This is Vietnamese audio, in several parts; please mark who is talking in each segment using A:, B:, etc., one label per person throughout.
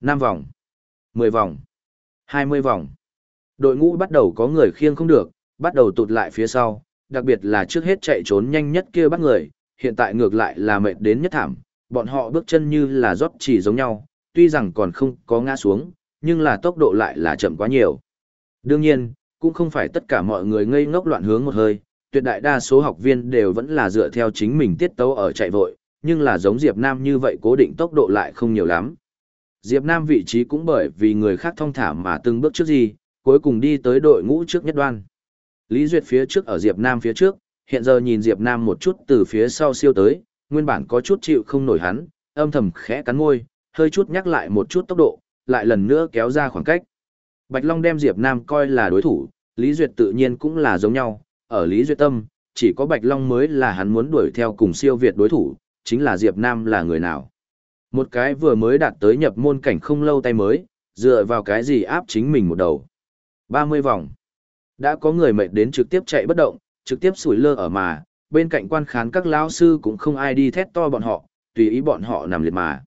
A: 5 vòng, 10 vòng, 20 vòng. Đội ngũ bắt đầu có người khiêng không được, bắt đầu tụt lại phía sau, đặc biệt là trước hết chạy trốn nhanh nhất kia bắt người, hiện tại ngược lại là mệt đến nhất thảm, bọn họ bước chân như là rót chỉ giống nhau, tuy rằng còn không có ngã xuống, nhưng là tốc độ lại là chậm quá nhiều. Đương nhiên, cũng không phải tất cả mọi người ngây ngốc loạn hướng một hơi, tuyệt đại đa số học viên đều vẫn là dựa theo chính mình tiết tấu ở chạy vội, nhưng là giống Diệp Nam như vậy cố định tốc độ lại không nhiều lắm. Diệp Nam vị trí cũng bởi vì người khác thông thả mà từng bước trước gì, cuối cùng đi tới đội ngũ trước nhất đoan. Lý Duyệt phía trước ở Diệp Nam phía trước, hiện giờ nhìn Diệp Nam một chút từ phía sau siêu tới, nguyên bản có chút chịu không nổi hắn, âm thầm khẽ cắn môi, hơi chút nhắc lại một chút tốc độ, lại lần nữa kéo ra khoảng cách. Bạch Long đem Diệp Nam coi là đối thủ, Lý Duyệt tự nhiên cũng là giống nhau, ở Lý Duyệt tâm, chỉ có Bạch Long mới là hắn muốn đuổi theo cùng siêu việt đối thủ, chính là Diệp Nam là người nào. Một cái vừa mới đạt tới nhập môn cảnh không lâu tay mới, dựa vào cái gì áp chính mình một đầu. 30 vòng. Đã có người mệt đến trực tiếp chạy bất động, trực tiếp sủi lơ ở mà, bên cạnh quan khán các lão sư cũng không ai đi thét to bọn họ, tùy ý bọn họ nằm liệt mà.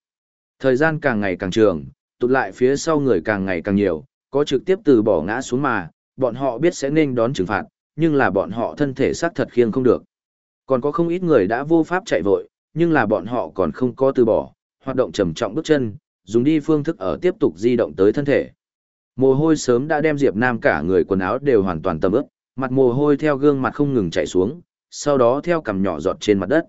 A: Thời gian càng ngày càng trường, tụt lại phía sau người càng ngày càng nhiều, có trực tiếp từ bỏ ngã xuống mà, bọn họ biết sẽ nên đón trừng phạt, nhưng là bọn họ thân thể xác thật khiêng không được. Còn có không ít người đã vô pháp chạy vội, nhưng là bọn họ còn không có từ bỏ, hoạt động trầm trọng bước chân, dùng đi phương thức ở tiếp tục di động tới thân thể. Mồ hôi sớm đã đem Diệp Nam cả người quần áo đều hoàn toàn tầm ướt, mặt mồ hôi theo gương mặt không ngừng chảy xuống, sau đó theo cằm nhỏ giọt trên mặt đất.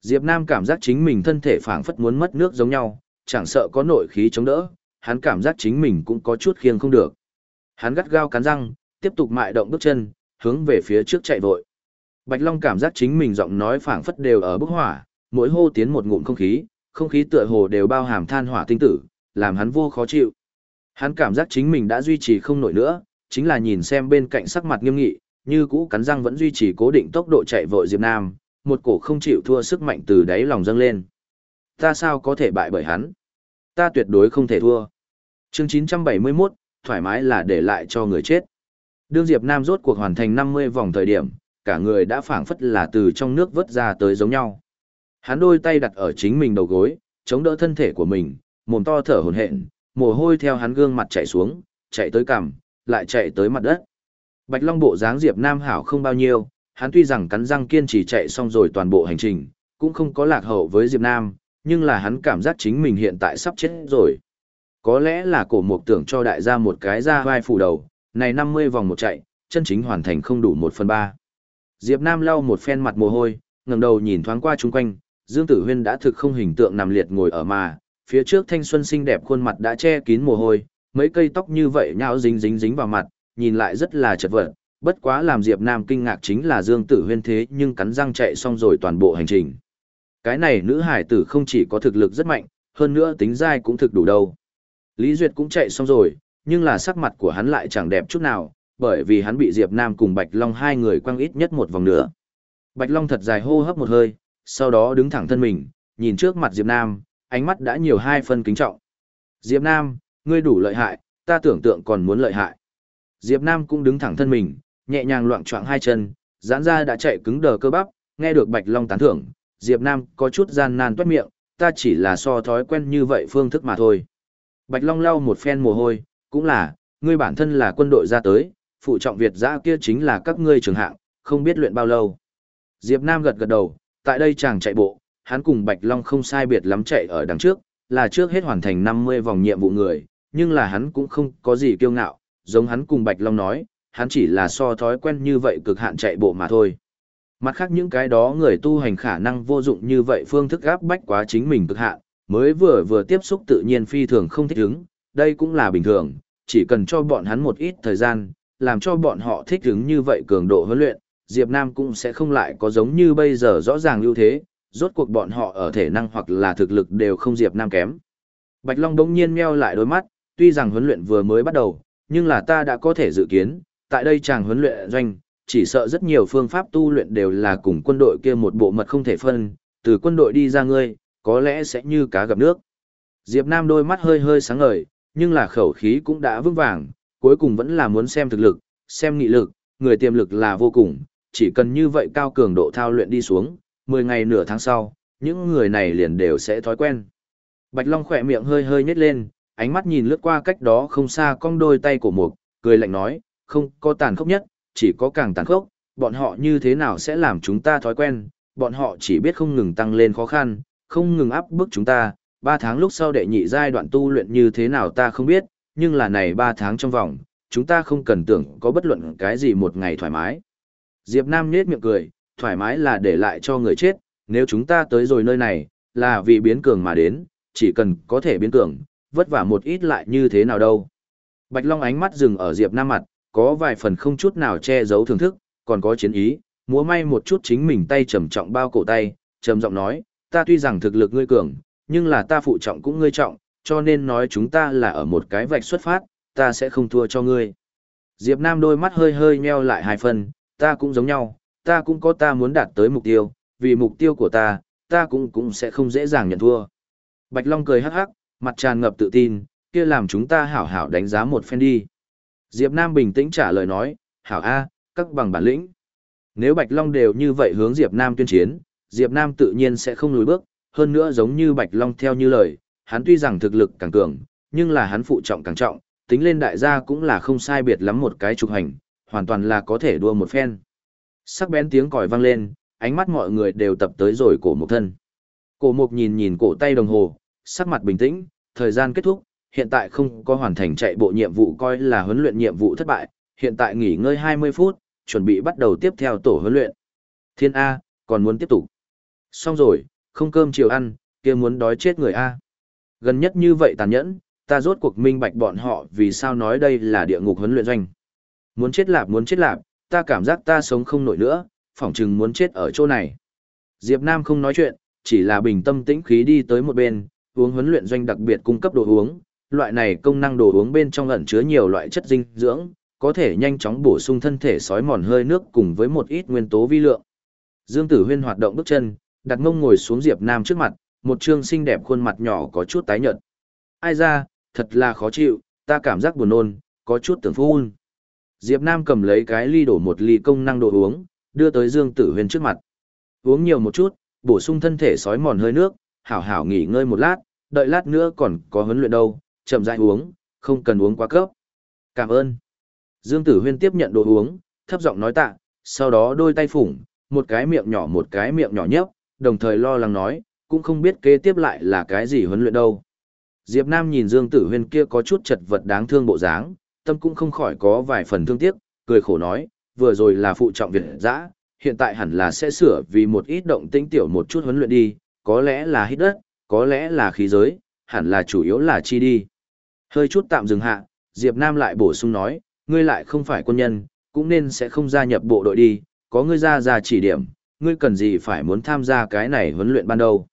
A: Diệp Nam cảm giác chính mình thân thể phảng phất muốn mất nước giống nhau, chẳng sợ có nội khí chống đỡ, hắn cảm giác chính mình cũng có chút khiêng không được. Hắn gắt gao cắn răng, tiếp tục mại động bước chân, hướng về phía trước chạy vội. Bạch Long cảm giác chính mình giọng nói phảng phất đều ở bức hỏa, mỗi hô tiến một ngụm không khí, không khí tựa hồ đều bao hàm than hỏa tinh tử, làm hắn vô khó chịu. Hắn cảm giác chính mình đã duy trì không nổi nữa, chính là nhìn xem bên cạnh sắc mặt nghiêm nghị, như cũ cắn răng vẫn duy trì cố định tốc độ chạy vội Diệp Nam, một cổ không chịu thua sức mạnh từ đáy lòng dâng lên. Ta sao có thể bại bởi hắn? Ta tuyệt đối không thể thua. Chương 971, thoải mái là để lại cho người chết. Đương Diệp Nam rốt cuộc hoàn thành 50 vòng thời điểm, cả người đã phảng phất là từ trong nước vớt ra tới giống nhau. Hắn đôi tay đặt ở chính mình đầu gối, chống đỡ thân thể của mình, mồm to thở hổn hển, mồ hôi theo hắn gương mặt chảy xuống, chạy tới cằm, lại chạy tới mặt đất. Bạch Long bộ dáng Diệp Nam hảo không bao nhiêu, hắn tuy rằng cắn răng kiên trì chạy xong rồi toàn bộ hành trình, cũng không có lạc hậu với Diệp Nam, nhưng là hắn cảm giác chính mình hiện tại sắp chết rồi. Có lẽ là cổ mục tưởng cho đại gia một cái ra vai phủ đầu, này 50 vòng một chạy, chân chính hoàn thành không đủ 1 phần 3. Diệp Nam lau một phen mặt mồ hôi, ngẩng đầu nhìn thoáng qua chung quanh, Dương Tử Huyên đã thực không hình tượng nằm liệt ngồi ở mà, phía trước thanh xuân xinh đẹp khuôn mặt đã che kín mồ hôi, mấy cây tóc như vậy nhão dính dính dính vào mặt, nhìn lại rất là chật vật, bất quá làm Diệp Nam kinh ngạc chính là Dương Tử Huyên thế nhưng cắn răng chạy xong rồi toàn bộ hành trình. Cái này nữ hải tử không chỉ có thực lực rất mạnh, hơn nữa tính dai cũng thực đủ đâu. Lý Duyệt cũng chạy xong rồi, nhưng là sắc mặt của hắn lại chẳng đẹp chút nào, bởi vì hắn bị Diệp Nam cùng Bạch Long hai người quăng ít nhất một vòng nữa. Bạch Long thật dài hô hấp một hơi, sau đó đứng thẳng thân mình, nhìn trước mặt Diệp Nam, ánh mắt đã nhiều hai phân kính trọng. Diệp Nam, ngươi đủ lợi hại, ta tưởng tượng còn muốn lợi hại. Diệp Nam cũng đứng thẳng thân mình, nhẹ nhàng loạn choạng hai chân, giãn ra đã chạy cứng đờ cơ bắp, nghe được Bạch Long tán thưởng, Diệp Nam có chút gian nan toát miệng, ta chỉ là so thói quen như vậy phương thức mà thôi. Bạch Long lau một phen mồ hôi, cũng là, ngươi bản thân là quân đội ra tới, phụ trọng Việt giã kia chính là các ngươi trường hạng, không biết luyện bao lâu. Diệp Nam gật gật đầu, tại đây chàng chạy bộ, hắn cùng Bạch Long không sai biệt lắm chạy ở đằng trước, là trước hết hoàn thành 50 vòng nhiệm vụ người, nhưng là hắn cũng không có gì kiêu ngạo, giống hắn cùng Bạch Long nói, hắn chỉ là so thói quen như vậy cực hạn chạy bộ mà thôi. Mặt khác những cái đó người tu hành khả năng vô dụng như vậy phương thức áp bách quá chính mình cực hạn, mới vừa vừa tiếp xúc tự nhiên phi thường không thích ứng, đây cũng là bình thường, chỉ cần cho bọn hắn một ít thời gian, làm cho bọn họ thích ứng như vậy cường độ huấn luyện, Diệp Nam cũng sẽ không lại có giống như bây giờ rõ ràng ưu thế, rốt cuộc bọn họ ở thể năng hoặc là thực lực đều không Diệp Nam kém. Bạch Long đống nhiên meo lại đôi mắt, tuy rằng huấn luyện vừa mới bắt đầu, nhưng là ta đã có thể dự kiến, tại đây chàng huấn luyện doanh, chỉ sợ rất nhiều phương pháp tu luyện đều là cùng quân đội kia một bộ mật không thể phân, từ quân đội đi ra ngươi, có lẽ sẽ như cá gặp nước. Diệp Nam đôi mắt hơi hơi sáng ngời, nhưng là khẩu khí cũng đã vững vàng, cuối cùng vẫn là muốn xem thực lực, xem nghị lực, người tiềm lực là vô cùng, chỉ cần như vậy cao cường độ thao luyện đi xuống, 10 ngày nửa tháng sau, những người này liền đều sẽ thói quen. Bạch Long khỏe miệng hơi hơi nhếch lên, ánh mắt nhìn lướt qua cách đó không xa cong đôi tay của mục, cười lạnh nói, không có tàn khốc nhất, chỉ có càng tàn khốc, bọn họ như thế nào sẽ làm chúng ta thói quen, bọn họ chỉ biết không ngừng tăng lên khó khăn, không ngừng áp bức chúng ta, ba tháng lúc sau đệ nhị giai đoạn tu luyện như thế nào ta không biết, nhưng là này ba tháng trong vòng, chúng ta không cần tưởng có bất luận cái gì một ngày thoải mái. Diệp Nam nhếch miệng cười, thoải mái là để lại cho người chết, nếu chúng ta tới rồi nơi này, là vì biến cường mà đến, chỉ cần có thể biến cường, vất vả một ít lại như thế nào đâu. Bạch Long ánh mắt dừng ở Diệp Nam mặt, có vài phần không chút nào che giấu thưởng thức, còn có chiến ý, múa may một chút chính mình tay trầm trọng bao cổ tay, trầm giọng nói, ta tuy rằng thực lực ngươi cường, nhưng là ta phụ trọng cũng ngươi trọng, cho nên nói chúng ta là ở một cái vạch xuất phát, ta sẽ không thua cho ngươi. Diệp Nam đôi mắt hơi hơi nheo lại hai phần, ta cũng giống nhau, ta cũng có ta muốn đạt tới mục tiêu, vì mục tiêu của ta, ta cũng cũng sẽ không dễ dàng nhận thua. Bạch Long cười hắc hắc, mặt tràn ngập tự tin, kia làm chúng ta hảo hảo đánh giá một phen đi. Diệp Nam bình tĩnh trả lời nói, hảo A, các bằng bản lĩnh. Nếu Bạch Long đều như vậy hướng Diệp Nam tuyên chiến, Diệp Nam tự nhiên sẽ không lùi bước, hơn nữa giống như Bạch Long theo như lời, hắn tuy rằng thực lực càng cường, nhưng là hắn phụ trọng càng trọng, tính lên đại gia cũng là không sai biệt lắm một cái trục hành, hoàn toàn là có thể đua một phen. Sắc bén tiếng còi vang lên, ánh mắt mọi người đều tập tới rồi cổ mục thân. Cổ mục nhìn nhìn cổ tay đồng hồ, sắc mặt bình tĩnh, thời gian kết thúc, hiện tại không có hoàn thành chạy bộ nhiệm vụ coi là huấn luyện nhiệm vụ thất bại, hiện tại nghỉ ngơi 20 phút, chuẩn bị bắt đầu tiếp theo tổ huấn luyện. Thiên A, còn muốn tiếp tục. Xong rồi, không cơm chiều ăn, kia muốn đói chết người A. Gần nhất như vậy tàn nhẫn, ta rốt cuộc minh bạch bọn họ vì sao nói đây là địa ngục huấn luyện doanh. Muốn chết lạp muốn chết lạp, ta cảm giác ta sống không nổi nữa, phỏng chừng muốn chết ở chỗ này. Diệp Nam không nói chuyện, chỉ là bình tâm tĩnh khí đi tới một bên, uống huấn luyện doanh đặc biệt cung cấp đồ uống, loại này công năng đồ uống bên trong ẩn chứa nhiều loại chất dinh dưỡng, có thể nhanh chóng bổ sung thân thể sói mòn hơi nước cùng với một ít nguyên tố vi lượng. Dương Tử Huyên hoạt động bước chân, đặt mông ngồi xuống Diệp Nam trước mặt, một trương xinh đẹp khuôn mặt nhỏ có chút tái nhợt. Ai ra, thật là khó chịu, ta cảm giác buồn nôn, có chút tưởng phun. Diệp Nam cầm lấy cái ly đổ một ly công năng đồ uống, đưa tới Dương Tử Huyên trước mặt. Uống nhiều một chút, bổ sung thân thể sói mòn hơi nước, hảo hảo nghỉ ngơi một lát, đợi lát nữa còn có huấn luyện đâu, chậm rãi uống, không cần uống quá cấp. Cảm ơn. Dương Tử Huyên tiếp nhận đồ uống, thấp giọng nói tạ, sau đó đôi tay phủng, một cái miệng nhỏ một cái miệng nhỏ nhấp, đồng thời lo lắng nói, cũng không biết kế tiếp lại là cái gì huấn luyện đâu. Diệp Nam nhìn Dương Tử Huyên kia có chút chật vật đáng thương bộ dáng, tâm cũng không khỏi có vài phần thương tiếc, cười khổ nói, vừa rồi là phụ trọng việc dã, hiện tại hẳn là sẽ sửa vì một ít động tĩnh tiểu một chút huấn luyện đi, có lẽ là hít đất, có lẽ là khí giới, hẳn là chủ yếu là chi đi. Hơi chút tạm dừng hạ, Diệp Nam lại bổ sung nói, ngươi lại không phải quân nhân, cũng nên sẽ không gia nhập bộ đội đi, có ngươi ra ra chỉ điểm, ngươi cần gì phải muốn tham gia cái này huấn luyện ban đầu.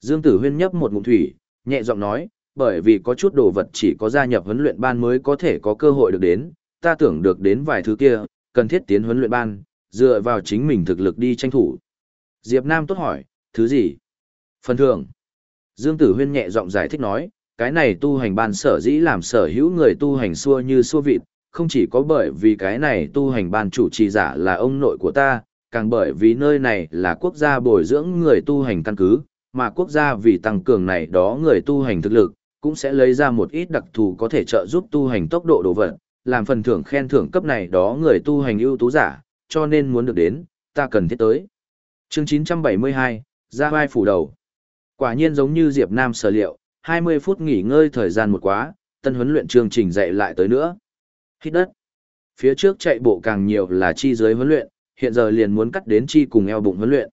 A: Dương Tử Huyên nhấp một ngụm thủy, nhẹ giọng nói, bởi vì có chút đồ vật chỉ có gia nhập huấn luyện ban mới có thể có cơ hội được đến, ta tưởng được đến vài thứ kia, cần thiết tiến huấn luyện ban, dựa vào chính mình thực lực đi tranh thủ. Diệp Nam tốt hỏi, thứ gì? Phần thưởng. Dương Tử Huyên nhẹ giọng giải thích nói, cái này tu hành ban sở dĩ làm sở hữu người tu hành xua như xua vịt, không chỉ có bởi vì cái này tu hành ban chủ trì giả là ông nội của ta, càng bởi vì nơi này là quốc gia bồi dưỡng người tu hành căn cứ, mà quốc gia vì tăng cường này đó người tu hành thực lực, cũng sẽ lấy ra một ít đặc thù có thể trợ giúp tu hành tốc độ đồ vật, làm phần thưởng khen thưởng cấp này đó người tu hành ưu tú giả, cho nên muốn được đến, ta cần thiết tới. Chương 972, ra vai phủ đầu. Quả nhiên giống như Diệp Nam sở liệu, 20 phút nghỉ ngơi thời gian một quá, tân huấn luyện chương trình dạy lại tới nữa. Hít đất. Phía trước chạy bộ càng nhiều là chi dưới huấn luyện, hiện giờ liền muốn cắt đến chi cùng eo bụng huấn luyện.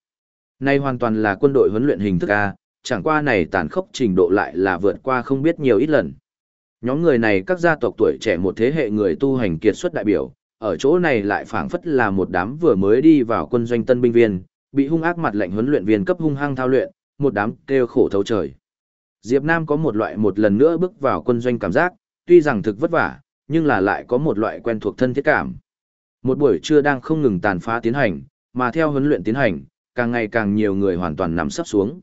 A: Nay hoàn toàn là quân đội huấn luyện hình thức A, chẳng qua này tàn khốc trình độ lại là vượt qua không biết nhiều ít lần. Nhóm người này các gia tộc tuổi trẻ một thế hệ người tu hành kiệt xuất đại biểu, ở chỗ này lại phảng phất là một đám vừa mới đi vào quân doanh tân binh viên, bị hung ác mặt lệnh huấn luyện viên cấp hung hăng thao luyện, một đám kêu khổ thấu trời. Diệp Nam có một loại một lần nữa bước vào quân doanh cảm giác, tuy rằng thực vất vả, nhưng là lại có một loại quen thuộc thân thiết cảm. Một buổi trưa đang không ngừng tàn phá tiến hành, mà theo huấn luyện tiến hành, càng ngày càng nhiều người hoàn toàn nằm sắp xuống.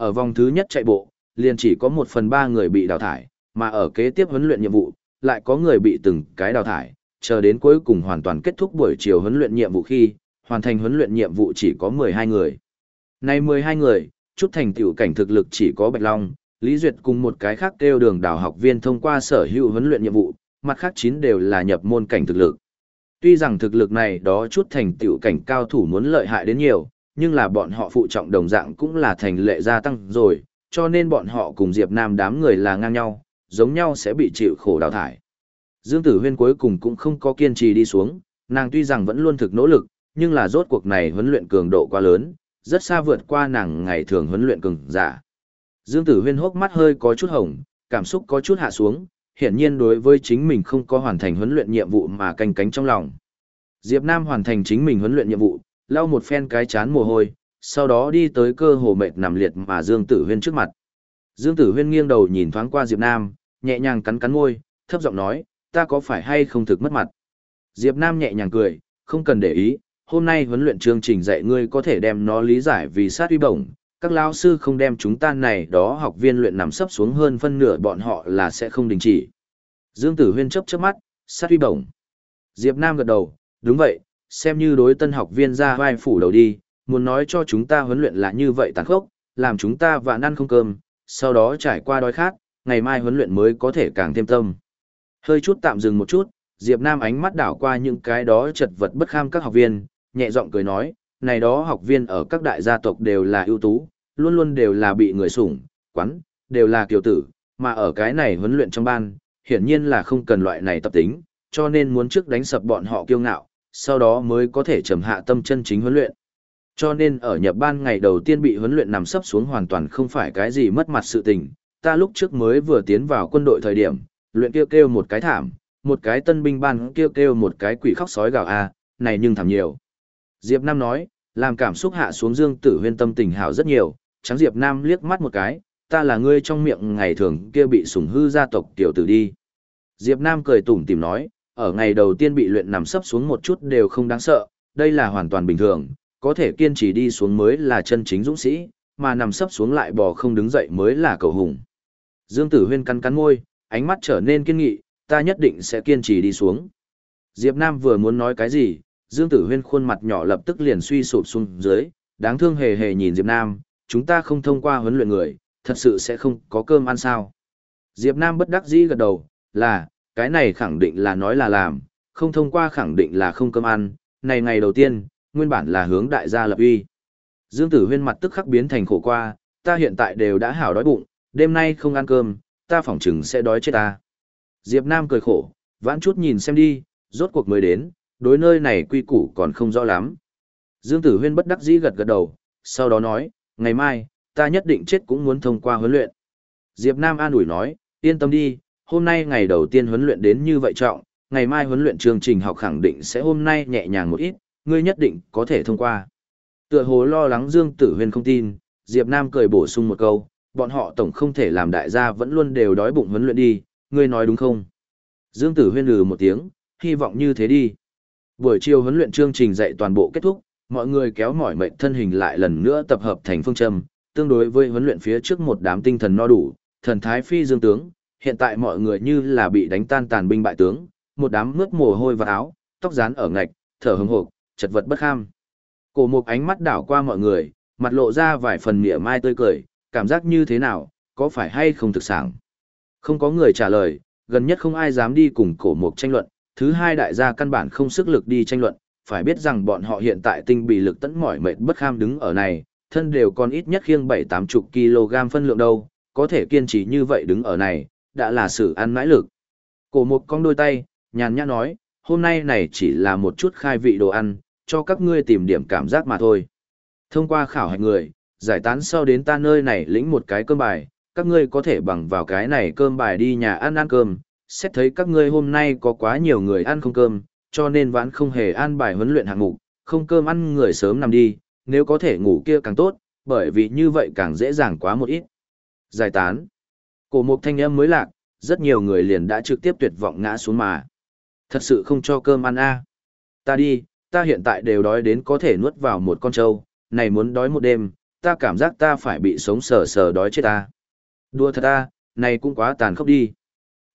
A: Ở vòng thứ nhất chạy bộ, liền chỉ có một phần ba người bị đào thải, mà ở kế tiếp huấn luyện nhiệm vụ, lại có người bị từng cái đào thải, chờ đến cuối cùng hoàn toàn kết thúc buổi chiều huấn luyện nhiệm vụ khi, hoàn thành huấn luyện nhiệm vụ chỉ có 12 người. Này 12 người, chút thành tựu cảnh thực lực chỉ có Bạch Long, Lý Duyệt cùng một cái khác kêu đường đào học viên thông qua sở hữu huấn luyện nhiệm vụ, mặt khác chín đều là nhập môn cảnh thực lực. Tuy rằng thực lực này đó chút thành tựu cảnh cao thủ muốn lợi hại đến nhiều, nhưng là bọn họ phụ trọng đồng dạng cũng là thành lệ gia tăng rồi, cho nên bọn họ cùng Diệp Nam đám người là ngang nhau, giống nhau sẽ bị chịu khổ đào thải. Dương Tử Huyên cuối cùng cũng không có kiên trì đi xuống, nàng tuy rằng vẫn luôn thực nỗ lực, nhưng là rốt cuộc này huấn luyện cường độ quá lớn, rất xa vượt qua nàng ngày thường huấn luyện cường giả. Dương Tử Huyên hốc mắt hơi có chút hồng, cảm xúc có chút hạ xuống, hiển nhiên đối với chính mình không có hoàn thành huấn luyện nhiệm vụ mà canh cánh trong lòng. Diệp Nam hoàn thành chính mình huấn luyện nhiệm vụ, lau một phen cái chán mồ hôi, sau đó đi tới cơ hồ mệt nằm liệt mà Dương Tử Huyên trước mặt. Dương Tử Huyên nghiêng đầu nhìn thoáng qua Diệp Nam, nhẹ nhàng cắn cắn môi, thấp giọng nói, ta có phải hay không thực mất mặt. Diệp Nam nhẹ nhàng cười, không cần để ý, hôm nay huấn luyện chương trình dạy ngươi có thể đem nó lý giải vì sát uy bổng, các lão sư không đem chúng ta này đó học viên luyện nằm sấp xuống hơn phân nửa bọn họ là sẽ không đình chỉ. Dương Tử Huyên chớp chớp mắt, sát uy bổng. Diệp Nam gật đầu, đúng vậy, xem như đối tân học viên ra vai phủ đầu đi, muốn nói cho chúng ta huấn luyện là như vậy tàn khốc, làm chúng ta và ăn không cơm, sau đó trải qua đói khát, ngày mai huấn luyện mới có thể càng thêm tâm. Hơi chút tạm dừng một chút, Diệp Nam ánh mắt đảo qua những cái đó chật vật bất kham các học viên, nhẹ giọng cười nói, này đó học viên ở các đại gia tộc đều là ưu tú, luôn luôn đều là bị người sủng, quán, đều là kiều tử, mà ở cái này huấn luyện trong ban, hiển nhiên là không cần loại này tập tính, cho nên muốn trước đánh sập bọn họ kiêu ngạo, sau đó mới có thể trầm hạ tâm chân chính huấn luyện. Cho nên ở nhập ban ngày đầu tiên bị huấn luyện nằm sấp xuống hoàn toàn không phải cái gì mất mặt sự tình, ta lúc trước mới vừa tiến vào quân đội thời điểm, luyện kêu kêu một cái thảm, một cái tân binh ban kêu kêu một cái quỷ khóc sói gào a, này nhưng thảm nhiều. Diệp Nam nói, làm cảm xúc hạ xuống Dương Tử Huyên tâm tình hảo rất nhiều, trắng Diệp Nam liếc mắt một cái, ta là ngươi trong miệng ngày thường kia bị sủng hư gia tộc tiểu tử đi. Diệp Nam cười tủm tỉm nói, ở ngày đầu tiên bị luyện nằm sấp xuống một chút đều không đáng sợ, đây là hoàn toàn bình thường, có thể kiên trì đi xuống mới là chân chính dũng sĩ, mà nằm sấp xuống lại bò không đứng dậy mới là cầu hùng. Dương Tử Huyên cắn cắn môi, ánh mắt trở nên kiên nghị, ta nhất định sẽ kiên trì đi xuống. Diệp Nam vừa muốn nói cái gì, Dương Tử Huyên khuôn mặt nhỏ lập tức liền suy sụp xuống dưới, đáng thương hề hề nhìn Diệp Nam, chúng ta không thông qua huấn luyện người, thật sự sẽ không có cơm ăn sao. Diệp Nam bất đắc dĩ gật đầu, là, cái này khẳng định là nói là làm, không thông qua khẳng định là không cơm ăn, này ngày đầu tiên, nguyên bản là hướng đại gia lập uy. Dương Tử Huyên mặt tức khắc biến thành khổ qua, ta hiện tại đều đã hảo đói bụng, đêm nay không ăn cơm, ta phỏng chừng sẽ đói chết ta. Diệp Nam cười khổ, vãn chút nhìn xem đi, rốt cuộc mới đến, đối nơi này quy củ còn không rõ lắm. Dương Tử Huyên bất đắc dĩ gật gật đầu, sau đó nói, ngày mai, ta nhất định chết cũng muốn thông qua huấn luyện. Diệp Nam an ủi nói, yên tâm đi, hôm nay ngày đầu tiên huấn luyện đến như vậy trọng, ngày mai huấn luyện chương trình học khẳng định sẽ hôm nay nhẹ nhàng một ít, ngươi nhất định có thể thông qua. Tựa hồ lo lắng Dương Tử Huyên không tin, Diệp Nam cười bổ sung một câu, bọn họ tổng không thể làm đại gia vẫn luôn đều đói bụng huấn luyện đi, ngươi nói đúng không? Dương Tử Huyên lừ một tiếng, hy vọng như thế đi. Buổi chiều huấn luyện chương trình dạy toàn bộ kết thúc, mọi người kéo mỏi mệt thân hình lại lần nữa tập hợp thành phương châm, tương đối với huấn luyện phía trước một đám tinh thần no đủ, thần thái phi dương tướng, hiện tại mọi người như là bị đánh tan tàn binh bại tướng, một đám mướt mồ hôi và áo, tóc dán ở ngạch, thở hừng hộp, chật vật bất kham. Cổ Mục ánh mắt đảo qua mọi người, mặt lộ ra vài phần mỉa mai tươi cười, cảm giác như thế nào, có phải hay không thực sản. Không có người trả lời, gần nhất không ai dám đi cùng Cổ Mục tranh luận, thứ hai đại gia căn bản không sức lực đi tranh luận, phải biết rằng bọn họ hiện tại tinh bị lực tấn mỏi mệt bất kham đứng ở này, thân đều còn ít nhất khiêng 7-80 kg phân lượng đâu, có thể kiên trì như vậy đứng ở này, đã là sự ăn mãi lực. Cổ Mục cong đôi tay, nhàn nhã nói, hôm nay này chỉ là một chút khai vị đồ ăn, cho các ngươi tìm điểm cảm giác mà thôi. Thông qua khảo hạch người, giải tán sau đến ta nơi này lĩnh một cái cơm bài, các ngươi có thể bằng vào cái này cơm bài đi nhà ăn ăn cơm, xét thấy các ngươi hôm nay có quá nhiều người ăn không cơm, cho nên vãn không hề ăn bài huấn luyện hạng mục, không cơm ăn người sớm nằm đi, nếu có thể ngủ kia càng tốt, bởi vì như vậy càng dễ dàng quá một ít. Giải tán. Cổ mục thanh âm mới lạc, rất nhiều người liền đã trực tiếp tuyệt vọng ngã xuống mà. Thật sự không cho cơm ăn a Ta đi, ta hiện tại đều đói đến có thể nuốt vào một con trâu, này muốn đói một đêm, ta cảm giác ta phải bị sống sờ sờ đói chết ta. Đua thật ta, này cũng quá tàn khốc đi.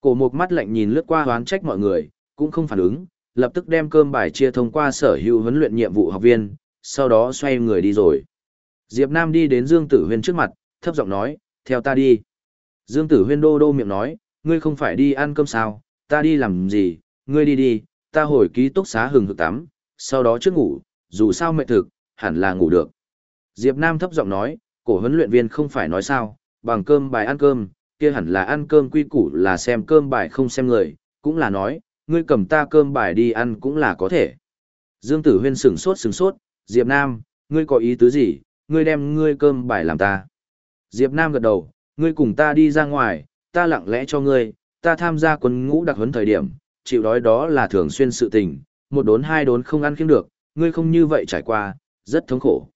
A: Cổ một mắt lạnh nhìn lướt qua hoán trách mọi người, cũng không phản ứng, lập tức đem cơm bài chia thông qua sở hữu huấn luyện nhiệm vụ học viên, sau đó xoay người đi rồi. Diệp Nam đi đến Dương Tử Huyên trước mặt, thấp giọng nói, theo ta đi. Dương Tử Huyên đô đô miệng nói, ngươi không phải đi ăn cơm sao, ta đi làm gì, ngươi đi đi, ta hồi ký túc xá hừng hực tắm, sau đó trước ngủ, dù sao mệt thực, hẳn là ngủ được. Diệp Nam thấp giọng nói, cổ huấn luyện viên không phải nói sao, bằng cơm bài ăn cơm, kia hẳn là ăn cơm quy củ là xem cơm bài không xem người, cũng là nói, ngươi cầm ta cơm bài đi ăn cũng là có thể. Dương Tử Huyên sửng sốt sửng sốt, Diệp Nam, ngươi có ý tứ gì, ngươi đem ngươi cơm bài làm ta. Diệp Nam gật đầu, ngươi cùng ta đi ra ngoài, ta lặng lẽ cho ngươi, ta tham gia quân ngũ đặc huấn thời điểm, chịu đói đó là thường xuyên sự tình, một đốn hai đốn không ăn kiếm được, ngươi không như vậy trải qua, rất thống khổ.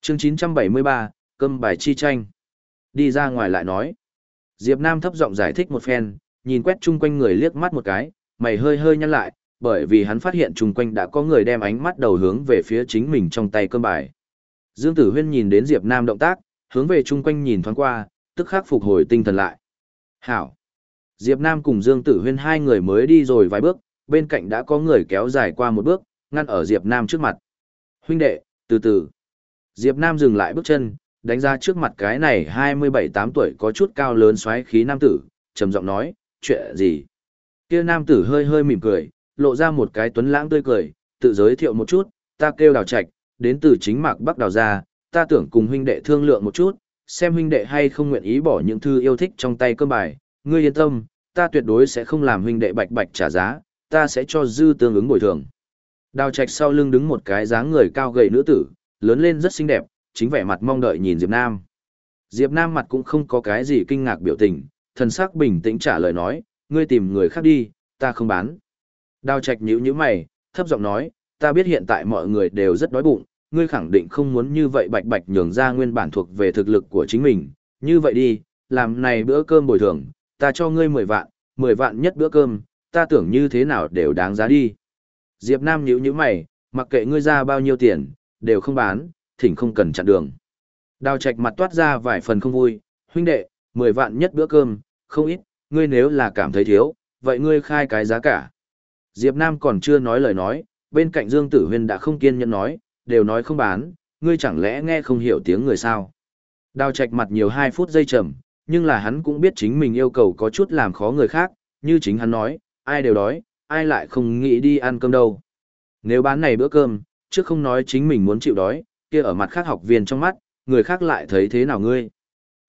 A: Chương 973, cơm bài chi tranh. Đi ra ngoài lại nói. Diệp Nam thấp giọng giải thích một phen, nhìn quét chung quanh người liếc mắt một cái, mày hơi hơi nhăn lại, bởi vì hắn phát hiện chung quanh đã có người đem ánh mắt đầu hướng về phía chính mình trong tay cơm bài. Dương Tử Huyên nhìn đến Diệp Nam động tác, hướng về chung quanh nhìn thoáng qua, tức khắc phục hồi tinh thần lại. Hảo! Diệp Nam cùng Dương Tử Huyên hai người mới đi rồi vài bước, bên cạnh đã có người kéo dài qua một bước, ngăn ở Diệp Nam trước mặt. Huynh đệ, từ từ. Diệp Nam dừng lại bước chân, đánh ra trước mặt cái này 27-8 tuổi có chút cao lớn xoáy khí nam tử, trầm giọng nói, chuyện gì? Kia nam tử hơi hơi mỉm cười, lộ ra một cái tuấn lãng tươi cười, tự giới thiệu một chút, ta kêu đào trạch, đến từ chính mạc bắc đào gia, ta tưởng cùng huynh đệ thương lượng một chút, xem huynh đệ hay không nguyện ý bỏ những thư yêu thích trong tay cơm bài, ngươi yên tâm, ta tuyệt đối sẽ không làm huynh đệ bạch bạch trả giá, ta sẽ cho dư tương ứng bồi thường. Đào trạch sau lưng đứng một cái dáng người cao gầy nữ tử, lớn lên rất xinh đẹp, chính vẻ mặt mong đợi nhìn Diệp Nam. Diệp Nam mặt cũng không có cái gì kinh ngạc biểu tình, thần sắc bình tĩnh trả lời nói, ngươi tìm người khác đi, ta không bán. Đào trạch nhíu nhíu mày, thấp giọng nói, ta biết hiện tại mọi người đều rất đói bụng, ngươi khẳng định không muốn như vậy bạch bạch nhường ra nguyên bản thuộc về thực lực của chính mình, như vậy đi, làm này bữa cơm bồi thường, ta cho ngươi 10 vạn, 10 vạn nhất bữa cơm, ta tưởng như thế nào đều đáng giá đi. Diệp Nam nhíu nhíu mày, mặc kệ ngươi ra bao nhiêu tiền, đều không bán, thỉnh không cần chặn đường. Đào Trạch mặt toát ra vài phần không vui, huynh đệ, 10 vạn nhất bữa cơm, không ít, ngươi nếu là cảm thấy thiếu, vậy ngươi khai cái giá cả. Diệp Nam còn chưa nói lời nói, bên cạnh Dương Tử Huyên đã không kiên nhẫn nói, đều nói không bán, ngươi chẳng lẽ nghe không hiểu tiếng người sao. Đào Trạch mặt nhiều 2 phút giây trầm, nhưng là hắn cũng biết chính mình yêu cầu có chút làm khó người khác, như chính hắn nói, ai đều đói, ai lại không nghĩ đi ăn cơm đâu. Nếu bán này bữa cơm, trước không nói chính mình muốn chịu đói, kia ở mặt khác học viên trong mắt, người khác lại thấy thế nào ngươi.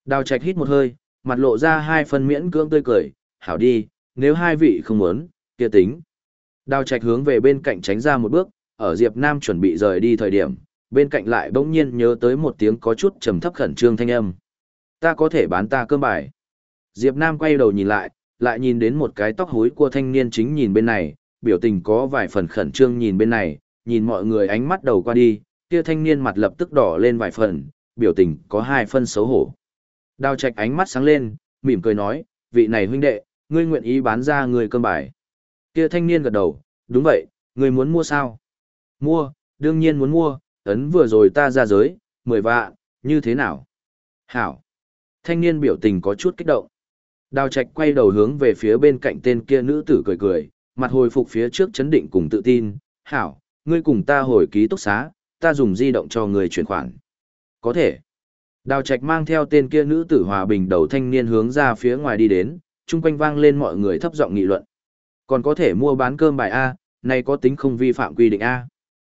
A: Đào Trạch hít một hơi, mặt lộ ra hai phần miễn cưỡng tươi cười, hảo đi, nếu hai vị không muốn, kia tính. Đào Trạch hướng về bên cạnh tránh ra một bước, ở Diệp Nam chuẩn bị rời đi thời điểm, bên cạnh lại bỗng nhiên nhớ tới một tiếng có chút trầm thấp khẩn trương thanh âm. Ta có thể bán ta cơm bài. Diệp Nam quay đầu nhìn lại, lại nhìn đến một cái tóc hối của thanh niên chính nhìn bên này, biểu tình có vài phần khẩn trương nhìn bên này, nhìn mọi người ánh mắt đầu qua đi, kia thanh niên mặt lập tức đỏ lên vài phần, biểu tình có hai phân xấu hổ. Đào Trạch ánh mắt sáng lên, mỉm cười nói, vị này huynh đệ, ngươi nguyện ý bán ra người cơm bài. Kia thanh niên gật đầu, đúng vậy, ngươi muốn mua sao? Mua, đương nhiên muốn mua, ấn vừa rồi ta ra giới, mười vạn, như thế nào? Hảo. Thanh niên biểu tình có chút kích động. Đào Trạch quay đầu hướng về phía bên cạnh tên kia nữ tử cười cười, mặt hồi phục phía trước chấn định cùng tự tin. Hảo, ngươi cùng ta hồi ký túc xá, ta dùng di động cho người chuyển khoản. Có thể. Đào Trạch mang theo tên kia nữ tử hòa bình đầu thanh niên hướng ra phía ngoài đi đến, chung quanh vang lên mọi người thấp giọng nghị luận. Còn có thể mua bán cơm bài A, này có tính không vi phạm quy định A.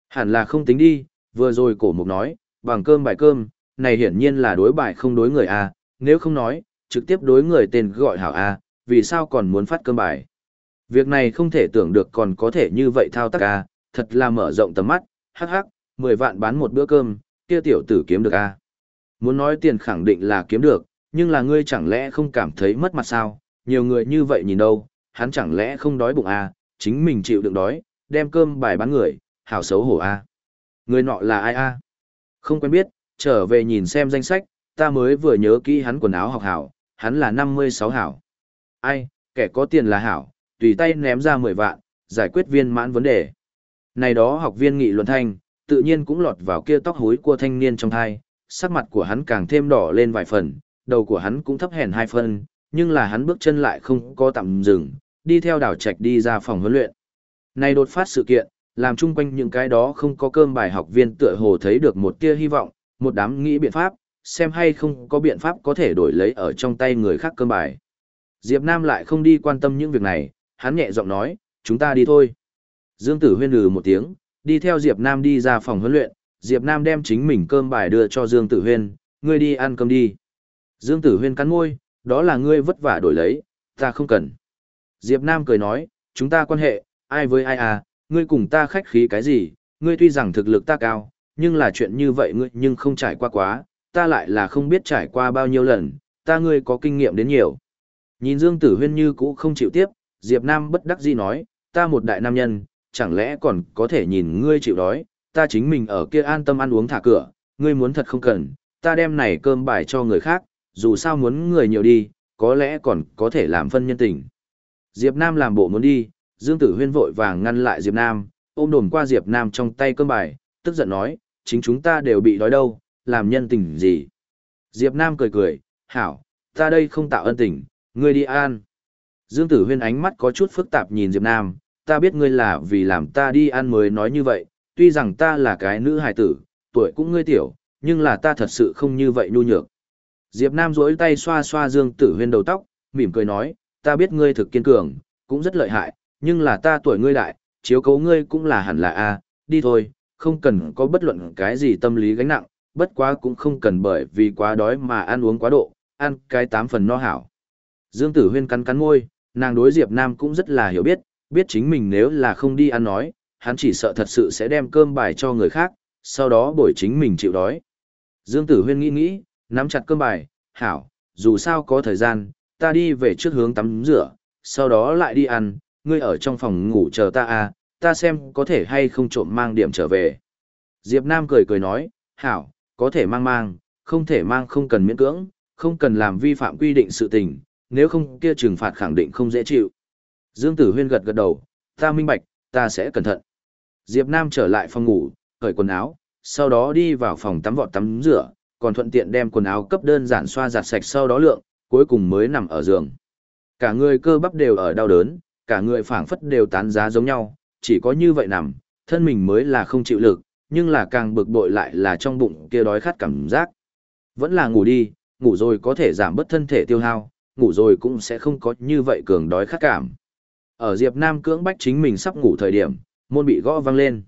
A: Hẳn là không tính đi, vừa rồi cổ mục nói, bằng cơm bài cơm, này hiển nhiên là đối bài không đối người A, nếu không nói, trực tiếp đối người tên gọi hảo A, vì sao còn muốn phát cơm bài. Việc này không thể tưởng được còn có thể như vậy thao tác A, thật là mở rộng tầm mắt, hắc hắc, 10 vạn bán một bữa cơm, kia tiểu tử kiếm được A. Muốn nói tiền khẳng định là kiếm được, nhưng là ngươi chẳng lẽ không cảm thấy mất mặt sao, nhiều người như vậy nhìn đâu, hắn chẳng lẽ không đói bụng A, chính mình chịu đựng đói, đem cơm bài bán người, hảo xấu hổ A. Người nọ là ai A? Không quen biết, trở về nhìn xem danh sách, ta mới vừa nhớ kỹ hắn quần áo học hảo, hắn là 56 hảo. Ai, kẻ có tiền là hảo, tùy tay ném ra 10 vạn, giải quyết viên mãn vấn đề. Này đó học viên nghị luận thanh, tự nhiên cũng lọt vào kia tóc hối của thanh niên trong thai, sắc mặt của hắn càng thêm đỏ lên vài phần, đầu của hắn cũng thấp hèn hai phân, nhưng là hắn bước chân lại không có tạm dừng, đi theo đảo trạch đi ra phòng huấn luyện. Này đột phát sự kiện, làm chung quanh những cái đó không có cơm bài học viên tựa hồ thấy được một tia hy vọng, một đám nghĩ biện pháp, xem hay không có biện pháp có thể đổi lấy ở trong tay người khác cơm bài. Diệp Nam lại không đi quan tâm những việc này, hắn nhẹ giọng nói, chúng ta đi thôi. Dương Tử Huyên lừ một tiếng, đi theo Diệp Nam đi ra phòng huấn luyện, Diệp Nam đem chính mình cơm bài đưa cho Dương Tử Huyên, ngươi đi ăn cơm đi. Dương Tử Huyên cắn môi, đó là ngươi vất vả đổi lấy, ta không cần. Diệp Nam cười nói, chúng ta quan hệ, ai với ai à, ngươi cùng ta khách khí cái gì, ngươi tuy rằng thực lực ta cao, nhưng là chuyện như vậy ngươi nhưng không trải qua quá, ta lại là không biết trải qua bao nhiêu lần, ta ngươi có kinh nghiệm đến nhiều. Nhìn Dương Tử Huyên như cũ không chịu tiếp, Diệp Nam bất đắc dĩ nói, ta một đại nam nhân, chẳng lẽ còn có thể nhìn ngươi chịu đói, ta chính mình ở kia an tâm ăn uống thả cửa, ngươi muốn thật không cần, ta đem này cơm bài cho người khác, dù sao muốn người nhiều đi, có lẽ còn có thể làm phân nhân tình. Diệp Nam làm bộ muốn đi, Dương Tử Huyên vội vàng ngăn lại Diệp Nam, ôm đồn qua Diệp Nam trong tay cơm bài, tức giận nói, chính chúng ta đều bị đói đâu, làm nhân tình gì. Diệp Nam cười cười, hảo, ta đây không tạo ân tình, ngươi đi ăn. Dương Tử Huyên ánh mắt có chút phức tạp nhìn Diệp Nam, ta biết ngươi là vì làm ta đi ăn mới nói như vậy, tuy rằng ta là cái nữ hài tử, tuổi cũng ngươi tiểu, nhưng là ta thật sự không như vậy nhu nhược. Diệp Nam duỗi tay xoa xoa Dương Tử Huyên đầu tóc, mỉm cười nói, ta biết ngươi thực kiên cường, cũng rất lợi hại, nhưng là ta tuổi ngươi đại, chiếu cố ngươi cũng là hẳn là a, đi thôi, không cần có bất luận cái gì tâm lý gánh nặng, bất quá cũng không cần bởi vì quá đói mà ăn uống quá độ, ăn cái tám phần no hảo. Dương Tử Huyên cắn cắn môi, nàng đối Diệp Nam cũng rất là hiểu biết, biết chính mình nếu là không đi ăn nói, hắn chỉ sợ thật sự sẽ đem cơm bài cho người khác, sau đó bồi chính mình chịu đói. Dương Tử Huyên nghĩ nghĩ, nắm chặt cơm bài, hảo, dù sao có thời gian, ta đi về trước hướng tắm rửa, sau đó lại đi ăn, ngươi ở trong phòng ngủ chờ ta à, ta xem có thể hay không trộm mang điểm trở về. Diệp Nam cười cười nói, hảo, có thể mang mang, không thể mang không cần miễn cưỡng, không cần làm vi phạm quy định sự tình, nếu không kia trừng phạt khẳng định không dễ chịu. Dương Tử Huyên gật gật đầu, ta minh bạch, ta sẽ cẩn thận. Diệp Nam trở lại phòng ngủ, cởi quần áo, sau đó đi vào phòng tắm vọt tắm rửa, còn thuận tiện đem quần áo cấp đơn giản xoa giặt sạch sau đó lượng, cuối cùng mới nằm ở giường. Cả người cơ bắp đều ở đau đớn, cả người phảng phất đều tán giá giống nhau, chỉ có như vậy nằm, thân mình mới là không chịu lực, nhưng là càng bực bội lại là trong bụng kia đói khát cảm giác. Vẫn là ngủ đi, ngủ rồi có thể giảm bớt thân thể tiêu hao, ngủ rồi cũng sẽ không có như vậy cường đói khát cảm. Ở Diệp Nam cưỡng bách chính mình sắp ngủ thời điểm, môn bị gõ vang lên.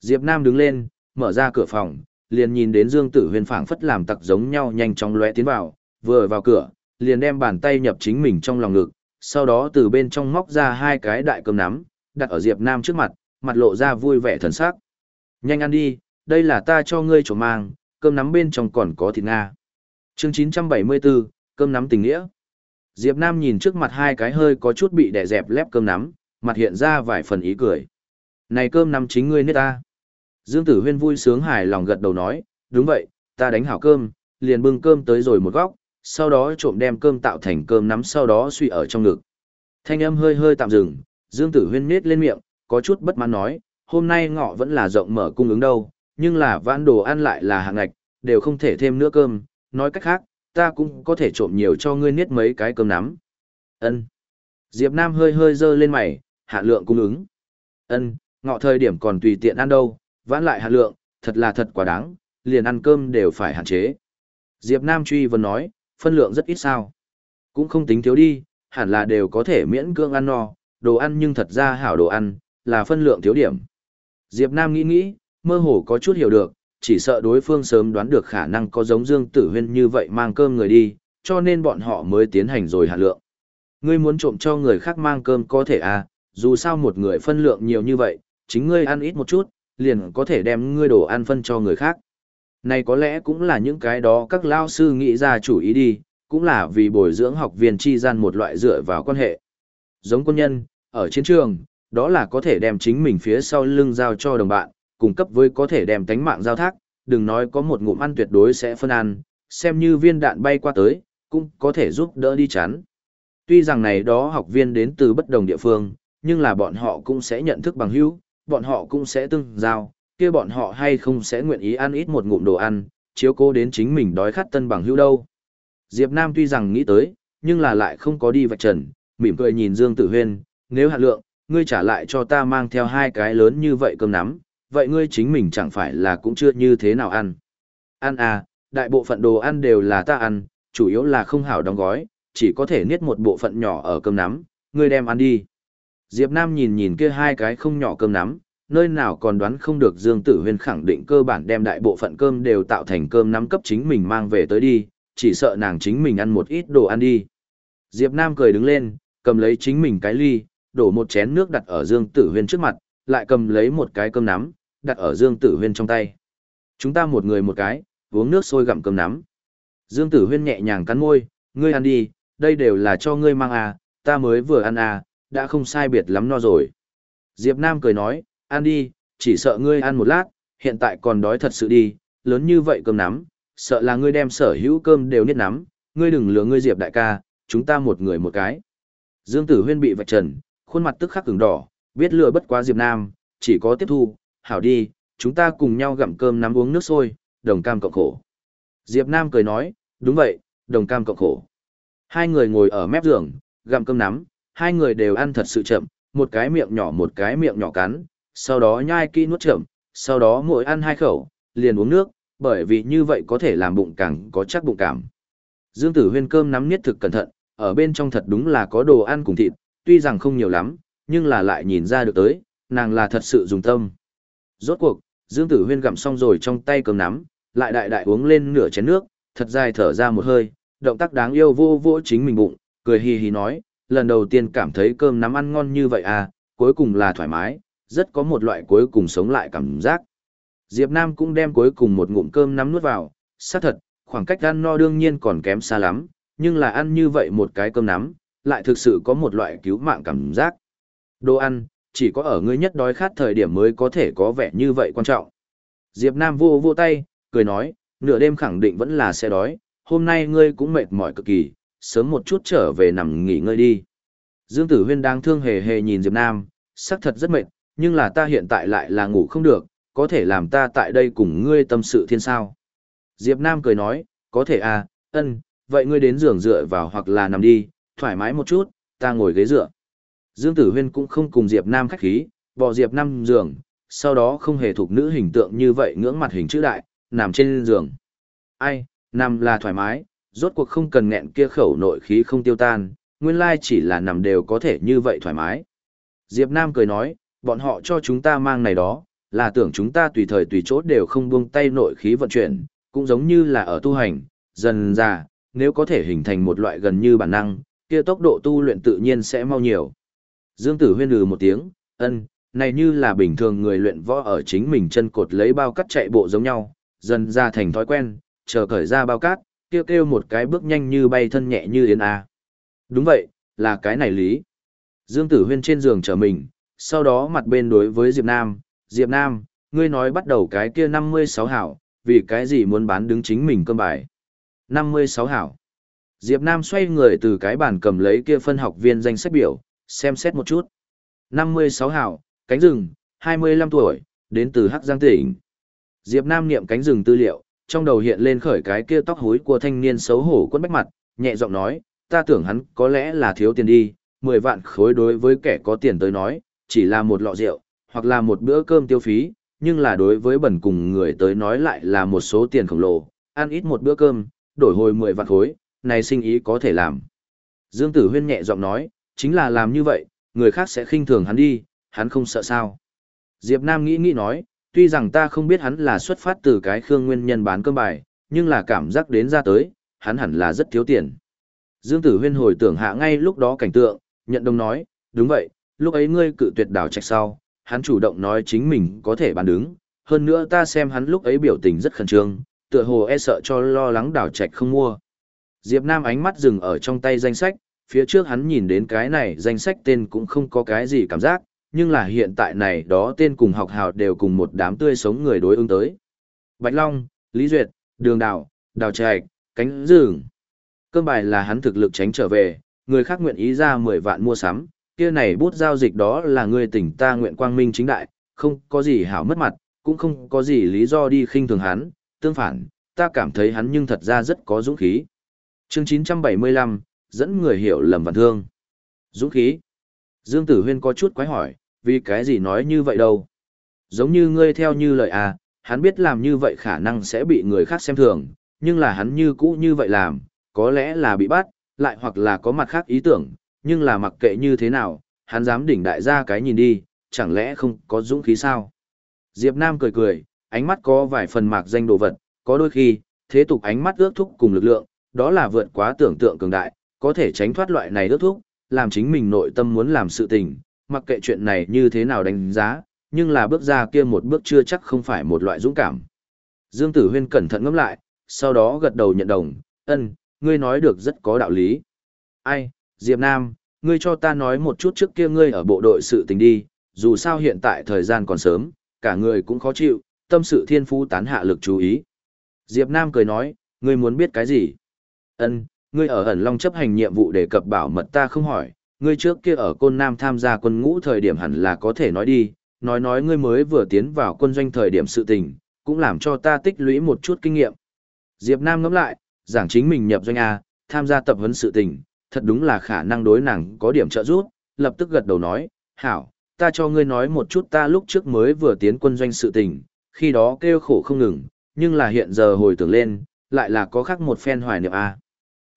A: Diệp Nam đứng lên, mở ra cửa phòng, liền nhìn đến Dương Tử Huyền phảng phất làm tặc giống nhau nhanh chóng lóe tiến vào, vừa vào cửa, liền đem bàn tay nhập chính mình trong lòng ngực, sau đó từ bên trong móc ra hai cái đại cơm nắm, đặt ở Diệp Nam trước mặt, mặt lộ ra vui vẻ thần sắc. Nhanh ăn đi, đây là ta cho ngươi chỗ mang, cơm nắm bên trong còn có thịt Nga. Chương 974, cơm nắm tình nghĩa. Diệp Nam nhìn trước mặt hai cái hơi có chút bị đè dẹp lép cơm nắm, mặt hiện ra vài phần ý cười. Này cơm nắm chính ngươi nết ta. Dương Tử Huyên vui sướng hài lòng gật đầu nói, đúng vậy, ta đánh hảo cơm, liền bưng cơm tới rồi một góc, sau đó trộm đem cơm tạo thành cơm nắm sau đó suy ở trong ngực. Thanh âm hơi hơi tạm dừng, Dương Tử Huyên nết lên miệng, có chút bất mãn nói, hôm nay ngọ vẫn là rộng mở cung ứng đâu, nhưng là vãn đồ ăn lại là hàng ngạch, đều không thể thêm nữa cơm, nói cách khác, ta cũng có thể trộm nhiều cho ngươi niết mấy cái cơm nắm. Ân. Diệp Nam hơi hơi dơ lên mày, hạ lượng cung ứng. Ân, ngọ thời điểm còn tùy tiện ăn đâu, vãn lại hạ lượng, thật là thật quá đáng, liền ăn cơm đều phải hạn chế. Diệp Nam truy vấn nói, phân lượng rất ít sao. Cũng không tính thiếu đi, hẳn là đều có thể miễn cưỡng ăn no, đồ ăn nhưng thật ra hảo đồ ăn, là phân lượng thiếu điểm. Diệp Nam nghĩ nghĩ, mơ hồ có chút hiểu được, chỉ sợ đối phương sớm đoán được khả năng có giống Dương Tử Huyên như vậy mang cơm người đi, cho nên bọn họ mới tiến hành rồi hạ lượng. Ngươi muốn trộm cho người khác mang cơm có thể à, dù sao một người phân lượng nhiều như vậy, chính ngươi ăn ít một chút, liền có thể đem ngươi đồ ăn phân cho người khác. Này có lẽ cũng là những cái đó các lao sư nghĩ ra chủ ý đi, cũng là vì bồi dưỡng học viên chi gian một loại dựa vào quan hệ. Giống quân nhân, ở chiến trường, đó là có thể đem chính mình phía sau lưng giao cho đồng bạn, cung cấp với có thể đem tánh mạng giao thác, đừng nói có một ngụm ăn tuyệt đối sẽ phân ăn, xem như viên đạn bay qua tới, cũng có thể giúp đỡ đi chán. Tuy rằng này đó học viên đến từ bất đồng địa phương, nhưng là bọn họ cũng sẽ nhận thức bằng hữu, bọn họ cũng sẽ tương giao, kia bọn họ hay không sẽ nguyện ý ăn ít một ngụm đồ ăn, chiếu cố đến chính mình đói khát tân bằng hữu đâu. Diệp Nam tuy rằng nghĩ tới, nhưng là lại không có đi vạch trần, mỉm cười nhìn Dương Tử Huyên, nếu hạ lượng, ngươi trả lại cho ta mang theo hai cái lớn như vậy cơm nắm, vậy ngươi chính mình chẳng phải là cũng chưa như thế nào ăn. Ăn à, đại bộ phận đồ ăn đều là ta ăn, chủ yếu là không hảo đóng gói, chỉ có thể niết một bộ phận nhỏ ở cơm nắm, ngươi đem ăn đi. Diệp Nam nhìn nhìn kia hai cái không nhỏ cơm nắm, nơi nào còn đoán không được Dương Tử Huyên khẳng định cơ bản đem đại bộ phận cơm đều tạo thành cơm nắm cấp chính mình mang về tới đi, chỉ sợ nàng chính mình ăn một ít đồ ăn đi. Diệp Nam cười đứng lên, cầm lấy chính mình cái ly, đổ một chén nước đặt ở Dương Tử Huyên trước mặt, lại cầm lấy một cái cơm nắm, đặt ở Dương Tử Huyên trong tay. Chúng ta một người một cái, uống nước sôi gặm cơm nắm. Dương Tử Huyên nhẹ nhàng cắn môi, ngươi ăn đi, đây đều là cho ngươi mang à, ta mới vừa ăn à, đã không sai biệt lắm no rồi. Diệp Nam cười nói, ăn đi, chỉ sợ ngươi ăn một lát, hiện tại còn đói thật sự đi, lớn như vậy cơm nắm, sợ là ngươi đem sở hữu cơm đều niết nắm, ngươi đừng lừa ngươi Diệp đại ca, chúng ta một người một cái. Dương Tử Huyên bị vạch trần, khuôn mặt tức khắc cứng đỏ, biết lừa bất quá Diệp Nam, chỉ có tiếp thu, hảo đi, chúng ta cùng nhau gặm cơm nắm uống nước sôi, đồng cam cộng khổ. Diệp Nam cười nói, đúng vậy, đồng cam cộng khổ. Hai người ngồi ở mép giường, gặm cơm nắm, hai người đều ăn thật sự chậm, một cái miệng nhỏ một cái miệng nhỏ cắn, sau đó nhai kỹ nuốt chậm, sau đó mỗi ăn hai khẩu, liền uống nước, bởi vì như vậy có thể làm bụng càng có chắc bụng cảm. Dương Tử Huyên cơm nắm niết thực cẩn thận, ở bên trong thật đúng là có đồ ăn cùng thịt, tuy rằng không nhiều lắm, nhưng là lại nhìn ra được tới, nàng là thật sự dùng tâm. Rốt cuộc, Dương Tử Huyên gặm xong rồi trong tay cơm nắm, lại đại đại uống lên nửa chén nước, thật dài thở ra một hơi, động tác đáng yêu vô vô chính mình bụng, cười hì hì nói, lần đầu tiên cảm thấy cơm nắm ăn ngon như vậy à, cuối cùng là thoải mái, rất có một loại cuối cùng sống lại cảm giác. Diệp Nam cũng đem cuối cùng một ngụm cơm nắm nuốt vào, xác thật, khoảng cách ăn no đương nhiên còn kém xa lắm, nhưng là ăn như vậy một cái cơm nắm, lại thực sự có một loại cứu mạng cảm giác. Đồ ăn, chỉ có ở ngươi nhất đói khát thời điểm mới có thể có vẻ như vậy quan trọng. Diệp Nam vô vô tay, cười nói, nửa đêm khẳng định vẫn là sẽ đói, hôm nay ngươi cũng mệt mỏi cực kỳ, sớm một chút trở về nằm nghỉ ngơi đi. Dương Tử Huyên đang thương hề hề nhìn Diệp Nam, sắc thật rất mệt, nhưng là ta hiện tại lại là ngủ không được, có thể làm ta tại đây cùng ngươi tâm sự thiên sao. Diệp Nam cười nói, có thể à, ân, vậy ngươi đến giường dựa vào hoặc là nằm đi, thoải mái một chút, ta ngồi ghế dựa. Dương Tử Huyên cũng không cùng Diệp Nam khách khí, bỏ Diệp Nam giường, sau đó không hề thuộc nữ hình tượng như vậy ngưỡng mặt hình chữ đại, nằm trên giường. Ai, nằm là thoải mái, rốt cuộc không cần nghẹn kia khẩu nội khí không tiêu tan, nguyên lai chỉ là nằm đều có thể như vậy thoải mái. Diệp Nam cười nói, bọn họ cho chúng ta mang này đó, là tưởng chúng ta tùy thời tùy chỗ đều không buông tay nội khí vận chuyển, cũng giống như là ở tu hành, dần ra, nếu có thể hình thành một loại gần như bản năng, kia tốc độ tu luyện tự nhiên sẽ mau nhiều. Dương Tử Huyên lừ một tiếng, ân, này như là bình thường người luyện võ ở chính mình chân cột lấy bao cắt chạy bộ giống nhau, dần ra thành thói quen, chờ cởi ra bao cát, kêu kêu một cái bước nhanh như bay thân nhẹ như yến a. Đúng vậy, là cái này lý. Dương Tử Huyên trên giường chờ mình, sau đó mặt bên đối với Diệp Nam, Diệp Nam, ngươi nói bắt đầu cái kia 56 hảo, vì cái gì muốn bán đứng chính mình cơm bài. 56 hảo. Diệp Nam xoay người từ cái bàn cầm lấy kia phân học viên danh sách biểu, xem xét một chút. 56 hảo, cánh rừng, 25 tuổi, đến từ Hắc Giang tỉnh. Diệp Nam niệm cánh rừng tư liệu, trong đầu hiện lên khởi cái kia tóc hối của thanh niên xấu hổ quấn bách mặt, nhẹ giọng nói, ta tưởng hắn có lẽ là thiếu tiền đi, 10 vạn khối đối với kẻ có tiền tới nói, chỉ là một lọ rượu, hoặc là một bữa cơm tiêu phí, nhưng là đối với bẩn cùng người tới nói lại là một số tiền khổng lồ, ăn ít một bữa cơm, đổi hồi 10 vạn khối, này sinh ý có thể làm. Dương Tử Huyên nhẹ giọng nói, chính là làm như vậy, người khác sẽ khinh thường hắn đi, hắn không sợ sao. Diệp Nam nghĩ nghĩ nói, tuy rằng ta không biết hắn là xuất phát từ cái khương nguyên nhân bán cơm bài, nhưng là cảm giác đến ra tới, hắn hẳn là rất thiếu tiền. Dương Tử Huyên hồi tưởng hạ ngay lúc đó cảnh tượng, nhận đồng nói, đúng vậy, lúc ấy ngươi cự tuyệt đảo trạch sau, hắn chủ động nói chính mình có thể bán đứng, hơn nữa ta xem hắn lúc ấy biểu tình rất khẩn trương, tựa hồ e sợ cho lo lắng đảo trạch không mua. Diệp Nam ánh mắt dừng ở trong tay danh sách, phía trước hắn nhìn đến cái này danh sách tên cũng không có cái gì cảm giác, nhưng là hiện tại này đó tên cùng học hào đều cùng một đám tươi sống người đối ứng tới. Bạch Long, Lý Duyệt, Đường Đào, Đào Trạch, Cánh Dường. Cơm bài là hắn thực lực tránh trở về, người khác nguyện ý ra 10 vạn mua sắm, kia này bút giao dịch đó là người tỉnh ta nguyện quang minh chính đại, không có gì hảo mất mặt, cũng không có gì lý do đi khinh thường hắn, tương phản, ta cảm thấy hắn nhưng thật ra rất có dũng khí. Chương 975, dẫn người hiểu lầm vạn thương. Dũng khí. Dương Tử Huyên có chút quái hỏi, vì cái gì nói như vậy đâu? Giống như ngươi theo như lời à, hắn biết làm như vậy khả năng sẽ bị người khác xem thường, nhưng là hắn như cũ như vậy làm, có lẽ là bị bắt, lại hoặc là có mặt khác ý tưởng, nhưng là mặc kệ như thế nào, hắn dám đỉnh đại gia cái nhìn đi, chẳng lẽ không có dũng khí sao? Diệp Nam cười cười, ánh mắt có vài phần mạc danh đồ vật, có đôi khi, thế tục ánh mắt ước thúc cùng lực lượng, đó là vượt quá tưởng tượng cường đại, có thể tránh thoát loại này ước thúc, làm chính mình nội tâm muốn làm sự tình, mặc kệ chuyện này như thế nào đánh giá, nhưng là bước ra kia một bước chưa chắc không phải một loại dũng cảm. Dương Tử Huyên cẩn thận ngẫm lại, sau đó gật đầu nhận đồng, ân, ngươi nói được rất có đạo lý. Ai, Diệp Nam, ngươi cho ta nói một chút trước kia ngươi ở bộ đội sự tình đi, dù sao hiện tại thời gian còn sớm, cả người cũng khó chịu, tâm sự thiên phú tán hạ lực chú ý. Diệp Nam cười nói, ngươi muốn biết cái gì? Ân, ngươi ở ẩn long chấp hành nhiệm vụ để cập bảo mật ta không hỏi, ngươi trước kia ở côn nam tham gia quân ngũ thời điểm hẳn là có thể nói đi, nói nói ngươi mới vừa tiến vào quân doanh thời điểm sự tình, cũng làm cho ta tích lũy một chút kinh nghiệm. Diệp Nam ngẫm lại, giảng chính mình nhập doanh A, tham gia tập huấn sự tình, thật đúng là khả năng đối nàng có điểm trợ giúp, lập tức gật đầu nói, hảo, ta cho ngươi nói một chút ta lúc trước mới vừa tiến quân doanh sự tình, khi đó kêu khổ không ngừng, nhưng là hiện giờ hồi tưởng lên, lại là có khác một phen hoài niệm A.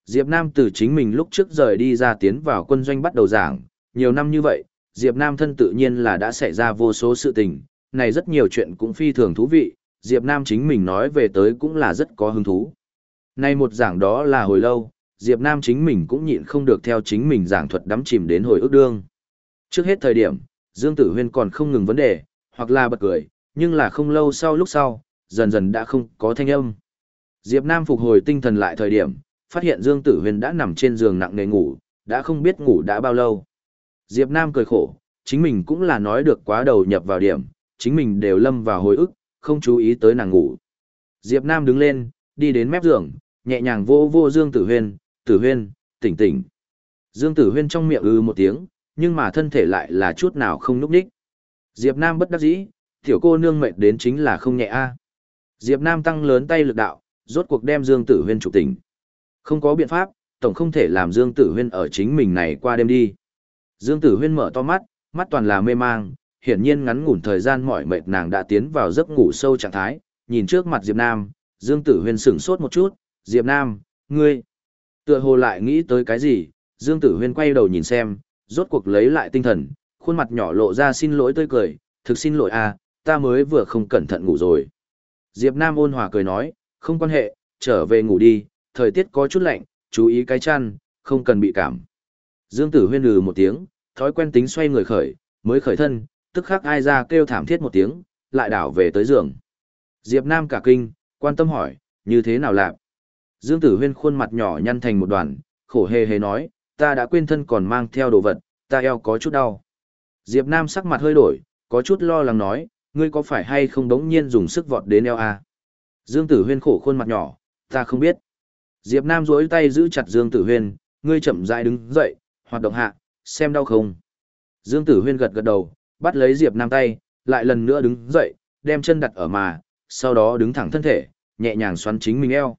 A: Diệp Nam từ chính mình lúc trước rời đi ra tiến vào quân doanh bắt đầu giảng, nhiều năm như vậy, Diệp Nam thân tự nhiên là đã xảy ra vô số sự tình, này rất nhiều chuyện cũng phi thường thú vị, Diệp Nam chính mình nói về tới cũng là rất có hứng thú. Nay một giảng đó là hồi lâu, Diệp Nam chính mình cũng nhịn không được theo chính mình giảng thuật đắm chìm đến hồi ức đương. Trước hết thời điểm, Dương Tử Huyên còn không ngừng vấn đề, hoặc là bật cười, nhưng là không lâu sau lúc sau, dần dần đã không có thanh âm. Diệp Nam phục hồi tinh thần lại thời điểm, phát hiện Dương Tử Huyên đã nằm trên giường nặng nề ngủ, đã không biết ngủ đã bao lâu. Diệp Nam cười khổ, chính mình cũng là nói được quá đầu nhập vào điểm, chính mình đều lâm vào hồi ức, không chú ý tới nàng ngủ. Diệp Nam đứng lên, đi đến mép giường, nhẹ nhàng vô vô Dương Tử Huyên, Tử Huyên, tỉnh tỉnh. Dương Tử Huyên trong miệng ư một tiếng, nhưng mà thân thể lại là chút nào không núp đích. Diệp Nam bất đắc dĩ, tiểu cô nương mệt đến chính là không nhẹ a. Diệp Nam tăng lớn tay lực đạo, rốt cuộc đem Dương Tử Huyên trục tỉnh. Không có biện pháp, tổng không thể làm Dương Tử Huyên ở chính mình này qua đêm đi. Dương Tử Huyên mở to mắt, mắt toàn là mê mang, hiển nhiên ngắn ngủn thời gian mỏi mệt nàng đã tiến vào giấc ngủ sâu trạng thái, nhìn trước mặt Diệp Nam, Dương Tử Huyên sững sốt một chút, "Diệp Nam, ngươi?" Tựa hồ lại nghĩ tới cái gì, Dương Tử Huyên quay đầu nhìn xem, rốt cuộc lấy lại tinh thần, khuôn mặt nhỏ lộ ra xin lỗi tươi cười, "Thực xin lỗi a, à, ta mới vừa không cẩn thận ngủ rồi." Diệp Nam ôn hòa cười nói, "Không quan hệ, trở về ngủ đi, thời tiết có chút lạnh, chú ý cái chăn, không cần bị cảm." Dương Tử Huyên lừ một tiếng, thói quen tính xoay người khởi, mới khởi thân, tức khắc ai ra kêu thảm thiết một tiếng, lại đảo về tới giường. Diệp Nam cả kinh, quan tâm hỏi, như thế nào lạc? Dương Tử Huyên khuôn mặt nhỏ nhăn thành một đoàn, khổ hề hề nói, ta đã quên thân còn mang theo đồ vật, ta eo có chút đau. Diệp Nam sắc mặt hơi đổi, có chút lo lắng nói, ngươi có phải hay không đống nhiên dùng sức vọt đến eo à? Dương Tử Huyên khổ khuôn mặt nhỏ, ta không biết. Diệp Nam duỗi tay giữ chặt Dương Tử Huyên, ngươi chậm rãi đứng dậy, hoạt động hạ, xem đau không. Dương Tử Huyên gật gật đầu, bắt lấy Diệp Nam tay, lại lần nữa đứng dậy, đem chân đặt ở mà, sau đó đứng thẳng thân thể, nhẹ nhàng xoắn chính mình eo.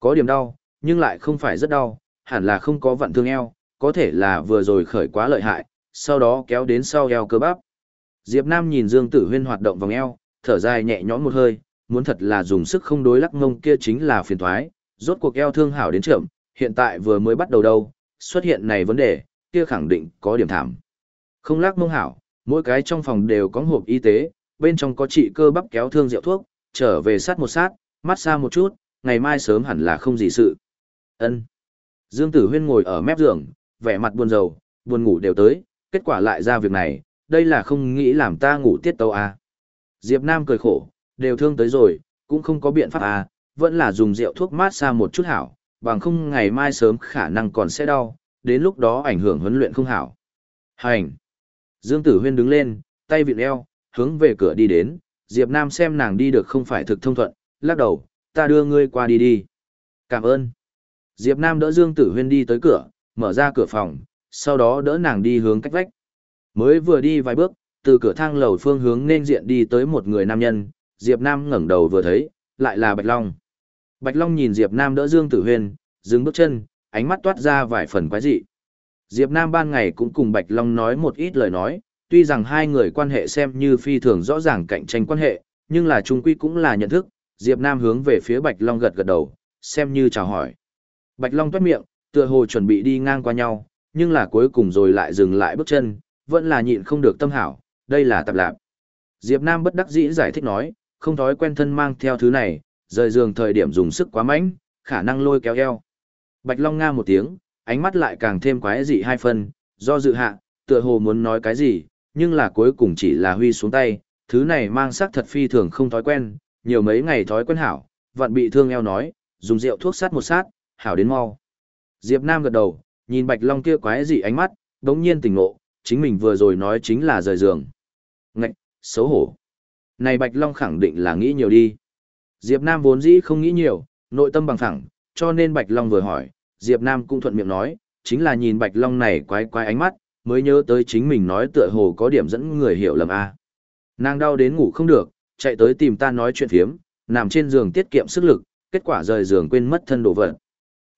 A: Có điểm đau, nhưng lại không phải rất đau, hẳn là không có vận thương eo, có thể là vừa rồi khởi quá lợi hại, sau đó kéo đến sau eo cơ bắp. Diệp Nam nhìn Dương Tử Huyên hoạt động vòng eo, thở dài nhẹ nhõm một hơi, muốn thật là dùng sức không đối lắc ngông kia chính là phiền toái, rốt cuộc eo thương hảo đến trưởng, hiện tại vừa mới bắt đầu đâu, xuất hiện này vấn đề, kia khẳng định có điểm thảm. Không lắc mông hảo, mỗi cái trong phòng đều có hộp y tế, bên trong có trị cơ bắp kéo thương rượu thuốc, trở về sát một sát, mát xa một chút, ngày mai sớm hẳn là không gì sự. Ân. Dương Tử Huyên ngồi ở mép giường, vẻ mặt buồn rầu, buồn ngủ đều tới, kết quả lại ra việc này, đây là không nghĩ làm ta ngủ tiết tâu à. Diệp Nam cười khổ, đều thương tới rồi, cũng không có biện pháp à, vẫn là dùng rượu thuốc mát xa một chút hảo, bằng không ngày mai sớm khả năng còn sẽ đau, đến lúc đó ảnh hưởng huấn luyện không hảo. Hành! Dương Tử Huyên đứng lên, tay vịn eo, hướng về cửa đi đến, Diệp Nam xem nàng đi được không phải thực thông thuận, lắc đầu, ta đưa ngươi qua đi đi. Cảm ơn. Diệp Nam đỡ Dương Tử Huyên đi tới cửa, mở ra cửa phòng, sau đó đỡ nàng đi hướng cách vách. Mới vừa đi vài bước, từ cửa thang lầu phương hướng nên diện đi tới một người nam nhân, Diệp Nam ngẩng đầu vừa thấy, lại là Bạch Long. Bạch Long nhìn Diệp Nam đỡ Dương Tử Huyên, dừng bước chân, ánh mắt toát ra vài phần quái dị. Diệp Nam ban ngày cũng cùng Bạch Long nói một ít lời nói, tuy rằng hai người quan hệ xem như phi thường rõ ràng cạnh tranh quan hệ, nhưng là chung quy cũng là nhận thức, Diệp Nam hướng về phía Bạch Long gật gật đầu, xem như chào hỏi. Bạch Long toát miệng, tựa hồ chuẩn bị đi ngang qua nhau, nhưng là cuối cùng rồi lại dừng lại bước chân, vẫn là nhịn không được tâm hảo, đây là tập lạp. Diệp Nam bất đắc dĩ giải thích nói, không thói quen thân mang theo thứ này, rời giường thời điểm dùng sức quá mạnh, khả năng lôi kéo eo. Bạch Long nga một tiếng, ánh mắt lại càng thêm quái dị hai phần, do dự hạ, tựa hồ muốn nói cái gì, nhưng là cuối cùng chỉ là huy xuống tay, thứ này mang sắc thật phi thường không thói quen, nhiều mấy ngày thói quen hảo, vặn bị thương eo nói, dùng rượu thuốc sát một sát, hảo đến mau. Diệp Nam gật đầu, nhìn Bạch Long kia quái dị ánh mắt, đống nhiên tỉnh ngộ, chính mình vừa rồi nói chính là rời giường. Ngạch, xấu hổ. Này Bạch Long khẳng định là nghĩ nhiều đi. Diệp Nam vốn dĩ không nghĩ nhiều, nội tâm bằng thẳng, cho nên Bạch Long vừa hỏi, Diệp Nam cũng thuận miệng nói, chính là nhìn Bạch Long này quái quái ánh mắt, mới nhớ tới chính mình nói tựa hồ có điểm dẫn người hiểu lầm a. Nàng đau đến ngủ không được, chạy tới tìm ta nói chuyện phiếm, nằm trên giường tiết kiệm sức lực, kết quả rời giường quên mất thân đồ vật.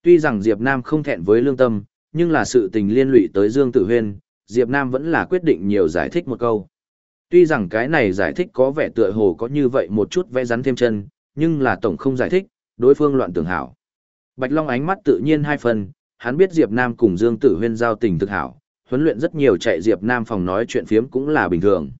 A: Tuy rằng Diệp Nam không thẹn với lương tâm, nhưng là sự tình liên lụy tới Dương Tử Huyên, Diệp Nam vẫn là quyết định nhiều giải thích một câu. Tuy rằng cái này giải thích có vẻ tựa hồ có như vậy một chút vẽ rắn thêm chân, nhưng là tổng không giải thích, đối phương loạn tưởng hảo. Bạch Long ánh mắt tự nhiên hai phần, hắn biết Diệp Nam cùng Dương Tử Huyên giao tình thực hảo, huấn luyện rất nhiều chạy Diệp Nam phòng nói chuyện phiếm cũng là bình thường.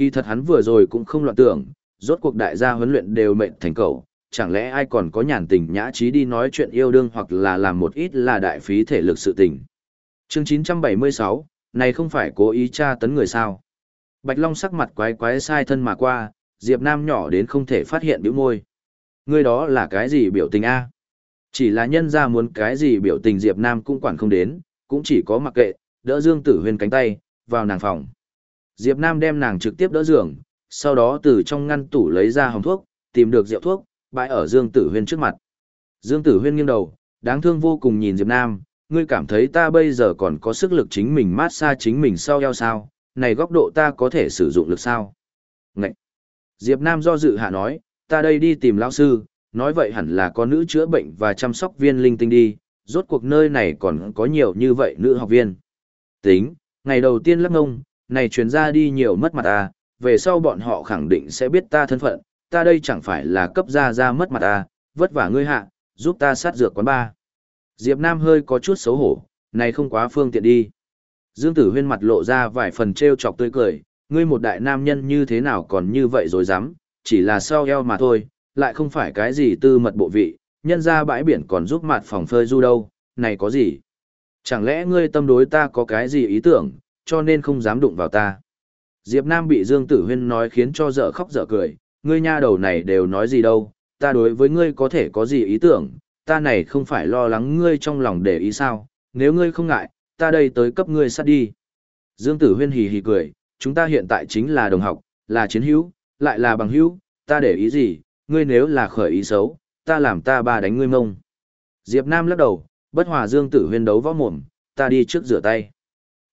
A: Kỳ thật hắn vừa rồi cũng không loạn tưởng, rốt cuộc đại gia huấn luyện đều mệnh thành cầu, chẳng lẽ ai còn có nhàn tình nhã trí đi nói chuyện yêu đương hoặc là làm một ít là đại phí thể lực sự tình. Chương 976, này không phải cố ý tra tấn người sao. Bạch Long sắc mặt quái quái sai thân mà qua, Diệp Nam nhỏ đến không thể phát hiện biểu môi. Ngươi đó là cái gì biểu tình a? Chỉ là nhân gia muốn cái gì biểu tình Diệp Nam cũng quản không đến, cũng chỉ có mặc kệ, đỡ Dương Tử Huyên cánh tay, vào nàng phòng. Diệp Nam đem nàng trực tiếp đỡ giường, sau đó từ trong ngăn tủ lấy ra hồng thuốc, tìm được rượu thuốc, bãi ở Dương Tử Huyên trước mặt. Dương Tử Huyên nghiêng đầu, đáng thương vô cùng nhìn Diệp Nam, ngươi cảm thấy ta bây giờ còn có sức lực chính mình mát xa chính mình sau eo sao, này góc độ ta có thể sử dụng lực sao? Ngậy! Diệp Nam do dự hạ nói, ta đây đi tìm lão sư, nói vậy hẳn là có nữ chữa bệnh và chăm sóc viên linh tinh đi, rốt cuộc nơi này còn có nhiều như vậy nữ học viên. Tính, ngày đầu tiên lắc ngông, này truyền ra đi nhiều mất mặt à, về sau bọn họ khẳng định sẽ biết ta thân phận, ta đây chẳng phải là cấp ra ra mất mặt à, vất vả ngươi hạ, giúp ta sát dược quán ba. Diệp Nam hơi có chút xấu hổ, này không quá phương tiện đi. Dương Tử Huyên mặt lộ ra vài phần treo chọc tươi cười, ngươi một đại nam nhân như thế nào còn như vậy rồi dám, chỉ là sao eo mà thôi, lại không phải cái gì tư mật bộ vị, nhân ra bãi biển còn giúp mặt phòng phơi du đâu, này có gì? Chẳng lẽ ngươi tâm đối ta có cái gì ý tưởng, cho nên không dám đụng vào ta? Diệp Nam bị Dương Tử Huyên nói khiến cho dở khóc dở cười, ngươi nha đầu này đều nói gì đâu, ta đối với ngươi có thể có gì ý tưởng, ta này không phải lo lắng ngươi trong lòng để ý sao, nếu ngươi không ngại, ta đây tới cấp ngươi sát đi. Dương Tử Huyên hì hì cười, chúng ta hiện tại chính là đồng học, là chiến hữu, lại là bằng hữu, ta để ý gì, ngươi nếu là khởi ý xấu, ta làm ta ba đánh ngươi mông. Diệp Nam lắc đầu, bất hòa Dương Tử Huyên đấu võ mồm, ta đi trước rửa tay.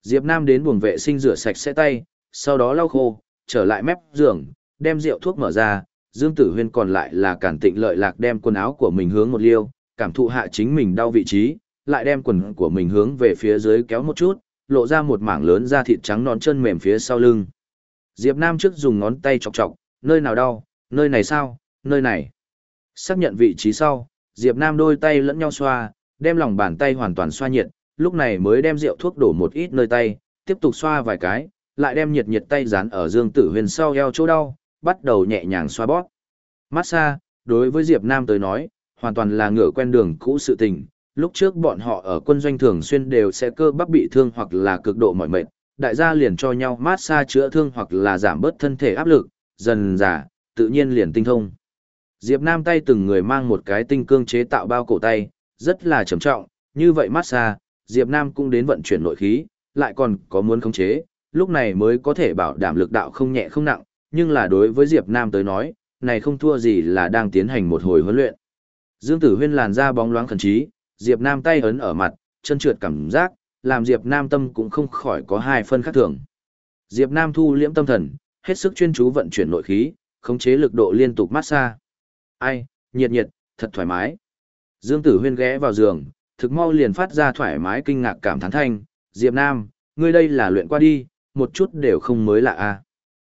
A: Diệp Nam đến buồng vệ sinh rửa sạch sẽ tay, sau đó lau khô, trở lại mép giường, đem rượu thuốc mở ra, Dương Tử Huyên còn lại là cản tịnh lợi lạc đem quần áo của mình hướng một liêu, cảm thụ hạ chính mình đau vị trí, lại đem quần của mình hướng về phía dưới kéo một chút, lộ ra một mảng lớn da thịt trắng non chân mềm phía sau lưng. Diệp Nam trước dùng ngón tay chọc chọc, nơi nào đau, nơi này sao, nơi này. Xác nhận vị trí sau, Diệp Nam đôi tay lẫn nhau xoa, đem lòng bàn tay hoàn toàn xoa nhiệt, lúc này mới đem rượu thuốc đổ một ít nơi tay, tiếp tục xoa vài cái, lại đem nhiệt nhiệt tay dán ở Dương Tử Huyền sau eo chỗ đau, bắt đầu nhẹ nhàng xoa bóp. Massage, đối với Diệp Nam tới nói, hoàn toàn là ngửa quen đường cũ sự tình. Lúc trước bọn họ ở quân doanh thường xuyên đều sẽ cơ bắp bị thương hoặc là cực độ mỏi mệt, đại gia liền cho nhau massage chữa thương hoặc là giảm bớt thân thể áp lực, dần dà, tự nhiên liền tinh thông. Diệp Nam tay từng người mang một cái tinh cương chế tạo bao cổ tay, rất là trầm trọng, như vậy massage, Diệp Nam cũng đến vận chuyển nội khí, lại còn có muốn khống chế, lúc này mới có thể bảo đảm lực đạo không nhẹ không nặng, nhưng là đối với Diệp Nam tới nói, này không thua gì là đang tiến hành một hồi huấn luyện. Dương Tử Huyên làn da bóng loáng khẩn trí, Diệp Nam tay ấn ở mặt, chân trượt cảm giác, làm Diệp Nam tâm cũng không khỏi có hai phân khác thường. Diệp Nam thu liễm tâm thần, hết sức chuyên chú vận chuyển nội khí, khống chế lực độ liên tục massage. Ai, nhiệt nhiệt, thật thoải mái. Dương Tử Huyên ghé vào giường, thực mau liền phát ra thoải mái kinh ngạc cảm thán thanh, Diệp Nam, ngươi đây là luyện qua đi, một chút đều không mới lạ à.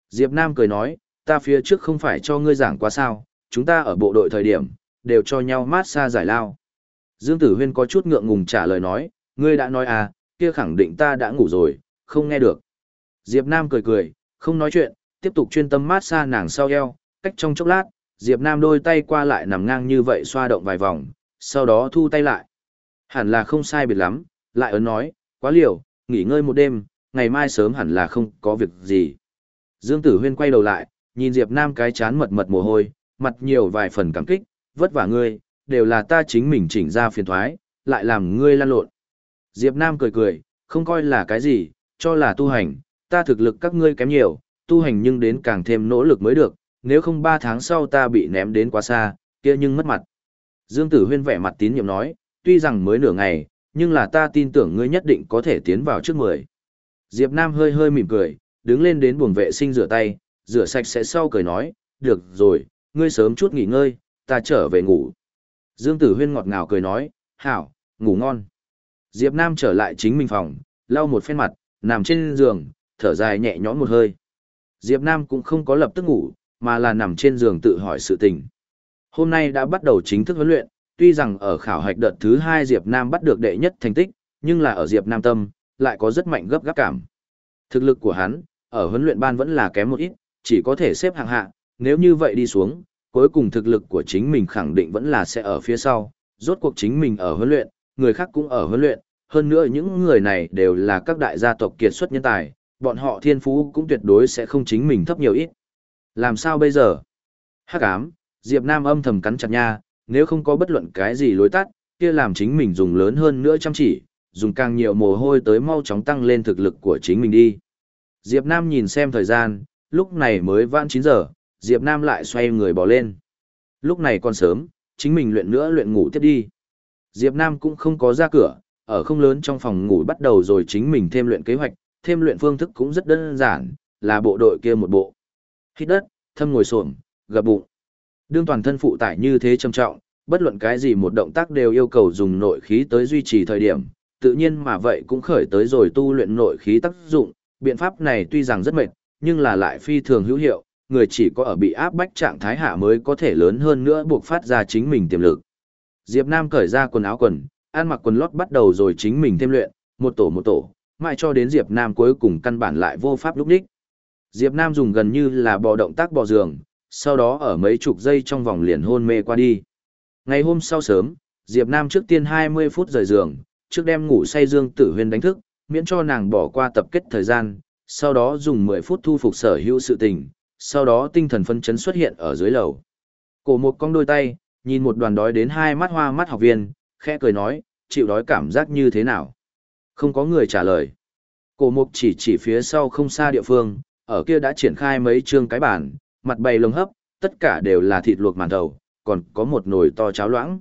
A: Diệp Nam cười nói, ta phía trước không phải cho ngươi giảng quá sao, chúng ta ở bộ đội thời điểm, đều cho nhau mát xa giải lao. Dương Tử Huyên có chút ngượng ngùng trả lời nói, ngươi đã nói à, kia khẳng định ta đã ngủ rồi, không nghe được. Diệp Nam cười cười, không nói chuyện, tiếp tục chuyên tâm mát xa nàng sau eo, cách trong chốc lát, Diệp Nam đôi tay qua lại nằm ngang như vậy xoa động vài vòng, sau đó thu tay lại. Hẳn là không sai biệt lắm, lại ấn nói, quá liều, nghỉ ngơi một đêm, ngày mai sớm hẳn là không có việc gì. Dương Tử Huyên quay đầu lại, nhìn Diệp Nam cái chán mật mật mồ hôi, mặt nhiều vài phần cảm kích, vất vả ngươi, đều là ta chính mình chỉnh ra phiền thoái, lại làm ngươi lan lộn. Diệp Nam cười cười, không coi là cái gì, cho là tu hành, ta thực lực các ngươi kém nhiều, tu hành nhưng đến càng thêm nỗ lực mới được, nếu không ba tháng sau ta bị ném đến quá xa, kia nhưng mất mặt. Dương Tử Huyên vẻ mặt tín nhiệm nói, tuy rằng mới nửa ngày, nhưng là ta tin tưởng ngươi nhất định có thể tiến vào trước mười. Diệp Nam hơi hơi mỉm cười, đứng lên đến buồng vệ sinh rửa tay, rửa sạch sẽ sau cười nói, được rồi, ngươi sớm chút nghỉ ngơi, ta trở về ngủ. Dương Tử Huyên ngọt ngào cười nói, hảo, ngủ ngon. Diệp Nam trở lại chính mình phòng, lau một phen mặt, nằm trên giường, thở dài nhẹ nhõm một hơi. Diệp Nam cũng không có lập tức ngủ, mà là nằm trên giường tự hỏi sự tình. Hôm nay đã bắt đầu chính thức huấn luyện, tuy rằng ở khảo hạch đợt thứ hai Diệp Nam bắt được đệ nhất thành tích, nhưng là ở Diệp Nam tâm, lại có rất mạnh gấp gáp cảm. Thực lực của hắn, ở huấn luyện ban vẫn là kém một ít, chỉ có thể xếp hạng hạ, nếu như vậy đi xuống, cuối cùng thực lực của chính mình khẳng định vẫn là sẽ ở phía sau, rốt cuộc chính mình ở huấn luyện, người khác cũng ở huấn luyện, hơn nữa những người này đều là các đại gia tộc kiệt xuất nhân tài, bọn họ thiên phú cũng tuyệt đối sẽ không chính mình thấp nhiều ít. Làm sao bây giờ? Hắc ám, Diệp Nam âm thầm cắn chặt nha, nếu không có bất luận cái gì lối tắt, kia làm chính mình dùng lớn hơn nữa chăm chỉ, dùng càng nhiều mồ hôi tới mau chóng tăng lên thực lực của chính mình đi. Diệp Nam nhìn xem thời gian, lúc này mới vãn 9 giờ, Diệp Nam lại xoay người bỏ lên. Lúc này còn sớm, chính mình luyện nữa luyện ngủ tiếp đi. Diệp Nam cũng không có ra cửa, ở không lớn trong phòng ngủ bắt đầu rồi chính mình thêm luyện kế hoạch, thêm luyện phương thức cũng rất đơn giản, là bộ đội kia một bộ. Hít đất, thâm ngồi xổm, gập bụng. Đương toàn thân phụ tải như thế trầm trọng, bất luận cái gì một động tác đều yêu cầu dùng nội khí tới duy trì thời điểm, tự nhiên mà vậy cũng khởi tới rồi tu luyện nội khí tác dụng, biện pháp này tuy rằng rất mệt, nhưng là lại phi thường hữu hiệu, người chỉ có ở bị áp bách trạng thái hạ mới có thể lớn hơn nữa buộc phát ra chính mình tiềm lực. Diệp Nam cởi ra quần áo quần, ăn mặc quần lót bắt đầu rồi chính mình thêm luyện, một tổ một tổ, mãi cho đến Diệp Nam cuối cùng căn bản lại vô pháp lúc đích. Diệp Nam dùng gần như là bò động tác bò giường, sau đó ở mấy chục giây trong vòng liền hôn mê qua đi. Ngày hôm sau sớm, Diệp Nam trước tiên 20 phút rời giường, trước đem ngủ say Dương Tử Huyên đánh thức, miễn cho nàng bỏ qua tập kết thời gian, sau đó dùng 10 phút thu phục sở hữu sự tình, sau đó tinh thần phân chấn xuất hiện ở dưới lầu. Cổ một cong đôi tay, nhìn một đoàn đói đến hai mắt hoa mắt học viên, khẽ cười nói, chịu đói cảm giác như thế nào? Không có người trả lời. Cổ mục chỉ chỉ phía sau không xa địa phương, ở kia đã triển khai mấy chương cái bản, mặt bày lồng hấp, tất cả đều là thịt luộc màn đầu, còn có một nồi to cháo loãng.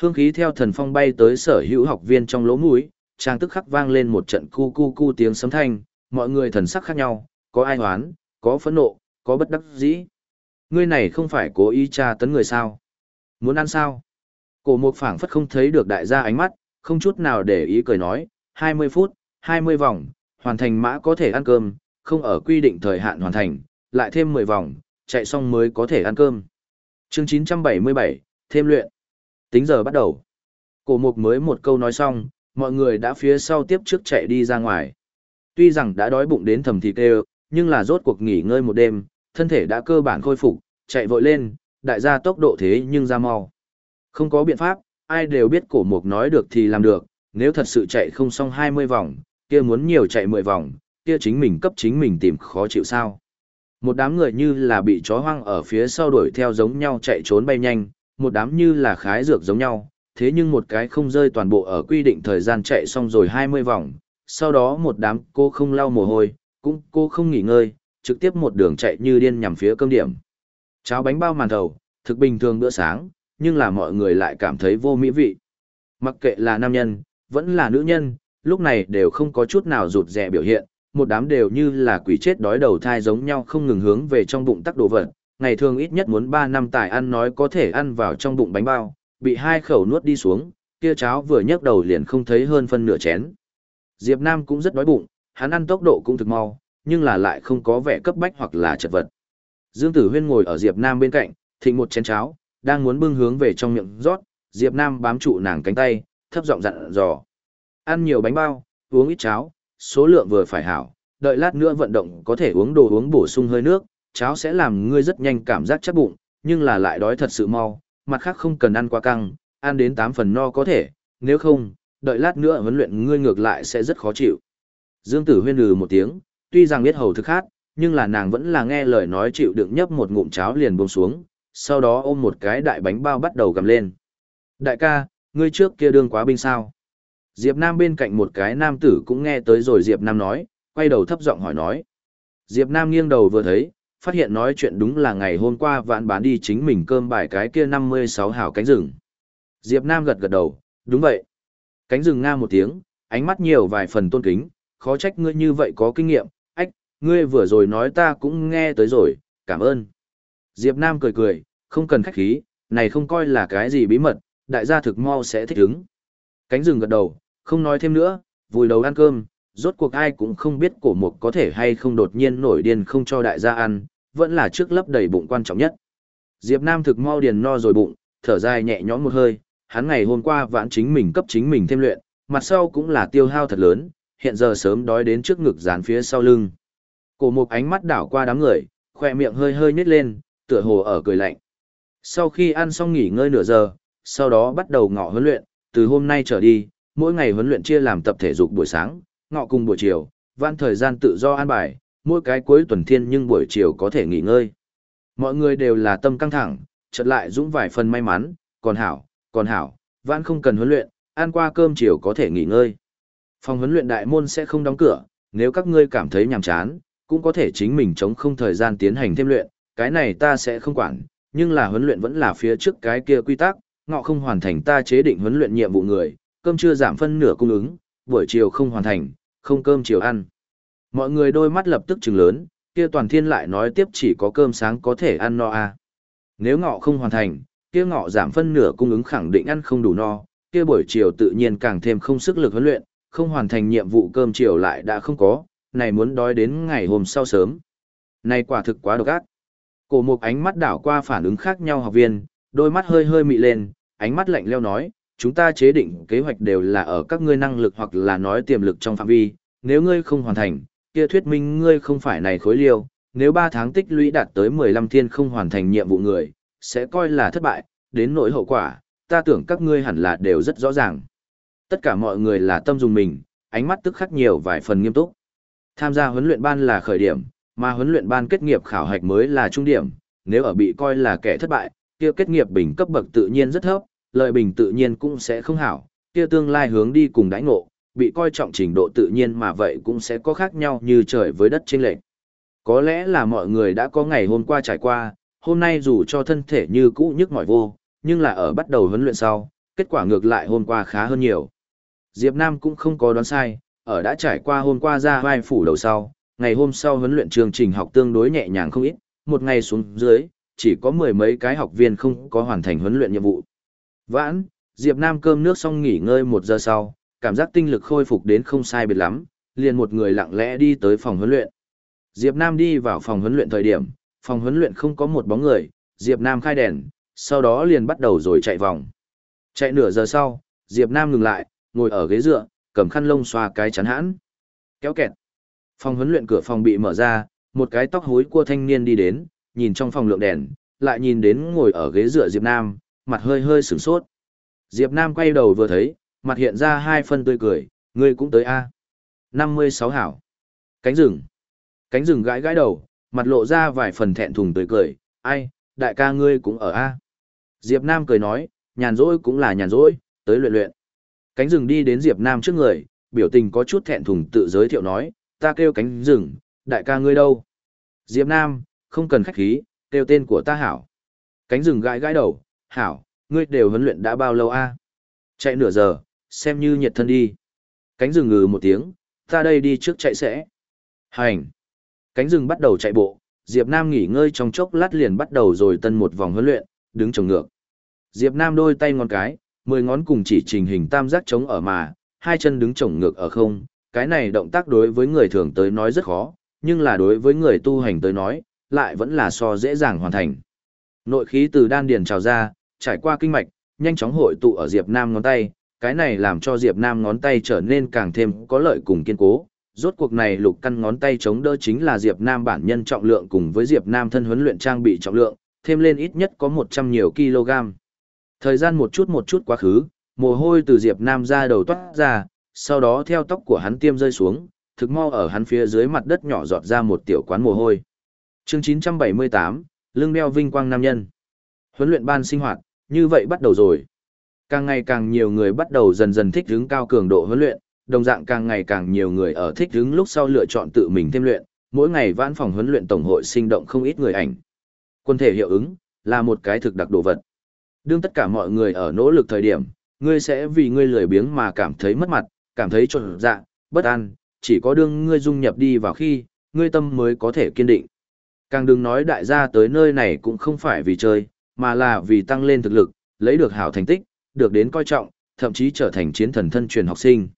A: Hương khí theo thần phong bay tới sở hữu học viên trong lỗ mũi, trang tức khắc vang lên một trận cu cu cu tiếng sấm thanh, mọi người thần sắc khác nhau, có ai hoán, có phẫn nộ, có bất đắc dĩ. Ngươi này không phải cố ý tra tấn người sao? Muốn ăn sao? Cổ mục phảng phất không thấy được đại gia ánh mắt, không chút nào để ý cười nói, 20 phút, 20 vòng, hoàn thành mã có thể ăn cơm, không ở quy định thời hạn hoàn thành, lại thêm 10 vòng, chạy xong mới có thể ăn cơm. Chương 977, thêm luyện. Tính giờ bắt đầu. Cổ mục mới một câu nói xong, mọi người đã phía sau tiếp trước chạy đi ra ngoài. Tuy rằng đã đói bụng đến thầm thịt đều, nhưng là rốt cuộc nghỉ ngơi một đêm, thân thể đã cơ bản khôi phục, chạy vội lên, đại gia tốc độ thế nhưng ra mau. Không có biện pháp, ai đều biết cổ mục nói được thì làm được, nếu thật sự chạy không xong 20 vòng, kia muốn nhiều chạy 10 vòng, kia chính mình cấp chính mình tìm khó chịu sao. Một đám người như là bị chó hoang ở phía sau đuổi theo giống nhau chạy trốn bay nhanh, một đám như là khái dược giống nhau, thế nhưng một cái không rơi toàn bộ ở quy định thời gian chạy xong rồi 20 vòng, sau đó một đám cô không lau mồ hôi, cũng cô không nghỉ ngơi, trực tiếp một đường chạy như điên nhằm phía cơm điểm. Cháo bánh bao màn thầu, thực bình thường bữa sáng, nhưng là mọi người lại cảm thấy vô mỹ vị. Mặc kệ là nam nhân, vẫn là nữ nhân, lúc này đều không có chút nào rụt rè biểu hiện, một đám đều như là quỷ chết đói đầu thai giống nhau không ngừng hướng về trong bụng tắc đồ vật, ngày thường ít nhất muốn 3 năm tài ăn nói có thể ăn vào trong bụng bánh bao, bị hai khẩu nuốt đi xuống, kia cháo vừa nhấc đầu liền không thấy hơn phân nửa chén. Diệp Nam cũng rất đói bụng, hắn ăn tốc độ cũng thực mau, nhưng là lại không có vẻ cấp bách hoặc là chật vật. Dương Tử Huyên ngồi ở Diệp Nam bên cạnh, thịnh một chén cháo, đang muốn bưng hướng về trong miệng rót, Diệp Nam bám trụ nàng cánh tay, thấp giọng dặn dò. Ăn nhiều bánh bao, uống ít cháo, số lượng vừa phải hảo, đợi lát nữa vận động có thể uống đồ uống bổ sung hơi nước, cháo sẽ làm ngươi rất nhanh cảm giác chắc bụng, nhưng là lại đói thật sự mau, mặt khác không cần ăn quá căng, ăn đến 8 phần no có thể, nếu không, đợi lát nữa huấn luyện ngươi ngược lại sẽ rất khó chịu. Dương Tử Huyên lừ một tiếng, tuy rằng biết hầu thực khát, nhưng là nàng vẫn là nghe lời nói chịu đựng nhấp một ngụm cháo liền buông xuống, sau đó ôm một cái đại bánh bao bắt đầu gầm lên. Đại ca, ngươi trước kia đương quá binh sao? Diệp Nam bên cạnh một cái nam tử cũng nghe tới rồi Diệp Nam nói, quay đầu thấp giọng hỏi nói. Diệp Nam nghiêng đầu vừa thấy, phát hiện nói chuyện đúng là ngày hôm qua vạn bán đi chính mình cơm bài cái kia 56 hảo cánh rừng. Diệp Nam gật gật đầu, đúng vậy. Cánh rừng nga một tiếng, ánh mắt nhiều vài phần tôn kính, khó trách ngươi như vậy có kinh nghiệm, ách, ngươi vừa rồi nói ta cũng nghe tới rồi, cảm ơn. Diệp Nam cười cười, không cần khách khí, này không coi là cái gì bí mật, đại gia thực mau sẽ thích ứng. Cánh rừng gật đầu, không nói thêm nữa, vùi đầu ăn cơm, rốt cuộc ai cũng không biết cổ mục có thể hay không đột nhiên nổi điên không cho đại gia ăn, vẫn là trước lấp đầy bụng quan trọng nhất. Diệp Nam thực mau điền no rồi bụng, thở dài nhẹ nhõm một hơi, hắn ngày hôm qua vãn chính mình cấp chính mình thêm luyện, mặt sau cũng là tiêu hao thật lớn, hiện giờ sớm đói đến trước ngực dán phía sau lưng. Cổ mục ánh mắt đảo qua đám người, khoe miệng hơi hơi nhếch lên, tựa hồ ở cười lạnh. Sau khi ăn xong nghỉ ngơi nửa giờ, sau đó bắt đầu ngọ huấn luyện, từ hôm nay trở đi, mỗi ngày huấn luyện chia làm tập thể dục buổi sáng, ngọ cùng buổi chiều, van thời gian tự do an bài, mỗi cái cuối tuần thiên nhưng buổi chiều có thể nghỉ ngơi. Mọi người đều là tâm căng thẳng, chợt lại dũng vài phần may mắn, còn hảo, còn hảo, van không cần huấn luyện, ăn qua cơm chiều có thể nghỉ ngơi. Phòng huấn luyện đại môn sẽ không đóng cửa, nếu các ngươi cảm thấy nhàm chán, cũng có thể chính mình chống không thời gian tiến hành thêm luyện, cái này ta sẽ không quản, nhưng là huấn luyện vẫn là phía trước cái kia quy tắc, ngọ không hoàn thành ta chế định huấn luyện nhiệm vụ người, cơm chưa giảm phân nửa cung ứng, buổi chiều không hoàn thành, không cơm chiều ăn. Mọi người đôi mắt lập tức trừng lớn, kia toàn thiên lại nói tiếp chỉ có cơm sáng có thể ăn no à. Nếu ngọ không hoàn thành, kia ngọ giảm phân nửa cung ứng khẳng định ăn không đủ no, kia buổi chiều tự nhiên càng thêm không sức lực huấn luyện, không hoàn thành nhiệm vụ cơm chiều lại đã không có, này muốn đói đến ngày hôm sau sớm. Này quả thực quá độc ác. Cổ một ánh mắt đảo qua phản ứng khác nhau học viên, đôi mắt hơi hơi mị lên, ánh mắt lạnh leo nói, chúng ta chế định kế hoạch đều là ở các ngươi năng lực hoặc là nói tiềm lực trong phạm vi, nếu ngươi không hoàn thành, kia thuyết minh ngươi không phải này khối liêu, nếu 3 tháng tích lũy đạt tới 15 thiên không hoàn thành nhiệm vụ người, sẽ coi là thất bại, đến nỗi hậu quả, ta tưởng các ngươi hẳn là đều rất rõ ràng. Tất cả mọi người là tâm dùng mình, ánh mắt tức khắc nhiều vài phần nghiêm túc. Tham gia huấn luyện ban là khởi điểm, mà huấn luyện ban kết nghiệp khảo hạch mới là trung điểm, nếu ở bị coi là kẻ thất bại, kia kết nghiệp bình cấp bậc tự nhiên rất thấp, lợi bình tự nhiên cũng sẽ không hảo, kia tương lai hướng đi cùng đãi ngộ, bị coi trọng trình độ tự nhiên mà vậy cũng sẽ có khác nhau như trời với đất chênh lệch. Có lẽ là mọi người đã có ngày hôm qua trải qua, hôm nay dù cho thân thể như cũ nhức mỏi vô, nhưng là ở bắt đầu huấn luyện sau, kết quả ngược lại hôm qua khá hơn nhiều. Diệp Nam cũng không có đoán sai, ở đã trải qua hôm qua ra vai phủ đầu sau, ngày hôm sau huấn luyện chương trình học tương đối nhẹ nhàng không ít, một ngày xuống dưới, chỉ có mười mấy cái học viên không có hoàn thành huấn luyện nhiệm vụ. Vãn, Diệp Nam cơm nước xong nghỉ ngơi một giờ sau, cảm giác tinh lực khôi phục đến không sai biệt lắm, liền một người lặng lẽ đi tới phòng huấn luyện. Diệp Nam đi vào phòng huấn luyện thời điểm, phòng huấn luyện không có một bóng người, Diệp Nam khai đèn, sau đó liền bắt đầu rồi chạy vòng. Chạy nửa giờ sau, Diệp Nam ngừng lại, ngồi ở ghế dựa, cầm khăn lông xoa cái chắn hãn. Kéo kẹt. Phòng huấn luyện cửa phòng bị mở ra, một cái tóc hối của thanh niên đi đến, nhìn trong phòng lượng đèn, lại nhìn đến ngồi ở ghế dựa Diệp Nam, mặt hơi hơi sửng sốt. Diệp Nam quay đầu vừa thấy, mặt hiện ra hai phân tươi cười, ngươi cũng tới a. 56 hảo. Cánh rừng. Cánh rừng gãi gãi đầu, mặt lộ ra vài phần thẹn thùng tươi cười, ai, đại ca ngươi cũng ở a. Diệp Nam cười nói, nhàn rỗi cũng là nhàn rỗi, tới luyện luyện. Cánh rừng đi đến Diệp Nam trước người, biểu tình có chút thẹn thùng tự giới thiệu nói, ta kêu cánh rừng, đại ca ngươi đâu? Diệp Nam, không cần khách khí, kêu tên của ta hảo. Cánh rừng gãi gãi đầu, hảo, ngươi đều huấn luyện đã bao lâu a? Chạy nửa giờ, xem như nhiệt thân đi. Cánh rừng ngừ một tiếng, ta đây đi trước chạy sẽ. Hành. Cánh rừng bắt đầu chạy bộ, Diệp Nam nghỉ ngơi trong chốc lát liền bắt đầu rồi tân một vòng huấn luyện, đứng trồng ngược. Diệp Nam đôi tay ngón cái, mười ngón cùng chỉ trình hình tam giác chống ở mà, hai chân đứng trồng ngược ở không. Cái này động tác đối với người thường tới nói rất khó, nhưng là đối với người tu hành tới nói, lại vẫn là so dễ dàng hoàn thành. Nội khí từ đan điền trào ra, trải qua kinh mạch, nhanh chóng hội tụ ở Diệp Nam ngón tay, cái này làm cho Diệp Nam ngón tay trở nên càng thêm có lợi cùng kiên cố. Rốt cuộc này lục căn ngón tay chống đỡ chính là Diệp Nam bản nhân trọng lượng cùng với Diệp Nam thân huấn luyện trang bị trọng lượng, thêm lên ít nhất có 100 nhiều kg. Thời gian một chút một chút quá khứ, mồ hôi từ Diệp Nam ra đầu toát ra, sau đó theo tóc của hắn tiêm rơi xuống, thực mau ở hắn phía dưới mặt đất nhỏ giọt ra một tiểu quán mồ hôi. Chương 978, lưng đeo vinh quang nam nhân. Huấn luyện ban sinh hoạt, như vậy bắt đầu rồi. Càng ngày càng nhiều người bắt đầu dần dần thích hướng cao cường độ huấn luyện, đồng dạng càng ngày càng nhiều người ở thích hướng lúc sau lựa chọn tự mình thêm luyện, mỗi ngày vãn phòng huấn luyện tổng hội sinh động không ít người ảnh. Quân thể hiệu ứng là một cái thực đặc đồ vật. Đương tất cả mọi người ở nỗ lực thời điểm, ngươi sẽ vì ngươi lười biếng mà cảm thấy mất mặt, cảm thấy trột dạ, bất an, chỉ có đương ngươi dung nhập đi vào khi, ngươi tâm mới có thể kiên định. Càng đừng nói đại gia tới nơi này cũng không phải vì chơi, mà là vì tăng lên thực lực, lấy được hảo thành tích, được đến coi trọng, thậm chí trở thành chiến thần thân truyền học sinh.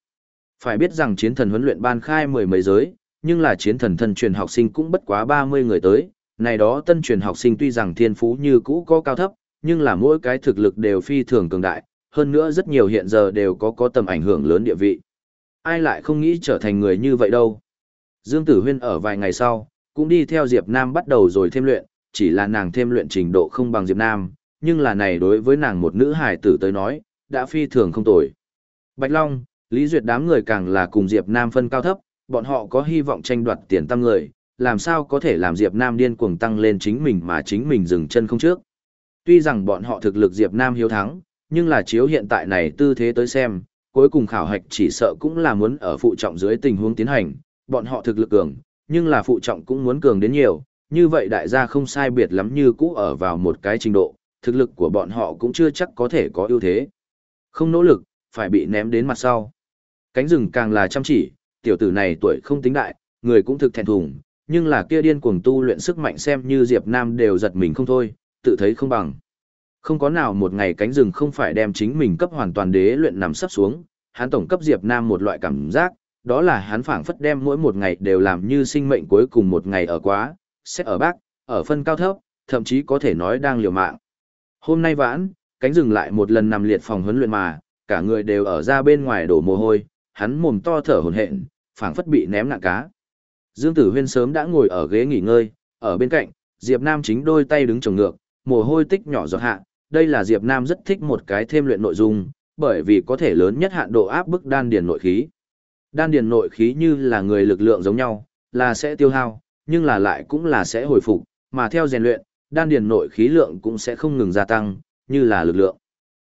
A: Phải biết rằng chiến thần huấn luyện ban khai mười mấy giới, nhưng là chiến thần thân truyền học sinh cũng bất quá 30 người tới, này đó tân truyền học sinh tuy rằng thiên phú như cũ có cao thấp, nhưng là mỗi cái thực lực đều phi thường cường đại, hơn nữa rất nhiều hiện giờ đều có có tầm ảnh hưởng lớn địa vị. Ai lại không nghĩ trở thành người như vậy đâu. Dương Tử Huyên ở vài ngày sau, cũng đi theo Diệp Nam bắt đầu rồi thêm luyện, chỉ là nàng thêm luyện trình độ không bằng Diệp Nam, nhưng là này đối với nàng một nữ hài tử tới nói, đã phi thường không tồi. Bạch Long, Lý Duyệt đám người càng là cùng Diệp Nam phân cao thấp, bọn họ có hy vọng tranh đoạt tiền tăng người, làm sao có thể làm Diệp Nam điên cuồng tăng lên chính mình mà chính mình dừng chân không trước. Tuy rằng bọn họ thực lực Diệp Nam hiếu thắng, nhưng là chiếu hiện tại này tư thế tới xem, cuối cùng khảo hạch chỉ sợ cũng là muốn ở phụ trọng dưới tình huống tiến hành, bọn họ thực lực cường, nhưng là phụ trọng cũng muốn cường đến nhiều, như vậy đại gia không sai biệt lắm như cũ ở vào một cái trình độ, thực lực của bọn họ cũng chưa chắc có thể có ưu thế. Không nỗ lực, phải bị ném đến mặt sau. Cánh rừng càng là chăm chỉ, tiểu tử này tuổi không tính đại, người cũng thực thẹn thùng, nhưng là kia điên cuồng tu luyện sức mạnh xem như Diệp Nam đều giật mình không thôi, tự thấy không bằng. Không có nào một ngày cánh rừng không phải đem chính mình cấp hoàn toàn đế luyện nằm sắp xuống, hắn tổng cấp Diệp Nam một loại cảm giác, đó là hắn phảng phất đem mỗi một ngày đều làm như sinh mệnh cuối cùng một ngày ở quá, xét ở bác, ở phân cao thấp, thậm chí có thể nói đang liều mạng. Hôm nay vãn, cánh rừng lại một lần nằm liệt phòng huấn luyện mà, cả người đều ở ra bên ngoài đổ mồ hôi, hắn mồm to thở hổn hển, phảng phất bị ném nặng cá. Dương Tử Huyên sớm đã ngồi ở ghế nghỉ ngơi, ở bên cạnh, Diệp Nam chính đôi tay đứng trồng ngược, mồ hôi tích nhỏ giọt hạ, đây là Diệp Nam rất thích một cái thêm luyện nội dung, bởi vì có thể lớn nhất hạn độ áp bức đan điền nội khí. Đan điền nội khí như là người lực lượng giống nhau, là sẽ tiêu hao, nhưng là lại cũng là sẽ hồi phục, mà theo rèn luyện, đan điền nội khí lượng cũng sẽ không ngừng gia tăng, như là lực lượng.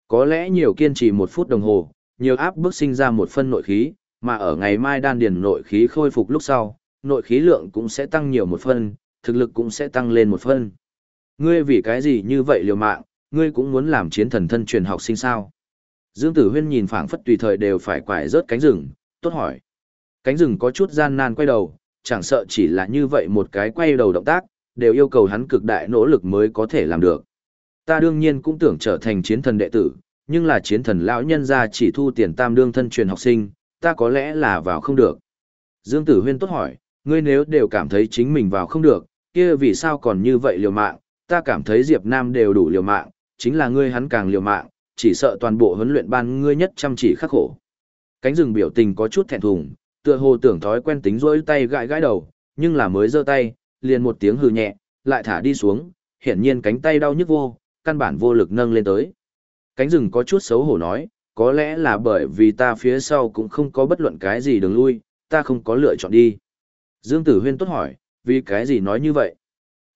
A: Có lẽ nhiều kiên trì một phút đồng hồ, nhiều áp bức sinh ra một phân nội khí, mà ở ngày mai đan điền nội khí khôi phục lúc sau, nội khí lượng cũng sẽ tăng nhiều một phân, thực lực cũng sẽ tăng lên một phân. Ngươi vì cái gì như vậy liều mạng, ngươi cũng muốn làm chiến thần thân truyền học sinh sao? Dương Tử Huyên nhìn phảng phất tùy thời đều phải quải rớt cánh rừng, tốt hỏi. Cánh rừng có chút gian nan quay đầu, chẳng sợ chỉ là như vậy một cái quay đầu động tác, đều yêu cầu hắn cực đại nỗ lực mới có thể làm được. Ta đương nhiên cũng tưởng trở thành chiến thần đệ tử, nhưng là chiến thần lão nhân gia chỉ thu tiền tam đương thân truyền học sinh, ta có lẽ là vào không được. Dương Tử Huyên tốt hỏi, ngươi nếu đều cảm thấy chính mình vào không được, kia vì sao còn như vậy liều mạng, ta cảm thấy Diệp Nam đều đủ liều mạng, chính là ngươi hắn càng liều mạng, chỉ sợ toàn bộ huấn luyện ban ngươi nhất chăm chỉ khắc khổ. Cánh rừng biểu tình có chút thẹn thùng, tựa hồ tưởng thói quen tính rỗi tay gãi gãi đầu, nhưng là mới giơ tay, liền một tiếng hừ nhẹ, lại thả đi xuống, hiển nhiên cánh tay đau nhức vô, căn bản vô lực nâng lên tới. Cánh rừng có chút xấu hổ nói, có lẽ là bởi vì ta phía sau cũng không có bất luận cái gì đường lui, ta không có lựa chọn đi. Dương Tử Huyên tốt hỏi, vì cái gì nói như vậy?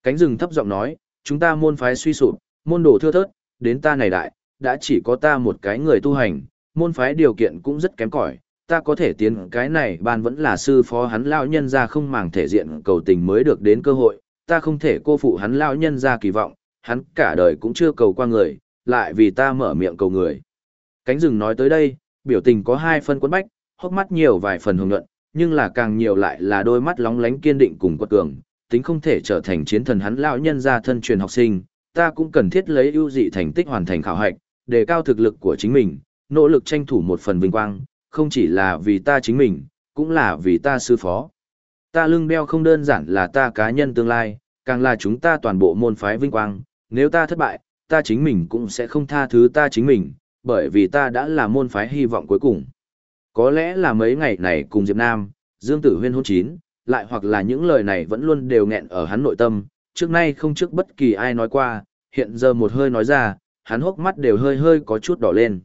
A: Cánh rừng thấp giọng nói, chúng ta môn phái suy sụp, môn đồ thưa thớt, đến ta này đại, đã chỉ có ta một cái người tu hành, môn phái điều kiện cũng rất kém cỏi, ta có thể tiến cái này ban vẫn là sư phó hắn lão nhân ra không màng thể diện cầu tình mới được đến cơ hội, ta không thể cô phụ hắn lão nhân ra kỳ vọng, hắn cả đời cũng chưa cầu qua người, lại vì ta mở miệng cầu người. Cánh rừng nói tới đây, biểu tình có hai phân quấn bách, hốc mắt nhiều vài phần hồng nhuận, nhưng là càng nhiều lại là đôi mắt lóng lánh kiên định cùng quật cường, tính không thể trở thành chiến thần hắn lão nhân ra thân truyền học sinh, ta cũng cần thiết lấy ưu dị thành tích hoàn thành khảo hạch, đề cao thực lực của chính mình, nỗ lực tranh thủ một phần vinh quang, không chỉ là vì ta chính mình, cũng là vì ta sư phó. Ta lưng đeo không đơn giản là ta cá nhân tương lai, càng là chúng ta toàn bộ môn phái vinh quang, nếu ta thất bại, ta chính mình cũng sẽ không tha thứ ta chính mình, bởi vì ta đã là môn phái hy vọng cuối cùng. Có lẽ là mấy ngày này cùng Diệp Nam, Dương Tử Huyên hôn chín, lại hoặc là những lời này vẫn luôn đều nghẹn ở hắn nội tâm, trước nay không trước bất kỳ ai nói qua, hiện giờ một hơi nói ra, hắn hốc mắt đều hơi hơi có chút đỏ lên.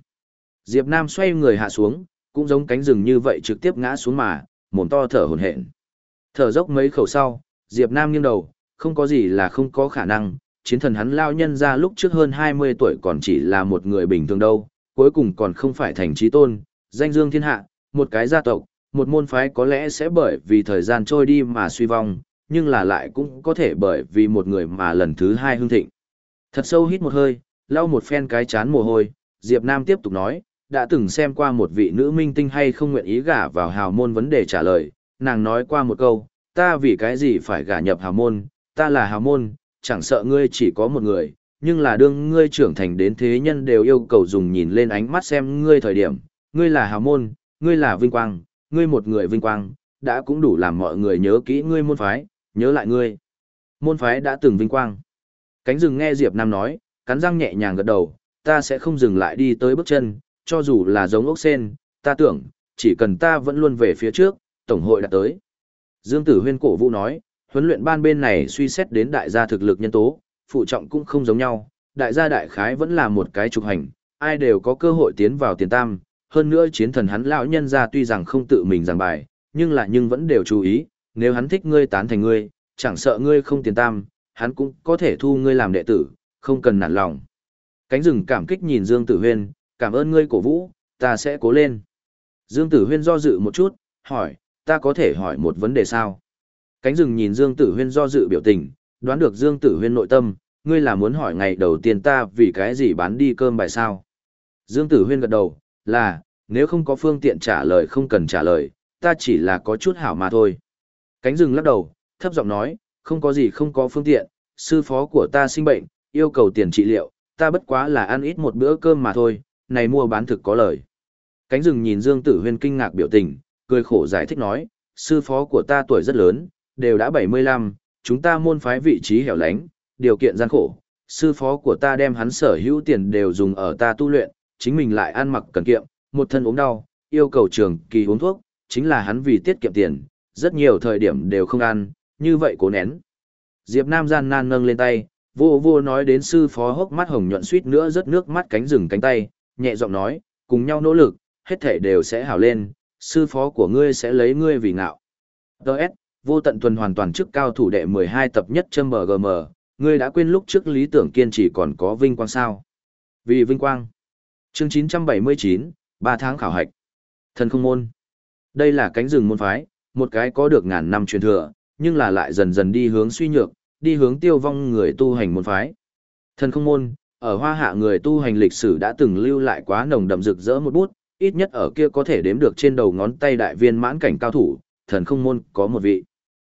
A: Diệp Nam xoay người hạ xuống, cũng giống cánh rừng như vậy trực tiếp ngã xuống mà, mồm to thở hổn hển. Thở dốc mấy khẩu sau, Diệp Nam nghiêng đầu, không có gì là không có khả năng, chiến thần hắn lao nhân ra lúc trước hơn 20 tuổi còn chỉ là một người bình thường đâu, cuối cùng còn không phải thành trí tôn, danh dương thiên hạ, một cái gia tộc, một môn phái có lẽ sẽ bởi vì thời gian trôi đi mà suy vong, nhưng là lại cũng có thể bởi vì một người mà lần thứ hai hương thịnh. Thật sâu hít một hơi, lau một phen cái chán mồ hôi, Diệp Nam tiếp tục nói, đã từng xem qua một vị nữ minh tinh hay không nguyện ý gả vào hào môn vấn đề trả lời, nàng nói qua một câu, ta vì cái gì phải gả nhập hào môn, ta là hào môn, chẳng sợ ngươi chỉ có một người, nhưng là đương ngươi trưởng thành đến thế nhân đều yêu cầu dùng nhìn lên ánh mắt xem ngươi thời điểm, ngươi là hào môn, ngươi là vinh quang, ngươi một người vinh quang, đã cũng đủ làm mọi người nhớ kỹ ngươi môn phái, nhớ lại ngươi. Môn phái đã từng vinh quang. Cánh rừng nghe Diệp Nam nói, cắn răng nhẹ nhàng gật đầu, ta sẽ không dừng lại đi tới bước chân, cho dù là giống ốc sen, ta tưởng, chỉ cần ta vẫn luôn về phía trước, Tổng hội đã tới. Dương Tử Huyên cổ vũ nói, huấn luyện ban bên này suy xét đến đại gia thực lực nhân tố, phụ trọng cũng không giống nhau, đại gia đại khái vẫn là một cái trục hành, ai đều có cơ hội tiến vào tiền tam, hơn nữa chiến thần hắn lão nhân ra tuy rằng không tự mình giảng bài, nhưng là nhưng vẫn đều chú ý, nếu hắn thích ngươi tán thành ngươi, chẳng sợ ngươi không tiền tam, hắn cũng có thể thu ngươi làm đệ tử, không cần nản lòng. Cánh rừng cảm kích nhìn Dương Tử Huyên, cảm ơn ngươi cổ vũ, ta sẽ cố lên. Dương Tử Huyên do dự một chút, hỏi, ta có thể hỏi một vấn đề sao? Cánh rừng nhìn Dương Tử Huyên do dự biểu tình, đoán được Dương Tử Huyên nội tâm, ngươi là muốn hỏi ngày đầu tiên ta vì cái gì bán đi cơm bài sao? Dương Tử Huyên gật đầu, là, nếu không có phương tiện trả lời không cần trả lời, ta chỉ là có chút hảo mà thôi. Cánh rừng lắc đầu, thấp giọng nói, không có gì không có phương tiện, sư phó của ta sinh bệnh, yêu cầu tiền trị liệu, ta bất quá là ăn ít một bữa cơm mà thôi, này mua bán thực có lời. Cánh rừng nhìn Dương Tử Huyên kinh ngạc biểu tình, cười khổ giải thích nói, sư phó của ta tuổi rất lớn, đều đã 75, chúng ta môn phái vị trí hẻo lánh, điều kiện gian khổ, sư phó của ta đem hắn sở hữu tiền đều dùng ở ta tu luyện, chính mình lại ăn mặc cần kiệm, một thân ốm đau, yêu cầu trường kỳ uống thuốc, chính là hắn vì tiết kiệm tiền, rất nhiều thời điểm đều không ăn, như vậy cố nén. Diệp Nam gian nan nâng lên tay, vô vô nói đến sư phó hốc mắt hồng nhuận suýt nữa rớt nước mắt cánh rừng cánh tay, nhẹ giọng nói, cùng nhau nỗ lực, hết thể đều sẽ hảo lên, sư phó của ngươi sẽ lấy ngươi vì ngạo. Đợt, vô tận tuần hoàn toàn trước cao thủ đệ 12 tập nhất châm BGM, ngươi đã quên lúc trước lý tưởng kiên trì còn có vinh quang sao. Vì vinh quang. Chương 979, 3 tháng khảo hạch. Thần không môn. Đây là cánh rừng môn phái, một cái có được ngàn năm truyền thừa, nhưng là lại dần dần đi hướng suy nhược, đi hướng tiêu vong người tu hành môn phái. Thần không môn, ở hoa hạ người tu hành lịch sử đã từng lưu lại quá nồng đậm rực rỡ một bút, ít nhất ở kia có thể đếm được trên đầu ngón tay đại viên mãn cảnh cao thủ, thần không môn có một vị.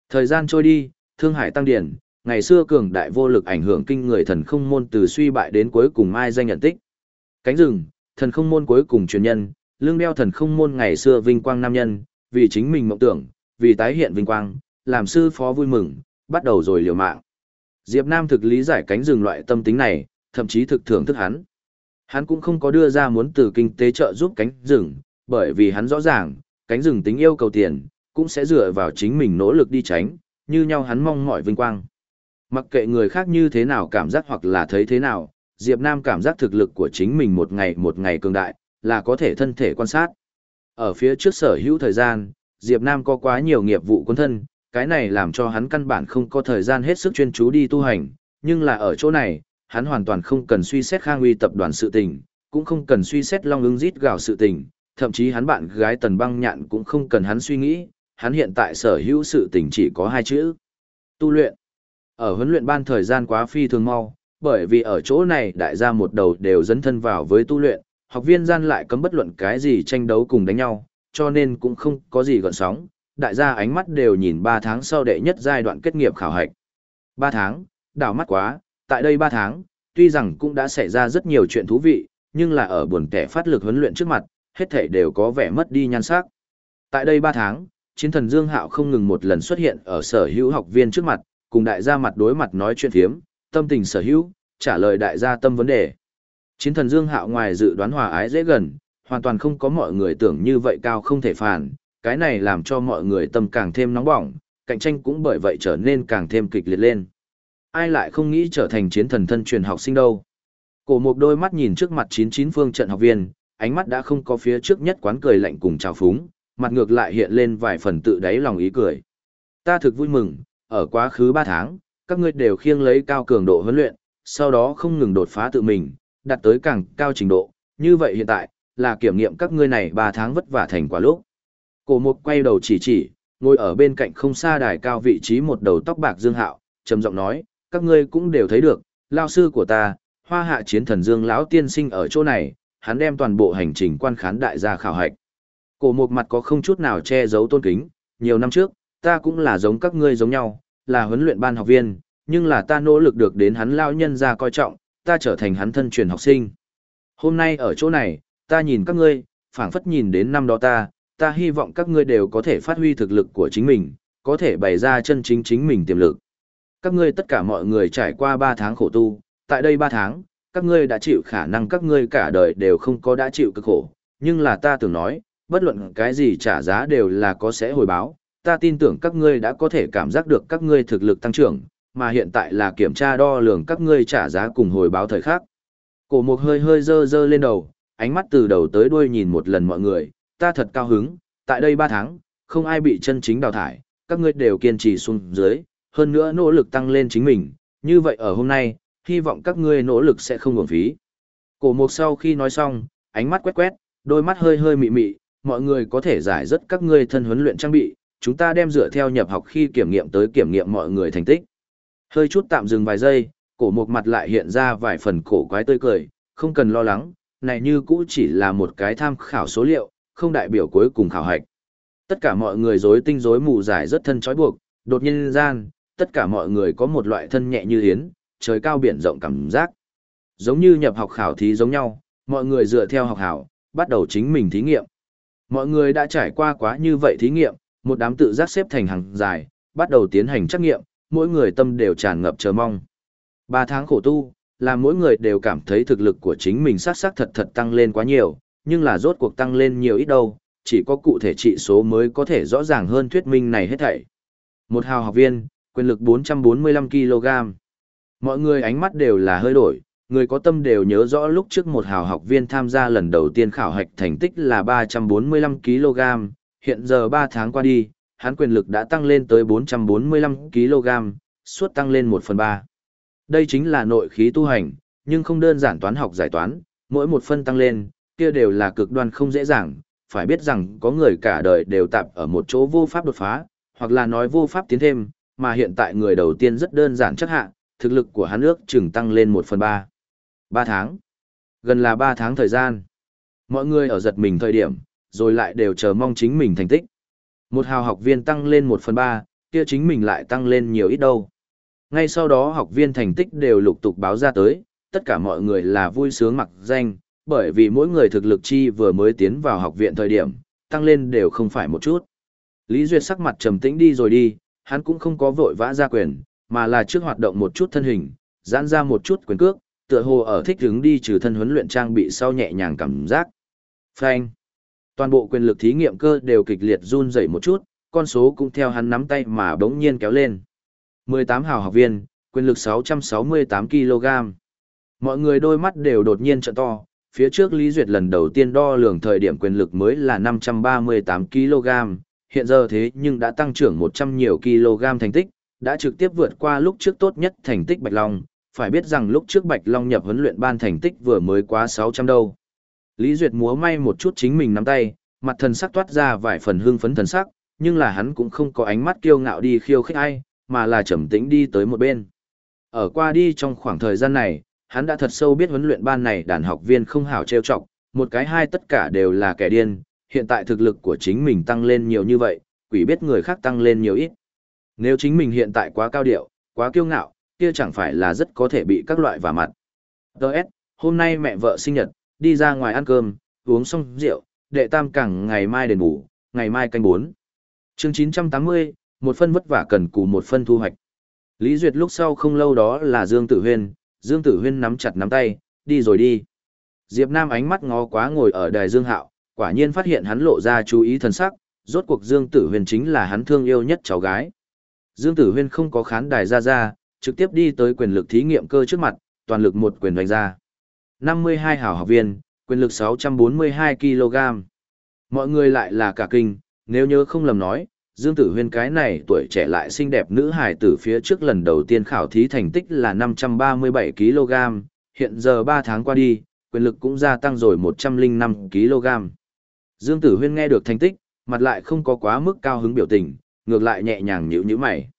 A: Thời gian trôi đi, Thương Hải tăng điển, ngày xưa cường đại vô lực ảnh hưởng kinh người thần không môn từ suy bại đến cuối cùng mai danh nhận tích. Cánh rừng, thần không môn cuối cùng truyền nhân, lương đeo thần không môn ngày xưa vinh quang nam nhân, vì chính mình mộng tưởng, vì tái hiện vinh quang, làm sư phó vui mừng, bắt đầu rồi liều mạng. Diệp Nam thực lý giải cánh rừng loại tâm tính này, thậm chí thực thưởng thức hắn. Hắn cũng không có đưa ra muốn từ kinh tế trợ giúp cánh rừng, bởi vì hắn rõ ràng, cánh rừng tính yêu cầu tiền, cũng sẽ dựa vào chính mình nỗ lực đi tránh, như nhau hắn mong mỏi vinh quang. Mặc kệ người khác như thế nào cảm giác hoặc là thấy thế nào, Diệp Nam cảm giác thực lực của chính mình một ngày một ngày cường đại, là có thể thân thể quan sát. Ở phía trước sở hữu thời gian, Diệp Nam có quá nhiều nghiệp vụ quân thân, cái này làm cho hắn căn bản không có thời gian hết sức chuyên chú đi tu hành, nhưng là ở chỗ này, hắn hoàn toàn không cần suy xét khang uy tập đoàn sự tình, cũng không cần suy xét long ứng rít gào sự tình, thậm chí hắn bạn gái tần băng nhạn cũng không cần hắn suy nghĩ, hắn hiện tại sở hữu sự tình chỉ có hai chữ. Tu luyện. Ở huấn luyện ban thời gian quá phi thường mau, bởi vì ở chỗ này đại gia một đầu đều dấn thân vào với tu luyện, học viên gian lại cấm bất luận cái gì tranh đấu cùng đánh nhau, cho nên cũng không có gì gọn sóng, đại gia ánh mắt đều nhìn 3 tháng sau đệ nhất giai đoạn kết nghiệp khảo hạch. 3 tháng, đảo mắt quá, tại đây 3 tháng, tuy rằng cũng đã xảy ra rất nhiều chuyện thú vị, nhưng là ở buồn kẻ phát lực huấn luyện trước mặt, hết thể đều có vẻ mất đi nhan sắc. Tại đây 3 tháng, chiến thần Dương Hạo không ngừng một lần xuất hiện ở sở hữu học viên trước mặt, cùng đại gia mặt đối mặt nói chuyện thiếm, tâm tình sở hữu, trả lời đại gia tâm vấn đề. Chiến thần Dương Hạo ngoài dự đoán hòa ái dễ gần, hoàn toàn không có mọi người tưởng như vậy cao không thể phản, cái này làm cho mọi người tâm càng thêm nóng bỏng, cạnh tranh cũng bởi vậy trở nên càng thêm kịch liệt lên. Ai lại không nghĩ trở thành chiến thần thân truyền học sinh đâu. Cổ một đôi mắt nhìn trước mặt chín chín phương trận học viên, ánh mắt đã không có phía trước nhất quán cười lạnh cùng chào phúng, mặt ngược lại hiện lên vài phần tự đáy lòng ý cười. Ta thực vui mừng, ở quá khứ 3 tháng, các ngươi đều khiêng lấy cao cường độ huấn luyện, sau đó không ngừng đột phá tự mình, đạt tới càng cao trình độ, như vậy hiện tại, là kiểm nghiệm các ngươi này 3 tháng vất vả thành quả lúc. Cổ mục quay đầu chỉ chỉ, ngồi ở bên cạnh không xa đài cao vị trí một đầu tóc bạc Dương Hạo, trầm giọng nói, các ngươi cũng đều thấy được, lao sư của ta, hoa hạ chiến thần Dương lão tiên sinh ở chỗ này, hắn đem toàn bộ hành trình quan khán đại gia khảo hạch. Cổ một mặt có không chút nào che giấu tôn kính, nhiều năm trước, ta cũng là giống các ngươi giống nhau, là huấn luyện ban học viên, nhưng là ta nỗ lực được đến hắn lao nhân ra coi trọng, ta trở thành hắn thân truyền học sinh. Hôm nay ở chỗ này, ta nhìn các ngươi, phảng phất nhìn đến năm đó ta, ta hy vọng các ngươi đều có thể phát huy thực lực của chính mình, có thể bày ra chân chính chính mình tiềm lực. Các ngươi tất cả mọi người trải qua 3 tháng khổ tu, tại đây 3 tháng, các ngươi đã chịu khả năng các ngươi cả đời đều không có đã chịu cực khổ, nhưng là ta tưởng nói, bất luận cái gì trả giá đều là có sẽ hồi báo, ta tin tưởng các ngươi đã có thể cảm giác được các ngươi thực lực tăng trưởng, mà hiện tại là kiểm tra đo lường các ngươi trả giá cùng hồi báo thời khắc. Cổ mục hơi hơi dơ dơ lên đầu, ánh mắt từ đầu tới đuôi nhìn một lần mọi người, ta thật cao hứng, tại đây 3 tháng, không ai bị chân chính đào thải, các ngươi đều kiên trì xuống dưới, hơn nữa nỗ lực tăng lên chính mình, như vậy ở hôm nay, hy vọng các ngươi nỗ lực sẽ không uổng phí. Cổ mục sau khi nói xong, ánh mắt quét quét, đôi mắt hơi hơi mị mị, mọi người có thể giải rất các ngươi thân huấn luyện trang bị, chúng ta đem dựa theo nhập học khi kiểm nghiệm tới kiểm nghiệm mọi người thành tích. Hơi chút tạm dừng vài giây, cổ mục mặt lại hiện ra vài phần cổ quái tươi cười, không cần lo lắng, này như cũ chỉ là một cái tham khảo số liệu, không đại biểu cuối cùng khảo hạch. Tất cả mọi người rối tinh rối mù giải rất thân trói buộc, đột nhiên gian, tất cả mọi người có một loại thân nhẹ như yến, trời cao biển rộng cảm giác. Giống như nhập học khảo thí giống nhau, mọi người dựa theo học hảo, bắt đầu chính mình thí nghiệm. Mọi người đã trải qua quá như vậy thí nghiệm, một đám tự giác xếp thành hàng dài, bắt đầu tiến hành trắc nghiệm, mỗi người tâm đều tràn ngập chờ mong. Ba tháng khổ tu, làm mỗi người đều cảm thấy thực lực của chính mình sát sát thật thật tăng lên quá nhiều, nhưng là rốt cuộc tăng lên nhiều ít đâu, chỉ có cụ thể trị số mới có thể rõ ràng hơn thuyết minh này hết thảy. Một hào học viên, quyền lực 445kg. Mọi người ánh mắt đều là hơi đổi, người có tâm đều nhớ rõ lúc trước một hào học viên tham gia lần đầu tiên khảo hạch thành tích là 345kg, hiện giờ 3 tháng qua đi, hắn quyền lực đã tăng lên tới 445kg, suốt tăng lên 1 phần 3. Đây chính là nội khí tu hành, nhưng không đơn giản toán học giải toán, mỗi một phân tăng lên, kia đều là cực đoan không dễ dàng, phải biết rằng có người cả đời đều tạp ở một chỗ vô pháp đột phá, hoặc là nói vô pháp tiến thêm, mà hiện tại người đầu tiên rất đơn giản chắc hạ, thực lực của hắn ước chừng tăng lên 1 phần 3. 3 tháng. Gần là 3 tháng thời gian. Mọi người ở giật mình thời điểm, rồi lại đều chờ mong chính mình thành tích. Một hào học viên tăng lên 1 phần 3, kia chính mình lại tăng lên nhiều ít đâu. Ngay sau đó học viên thành tích đều lục tục báo ra tới, tất cả mọi người là vui sướng mặc danh, bởi vì mỗi người thực lực chi vừa mới tiến vào học viện thời điểm, tăng lên đều không phải một chút. Lý Duyệt sắc mặt trầm tĩnh đi rồi đi, hắn cũng không có vội vã ra quyền, mà là trước hoạt động một chút thân hình, giãn ra một chút quyền cước, tựa hồ ở thích hứng đi trừ thân huấn luyện trang bị sau nhẹ nhàng cảm giác. Phanh. Toàn bộ quyền lực thí nghiệm cơ đều kịch liệt run rẩy một chút, con số cũng theo hắn nắm tay mà bỗng nhiên kéo lên. 18 hào học viên, quyền lực 668 kg. Mọi người đôi mắt đều đột nhiên trợ to, phía trước Lý Duyệt lần đầu tiên đo lường thời điểm quyền lực mới là 538 kg, hiện giờ thế nhưng đã tăng trưởng 100 nhiều kg thành tích, đã trực tiếp vượt qua lúc trước tốt nhất thành tích Bạch Long, phải biết rằng lúc trước Bạch Long nhập huấn luyện ban thành tích vừa mới quá 600 đâu. Lý Duyệt múa may một chút chính mình nắm tay, mặt thần sắc toát ra vài phần hương phấn thần sắc, nhưng là hắn cũng không có ánh mắt kiêu ngạo đi khiêu khích ai, mà là trầm tĩnh đi tới một bên. Ở qua đi trong khoảng thời gian này, hắn đã thật sâu biết huấn luyện ban này đàn học viên không hảo trêu chọc, một cái hai tất cả đều là kẻ điên, hiện tại thực lực của chính mình tăng lên nhiều như vậy, quỷ biết người khác tăng lên nhiều ít. Nếu chính mình hiện tại quá cao điệu, quá kiêu ngạo, kia chẳng phải là rất có thể bị các loại vả mặt. Đợt, hôm nay mẹ vợ sinh nhật, đi ra ngoài ăn cơm, uống xong rượu, đệ tam cẳng ngày mai đền bù, ngày mai canh bốn. Chương 980, một phân vất vả cần cù một phân thu hoạch. Lý Duyệt lúc sau không lâu đó là Dương Tử Huyên, Dương Tử Huyên nắm chặt nắm tay, đi rồi đi. Diệp Nam ánh mắt ngó quá ngồi ở đài Dương Hạo, quả nhiên phát hiện hắn lộ ra chú ý thần sắc, rốt cuộc Dương Tử Huyền chính là hắn thương yêu nhất cháu gái. Dương Tử Huyên không có khán đài ra ra, trực tiếp đi tới quyền lực thí nghiệm cơ trước mặt, toàn lực một quyền đánh ra. 52 hảo học viên, quyền lực 642 kg. Mọi người lại là cả kinh, nếu nhớ không lầm nói, Dương Tử Huyên cái này tuổi trẻ lại xinh đẹp nữ hài tử phía trước lần đầu tiên khảo thí thành tích là 537 kg, hiện giờ 3 tháng qua đi, quyền lực cũng gia tăng rồi 105 kg. Dương Tử Huyên nghe được thành tích, mặt lại không có quá mức cao hứng biểu tình, ngược lại nhẹ nhàng nhíu nhíu mày.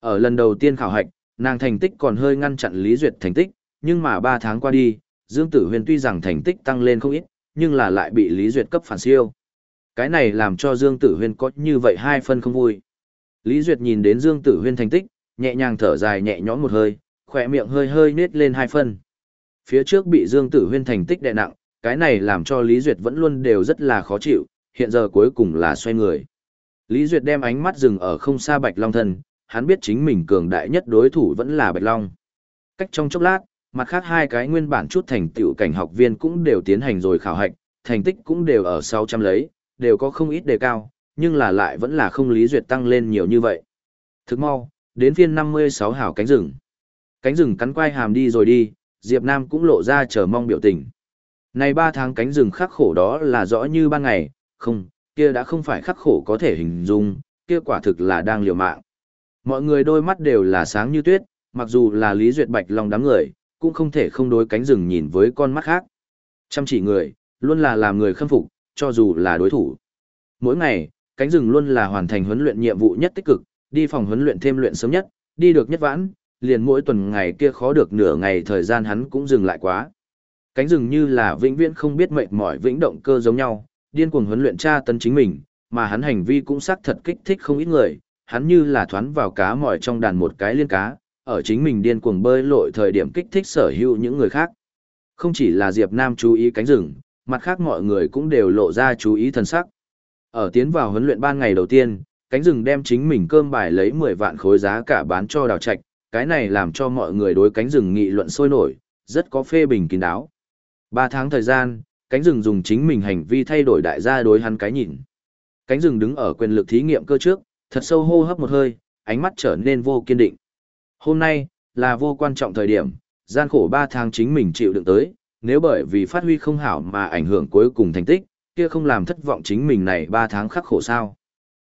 A: Ở lần đầu tiên khảo hạch, nàng thành tích còn hơi ngăn chặn Lý Duyệt thành tích, nhưng mà 3 tháng qua đi, Dương Tử Huyên tuy rằng thành tích tăng lên không ít, nhưng là lại bị Lý Duyệt cấp phản siêu. Cái này làm cho Dương Tử Huyên có như vậy hai phân không vui. Lý Duyệt nhìn đến Dương Tử Huyên thành tích, nhẹ nhàng thở dài nhẹ nhõm một hơi, khỏe miệng hơi hơi nết lên hai phân. Phía trước bị Dương Tử Huyên thành tích đè nặng, cái này làm cho Lý Duyệt vẫn luôn đều rất là khó chịu, hiện giờ cuối cùng là xoay người. Lý Duyệt đem ánh mắt dừng ở không xa Bạch Long thân, hắn biết chính mình cường đại nhất đối thủ vẫn là Bạch Long. Cách trong chốc lát, mặt khác hai cái nguyên bản chút thành tựu cảnh học viên cũng đều tiến hành rồi khảo hạch, thành tích cũng đều ở 600 lấy, đều có không ít đề cao, nhưng là lại vẫn là không lý duyệt tăng lên nhiều như vậy. Thức mau, đến phiên 56 hảo cánh rừng. Cánh rừng cắn quai hàm đi rồi đi, Diệp Nam cũng lộ ra chờ mong biểu tình. Này 3 tháng cánh rừng khắc khổ đó là rõ như ban ngày, không, kia đã không phải khắc khổ có thể hình dung, kia quả thực là đang liều mạng. Mọi người đôi mắt đều là sáng như tuyết, mặc dù là Lý Duyệt Bạch lòng đám người, cũng không thể không đối cánh rừng nhìn với con mắt khác. Chăm chỉ người, luôn là làm người khâm phục, cho dù là đối thủ. Mỗi ngày, cánh rừng luôn là hoàn thành huấn luyện nhiệm vụ nhất tích cực, đi phòng huấn luyện thêm luyện sớm nhất, đi được nhất vãn, liền mỗi tuần ngày kia khó được nửa ngày thời gian hắn cũng dừng lại quá. Cánh rừng như là vĩnh viễn không biết mệt mỏi vĩnh động cơ giống nhau, điên cuồng huấn luyện tra tấn chính mình, mà hắn hành vi cũng xác thật kích thích không ít người, hắn như là thoán vào cá mỏi trong đàn một cái liên cá, ở chính mình điên cuồng bơi lội thời điểm kích thích sở hữu những người khác. Không chỉ là Diệp Nam chú ý cánh rừng, mặt khác mọi người cũng đều lộ ra chú ý thần sắc. Ở tiến vào huấn luyện ban ngày đầu tiên, cánh rừng đem chính mình cơm bài lấy 10 vạn khối giá cả bán cho đào trạch, cái này làm cho mọi người đối cánh rừng nghị luận sôi nổi, rất có phê bình kín đáo. 3 tháng thời gian, cánh rừng dùng chính mình hành vi thay đổi đại gia đối hắn cái nhìn. Cánh rừng đứng ở quyền lực thí nghiệm cơ trước, thật sâu hô hấp một hơi, ánh mắt trở nên vô kiên định. Hôm nay, là vô quan trọng thời điểm, gian khổ 3 tháng chính mình chịu đựng tới, nếu bởi vì phát huy không hảo mà ảnh hưởng cuối cùng thành tích, kia không làm thất vọng chính mình này 3 tháng khắc khổ sao.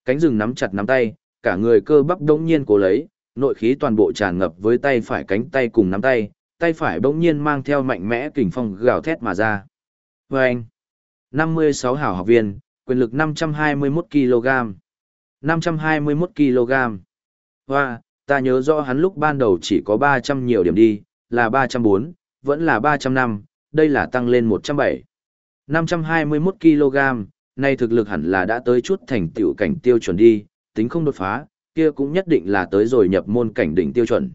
A: Cánh rừng nắm chặt nắm tay, cả người cơ bắp đống nhiên cố lấy, nội khí toàn bộ tràn ngập với tay phải cánh tay cùng nắm tay, tay phải bỗng nhiên mang theo mạnh mẽ kình phong gào thét mà ra. Và anh, 56 hảo học viên, quyền lực 521 kg. 521 kg. Hoa, ta nhớ rõ hắn lúc ban đầu chỉ có 300 nhiều điểm đi, là 304, vẫn là 305, đây là tăng lên 107. 521 kg, nay thực lực hẳn là đã tới chút thành tựu cảnh tiêu chuẩn đi, tính không đột phá, kia cũng nhất định là tới rồi nhập môn cảnh đỉnh tiêu chuẩn.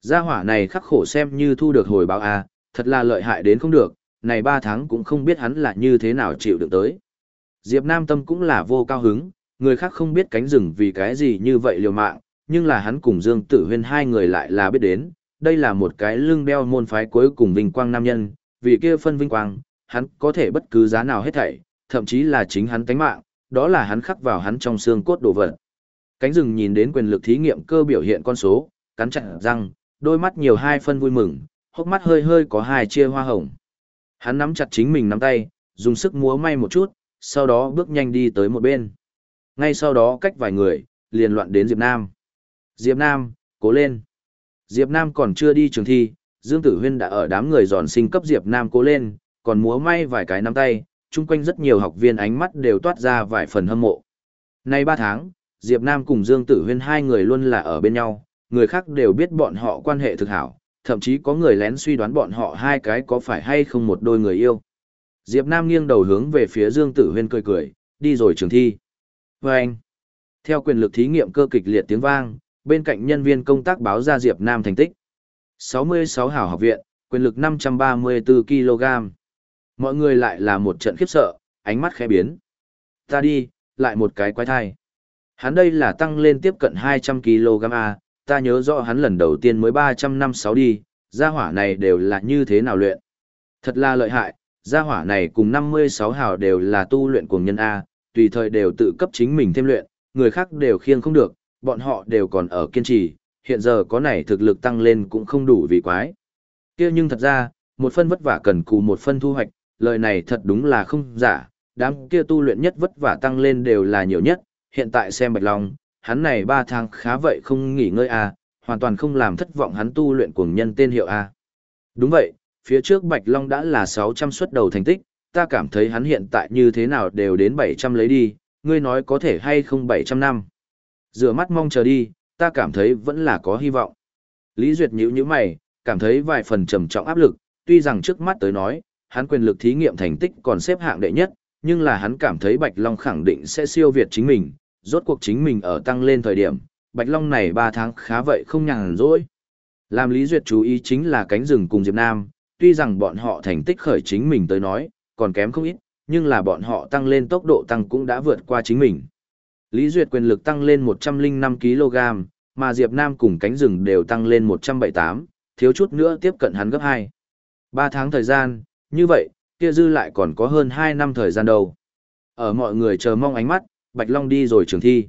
A: Gia hỏa này khắc khổ xem như thu được hồi báo a, thật là lợi hại đến không được, này 3 tháng cũng không biết hắn là như thế nào chịu được tới. Diệp Nam Tâm cũng là vô cao hứng, người khác không biết cánh rừng vì cái gì như vậy liều mạng, nhưng là hắn cùng Dương Tử Huyên hai người lại là biết đến, đây là một cái lưng đeo môn phái cuối cùng vinh quang nam nhân, vì kia phân vinh quang, hắn có thể bất cứ giá nào hết thảy, thậm chí là chính hắn tánh mạng, đó là hắn khắc vào hắn trong xương cốt đồ vật. Cánh rừng nhìn đến quyền lực thí nghiệm cơ biểu hiện con số, cắn chặt răng, đôi mắt nhiều hai phân vui mừng, hốc mắt hơi hơi có hai chia hoa hồng. Hắn nắm chặt chính mình nắm tay, dùng sức múa may một chút, sau đó bước nhanh đi tới một bên. Ngay sau đó cách vài người, liền loạn đến Diệp Nam. Diệp Nam, cố lên. Diệp Nam còn chưa đi trường thi, Dương Tử Huyên đã ở đám người giòn sinh cấp Diệp Nam cố lên, còn múa may vài cái nắm tay, chung quanh rất nhiều học viên ánh mắt đều toát ra vài phần hâm mộ. Nay 3 tháng, Diệp Nam cùng Dương Tử Huyên hai người luôn là ở bên nhau, người khác đều biết bọn họ quan hệ thực hảo, thậm chí có người lén suy đoán bọn họ hai cái có phải hay không một đôi người yêu. Diệp Nam nghiêng đầu hướng về phía Dương Tử Huyên cười cười, đi rồi trường thi. Và anh, theo quyền lực thí nghiệm cơ kịch liệt tiếng vang, bên cạnh nhân viên công tác báo ra Diệp Nam thành tích. 66 hảo học viện, quyền lực 534 kg. Mọi người lại là một trận khiếp sợ, ánh mắt khẽ biến. Ta đi, lại một cái quái thai. Hắn đây là tăng lên tiếp cận 200 kg A, ta nhớ rõ hắn lần đầu tiên mới 356 đi, gia hỏa này đều là như thế nào luyện. Thật là lợi hại, gia hỏa này cùng 56 hào đều là tu luyện cuồng nhân A, tùy thời đều tự cấp chính mình thêm luyện, người khác đều khiêng không được, bọn họ đều còn ở kiên trì, hiện giờ có này thực lực tăng lên cũng không đủ vì quái. kia nhưng thật ra, một phân vất vả cần cù một phân thu hoạch, lời này thật đúng là không giả, đám kia tu luyện nhất vất vả tăng lên đều là nhiều nhất, hiện tại xem Bạch Long, hắn này ba tháng khá vậy không nghỉ ngơi à, hoàn toàn không làm thất vọng hắn tu luyện cuồng nhân tên hiệu à. Đúng vậy, phía trước Bạch Long đã là 600 xuất đầu thành tích, ta cảm thấy hắn hiện tại như thế nào đều đến 700 lấy đi, ngươi nói có thể hay không 700 năm. Rửa mắt mong chờ đi, ta cảm thấy vẫn là có hy vọng. Lý Duyệt nhíu nhíu mày, cảm thấy vài phần trầm trọng áp lực, tuy rằng trước mắt tới nói, hắn quyền lực thí nghiệm thành tích còn xếp hạng đệ nhất, nhưng là hắn cảm thấy Bạch Long khẳng định sẽ siêu việt chính mình, rốt cuộc chính mình ở tăng lên thời điểm, Bạch Long này 3 tháng khá vậy không nhàn rỗi. Làm Lý Duyệt chú ý chính là cánh rừng cùng Diệp Nam, tuy rằng bọn họ thành tích khởi chính mình tới nói, còn kém không ít, nhưng là bọn họ tăng lên tốc độ tăng cũng đã vượt qua chính mình. Lý Duyệt quyền lực tăng lên 105kg, mà Diệp Nam cùng cánh rừng đều tăng lên 178, thiếu chút nữa tiếp cận hắn gấp 2. 3 tháng thời gian, như vậy, kia dư lại còn có hơn 2 năm thời gian đâu. Ở mọi người chờ mong ánh mắt, Bạch Long đi rồi trường thi.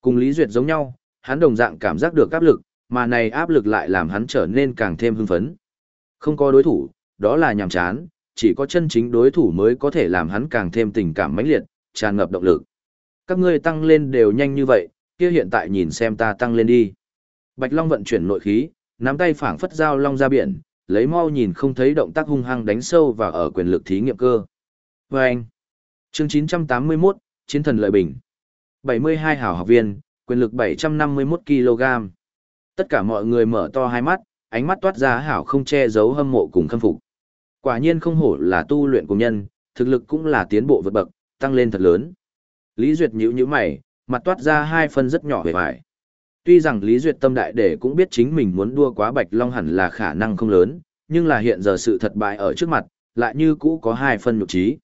A: Cùng Lý Duyệt giống nhau, hắn đồng dạng cảm giác được áp lực, mà này áp lực lại làm hắn trở nên càng thêm hưng phấn. Không có đối thủ, đó là nhàm chán, chỉ có chân chính đối thủ mới có thể làm hắn càng thêm tình cảm mãnh liệt, tràn ngập động lực. Các ngươi tăng lên đều nhanh như vậy, kia hiện tại nhìn xem ta tăng lên đi. Bạch Long vận chuyển nội khí, nắm tay phảng phất dao long ra biển, lấy mau nhìn không thấy động tác hung hăng đánh sâu vào ở quyền lực thí nghiệm cơ. Vâng! anh, chương 981, Chiến thần lợi bình. 72 hảo học viên, quyền lực 751 kg. Tất cả mọi người mở to hai mắt, ánh mắt toát ra hảo không che giấu hâm mộ cùng khâm phục. Quả nhiên không hổ là tu luyện của nhân, thực lực cũng là tiến bộ vượt bậc, tăng lên thật lớn. Lý Duyệt nhíu nhíu mày, mặt toát ra hai phân rất nhỏ vẻ vải. Tuy rằng Lý Duyệt tâm đại để cũng biết chính mình muốn đua quá Bạch Long hẳn là khả năng không lớn, nhưng là hiện giờ sự thật bại ở trước mặt, lại như cũ có hai phân nhục trí.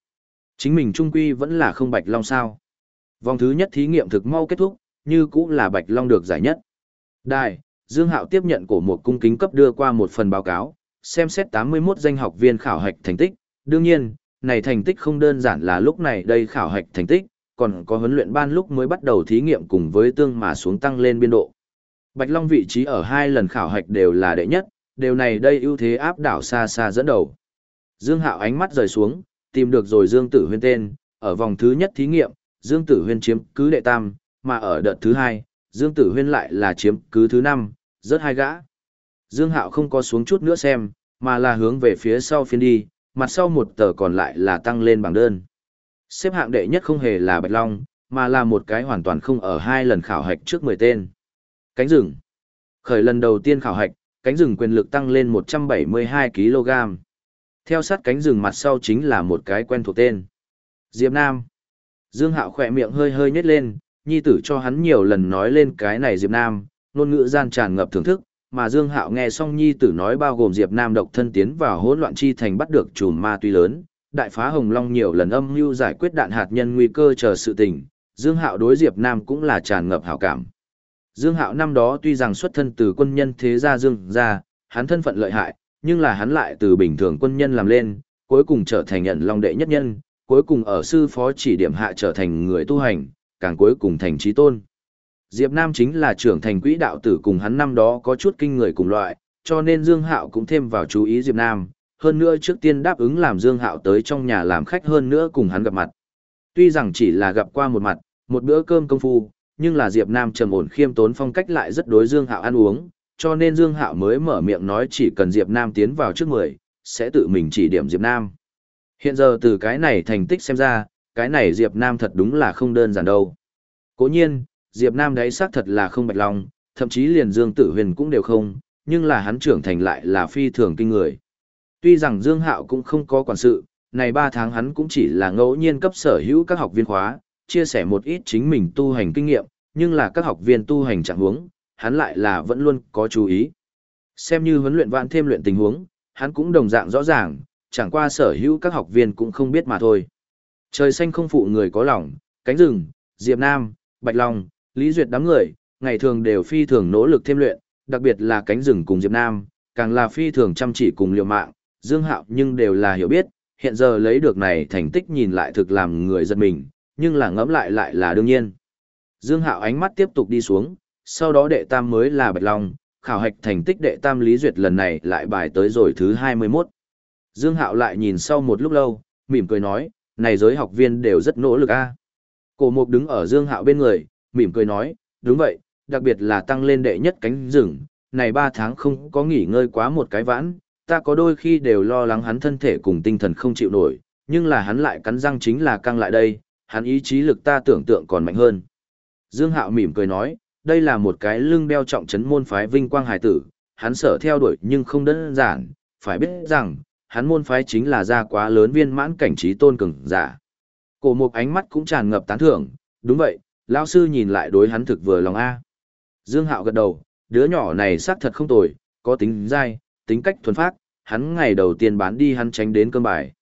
A: Chính mình trung quy vẫn là không Bạch Long sao. Vòng thứ nhất thí nghiệm thực mau kết thúc, như cũng là Bạch Long được giải nhất. Đài, Dương Hạo tiếp nhận của một cung kính cấp đưa qua một phần báo cáo, xem xét 81 danh học viên khảo hạch thành tích. Đương nhiên, này thành tích không đơn giản là lúc này đây khảo hạch thành tích, còn có huấn luyện ban lúc mới bắt đầu thí nghiệm cùng với tương mà xuống tăng lên biên độ. Bạch Long vị trí ở hai lần khảo hạch đều là đệ nhất, điều này đây ưu thế áp đảo xa xa dẫn đầu. Dương Hạo ánh mắt rời xuống, tìm được rồi Dương Tử Huyên tên, ở vòng thứ nhất thí nghiệm, Dương Tử Huyên chiếm cứ đệ tam, mà ở đợt thứ hai, Dương Tử Huyên lại là chiếm cứ thứ năm, rất hai gã. Dương Hạo không có xuống chút nữa xem, mà là hướng về phía sau phiên đi, mặt sau một tờ còn lại là tăng lên bảng đơn. Xếp hạng đệ nhất không hề là Bạch Long, mà là một cái hoàn toàn không ở hai lần khảo hạch trước 10 tên. Cánh rừng. Khởi lần đầu tiên khảo hạch, cánh rừng quyền lực tăng lên 172 kg. Theo sát cánh rừng mặt sau chính là một cái quen thuộc tên. Diệp Nam. Dương Hạo khỏe miệng hơi hơi nhếch lên, nhi tử cho hắn nhiều lần nói lên cái này Diệp Nam, ngôn ngữ gian tràn ngập thưởng thức, mà Dương Hạo nghe xong nhi tử nói bao gồm Diệp Nam độc thân tiến vào hỗn loạn chi thành bắt được chùm ma túy lớn, đại phá Hồng Long nhiều lần âm mưu giải quyết đạn hạt nhân nguy cơ chờ sự tình, Dương Hạo đối Diệp Nam cũng là tràn ngập hảo cảm. Dương Hạo năm đó tuy rằng xuất thân từ quân nhân thế gia Dương gia, hắn thân phận lợi hại, nhưng là hắn lại từ bình thường quân nhân làm lên, cuối cùng trở thành nhận long đệ nhất nhân, cuối cùng ở sư phó chỉ điểm hạ trở thành người tu hành, càng cuối cùng thành trí tôn. Diệp Nam chính là trưởng thành quỹ đạo tử cùng hắn năm đó có chút kinh người cùng loại, cho nên Dương Hạo cũng thêm vào chú ý Diệp Nam, hơn nữa trước tiên đáp ứng làm Dương Hạo tới trong nhà làm khách hơn nữa cùng hắn gặp mặt. Tuy rằng chỉ là gặp qua một mặt, một bữa cơm công phu, nhưng là Diệp Nam trầm ổn khiêm tốn phong cách lại rất đối Dương Hạo ăn uống, cho nên Dương Hạo mới mở miệng nói chỉ cần Diệp Nam tiến vào trước mười, sẽ tự mình chỉ điểm Diệp Nam. Hiện giờ từ cái này thành tích xem ra, cái này Diệp Nam thật đúng là không đơn giản đâu. Cố nhiên, Diệp Nam đấy xác thật là không bạch lòng, thậm chí liền Dương Tử Huyền cũng đều không, nhưng là hắn trưởng thành lại là phi thường kinh người. Tuy rằng Dương Hạo cũng không có quản sự, này 3 tháng hắn cũng chỉ là ngẫu nhiên cấp sở hữu các học viên khóa, chia sẻ một ít chính mình tu hành kinh nghiệm, nhưng là các học viên tu hành trạng huống, hắn lại là vẫn luôn có chú ý. Xem như huấn luyện vạn thêm luyện tình huống, hắn cũng đồng dạng rõ ràng, chẳng qua sở hữu các học viên cũng không biết mà thôi. Trời xanh không phụ người có lòng, cánh rừng, Diệp Nam, Bạch Long, Lý Duyệt đám người, ngày thường đều phi thường nỗ lực thêm luyện, đặc biệt là cánh rừng cùng Diệp Nam, càng là phi thường chăm chỉ cùng liều mạng, Dương Hạo nhưng đều là hiểu biết, hiện giờ lấy được này thành tích nhìn lại thực làm người giật mình, nhưng là ngẫm lại lại là đương nhiên. Dương Hạo ánh mắt tiếp tục đi xuống, sau đó đệ tam mới là Bạch Long, khảo hạch thành tích đệ tam lý duyệt lần này lại bài tới rồi thứ 21. Dương Hạo lại nhìn sau một lúc lâu, mỉm cười nói, này giới học viên đều rất nỗ lực a. Cổ Mục đứng ở Dương Hạo bên người, mỉm cười nói, đúng vậy, đặc biệt là tăng lên đệ nhất cánh rừng, này 3 tháng không có nghỉ ngơi quá một cái vãn, ta có đôi khi đều lo lắng hắn thân thể cùng tinh thần không chịu nổi, nhưng là hắn lại cắn răng chính là căng lại đây, hắn ý chí lực ta tưởng tượng còn mạnh hơn. Dương Hạo mỉm cười nói, đây là một cái lưng đeo trọng trấn môn phái vinh quang hải tử, hắn sở theo đuổi nhưng không đơn giản, phải biết rằng, hắn môn phái chính là gia quá lớn viên mãn cảnh trí tôn cường giả. Cổ mục ánh mắt cũng tràn ngập tán thưởng, đúng vậy, lão sư nhìn lại đối hắn thực vừa lòng A. Dương Hạo gật đầu, đứa nhỏ này xác thật không tồi, có tính dai, tính cách thuần phác, hắn ngày đầu tiên bán đi hắn tránh đến cơm bài.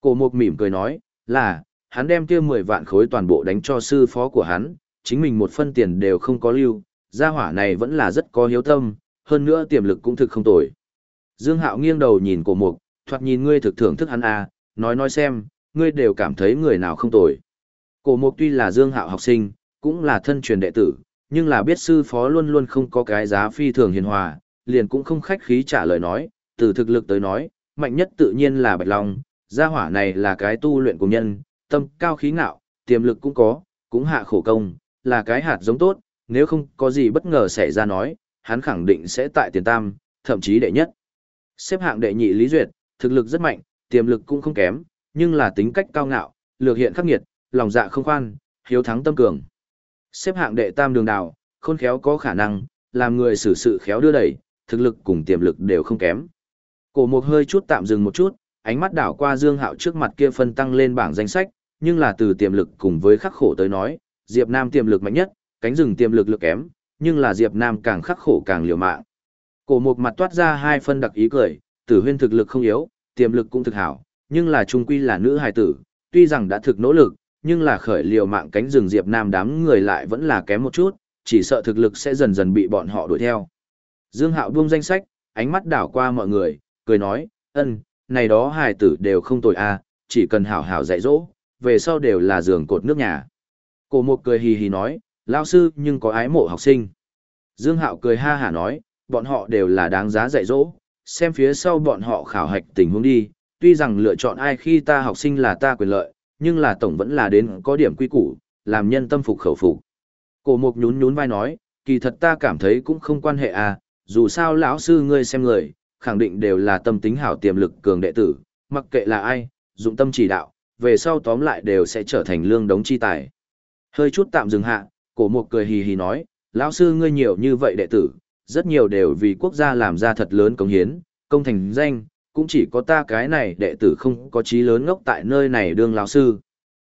A: Cổ mục mỉm cười nói, là, hắn đem kia 10 vạn khối toàn bộ đánh cho sư phó của hắn, chính mình một phân tiền đều không có lưu, gia hỏa này vẫn là rất có hiếu tâm, hơn nữa tiềm lực cũng thực không tồi. Dương Hạo nghiêng đầu nhìn cổ mục, thoạt nhìn ngươi thực thưởng thức hắn à, nói nói xem, ngươi đều cảm thấy người nào không tồi. Cổ mục tuy là Dương Hạo học sinh, cũng là thân truyền đệ tử, nhưng là biết sư phó luôn luôn không có cái giá phi thường hiền hòa, liền cũng không khách khí trả lời nói, từ thực lực tới nói, mạnh nhất tự nhiên là Bạch Long, gia hỏa này là cái tu luyện của nhân, tâm cao khí ngạo, tiềm lực cũng có, cũng hạ khổ công, là cái hạt giống tốt, nếu không có gì bất ngờ xảy ra nói, hắn khẳng định sẽ tại tiền tam, thậm chí đệ nhất. Xếp hạng đệ nhị Lý Duyệt, thực lực rất mạnh, tiềm lực cũng không kém, nhưng là tính cách cao ngạo, lược hiện khắc nghiệt, lòng dạ không khoan, hiếu thắng tâm cường. Xếp hạng đệ tam đường đào, khôn khéo có khả năng, làm người xử sự khéo đưa đẩy, thực lực cùng tiềm lực đều không kém. Cổ mục hơi chút tạm dừng một chút, ánh mắt đảo qua Dương Hạo trước mặt kia phân tăng lên bảng danh sách, nhưng là từ tiềm lực cùng với khắc khổ tới nói, Diệp Nam tiềm lực mạnh nhất, cánh rừng tiềm lực lực kém, nhưng là Diệp Nam càng khắc khổ càng liều mạng. Cổ mục mặt toát ra hai phân đặc ý cười, tử huyên thực lực không yếu, tiềm lực cũng thực hảo, nhưng là trung quy là nữ hài tử, tuy rằng đã thực nỗ lực, nhưng là khởi liều mạng cánh rừng Diệp Nam đám người lại vẫn là kém một chút, chỉ sợ thực lực sẽ dần dần bị bọn họ đuổi theo. Dương Hạo buông danh sách, ánh mắt đảo qua mọi người, cười nói, ân, này đó hài tử đều không tồi a, chỉ cần hảo hảo dạy dỗ, về sau đều là giường cột nước nhà. Cổ Mục cười hì hì nói, lão sư nhưng có ái mộ học sinh. Dương Hạo cười ha hả nói, bọn họ đều là đáng giá dạy dỗ, xem phía sau bọn họ khảo hạch tình huống đi, tuy rằng lựa chọn ai khi ta học sinh là ta quyền lợi, nhưng là tổng vẫn là đến có điểm quy củ, làm nhân tâm phục khẩu phục. Cổ Mục nhún nhún vai nói, kỳ thật ta cảm thấy cũng không quan hệ à, dù sao lão sư ngươi xem người, khẳng định đều là tâm tính hảo tiềm lực cường đệ tử, mặc kệ là ai, dụng tâm chỉ đạo, về sau tóm lại đều sẽ trở thành lương đống chi tài. Hơi chút tạm dừng hạ, cổ mục cười hì hì nói, lão sư ngươi nhiều như vậy đệ tử, rất nhiều đều vì quốc gia làm ra thật lớn công hiến, công thành danh, cũng chỉ có ta cái này đệ tử không có trí lớn ngốc tại nơi này đương lão sư.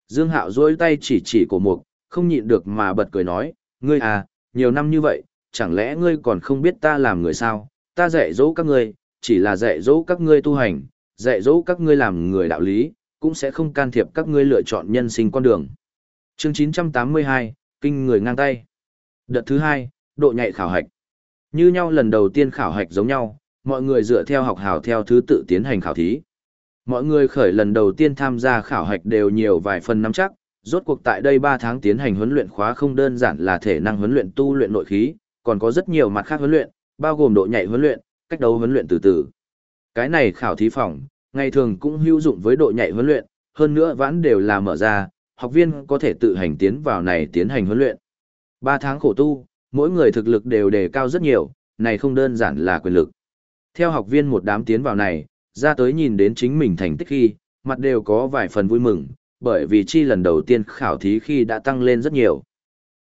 A: Dương Hạo duỗi tay chỉ chỉ cổ mục, không nhịn được mà bật cười nói, ngươi à, nhiều năm như vậy, chẳng lẽ ngươi còn không biết ta làm người sao, ta dạy dỗ các ngươi, chỉ là dạy dỗ các ngươi tu hành, dạy dỗ các ngươi làm người đạo lý, cũng sẽ không can thiệp các ngươi lựa chọn nhân sinh con đường. Chương 982, Kinh người ngang tay. Đợt thứ hai, độ nhạy khảo hạch. Như nhau lần đầu tiên khảo hạch giống nhau, mọi người dựa theo học hào theo thứ tự tiến hành khảo thí. Mọi người khởi lần đầu tiên tham gia khảo hạch đều nhiều vài phần nắm chắc, rốt cuộc tại đây 3 tháng tiến hành huấn luyện khóa không đơn giản là thể năng huấn luyện tu luyện nội khí, còn có rất nhiều mặt khác huấn luyện, bao gồm độ nhạy huấn luyện, cách đấu huấn luyện từ từ. Cái này khảo thí phòng, ngày thường cũng hữu dụng với độ nhạy huấn luyện, hơn nữa vẫn đều là mở ra, học viên có thể tự hành tiến vào này tiến hành huấn luyện. 3 tháng khổ tu, mỗi người thực lực đều đề cao rất nhiều, này không đơn giản là quyền lực. Theo học viên một đám tiến vào này, ra tới nhìn đến chính mình thành tích khi, mặt đều có vài phần vui mừng, bởi vì chi lần đầu tiên khảo thí khi đã tăng lên rất nhiều.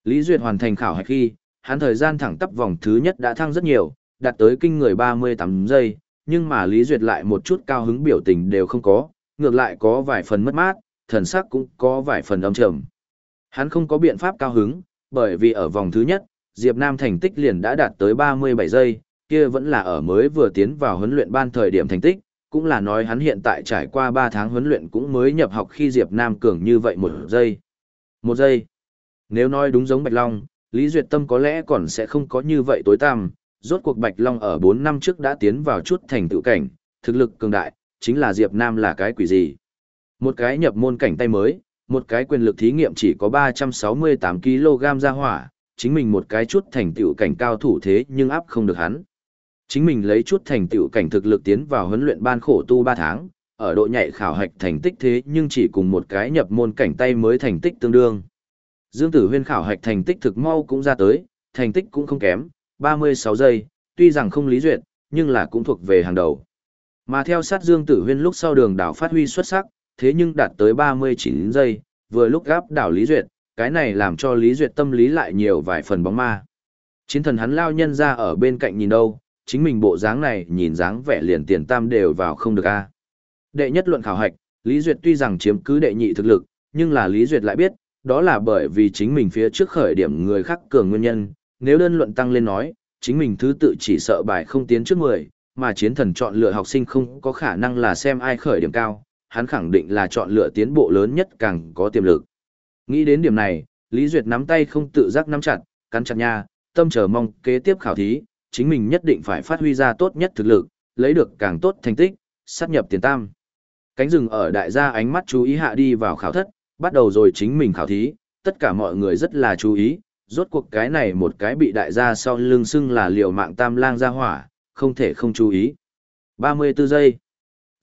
A: Lý Duyệt hoàn thành khảo hạch khi, hắn thời gian thẳng tắp vòng thứ nhất đã thăng rất nhiều, đạt tới kinh người 38 giây, nhưng mà Lý Duyệt lại một chút cao hứng biểu tình đều không có, ngược lại có vài phần mất mát, thần sắc cũng có vài phần âm trầm. Hắn không có biện pháp cao hứng, bởi vì ở vòng thứ nhất, Diệp Nam thành tích liền đã đạt tới 37 giây, kia vẫn là ở mới vừa tiến vào huấn luyện ban thời điểm thành tích, cũng là nói hắn hiện tại trải qua 3 tháng huấn luyện cũng mới nhập học khi Diệp Nam cường như vậy một giây. Một giây. Nếu nói đúng giống Bạch Long, Lý Duyệt Tâm có lẽ còn sẽ không có như vậy tối tăm, Rốt cuộc Bạch Long ở 4 năm trước đã tiến vào chút thành tựu cảnh, thực lực cường đại, chính là Diệp Nam là cái quỷ gì. Một cái nhập môn cảnh tay mới, một cái quyền lực thí nghiệm chỉ có 368kg ra hỏa, chính mình một cái chút thành tựu cảnh cao thủ thế nhưng áp không được hắn. Chính mình lấy chút thành tựu cảnh thực lực tiến vào huấn luyện ban khổ tu 3 tháng, ở độ nhạy khảo hạch thành tích thế nhưng chỉ cùng một cái nhập môn cảnh tay mới thành tích tương đương. Dương Tử Huyên khảo hạch thành tích thực mau cũng ra tới, thành tích cũng không kém, 36 giây, tuy rằng không lý duyệt, nhưng là cũng thuộc về hàng đầu. Mà theo sát Dương Tử Huyên lúc sau đường đảo phát huy xuất sắc, thế nhưng đạt tới 39 giây, vừa lúc gáp đảo Lý Duyệt, cái này làm cho Lý Duyệt tâm lý lại nhiều vài phần bóng ma. Chiến thần hắn lao nhân ra ở bên cạnh nhìn đâu, chính mình bộ dáng này nhìn dáng vẻ liền tiền tam đều vào không được a. Đệ nhất luận khảo hạch, Lý Duyệt tuy rằng chiếm cứ đệ nhị thực lực, nhưng là Lý Duyệt lại biết, đó là bởi vì chính mình phía trước khởi điểm người khác cường nguyên nhân, nếu đơn luận tăng lên nói, chính mình thứ tự chỉ sợ bài không tiến trước 10, mà chiến thần chọn lựa học sinh không có khả năng là xem ai khởi điểm cao, hắn khẳng định là chọn lựa tiến bộ lớn nhất càng có tiềm lực. Nghĩ đến điểm này, Lý Duyệt nắm tay không tự giác nắm chặt, cắn chặt nha, tâm chờ mong kế tiếp khảo thí, chính mình nhất định phải phát huy ra tốt nhất thực lực, lấy được càng tốt thành tích, sát nhập tiền tam. Cánh rừng ở đại gia ánh mắt chú ý hạ đi vào khảo thất, bắt đầu rồi chính mình khảo thí, tất cả mọi người rất là chú ý, rốt cuộc cái này một cái bị đại gia sau lưng xưng là liều mạng tam lang ra hỏa, không thể không chú ý. 34 giây.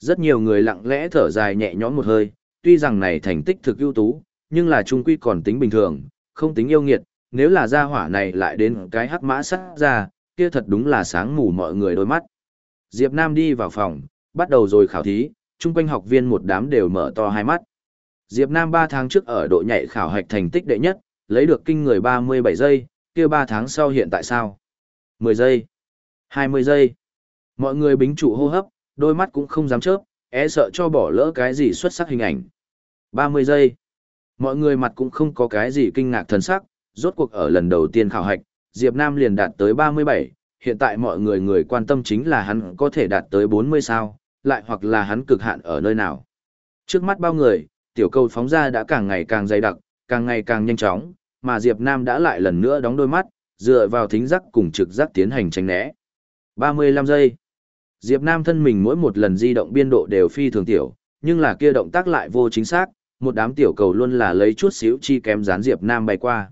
A: Rất nhiều người lặng lẽ thở dài nhẹ nhõm một hơi, tuy rằng này thành tích thực ưu tú, nhưng là trung quy còn tính bình thường, không tính yêu nghiệt, nếu là gia hỏa này lại đến cái hắc mã sắt ra, kia thật đúng là sáng mù mọi người đôi mắt. Diệp Nam đi vào phòng, bắt đầu rồi khảo thí, chung quanh học viên một đám đều mở to hai mắt. Diệp Nam 3 tháng trước ở độ nhảy khảo hạch thành tích đệ nhất, lấy được kinh người 37 giây, kia 3 tháng sau hiện tại sao? 10 giây, 20 giây. Mọi người bính trụ hô hấp, đôi mắt cũng không dám chớp, e sợ cho bỏ lỡ cái gì xuất sắc hình ảnh. 30 giây. Mọi người mặt cũng không có cái gì kinh ngạc thần sắc, rốt cuộc ở lần đầu tiên khảo hạch, Diệp Nam liền đạt tới 37, hiện tại mọi người người quan tâm chính là hắn có thể đạt tới 40 sao, lại hoặc là hắn cực hạn ở nơi nào. Trước mắt bao người, tiểu cầu phóng ra đã càng ngày càng dày đặc, càng ngày càng nhanh chóng, mà Diệp Nam đã lại lần nữa đóng đôi mắt, dựa vào thính giác cùng trực giác tiến hành tránh né. 35 giây. Diệp Nam thân mình mỗi một lần di động biên độ đều phi thường tiểu, nhưng là kia động tác lại vô chính xác, một đám tiểu cầu luôn là lấy chút xíu chi kém dán Diệp Nam bay qua.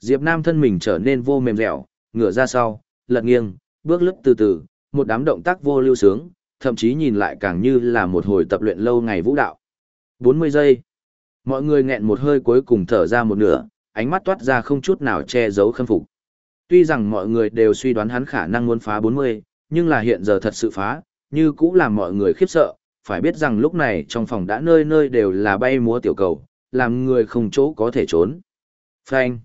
A: Diệp Nam thân mình trở nên vô mềm dẻo, ngửa ra sau, lật nghiêng, bước lướt từ từ, một đám động tác vô lưu sướng, thậm chí nhìn lại càng như là một hồi tập luyện lâu ngày vũ đạo. 40 giây. Mọi người nghẹn một hơi cuối cùng thở ra một nửa, ánh mắt toát ra không chút nào che giấu khâm phục. Tuy rằng mọi người đều suy đoán hắn khả năng muốn phá 40, nhưng là hiện giờ thật sự phá, như cũ làm mọi người khiếp sợ, phải biết rằng lúc này trong phòng đã nơi nơi đều là bay múa tiểu cầu, làm người không chỗ có thể trốn. Phanh.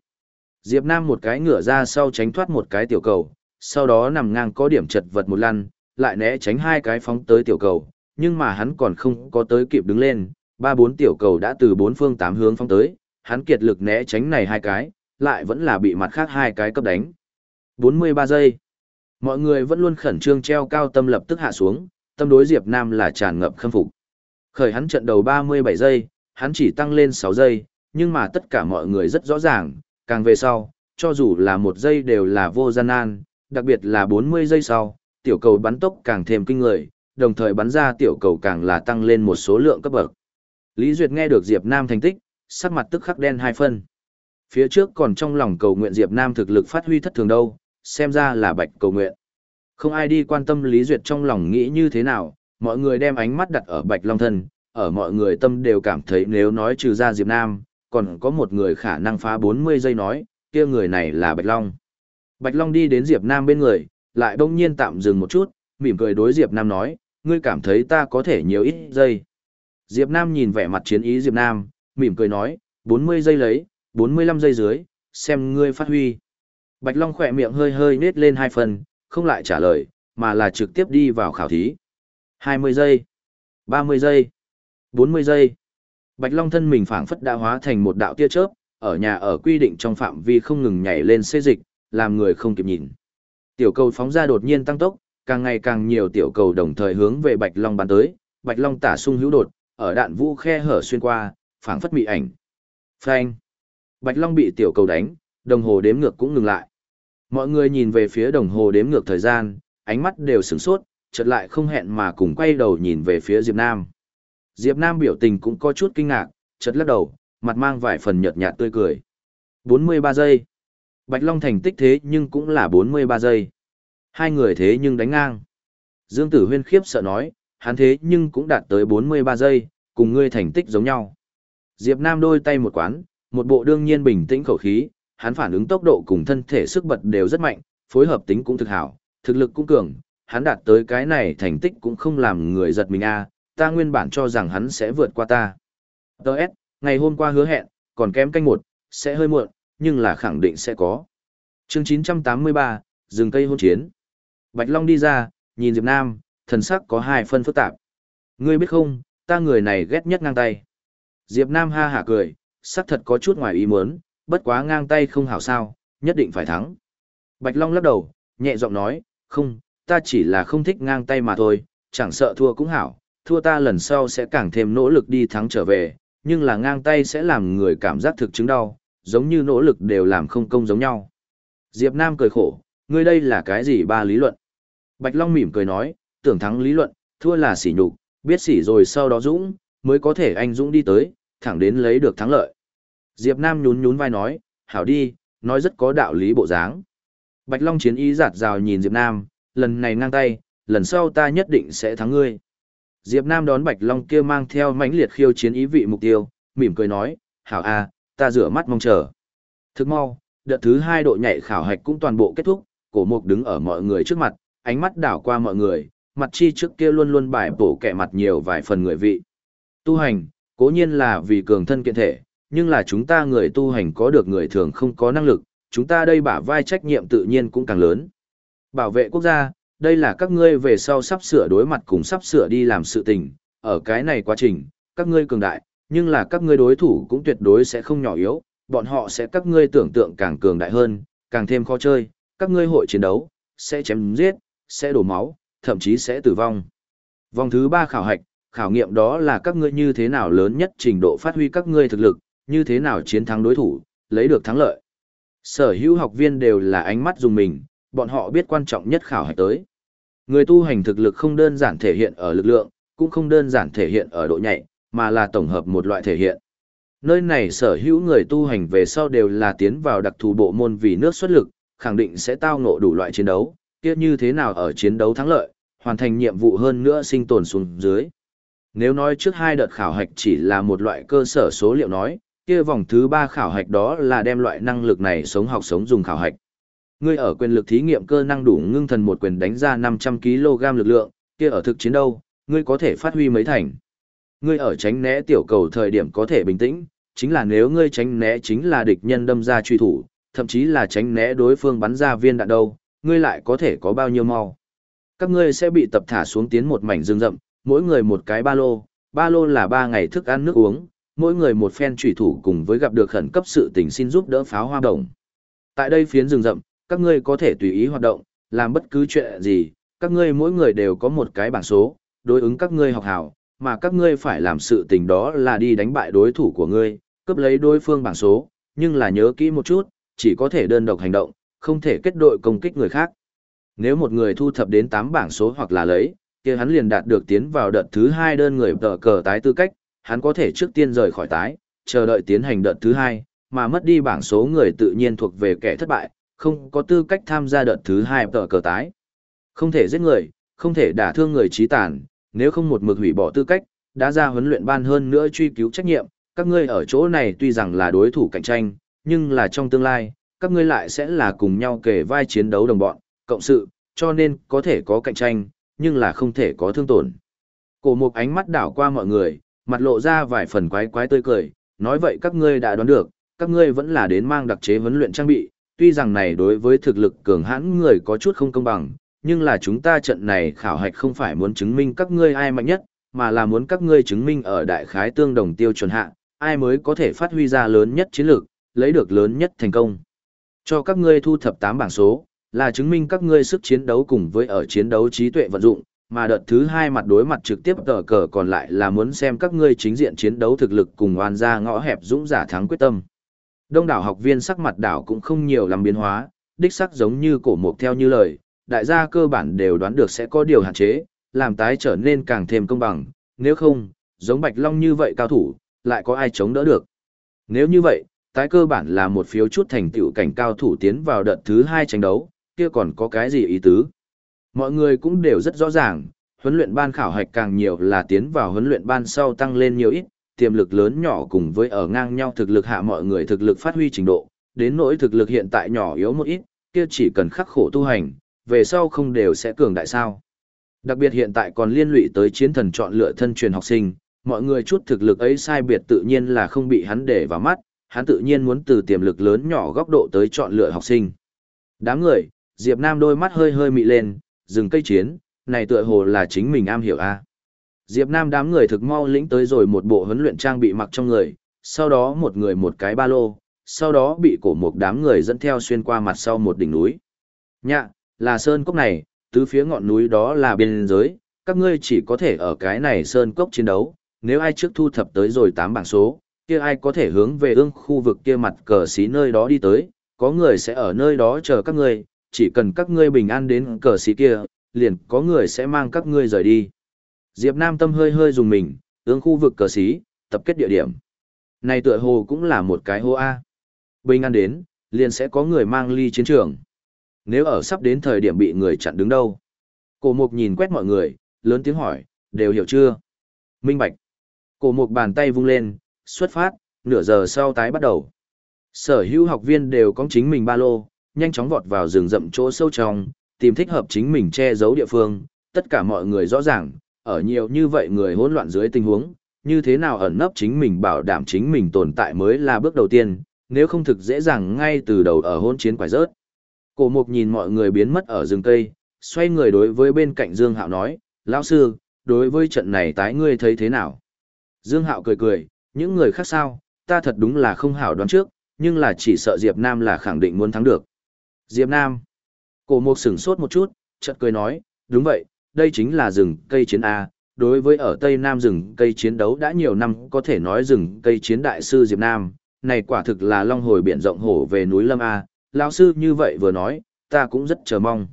A: Diệp Nam một cái ngửa ra sau tránh thoát một cái tiểu cầu, sau đó nằm ngang có điểm chật vật một lăn, lại né tránh hai cái phóng tới tiểu cầu, nhưng mà hắn còn không có tới kịp đứng lên, ba bốn tiểu cầu đã từ bốn phương tám hướng phóng tới, hắn kiệt lực né tránh này hai cái, lại vẫn là bị mặt khác hai cái cấp đánh. 43 giây. Mọi người vẫn luôn khẩn trương treo cao tâm lập tức hạ xuống, tâm đối Diệp Nam là tràn ngập khâm phục. Khởi hắn trận đầu 37 giây, hắn chỉ tăng lên 6 giây, nhưng mà tất cả mọi người rất rõ ràng, càng về sau, cho dù là một giây đều là vô gian nan, đặc biệt là 40 giây sau, tiểu cầu bắn tốc càng thêm kinh người, đồng thời bắn ra tiểu cầu càng là tăng lên một số lượng cấp bậc. Lý Duyệt nghe được Diệp Nam thành tích, sắc mặt tức khắc đen hai phân. Phía trước còn trong lòng cầu nguyện Diệp Nam thực lực phát huy thất thường đâu, xem ra là bạch cầu nguyện. Không ai đi quan tâm Lý Duyệt trong lòng nghĩ như thế nào, mọi người đem ánh mắt đặt ở bạch long thân, ở mọi người tâm đều cảm thấy nếu nói trừ ra Diệp Nam, còn có một người khả năng phá 40 giây nói, kia người này là Bạch Long. Bạch Long đi đến Diệp Nam bên người, lại đông nhiên tạm dừng một chút, mỉm cười đối Diệp Nam nói, ngươi cảm thấy ta có thể nhiều ít giây. Diệp Nam nhìn vẻ mặt chiến ý Diệp Nam, mỉm cười nói, 40 giây lấy, 45 giây dưới, xem ngươi phát huy. Bạch Long khỏe miệng hơi hơi nết lên hai phần, không lại trả lời, mà là trực tiếp đi vào khảo thí. 20 giây, 30 giây, 40 giây. Bạch Long thân mình phảng phất đã hóa thành một đạo tia chớp, ở nhà ở quy định trong phạm vi không ngừng nhảy lên xê dịch, làm người không kịp nhìn. Tiểu cầu phóng ra đột nhiên tăng tốc, càng ngày càng nhiều tiểu cầu đồng thời hướng về Bạch Long bắn tới, Bạch Long tả sung hữu đột, ở đạn vũ khe hở xuyên qua, phảng phất mị ảnh. Phanh. Bạch Long bị tiểu cầu đánh, đồng hồ đếm ngược cũng ngừng lại. Mọi người nhìn về phía đồng hồ đếm ngược thời gian, ánh mắt đều sửng sốt, chợt lại không hẹn mà cùng quay đầu nhìn về phía Diệp Nam. Diệp Nam biểu tình cũng có chút kinh ngạc, chợt lắc đầu, mặt mang vài phần nhợt nhạt tươi cười. 43 giây. Bạch Long thành tích thế nhưng cũng là 43 giây. Hai người thế nhưng đánh ngang. Dương Tử Huyên khiếp sợ nói, hắn thế nhưng cũng đạt tới 43 giây, cùng ngươi thành tích giống nhau. Diệp Nam đôi tay một quán, một bộ đương nhiên bình tĩnh khẩu khí, hắn phản ứng tốc độ cùng thân thể sức bật đều rất mạnh, phối hợp tính cũng thực hảo, thực lực cũng cường, hắn đạt tới cái này thành tích cũng không làm người giật mình a, ta nguyên bản cho rằng hắn sẽ vượt qua ta. DS, ngày hôm qua hứa hẹn, còn kém canh một, sẽ hơi muộn, nhưng là khẳng định sẽ có. Chương 983, rừng cây hôn chiến. Bạch Long đi ra, nhìn Diệp Nam, thần sắc có hai phân phức tạp. Ngươi biết không, ta người này ghét nhất ngang tay. Diệp Nam ha hả cười, sắc thật có chút ngoài ý muốn, bất quá ngang tay không hảo sao, nhất định phải thắng. Bạch Long lắc đầu, nhẹ giọng nói, không, ta chỉ là không thích ngang tay mà thôi, chẳng sợ thua cũng hảo, thua ta lần sau sẽ càng thêm nỗ lực đi thắng trở về, nhưng là ngang tay sẽ làm người cảm giác thực chứng đau, giống như nỗ lực đều làm không công giống nhau. Diệp Nam cười khổ, ngươi đây là cái gì ba lý luận? Bạch Long mỉm cười nói, tưởng thắng lý luận, thua là sỉ nhục, biết sỉ rồi sau đó dũng, mới có thể anh dũng đi tới, thẳng đến lấy được thắng lợi. Diệp Nam nhún nhún vai nói, hảo đi, nói rất có đạo lý bộ dáng. Bạch Long chiến ý giạt rào nhìn Diệp Nam, lần này ngang tay, lần sau ta nhất định sẽ thắng ngươi. Diệp Nam đón Bạch Long kia mang theo mãnh liệt khiêu chiến ý vị mục tiêu, mỉm cười nói, hảo a, ta rửa mắt mong chờ. Thức mau, đợt thứ hai độ nhảy khảo hạch cũng toàn bộ kết thúc, cổ mục đứng ở mọi người trước mặt, ánh mắt đảo qua mọi người, mặt chi trước kia luôn luôn bài bổ kẻ mặt nhiều vài phần người vị. Tu hành, cố nhiên là vì cường thân kiện thể, nhưng là chúng ta người tu hành có được người thường không có năng lực, chúng ta đây bả vai trách nhiệm tự nhiên cũng càng lớn. Bảo vệ quốc gia, đây là các ngươi về sau sắp sửa đối mặt cùng sắp sửa đi làm sự tình, ở cái này quá trình, các ngươi cường đại, nhưng là các ngươi đối thủ cũng tuyệt đối sẽ không nhỏ yếu, bọn họ sẽ các ngươi tưởng tượng càng cường đại hơn, càng thêm khó chơi, các ngươi hội chiến đấu, sẽ chém giết, sẽ đổ máu, thậm chí sẽ tử vong. Vòng thứ ba khảo hạch, khảo nghiệm đó là các ngươi như thế nào lớn nhất trình độ phát huy các ngươi thực lực, như thế nào chiến thắng đối thủ, lấy được thắng lợi. Sở hữu học viên đều là ánh mắt dùng mình, bọn họ biết quan trọng nhất khảo hạch tới. Người tu hành thực lực không đơn giản thể hiện ở lực lượng, cũng không đơn giản thể hiện ở độ nhạy, mà là tổng hợp một loại thể hiện. Nơi này sở hữu người tu hành về sau đều là tiến vào đặc thù bộ môn vì nước xuất lực, khẳng định sẽ tao ngộ đủ loại chiến đấu, kia như thế nào ở chiến đấu thắng lợi, hoàn thành nhiệm vụ hơn nữa sinh tồn xuống dưới. Nếu nói trước hai đợt khảo hạch chỉ là một loại cơ sở số liệu nói, kia vòng thứ ba khảo hạch đó là đem loại năng lực này sống học sống dùng khảo hạch. Ngươi ở quyền lực thí nghiệm cơ năng đủ ngưng thần một quyền đánh ra 500 kg lực lượng, kia ở thực chiến đâu, ngươi có thể phát huy mấy thành. Ngươi ở tránh né tiểu cầu thời điểm có thể bình tĩnh, chính là nếu ngươi tránh né chính là địch nhân đâm ra truy thủ, thậm chí là tránh né đối phương bắn ra viên đạn đâu, ngươi lại có thể có bao nhiêu mau. Các ngươi sẽ bị tập thả xuống tiến một mảnh rừng rậm, mỗi người một cái ba lô, ba lô là ba ngày thức ăn nước uống, mỗi người một phen trùy thủ cùng với gặp được khẩn cấp sự tình xin giúp đỡ pháo hoa đồng. Tại đây phiến rừng rậm, các ngươi có thể tùy ý hoạt động, làm bất cứ chuyện gì, các ngươi mỗi người đều có một cái bảng số, đối ứng các ngươi học hảo, mà các ngươi phải làm sự tình đó là đi đánh bại đối thủ của ngươi, cướp lấy đối phương bảng số, nhưng là nhớ kỹ một chút, chỉ có thể đơn độc hành động, không thể kết đội công kích người khác. Nếu một người thu thập đến 8 bảng số hoặc là lấy, kia hắn liền đạt được tiến vào đợt thứ 2 đơn người tờ cờ tái tư cách, hắn có thể trước tiên rời khỏi tái, chờ đợi tiến hành đợt thứ hai, mà mất đi bảng số người tự nhiên thuộc về kẻ thất bại, không có tư cách tham gia đợt thứ hai tờ cờ tái. Không thể giết người, không thể đả thương người trí tàn, nếu không một mực hủy bỏ tư cách, đã ra huấn luyện ban hơn nữa truy cứu trách nhiệm, các ngươi ở chỗ này tuy rằng là đối thủ cạnh tranh, nhưng là trong tương lai, các ngươi lại sẽ là cùng nhau kề vai chiến đấu đồng bọn, cộng sự, cho nên có thể có cạnh tranh, nhưng là không thể có thương tổn. Cổ mục ánh mắt đảo qua mọi người, mặt lộ ra vài phần quái quái tươi cười, nói vậy các ngươi đã đoán được, các ngươi vẫn là đến mang đặc chế huấn luyện trang bị, tuy rằng này đối với thực lực cường hãn người có chút không công bằng, nhưng là chúng ta trận này khảo hạch không phải muốn chứng minh các ngươi ai mạnh nhất, mà là muốn các ngươi chứng minh ở đại khái tương đồng tiêu chuẩn hạ, ai mới có thể phát huy ra lớn nhất chiến lược, lấy được lớn nhất thành công. Cho các ngươi thu thập 8 bảng số, là chứng minh các ngươi sức chiến đấu cùng với ở chiến đấu trí tuệ vận dụng, mà đợt thứ hai mặt đối mặt trực tiếp tờ cờ còn lại là muốn xem các ngươi chính diện chiến đấu thực lực cùng oan ra ngõ hẹp dũng giả thắng quyết tâm. Đông đảo học viên sắc mặt đảo cũng không nhiều làm biến hóa, đích sắc giống như cổ mục theo như lời, đại gia cơ bản đều đoán được sẽ có điều hạn chế, làm tái trở nên càng thêm công bằng, nếu không, giống Bạch Long như vậy cao thủ, lại có ai chống đỡ được. Nếu như vậy, tái cơ bản là một phiếu chút thành tựu cảnh cao thủ tiến vào đợt thứ hai tranh đấu, kia còn có cái gì ý tứ. Mọi người cũng đều rất rõ ràng, huấn luyện ban khảo hạch càng nhiều là tiến vào huấn luyện ban sau tăng lên nhiều ít, tiềm lực lớn nhỏ cùng với ở ngang nhau thực lực hạ mọi người thực lực phát huy trình độ, đến nỗi thực lực hiện tại nhỏ yếu một ít, kia chỉ cần khắc khổ tu hành, về sau không đều sẽ cường đại sao. Đặc biệt hiện tại còn liên lụy tới chiến thần chọn lựa thân truyền học sinh, mọi người chút thực lực ấy sai biệt tự nhiên là không bị hắn để vào mắt, hắn tự nhiên muốn từ tiềm lực lớn nhỏ góc độ tới chọn lựa học sinh. Đám người, Diệp Nam đôi mắt hơi hơi mị lên, dừng cây chiến, này tựa hồ là chính mình am hiểu a. Diệp Nam đám người thực mau lĩnh tới rồi một bộ huấn luyện trang bị mặc trong người, sau đó một người một cái ba lô, sau đó bị cổ một đám người dẫn theo xuyên qua mặt sau một đỉnh núi. Nhạ, là sơn cốc này, tứ phía ngọn núi đó là biên giới, các ngươi chỉ có thể ở cái này sơn cốc chiến đấu, nếu ai trước thu thập tới rồi tám bảng số, kia ai có thể hướng về ương khu vực kia mặt cờ xí nơi đó đi tới, có người sẽ ở nơi đó chờ các ngươi, chỉ cần các ngươi bình an đến cờ xí kia, liền có người sẽ mang các ngươi rời đi. Diệp Nam tâm hơi hơi dùng mình, tướng khu vực cờ xí, tập kết địa điểm. Này tựa hồ cũng là một cái hô A. Bình an đến, liền sẽ có người mang ly chiến trường. Nếu ở sắp đến thời điểm bị người chặn đứng đâu? Cổ mục nhìn quét mọi người, lớn tiếng hỏi, đều hiểu chưa? Minh bạch. Cổ mục bàn tay vung lên, xuất phát, nửa giờ sau tái bắt đầu. Sở hữu học viên đều có chính mình ba lô, nhanh chóng vọt vào rừng rậm chỗ sâu trong, tìm thích hợp chính mình che giấu địa phương. Tất cả mọi người rõ ràng, ở nhiều như vậy người hỗn loạn dưới tình huống, như thế nào ẩn nấp chính mình bảo đảm chính mình tồn tại mới là bước đầu tiên, nếu không thực dễ dàng ngay từ đầu ở hôn chiến quải rớt. Cổ mục nhìn mọi người biến mất ở rừng cây, xoay người đối với bên cạnh Dương Hạo nói, lão sư, đối với trận này tái ngươi thấy thế nào? Dương Hạo cười cười, những người khác sao, ta thật đúng là không hảo đoán trước, nhưng là chỉ sợ Diệp Nam là khẳng định muốn thắng được. Diệp Nam. Cổ mục sửng sốt một chút, chợt cười nói, đúng vậy, đây chính là rừng cây chiến A. Đối với ở Tây Nam rừng cây chiến đấu đã nhiều năm có thể nói rừng cây chiến đại sư Diệp Nam, này quả thực là long hồi biển rộng hổ về núi Lâm A, lão sư như vậy vừa nói, ta cũng rất chờ mong.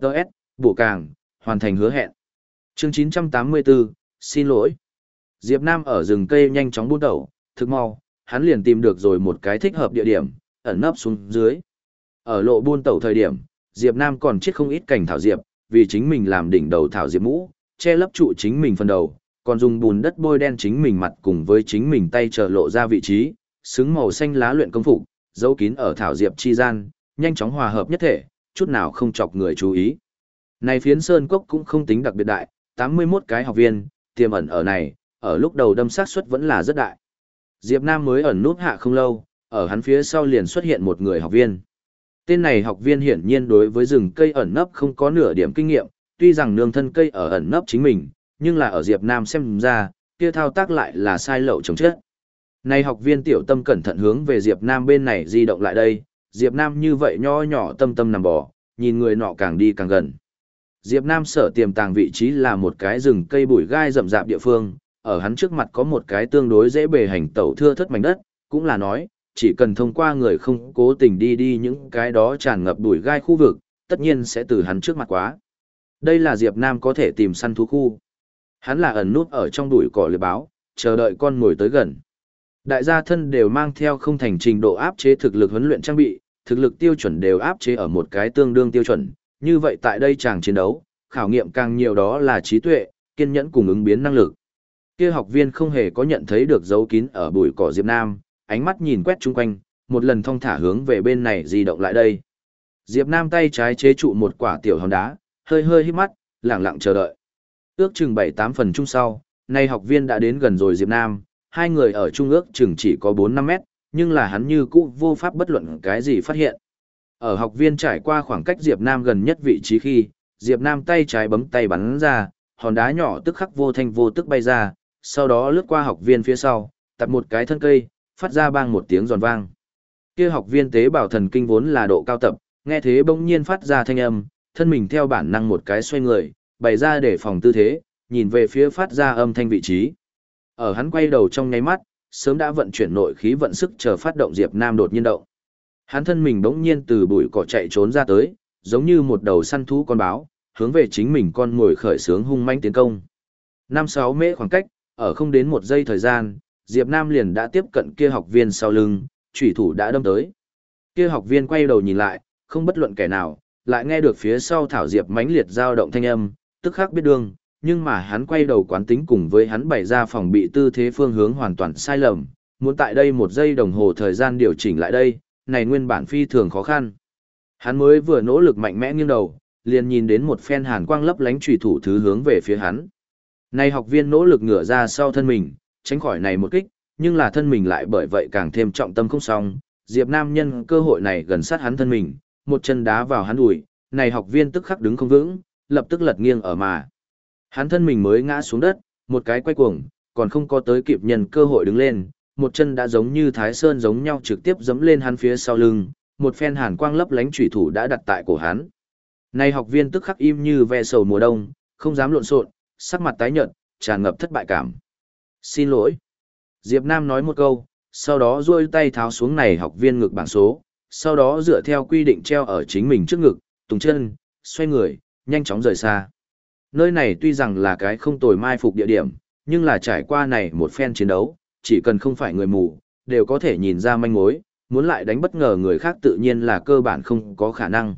A: Đợt, bổ càng, hoàn thành hứa hẹn. Chương 984, xin lỗi. Diệp Nam ở rừng cây nhanh chóng buôn đầu, thực mau, hắn liền tìm được rồi một cái thích hợp địa điểm, ẩn nấp xuống dưới. Ở lộ buôn tẩu thời điểm, Diệp Nam còn chết không ít cảnh thảo diệp, vì chính mình làm đỉnh đầu thảo diệp mũ, che lấp trụ chính mình phần đầu, còn dùng bùn đất bôi đen chính mình mặt cùng với chính mình tay trở lộ ra vị trí, xứng màu xanh lá luyện công phục, giấu kín ở thảo diệp chi gian, nhanh chóng hòa hợp nhất thể, chút nào không chọc người chú ý. Này phiến sơn cốc cũng không tính đặc biệt đại, 81 cái học viên, tiềm ẩn ở này, ở lúc đầu đâm sát suất vẫn là rất đại. Diệp Nam mới ẩn nút hạ không lâu, ở hắn phía sau liền xuất hiện một người học viên. Tên này học viên hiển nhiên đối với rừng cây ẩn nấp không có nửa điểm kinh nghiệm, tuy rằng nương thân cây ở ẩn nấp chính mình, nhưng là ở Diệp Nam xem ra, kia thao tác lại là sai lậu chống chết. Này học viên tiểu tâm cẩn thận hướng về Diệp Nam bên này di động lại đây, Diệp Nam như vậy nho nhỏ tâm tâm nằm bò, nhìn người nọ càng đi càng gần. Diệp Nam sở tiềm tàng vị trí là một cái rừng cây bụi gai rậm rạp địa phương, ở hắn trước mặt có một cái tương đối dễ bề hành tẩu thưa thất mảnh đất, cũng là nói, chỉ cần thông qua người không cố tình đi đi những cái đó tràn ngập đuổi gai khu vực, tất nhiên sẽ từ hắn trước mặt quá. Đây là Diệp Nam có thể tìm săn thú khu. Hắn là ẩn nút ở trong đuổi cỏ lưỡi báo, chờ đợi con mồi tới gần. Đại gia thân đều mang theo không thành trình độ áp chế thực lực huấn luyện trang bị, thực lực tiêu chuẩn đều áp chế ở một cái tương đương tiêu chuẩn, như vậy tại đây chàng chiến đấu, khảo nghiệm càng nhiều đó là trí tuệ, kiên nhẫn cùng ứng biến năng lực. Kia học viên không hề có nhận thấy được dấu kín ở bụi cỏ Diệp Nam, ánh mắt nhìn quét chung quanh, một lần thong thả hướng về bên này di động lại đây. Diệp Nam tay trái chế trụ một quả tiểu hòn đá, hơi hơi hít mắt, lặng lặng chờ đợi. Ước chừng 7-8 phần chung sau, nay học viên đã đến gần rồi Diệp Nam, hai người ở trung ước chừng chỉ có 4-5 mét, nhưng là hắn như cũ vô pháp bất luận cái gì phát hiện. Ở học viên trải qua khoảng cách Diệp Nam gần nhất vị trí khi, Diệp Nam tay trái bấm tay bắn ra, hòn đá nhỏ tức khắc vô thanh vô tức bay ra, sau đó lướt qua học viên phía sau, tập một cái thân cây, phát ra bang một tiếng giòn vang. Kia học viên tế bào thần kinh vốn là độ cao tập, nghe thế bỗng nhiên phát ra thanh âm, thân mình theo bản năng một cái xoay người, bày ra để phòng tư thế, nhìn về phía phát ra âm thanh vị trí. Ở hắn quay đầu trong nháy mắt, sớm đã vận chuyển nội khí vận sức chờ phát động Diệp Nam đột nhiên động. Hắn thân mình bỗng nhiên từ bụi cỏ chạy trốn ra tới, giống như một đầu săn thú con báo, hướng về chính mình con ngồi khởi sướng hung manh tiến công. Năm sáu mễ khoảng cách, ở không đến một giây thời gian, Diệp Nam liền đã tiếp cận kia học viên sau lưng, chủy thủ đã đâm tới. Kia học viên quay đầu nhìn lại, không bất luận kẻ nào, lại nghe được phía sau thảo diệp mãnh liệt dao động thanh âm, tức khắc biết đương, nhưng mà hắn quay đầu quán tính cùng với hắn bày ra phòng bị tư thế phương hướng hoàn toàn sai lầm, muốn tại đây một giây đồng hồ thời gian điều chỉnh lại đây, này nguyên bản phi thường khó khăn. Hắn mới vừa nỗ lực mạnh mẽ nghiêng đầu, liền nhìn đến một phen hàn quang lấp lánh chủy thủ thứ hướng về phía hắn. Này học viên nỗ lực ngửa ra sau thân mình, tránh khỏi này một kích, nhưng là thân mình lại bởi vậy càng thêm trọng tâm không xong, Diệp Nam nhân cơ hội này gần sát hắn thân mình, một chân đá vào hắn đùi, này học viên tức khắc đứng không vững, lập tức lật nghiêng ở mà. Hắn thân mình mới ngã xuống đất, một cái quay cuồng, còn không có tới kịp nhân cơ hội đứng lên, một chân đã giống như thái sơn giống nhau trực tiếp giẫm lên hắn phía sau lưng, một phen hàn quang lấp lánh chủy thủ đã đặt tại cổ hắn. Này học viên tức khắc im như ve sầu mùa đông, không dám lộn xộn, sắc mặt tái nhợt, tràn ngập thất bại cảm. Xin lỗi. Diệp Nam nói một câu, sau đó duỗi tay tháo xuống này học viên ngực bảng số, sau đó dựa theo quy định treo ở chính mình trước ngực, tùng chân, xoay người, nhanh chóng rời xa. Nơi này tuy rằng là cái không tồi mai phục địa điểm, nhưng là trải qua này một phen chiến đấu, chỉ cần không phải người mù, đều có thể nhìn ra manh mối, muốn lại đánh bất ngờ người khác tự nhiên là cơ bản không có khả năng.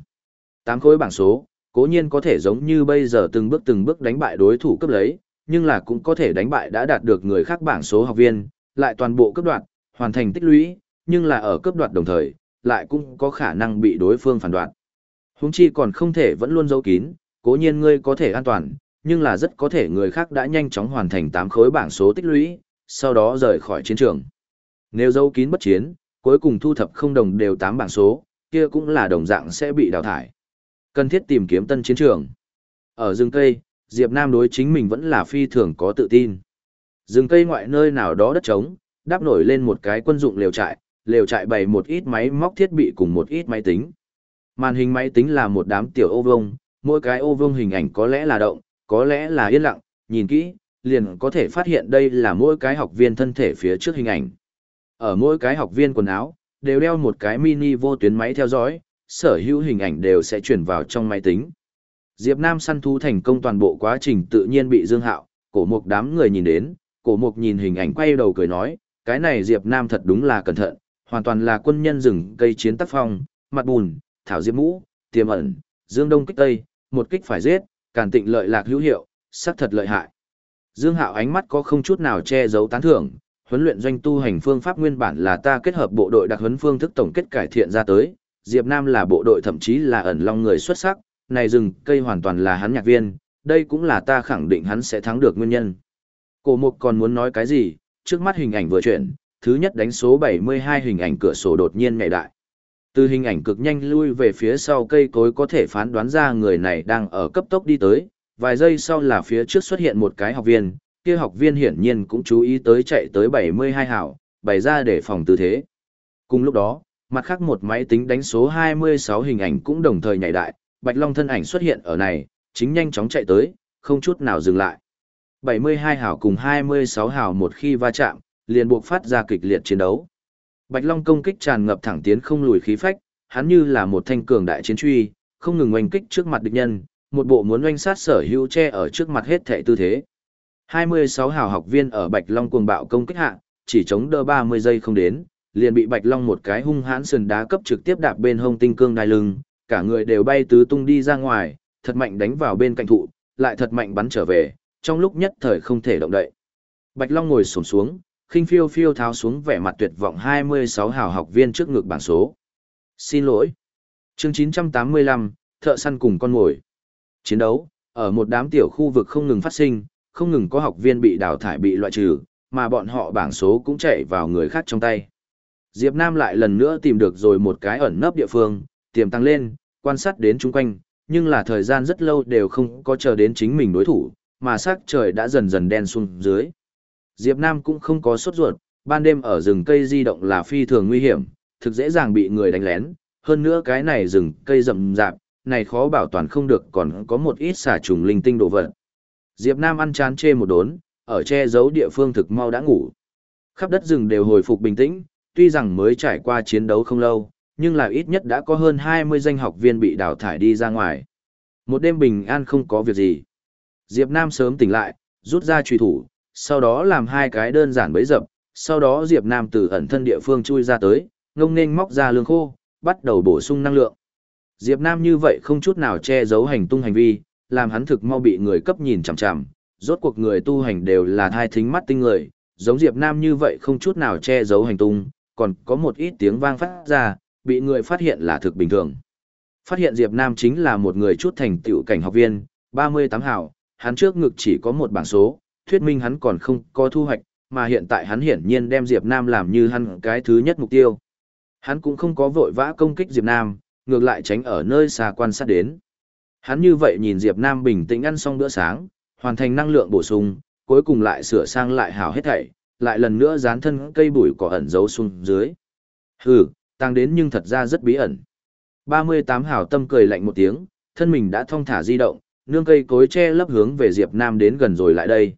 A: Tám khối bảng số, cố nhiên có thể giống như bây giờ từng bước từng bước đánh bại đối thủ cấp lấy, nhưng là cũng có thể đánh bại đã đạt được người khác bảng số học viên, lại toàn bộ cấp đoạt, hoàn thành tích lũy, nhưng là ở cấp đoạt đồng thời, lại cũng có khả năng bị đối phương phản đoạt. Húng chi còn không thể vẫn luôn giấu kín, cố nhiên ngươi có thể an toàn, nhưng là rất có thể người khác đã nhanh chóng hoàn thành 8 khối bảng số tích lũy, sau đó rời khỏi chiến trường. Nếu giấu kín bất chiến, cuối cùng thu thập không đồng đều 8 bảng số, kia cũng là đồng dạng sẽ bị đào thải. Cần thiết tìm kiếm tân chiến trường. Ở rừng cây, Diệp Nam đối chính mình vẫn là phi thường có tự tin. Rừng cây ngoại nơi nào đó đất trống, đáp nổi lên một cái quân dụng lều trại, lều trại bày một ít máy móc thiết bị cùng một ít máy tính. Màn hình máy tính là một đám tiểu ô vông, mỗi cái ô vông hình ảnh có lẽ là động, có lẽ là yên lặng, nhìn kỹ, liền có thể phát hiện đây là mỗi cái học viên thân thể phía trước hình ảnh. Ở mỗi cái học viên quần áo, đều đeo một cái mini vô tuyến máy theo dõi, sở hữu hình ảnh đều sẽ chuyển vào trong máy tính. Diệp Nam săn thú thành công toàn bộ quá trình tự nhiên bị Dương Hạo, cổ mục đám người nhìn đến, cổ mục nhìn hình ảnh quay đầu cười nói, cái này Diệp Nam thật đúng là cẩn thận, hoàn toàn là quân nhân rừng cây chiến tác phong, mặt bùn, thảo diệp mũ, tiềm ẩn, dương đông kích tây, một kích phải giết, càn tịnh lợi lạc hữu hiệu, sắc thật lợi hại. Dương Hạo ánh mắt có không chút nào che giấu tán thưởng, huấn luyện doanh tu hành phương pháp nguyên bản là ta kết hợp bộ đội đặc huấn phương thức tổng kết cải thiện ra tới, Diệp Nam là bộ đội thậm chí là ẩn long người xuất sắc, này rừng cây hoàn toàn là hắn nhạc viên, đây cũng là ta khẳng định hắn sẽ thắng được nguyên nhân. Cổ Mục còn muốn nói cái gì, trước mắt hình ảnh vừa chuyển, thứ nhất đánh số 72 hình ảnh cửa sổ đột nhiên nhảy đại. Từ hình ảnh cực nhanh lui về phía sau cây cối có thể phán đoán ra người này đang ở cấp tốc đi tới, vài giây sau là phía trước xuất hiện một cái học viên, kia học viên hiển nhiên cũng chú ý tới chạy tới 72 hảo, bày ra để phòng tư thế. Cùng lúc đó, mặt khác một máy tính đánh số 26 hình ảnh cũng đồng thời nhảy đại, Bạch Long thân ảnh xuất hiện ở này, chính nhanh chóng chạy tới, không chút nào dừng lại. 72 hào cùng 26 hào một khi va chạm, liền buộc phát ra kịch liệt chiến đấu. Bạch Long công kích tràn ngập thẳng tiến không lùi khí phách, hắn như là một thanh cường đại chiến truy, không ngừng oanh kích trước mặt địch nhân, một bộ muốn oanh sát sở hữu che ở trước mặt hết thảy tư thế. 26 hào học viên ở Bạch Long cuồng bạo công kích hạ, chỉ chống đỡ 30 giây không đến, liền bị Bạch Long một cái hung hãn sườn đá cấp trực tiếp đạp bên hông tinh cương đai lưng, cả người đều bay tứ tung đi ra ngoài, thật mạnh đánh vào bên cạnh thụ, lại thật mạnh bắn trở về, trong lúc nhất thời không thể động đậy. Bạch Long ngồi xổm xuống, khinh phiêu phiêu tháo xuống vẻ mặt tuyệt vọng 26 hào học viên trước ngực bảng số. Xin lỗi. Chương 985, thợ săn cùng con ngồi. Chiến đấu, ở một đám tiểu khu vực không ngừng phát sinh, không ngừng có học viên bị đào thải bị loại trừ, mà bọn họ bảng số cũng chạy vào người khác trong tay. Diệp Nam lại lần nữa tìm được rồi một cái ẩn nấp địa phương, tiềm tăng lên, quan sát đến chung quanh, nhưng là thời gian rất lâu đều không có chờ đến chính mình đối thủ, mà sắc trời đã dần dần đen xuống dưới. Diệp Nam cũng không có sốt ruột, ban đêm ở rừng cây di động là phi thường nguy hiểm, thực dễ dàng bị người đánh lén, hơn nữa cái này rừng cây rậm rạp, này khó bảo toàn không được còn có một ít xả trùng linh tinh đồ vật. Diệp Nam ăn chán chê một đốn, ở che giấu địa phương thực mau đã ngủ. Khắp đất rừng đều hồi phục bình tĩnh, tuy rằng mới trải qua chiến đấu không lâu, nhưng là ít nhất đã có hơn 20 danh học viên bị đào thải đi ra ngoài. Một đêm bình an không có việc gì. Diệp Nam sớm tỉnh lại, rút ra truy thủ, sau đó làm hai cái đơn giản bấy dập, sau đó Diệp Nam từ ẩn thân địa phương chui ra tới, ngông nghênh móc ra lương khô, bắt đầu bổ sung năng lượng. Diệp Nam như vậy không chút nào che giấu hành tung hành vi, làm hắn thực mau bị người cấp nhìn chằm chằm, rốt cuộc người tu hành đều là thai thính mắt tinh người, giống Diệp Nam như vậy không chút nào che giấu hành tung, còn có một ít tiếng vang phát ra, bị người phát hiện là thực bình thường. Phát hiện Diệp Nam chính là một người chút thành tiểu cảnh học viên, 38 hảo, hắn trước ngực chỉ có một bảng số, thuyết minh hắn còn không có thu hoạch, mà hiện tại hắn hiển nhiên đem Diệp Nam làm như hắn cái thứ nhất mục tiêu. Hắn cũng không có vội vã công kích Diệp Nam, ngược lại tránh ở nơi xa quan sát đến. Hắn như vậy nhìn Diệp Nam bình tĩnh ăn xong bữa sáng, hoàn thành năng lượng bổ sung, cuối cùng lại sửa sang lại hảo hết thảy, lại lần nữa dán thân cây bụi cỏ ẩn giấu xuống dưới. Hừ, tăng đến nhưng thật ra rất bí ẩn. 38 hảo tâm cười lạnh một tiếng, thân mình đã thong thả di động, nương cây cối che lấp hướng về Diệp Nam đến gần rồi lại đây.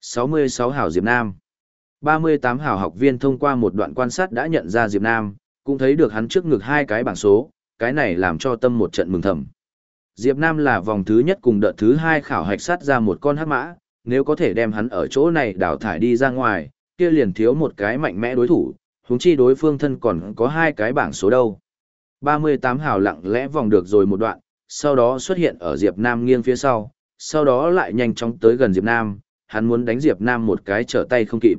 A: 66 hảo Diệp Nam 38 hảo học viên thông qua một đoạn quan sát đã nhận ra Diệp Nam, cũng thấy được hắn trước ngực hai cái bảng số, cái này làm cho tâm một trận mừng thầm. Diệp Nam là vòng thứ nhất cùng đợt thứ hai khảo hạch sát ra một con hắc mã, nếu có thể đem hắn ở chỗ này đào thải đi ra ngoài, kia liền thiếu một cái mạnh mẽ đối thủ, huống chi đối phương thân còn có hai cái bảng số đâu. 38 hào lặng lẽ vòng được rồi một đoạn, sau đó xuất hiện ở Diệp Nam nghiêng phía sau, sau đó lại nhanh chóng tới gần Diệp Nam, hắn muốn đánh Diệp Nam một cái trở tay không kịp.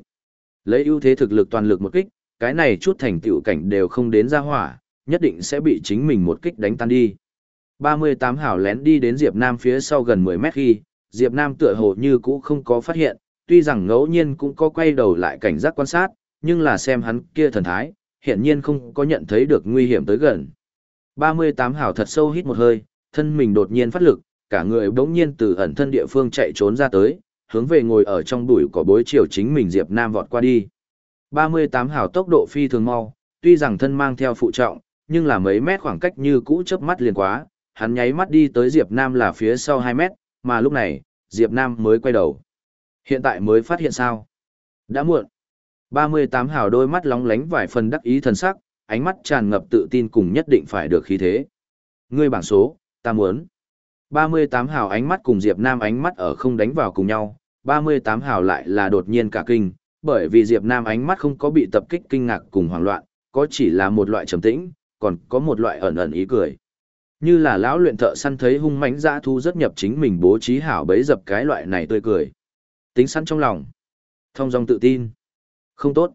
A: Lấy ưu thế thực lực toàn lực một kích, cái này chút thành tựu cảnh đều không đến ra hỏa, nhất định sẽ bị chính mình một kích đánh tan đi. 38 hảo lén đi đến Diệp Nam phía sau gần 10 mét khi, Diệp Nam tựa hồ như cũ không có phát hiện, tuy rằng ngẫu nhiên cũng có quay đầu lại cảnh giác quan sát, nhưng là xem hắn kia thần thái, hiện nhiên không có nhận thấy được nguy hiểm tới gần. 38 hảo thật sâu hít một hơi, thân mình đột nhiên phát lực, cả người bỗng nhiên từ ẩn thân địa phương chạy trốn ra tới, hướng về ngồi ở trong bụi cỏ bối chiều chính mình Diệp Nam vọt qua đi. 38 hảo tốc độ phi thường mau, tuy rằng thân mang theo phụ trọng, nhưng là mấy mét khoảng cách như cũ chớp mắt liền quá, hắn nháy mắt đi tới Diệp Nam là phía sau 2 mét, mà lúc này, Diệp Nam mới quay đầu. Hiện tại mới phát hiện sao? Đã muộn. 38 hào đôi mắt lóng lánh vài phần đắc ý thần sắc, ánh mắt tràn ngập tự tin cùng nhất định phải được khí thế. Ngươi bảng số, ta muốn. 38 hào ánh mắt cùng Diệp Nam ánh mắt ở không đánh vào cùng nhau, 38 hào lại là đột nhiên cả kinh, bởi vì Diệp Nam ánh mắt không có bị tập kích kinh ngạc cùng hoảng loạn, có chỉ là một loại trầm tĩnh, còn có một loại ẩn ẩn ý cười. Như là lão luyện thợ săn thấy hung mãnh dã thu rất nhập chính mình bố trí hảo bấy dập cái loại này tươi cười. Tính sẵn trong lòng. Thông dong tự tin. Không tốt.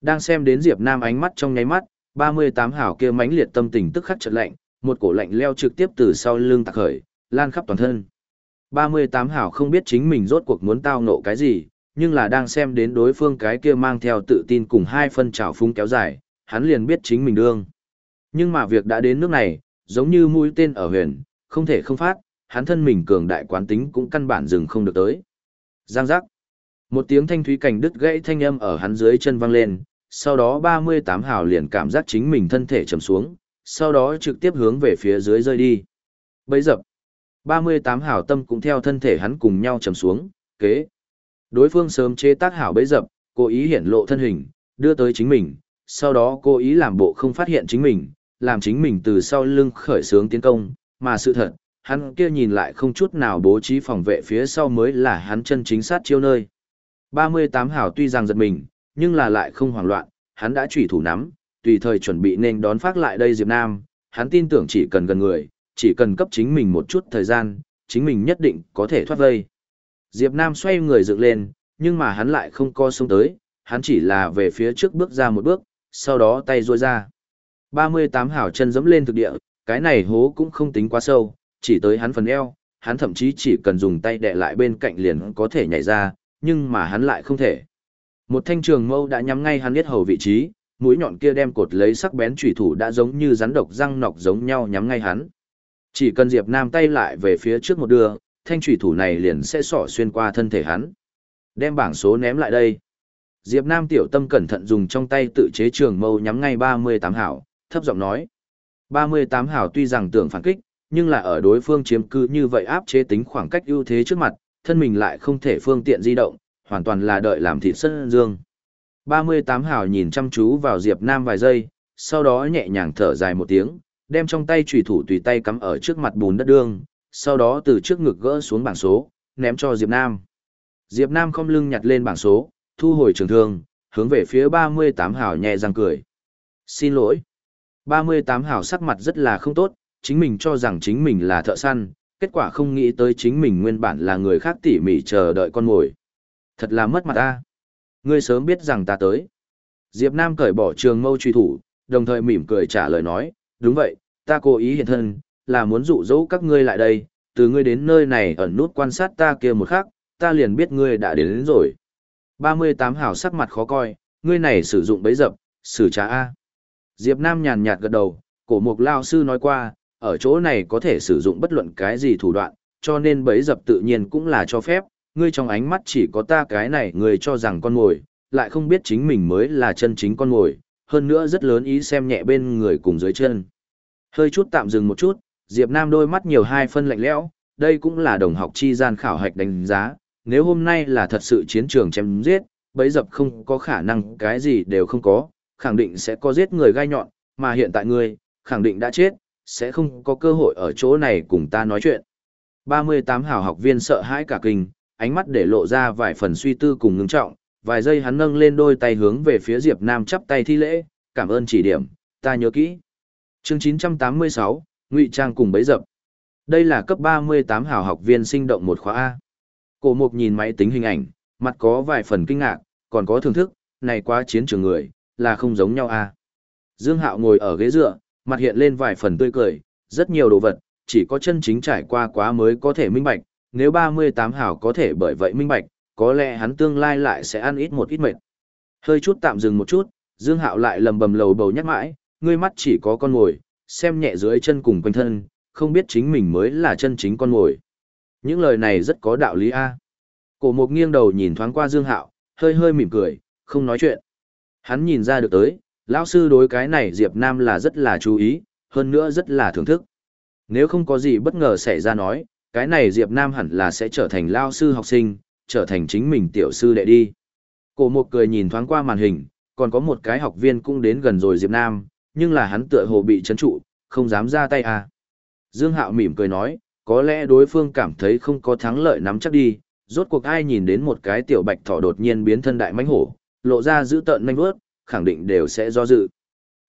A: Đang xem đến Diệp Nam ánh mắt trong nháy mắt, 38 hảo kia mãnh liệt tâm tình tức khắc chợt lạnh, một cổ lạnh leo trực tiếp từ sau lưng tạc khởi, lan khắp toàn thân. 38 hảo không biết chính mình rốt cuộc muốn tao nộ cái gì, nhưng là đang xem đến đối phương cái kia mang theo tự tin cùng hai phân trào phúng kéo dài, hắn liền biết chính mình đương. Nhưng mà việc đã đến nước này, giống như mũi tên ở huyền, không thể không phát, hắn thân mình cường đại quán tính cũng căn bản dừng không được tới. Giang giác. Một tiếng thanh thúy cảnh đứt gãy thanh âm ở hắn dưới chân vang lên, sau đó 38 hào liền cảm giác chính mình thân thể trầm xuống, sau đó trực tiếp hướng về phía dưới rơi đi. Bấy dập. 38 hào tâm cũng theo thân thể hắn cùng nhau trầm xuống, kế. Đối phương sớm chế tác hảo bấy dập, cố ý hiển lộ thân hình, đưa tới chính mình, sau đó cố ý làm bộ không phát hiện chính mình, làm chính mình từ sau lưng khởi sướng tiến công, mà sự thật, hắn kia nhìn lại không chút nào bố trí phòng vệ phía sau mới là hắn chân chính sát chiêu nơi. 38 hảo tuy rằng giật mình, nhưng là lại không hoảng loạn, hắn đã chủy thủ nắm, tùy thời chuẩn bị nên đón phát lại đây Diệp Nam, hắn tin tưởng chỉ cần gần người, chỉ cần cấp chính mình một chút thời gian, chính mình nhất định có thể thoát vây. Diệp Nam xoay người dựng lên, nhưng mà hắn lại không co xuống tới, hắn chỉ là về phía trước bước ra một bước, sau đó tay duỗi ra. 38 hảo chân dẫm lên thực địa, cái này hố cũng không tính quá sâu, chỉ tới hắn phần eo, hắn thậm chí chỉ cần dùng tay đè lại bên cạnh liền có thể nhảy ra, nhưng mà hắn lại không thể. Một thanh trường mâu đã nhắm ngay hắn biết hầu vị trí, mũi nhọn kia đem cột lấy sắc bén chủy thủ đã giống như rắn độc răng nọc giống nhau nhắm ngay hắn. Chỉ cần Diệp Nam tay lại về phía trước một đưa, thanh chủy thủ này liền sẽ xỏ xuyên qua thân thể hắn. Đem bảng số ném lại đây. Diệp Nam tiểu tâm cẩn thận dùng trong tay tự chế trường mâu nhắm ngay 38 hảo, thấp giọng nói. 38 hảo tuy rằng tưởng phản kích, nhưng là ở đối phương chiếm cứ như vậy áp chế tính khoảng cách ưu thế trước mặt, thân mình lại không thể phương tiện di động, hoàn toàn là đợi làm thịt sân dương. 38 hào nhìn chăm chú vào Diệp Nam vài giây, sau đó nhẹ nhàng thở dài một tiếng, đem trong tay trùy thủ tùy tay cắm ở trước mặt bùn đất đương, sau đó từ trước ngực gỡ xuống bảng số, ném cho Diệp Nam. Diệp Nam không lưng nhặt lên bảng số, thu hồi trường thương, hướng về phía 38 hào nhẹ răng cười. Xin lỗi. 38 hào sắc mặt rất là không tốt, chính mình cho rằng chính mình là thợ săn, kết quả không nghĩ tới chính mình nguyên bản là người khác tỉ mỉ chờ đợi con mồi. Thật là mất mặt ta. Ngươi sớm biết rằng ta tới. Diệp Nam cởi bỏ trường mâu truy thủ, đồng thời mỉm cười trả lời nói, đúng vậy, ta cố ý hiện thân, là muốn dụ dỗ các ngươi lại đây, từ ngươi đến nơi này ẩn nút quan sát ta kia một khắc, ta liền biết ngươi đã đến, đến rồi. 38 hào sắc mặt khó coi, ngươi này sử dụng bấy dập, xử trả A. Diệp Nam nhàn nhạt gật đầu, cổ mục lao sư nói qua, ở chỗ này có thể sử dụng bất luận cái gì thủ đoạn, cho nên bấy dập tự nhiên cũng là cho phép, ngươi trong ánh mắt chỉ có ta cái này người cho rằng con ngồi, lại không biết chính mình mới là chân chính con ngồi, hơn nữa rất lớn ý xem nhẹ bên người cùng dưới chân. Hơi chút tạm dừng một chút, Diệp Nam đôi mắt nhiều hai phân lạnh lẽo, đây cũng là đồng học chi gian khảo hạch đánh giá, nếu hôm nay là thật sự chiến trường chém giết, bấy dập không có khả năng cái gì đều không có, khẳng định sẽ có giết người gai nhọn, mà hiện tại ngươi, khẳng định đã chết, sẽ không có cơ hội ở chỗ này cùng ta nói chuyện. 38 hảo học viên sợ hãi cả kinh, ánh mắt để lộ ra vài phần suy tư cùng ngưng trọng, vài giây hắn nâng lên đôi tay hướng về phía Diệp Nam chắp tay thi lễ, cảm ơn chỉ điểm, ta nhớ kỹ. Chương 986, Ngụy Trang cùng bấy dập. Đây là cấp 38 hảo học viên sinh động một khóa A. Cổ mục nhìn máy tính hình ảnh, mặt có vài phần kinh ngạc, còn có thưởng thức, này quá chiến trường người, là không giống nhau A. Dương Hạo ngồi ở ghế dựa, mặt hiện lên vài phần tươi cười, rất nhiều đồ vật, chỉ có chân chính trải qua quá mới có thể minh bạch, nếu 38 hảo có thể bởi vậy minh bạch, có lẽ hắn tương lai lại sẽ ăn ít một ít mệt. Hơi chút tạm dừng một chút, Dương Hạo lại lầm bầm lầu bầu nhắc mãi, ngươi mắt chỉ có con ngồi, xem nhẹ dưới chân cùng quanh thân, không biết chính mình mới là chân chính con ngồi. Những lời này rất có đạo lý a. Cổ Mục nghiêng đầu nhìn thoáng qua Dương Hạo, hơi hơi mỉm cười, không nói chuyện. Hắn nhìn ra được tới, lão sư đối cái này Diệp Nam là rất là chú ý, hơn nữa rất là thưởng thức. Nếu không có gì bất ngờ xảy ra nói, cái này Diệp Nam hẳn là sẽ trở thành lão sư học sinh, trở thành chính mình tiểu sư đệ đi. Cổ một cười nhìn thoáng qua màn hình, còn có một cái học viên cũng đến gần rồi Diệp Nam, nhưng là hắn tựa hồ bị chấn trụ, không dám ra tay à. Dương Hạo mỉm cười nói, có lẽ đối phương cảm thấy không có thắng lợi nắm chắc đi, rốt cuộc ai nhìn đến một cái tiểu bạch thỏ đột nhiên biến thân đại mãnh hổ, lộ ra dữ tợn nhanh vớt, khẳng định đều sẽ do dự.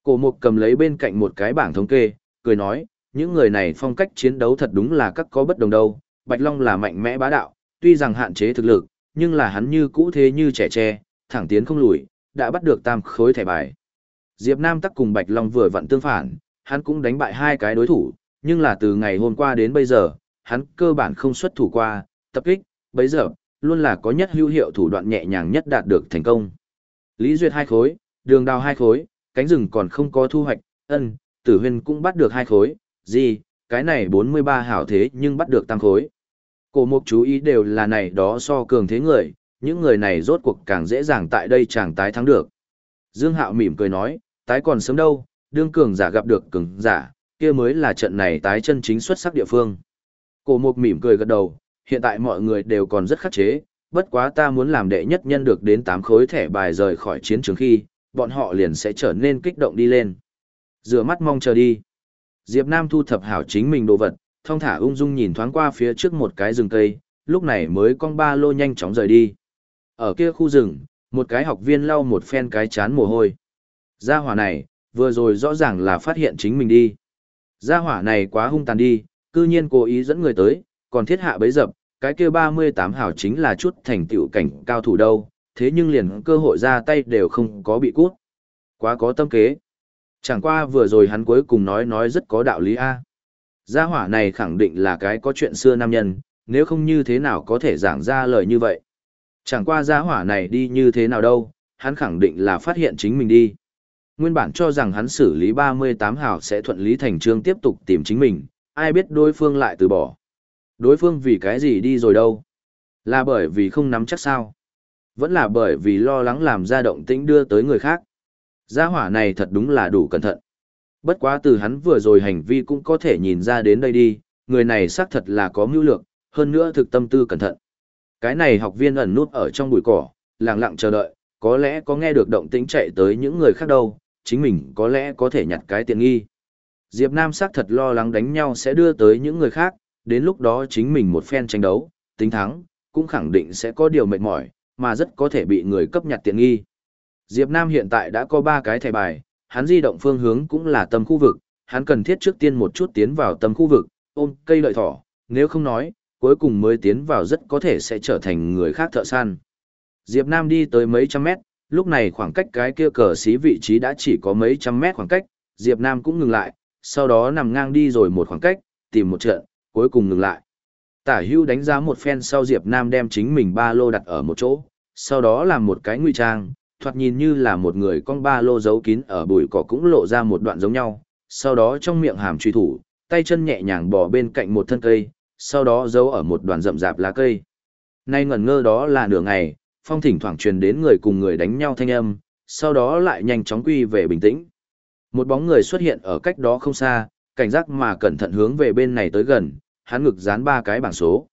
A: Cổ mục cầm lấy bên cạnh một cái bảng thống kê, cười nói, những người này phong cách chiến đấu thật đúng là các có bất đồng đâu, Bạch Long là mạnh mẽ bá đạo, tuy rằng hạn chế thực lực, nhưng là hắn như cũ thế như trẻ tre, thẳng tiến không lùi, đã bắt được tam khối thẻ bài. Diệp Nam tắc cùng Bạch Long vừa vặn tương phản, hắn cũng đánh bại hai cái đối thủ, nhưng là từ ngày hôm qua đến bây giờ, hắn cơ bản không xuất thủ qua, tập kích, bấy giờ, luôn là có nhất hữu hiệu thủ đoạn nhẹ nhàng nhất đạt được thành công. Lý Duyệt hai khối, đường đào hai khối, cánh rừng còn không có thu hoạch, ân, tử huyên cũng bắt được hai khối, gì, cái này 43 hảo thế nhưng bắt được tăng khối. Cổ mục chú ý đều là này đó so cường thế người, những người này rốt cuộc càng dễ dàng tại đây chẳng tái thắng được. Dương Hạo mỉm cười nói, tái còn sớm đâu, đương cường giả gặp được cường giả, kia mới là trận này tái chân chính xuất sắc địa phương. Cổ mục mỉm cười gật đầu, hiện tại mọi người đều còn rất khắc chế, bất quá ta muốn làm đệ nhất nhân được đến 8 khối thẻ bài rời khỏi chiến trường khi, bọn họ liền sẽ trở nên kích động đi lên. Rửa mắt mong chờ đi. Diệp Nam thu thập hảo chính mình đồ vật, thong thả ung dung nhìn thoáng qua phía trước một cái rừng cây, lúc này mới con ba lô nhanh chóng rời đi. Ở kia khu rừng, một cái học viên lau một phen cái chán mồ hôi. Gia hỏa này, vừa rồi rõ ràng là phát hiện chính mình đi. Gia hỏa này quá hung tàn đi, cư nhiên cố ý dẫn người tới, còn thiết hạ bấy dập, cái kia 38 hảo chính là chút thành tựu cảnh cao thủ đâu, thế nhưng liền cơ hội ra tay đều không có bị cút. Quá có tâm kế. Chẳng qua vừa rồi hắn cuối cùng nói nói rất có đạo lý A. Gia hỏa này khẳng định là cái có chuyện xưa nam nhân, nếu không như thế nào có thể giảng ra lời như vậy. Chẳng qua gia hỏa này đi như thế nào đâu, hắn khẳng định là phát hiện chính mình đi. Nguyên bản cho rằng hắn xử lý 38 hào sẽ thuận lý thành trương tiếp tục tìm chính mình, ai biết đối phương lại từ bỏ. Đối phương vì cái gì đi rồi đâu? Là bởi vì không nắm chắc sao? Vẫn là bởi vì lo lắng làm ra động tĩnh đưa tới người khác. Gia hỏa này thật đúng là đủ cẩn thận. Bất quá từ hắn vừa rồi hành vi cũng có thể nhìn ra đến đây đi, người này xác thật là có mưu lược, hơn nữa thực tâm tư cẩn thận. Cái này học viên ẩn nút ở trong bụi cỏ, lặng lặng chờ đợi, có lẽ có nghe được động tĩnh chạy tới những người khác đâu, chính mình có lẽ có thể nhặt cái tiện nghi. Diệp Nam xác thật lo lắng đánh nhau sẽ đưa tới những người khác, đến lúc đó chính mình một phen tranh đấu, tính thắng, cũng khẳng định sẽ có điều mệt mỏi, mà rất có thể bị người cấp nhặt tiện nghi. Diệp Nam hiện tại đã có 3 cái thẻ bài, hắn di động phương hướng cũng là tâm khu vực, hắn cần thiết trước tiên một chút tiến vào tâm khu vực, ôm cây lợi thỏ, nếu không nói, cuối cùng mới tiến vào rất có thể sẽ trở thành người khác thợ săn. Diệp Nam đi tới mấy trăm mét, lúc này khoảng cách cái kia cờ xí vị trí đã chỉ có mấy trăm mét khoảng cách, Diệp Nam cũng ngừng lại, sau đó nằm ngang đi rồi một khoảng cách, tìm một trận, cuối cùng ngừng lại. Tả hưu đánh giá một phen sau Diệp Nam đem chính mình ba lô đặt ở một chỗ, sau đó làm một cái nguy trang, thoạt nhìn như là một người con ba lô giấu kín ở bụi cỏ cũng lộ ra một đoạn giống nhau, sau đó trong miệng hàm truy thủ, tay chân nhẹ nhàng bò bên cạnh một thân cây, sau đó giấu ở một đoàn rậm rạp lá cây. Nay ngẩn ngơ đó là nửa ngày, phong thỉnh thoảng truyền đến người cùng người đánh nhau thanh âm, sau đó lại nhanh chóng quy về bình tĩnh. Một bóng người xuất hiện ở cách đó không xa, cảnh giác mà cẩn thận hướng về bên này tới gần, hắn ngực dán ba cái bảng số.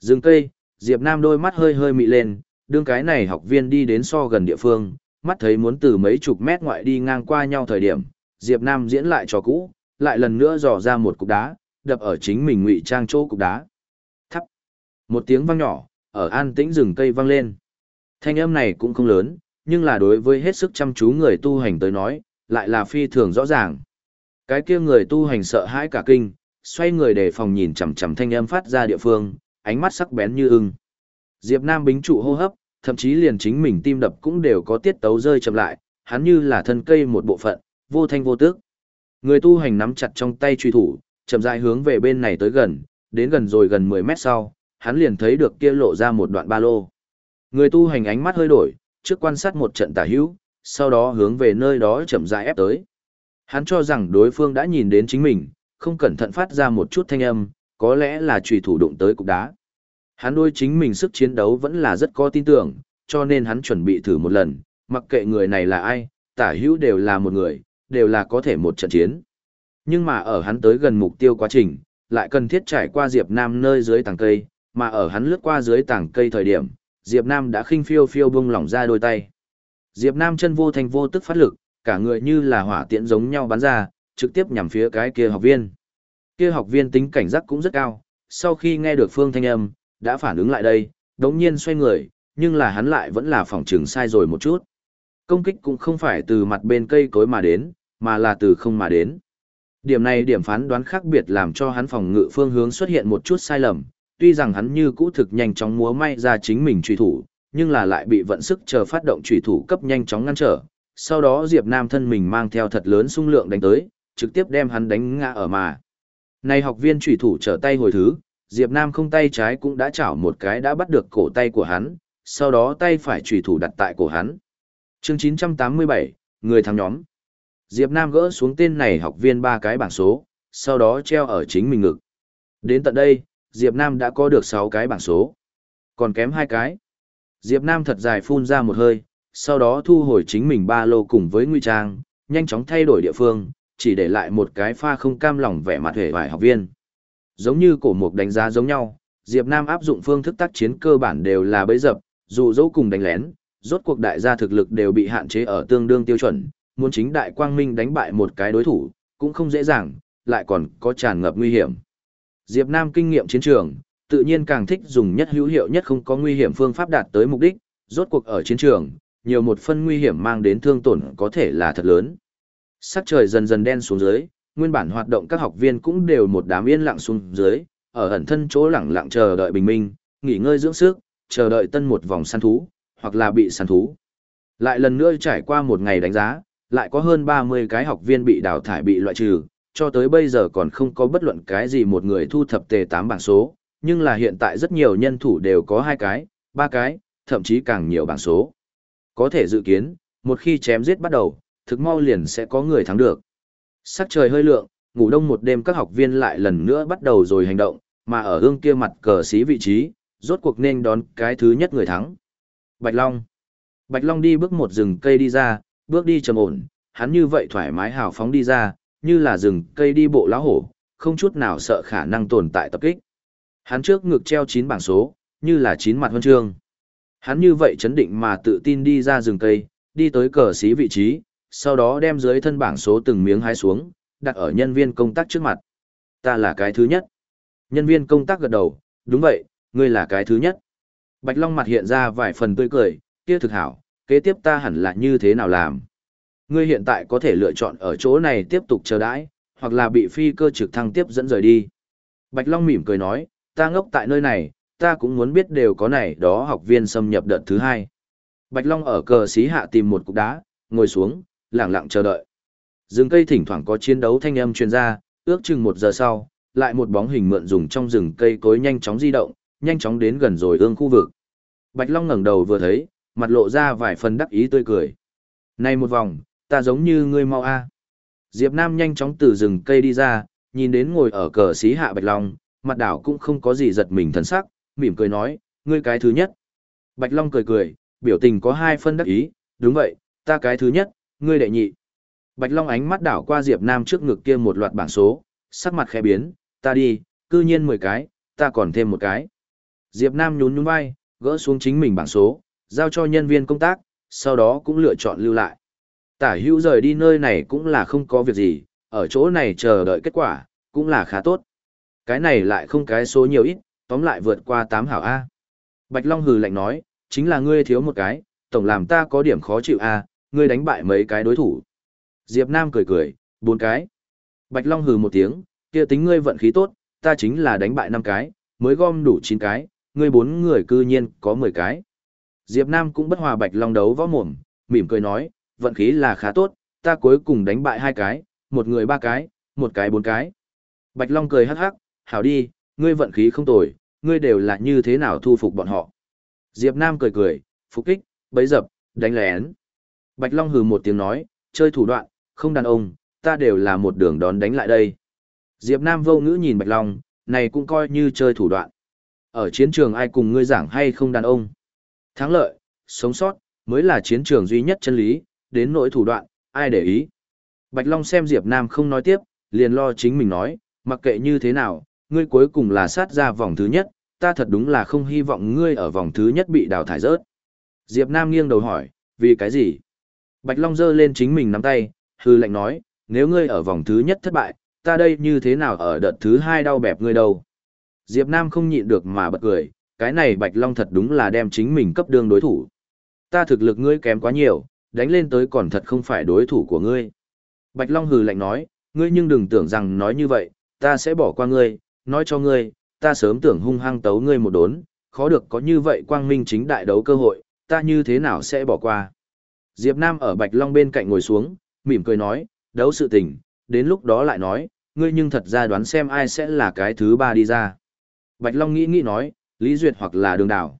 A: Dừng cây, Diệp Nam đôi mắt hơi hơi mị lên, đương cái này học viên đi đến so gần địa phương, mắt thấy muốn từ mấy chục mét ngoại đi ngang qua nhau thời điểm, Diệp Nam diễn lại trò cũ, lại lần nữa dò ra một cục đá, đập ở chính mình ngụy trang chỗ cục đá. Thắp. Một tiếng vang nhỏ, ở an tĩnh rừng cây vang lên. Thanh âm này cũng không lớn, nhưng là đối với hết sức chăm chú người tu hành tới nói, lại là phi thường rõ ràng. Cái kia người tu hành sợ hãi cả kinh, xoay người để phòng nhìn chằm chằm thanh âm phát ra địa phương, ánh mắt sắc bén như ưng. Diệp Nam bính trụ hô hấp, thậm chí liền chính mình tim đập cũng đều có tiết tấu rơi chậm lại, hắn như là thân cây một bộ phận, vô thanh vô tức. Người tu hành nắm chặt trong tay truy thủ, chậm rãi hướng về bên này tới gần, đến gần rồi gần 10 mét sau, hắn liền thấy được kia lộ ra một đoạn ba lô. Người tu hành ánh mắt hơi đổi, trước quan sát một trận tả hữu, sau đó hướng về nơi đó chậm rãi ép tới. Hắn cho rằng đối phương đã nhìn đến chính mình, không cẩn thận phát ra một chút thanh âm, có lẽ là trùy thủ đụng tới cục đá. Hắn đôi chính mình sức chiến đấu vẫn là rất có tin tưởng, cho nên hắn chuẩn bị thử một lần, mặc kệ người này là ai, tả hữu đều là một người, đều là có thể một trận chiến. Nhưng mà ở hắn tới gần mục tiêu quá trình, lại cần thiết trải qua Diệp Nam nơi dưới tảng cây, mà ở hắn lướt qua dưới tảng cây thời điểm, Diệp Nam đã khinh phiêu phiêu bung lỏng ra đôi tay. Diệp Nam chân vô thành vô tức phát lực, cả người như là hỏa tiễn giống nhau bắn ra, trực tiếp nhằm phía cái kia học viên. Kia học viên tính cảnh giác cũng rất cao, sau khi nghe được phương thanh âm, đã phản ứng lại đây, đống nhiên xoay người, nhưng là hắn lại vẫn là phòng trường sai rồi một chút. Công kích cũng không phải từ mặt bên cây cối mà đến, mà là từ không mà đến. Điểm này điểm phán đoán khác biệt làm cho hắn phòng ngự phương hướng xuất hiện một chút sai lầm, tuy rằng hắn như cũ thực nhanh chóng múa may ra chính mình truy thủ, nhưng là lại bị vận sức chờ phát động truy thủ cấp nhanh chóng ngăn trở. Sau đó Diệp Nam thân mình mang theo thật lớn xung lượng đánh tới, trực tiếp đem hắn đánh ngã ở mà. Này học viên trùy thủ trở tay hồi thứ, Diệp Nam không tay trái cũng đã chảo một cái đã bắt được cổ tay của hắn, sau đó tay phải trùy thủ đặt tại cổ hắn. Chương 987, người thắng nhóm. Diệp Nam gỡ xuống tên này học viên ba cái bảng số, sau đó treo ở chính mình ngực. Đến tận đây, Diệp Nam đã có được 6 cái bảng số. Còn kém hai cái. Diệp Nam thật dài phun ra một hơi, sau đó thu hồi chính mình ba lô cùng với nguy trang, nhanh chóng thay đổi địa phương, chỉ để lại một cái pha không cam lòng vẻ mặt hề vài học viên. Giống như cổ mục đánh giá giống nhau, Diệp Nam áp dụng phương thức tác chiến cơ bản đều là bấy dập, dù dẫu cùng đánh lén, rốt cuộc đại gia thực lực đều bị hạn chế ở tương đương tiêu chuẩn, muốn chính đại quang minh đánh bại một cái đối thủ, cũng không dễ dàng, lại còn có tràn ngập nguy hiểm. Diệp Nam kinh nghiệm chiến trường, tự nhiên càng thích dùng nhất hữu hiệu nhất không có nguy hiểm phương pháp đạt tới mục đích, rốt cuộc ở chiến trường, nhiều một phân nguy hiểm mang đến thương tổn có thể là thật lớn. Sắc trời dần dần đen xuống dưới, nguyên bản hoạt động các học viên cũng đều một đám yên lặng xuống dưới, ở ẩn thân chỗ lặng lặng chờ đợi bình minh, nghỉ ngơi dưỡng sức, chờ đợi tân một vòng săn thú, hoặc là bị săn thú. Lại lần nữa trải qua một ngày đánh giá, lại có hơn 30 cái học viên bị đào thải bị loại trừ, cho tới bây giờ còn không có bất luận cái gì một người thu thập tề 8 bảng số, nhưng là hiện tại rất nhiều nhân thủ đều có hai cái, ba cái, thậm chí càng nhiều bảng số. Có thể dự kiến, một khi chém giết bắt đầu, thực mau liền sẽ có người thắng được. Sắc trời hơi lượng, ngủ đông một đêm các học viên lại lần nữa bắt đầu rồi hành động, mà ở hương kia mặt cờ xí vị trí, rốt cuộc nên đón cái thứ nhất người thắng. Bạch Long Bạch Long đi bước một rừng cây đi ra, bước đi trầm ổn, hắn như vậy thoải mái hào phóng đi ra, như là rừng cây đi bộ lão hổ, không chút nào sợ khả năng tồn tại tập kích. Hắn trước ngực treo 9 bảng số, như là 9 mặt huân chương. Hắn như vậy chấn định mà tự tin đi ra rừng cây, đi tới cờ xí vị trí, sau đó đem dưới thân bảng số từng miếng hái xuống, đặt ở nhân viên công tác trước mặt. Ta là cái thứ nhất. Nhân viên công tác gật đầu, đúng vậy, ngươi là cái thứ nhất. Bạch Long mặt hiện ra vài phần tươi cười, kia thực hảo, kế tiếp ta hẳn là như thế nào làm. Ngươi hiện tại có thể lựa chọn ở chỗ này tiếp tục chờ đãi, hoặc là bị phi cơ trực thăng tiếp dẫn rời đi. Bạch Long mỉm cười nói, ta ngốc tại nơi này, ta cũng muốn biết đều có này đó học viên xâm nhập đợt thứ hai. Bạch Long ở cờ xí hạ tìm một cục đá, ngồi xuống, lặng lặng chờ đợi. Rừng cây thỉnh thoảng có chiến đấu thanh âm truyền ra, ước chừng một giờ sau, lại một bóng hình mượn dùng trong rừng cây cối nhanh chóng di động, nhanh chóng đến gần rồi ương khu vực. Bạch Long ngẩng đầu vừa thấy, mặt lộ ra vài phần đắc ý tươi cười. Này một vòng, ta giống như ngươi mau a. Diệp Nam nhanh chóng từ rừng cây đi ra, nhìn đến ngồi ở cờ xí hạ Bạch Long, mặt đảo cũng không có gì giật mình thần sắc, mỉm cười nói, ngươi cái thứ nhất. Bạch Long cười cười, biểu tình có hai phân đắc ý, đúng vậy, ta cái thứ nhất, ngươi đệ nhị. Bạch Long ánh mắt đảo qua Diệp Nam trước ngực kia một loạt bảng số, sắc mặt khẽ biến, ta đi, cư nhiên 10 cái, ta còn thêm một cái. Diệp Nam nhún nhún vai, gỡ xuống chính mình bảng số, giao cho nhân viên công tác, sau đó cũng lựa chọn lưu lại. Tả hữu rời đi nơi này cũng là không có việc gì, ở chỗ này chờ đợi kết quả, cũng là khá tốt. Cái này lại không cái số nhiều ít, tóm lại vượt qua 8 hảo A. Bạch Long hừ lạnh nói, chính là ngươi thiếu một cái, tổng làm ta có điểm khó chịu A, ngươi đánh bại mấy cái đối thủ. Diệp Nam cười cười, bốn cái. Bạch Long hừ một tiếng, kia tính ngươi vận khí tốt, ta chính là đánh bại năm cái, mới gom đủ chín cái, ngươi bốn người cư nhiên có 10 cái. Diệp Nam cũng bất hòa Bạch Long đấu võ mồm, mỉm cười nói, vận khí là khá tốt, ta cuối cùng đánh bại hai cái, một người ba cái, một cái bốn cái. Bạch Long cười hắc hắc, hảo đi, ngươi vận khí không tồi, ngươi đều là như thế nào thu phục bọn họ. Diệp Nam cười cười, phục kích, bấy dập, đánh lén. Bạch Long hừ một tiếng nói, chơi thủ đoạn, không đàn ông, ta đều là một đường đón đánh lại đây. Diệp Nam vô ngữ nhìn Bạch Long, này cũng coi như chơi thủ đoạn. Ở chiến trường ai cùng ngươi giảng hay không đàn ông. Thắng lợi, sống sót, mới là chiến trường duy nhất chân lý, đến nỗi thủ đoạn, ai để ý. Bạch Long xem Diệp Nam không nói tiếp, liền lo chính mình nói, mặc kệ như thế nào, ngươi cuối cùng là sát ra vòng thứ nhất, ta thật đúng là không hy vọng ngươi ở vòng thứ nhất bị đào thải rớt. Diệp Nam nghiêng đầu hỏi, vì cái gì? Bạch Long giơ lên chính mình nắm tay, hư lệnh nói, nếu ngươi ở vòng thứ nhất thất bại, ta đây như thế nào ở đợt thứ hai đau bẹp ngươi đâu? Diệp Nam không nhịn được mà bật cười, cái này Bạch Long thật đúng là đem chính mình cấp đương đối thủ. Ta thực lực ngươi kém quá nhiều, đánh lên tới còn thật không phải đối thủ của ngươi. Bạch Long hừ lạnh nói, ngươi nhưng đừng tưởng rằng nói như vậy, ta sẽ bỏ qua ngươi, nói cho ngươi, ta sớm tưởng hung hăng tấu ngươi một đốn, khó được có như vậy quang minh chính đại đấu cơ hội, ta như thế nào sẽ bỏ qua. Diệp Nam ở Bạch Long bên cạnh ngồi xuống, mỉm cười nói, đấu sự tình, đến lúc đó lại nói, ngươi nhưng thật ra đoán xem ai sẽ là cái thứ ba đi ra. Bạch Long nghĩ nghĩ nói, Lý Duyệt hoặc là đường đảo.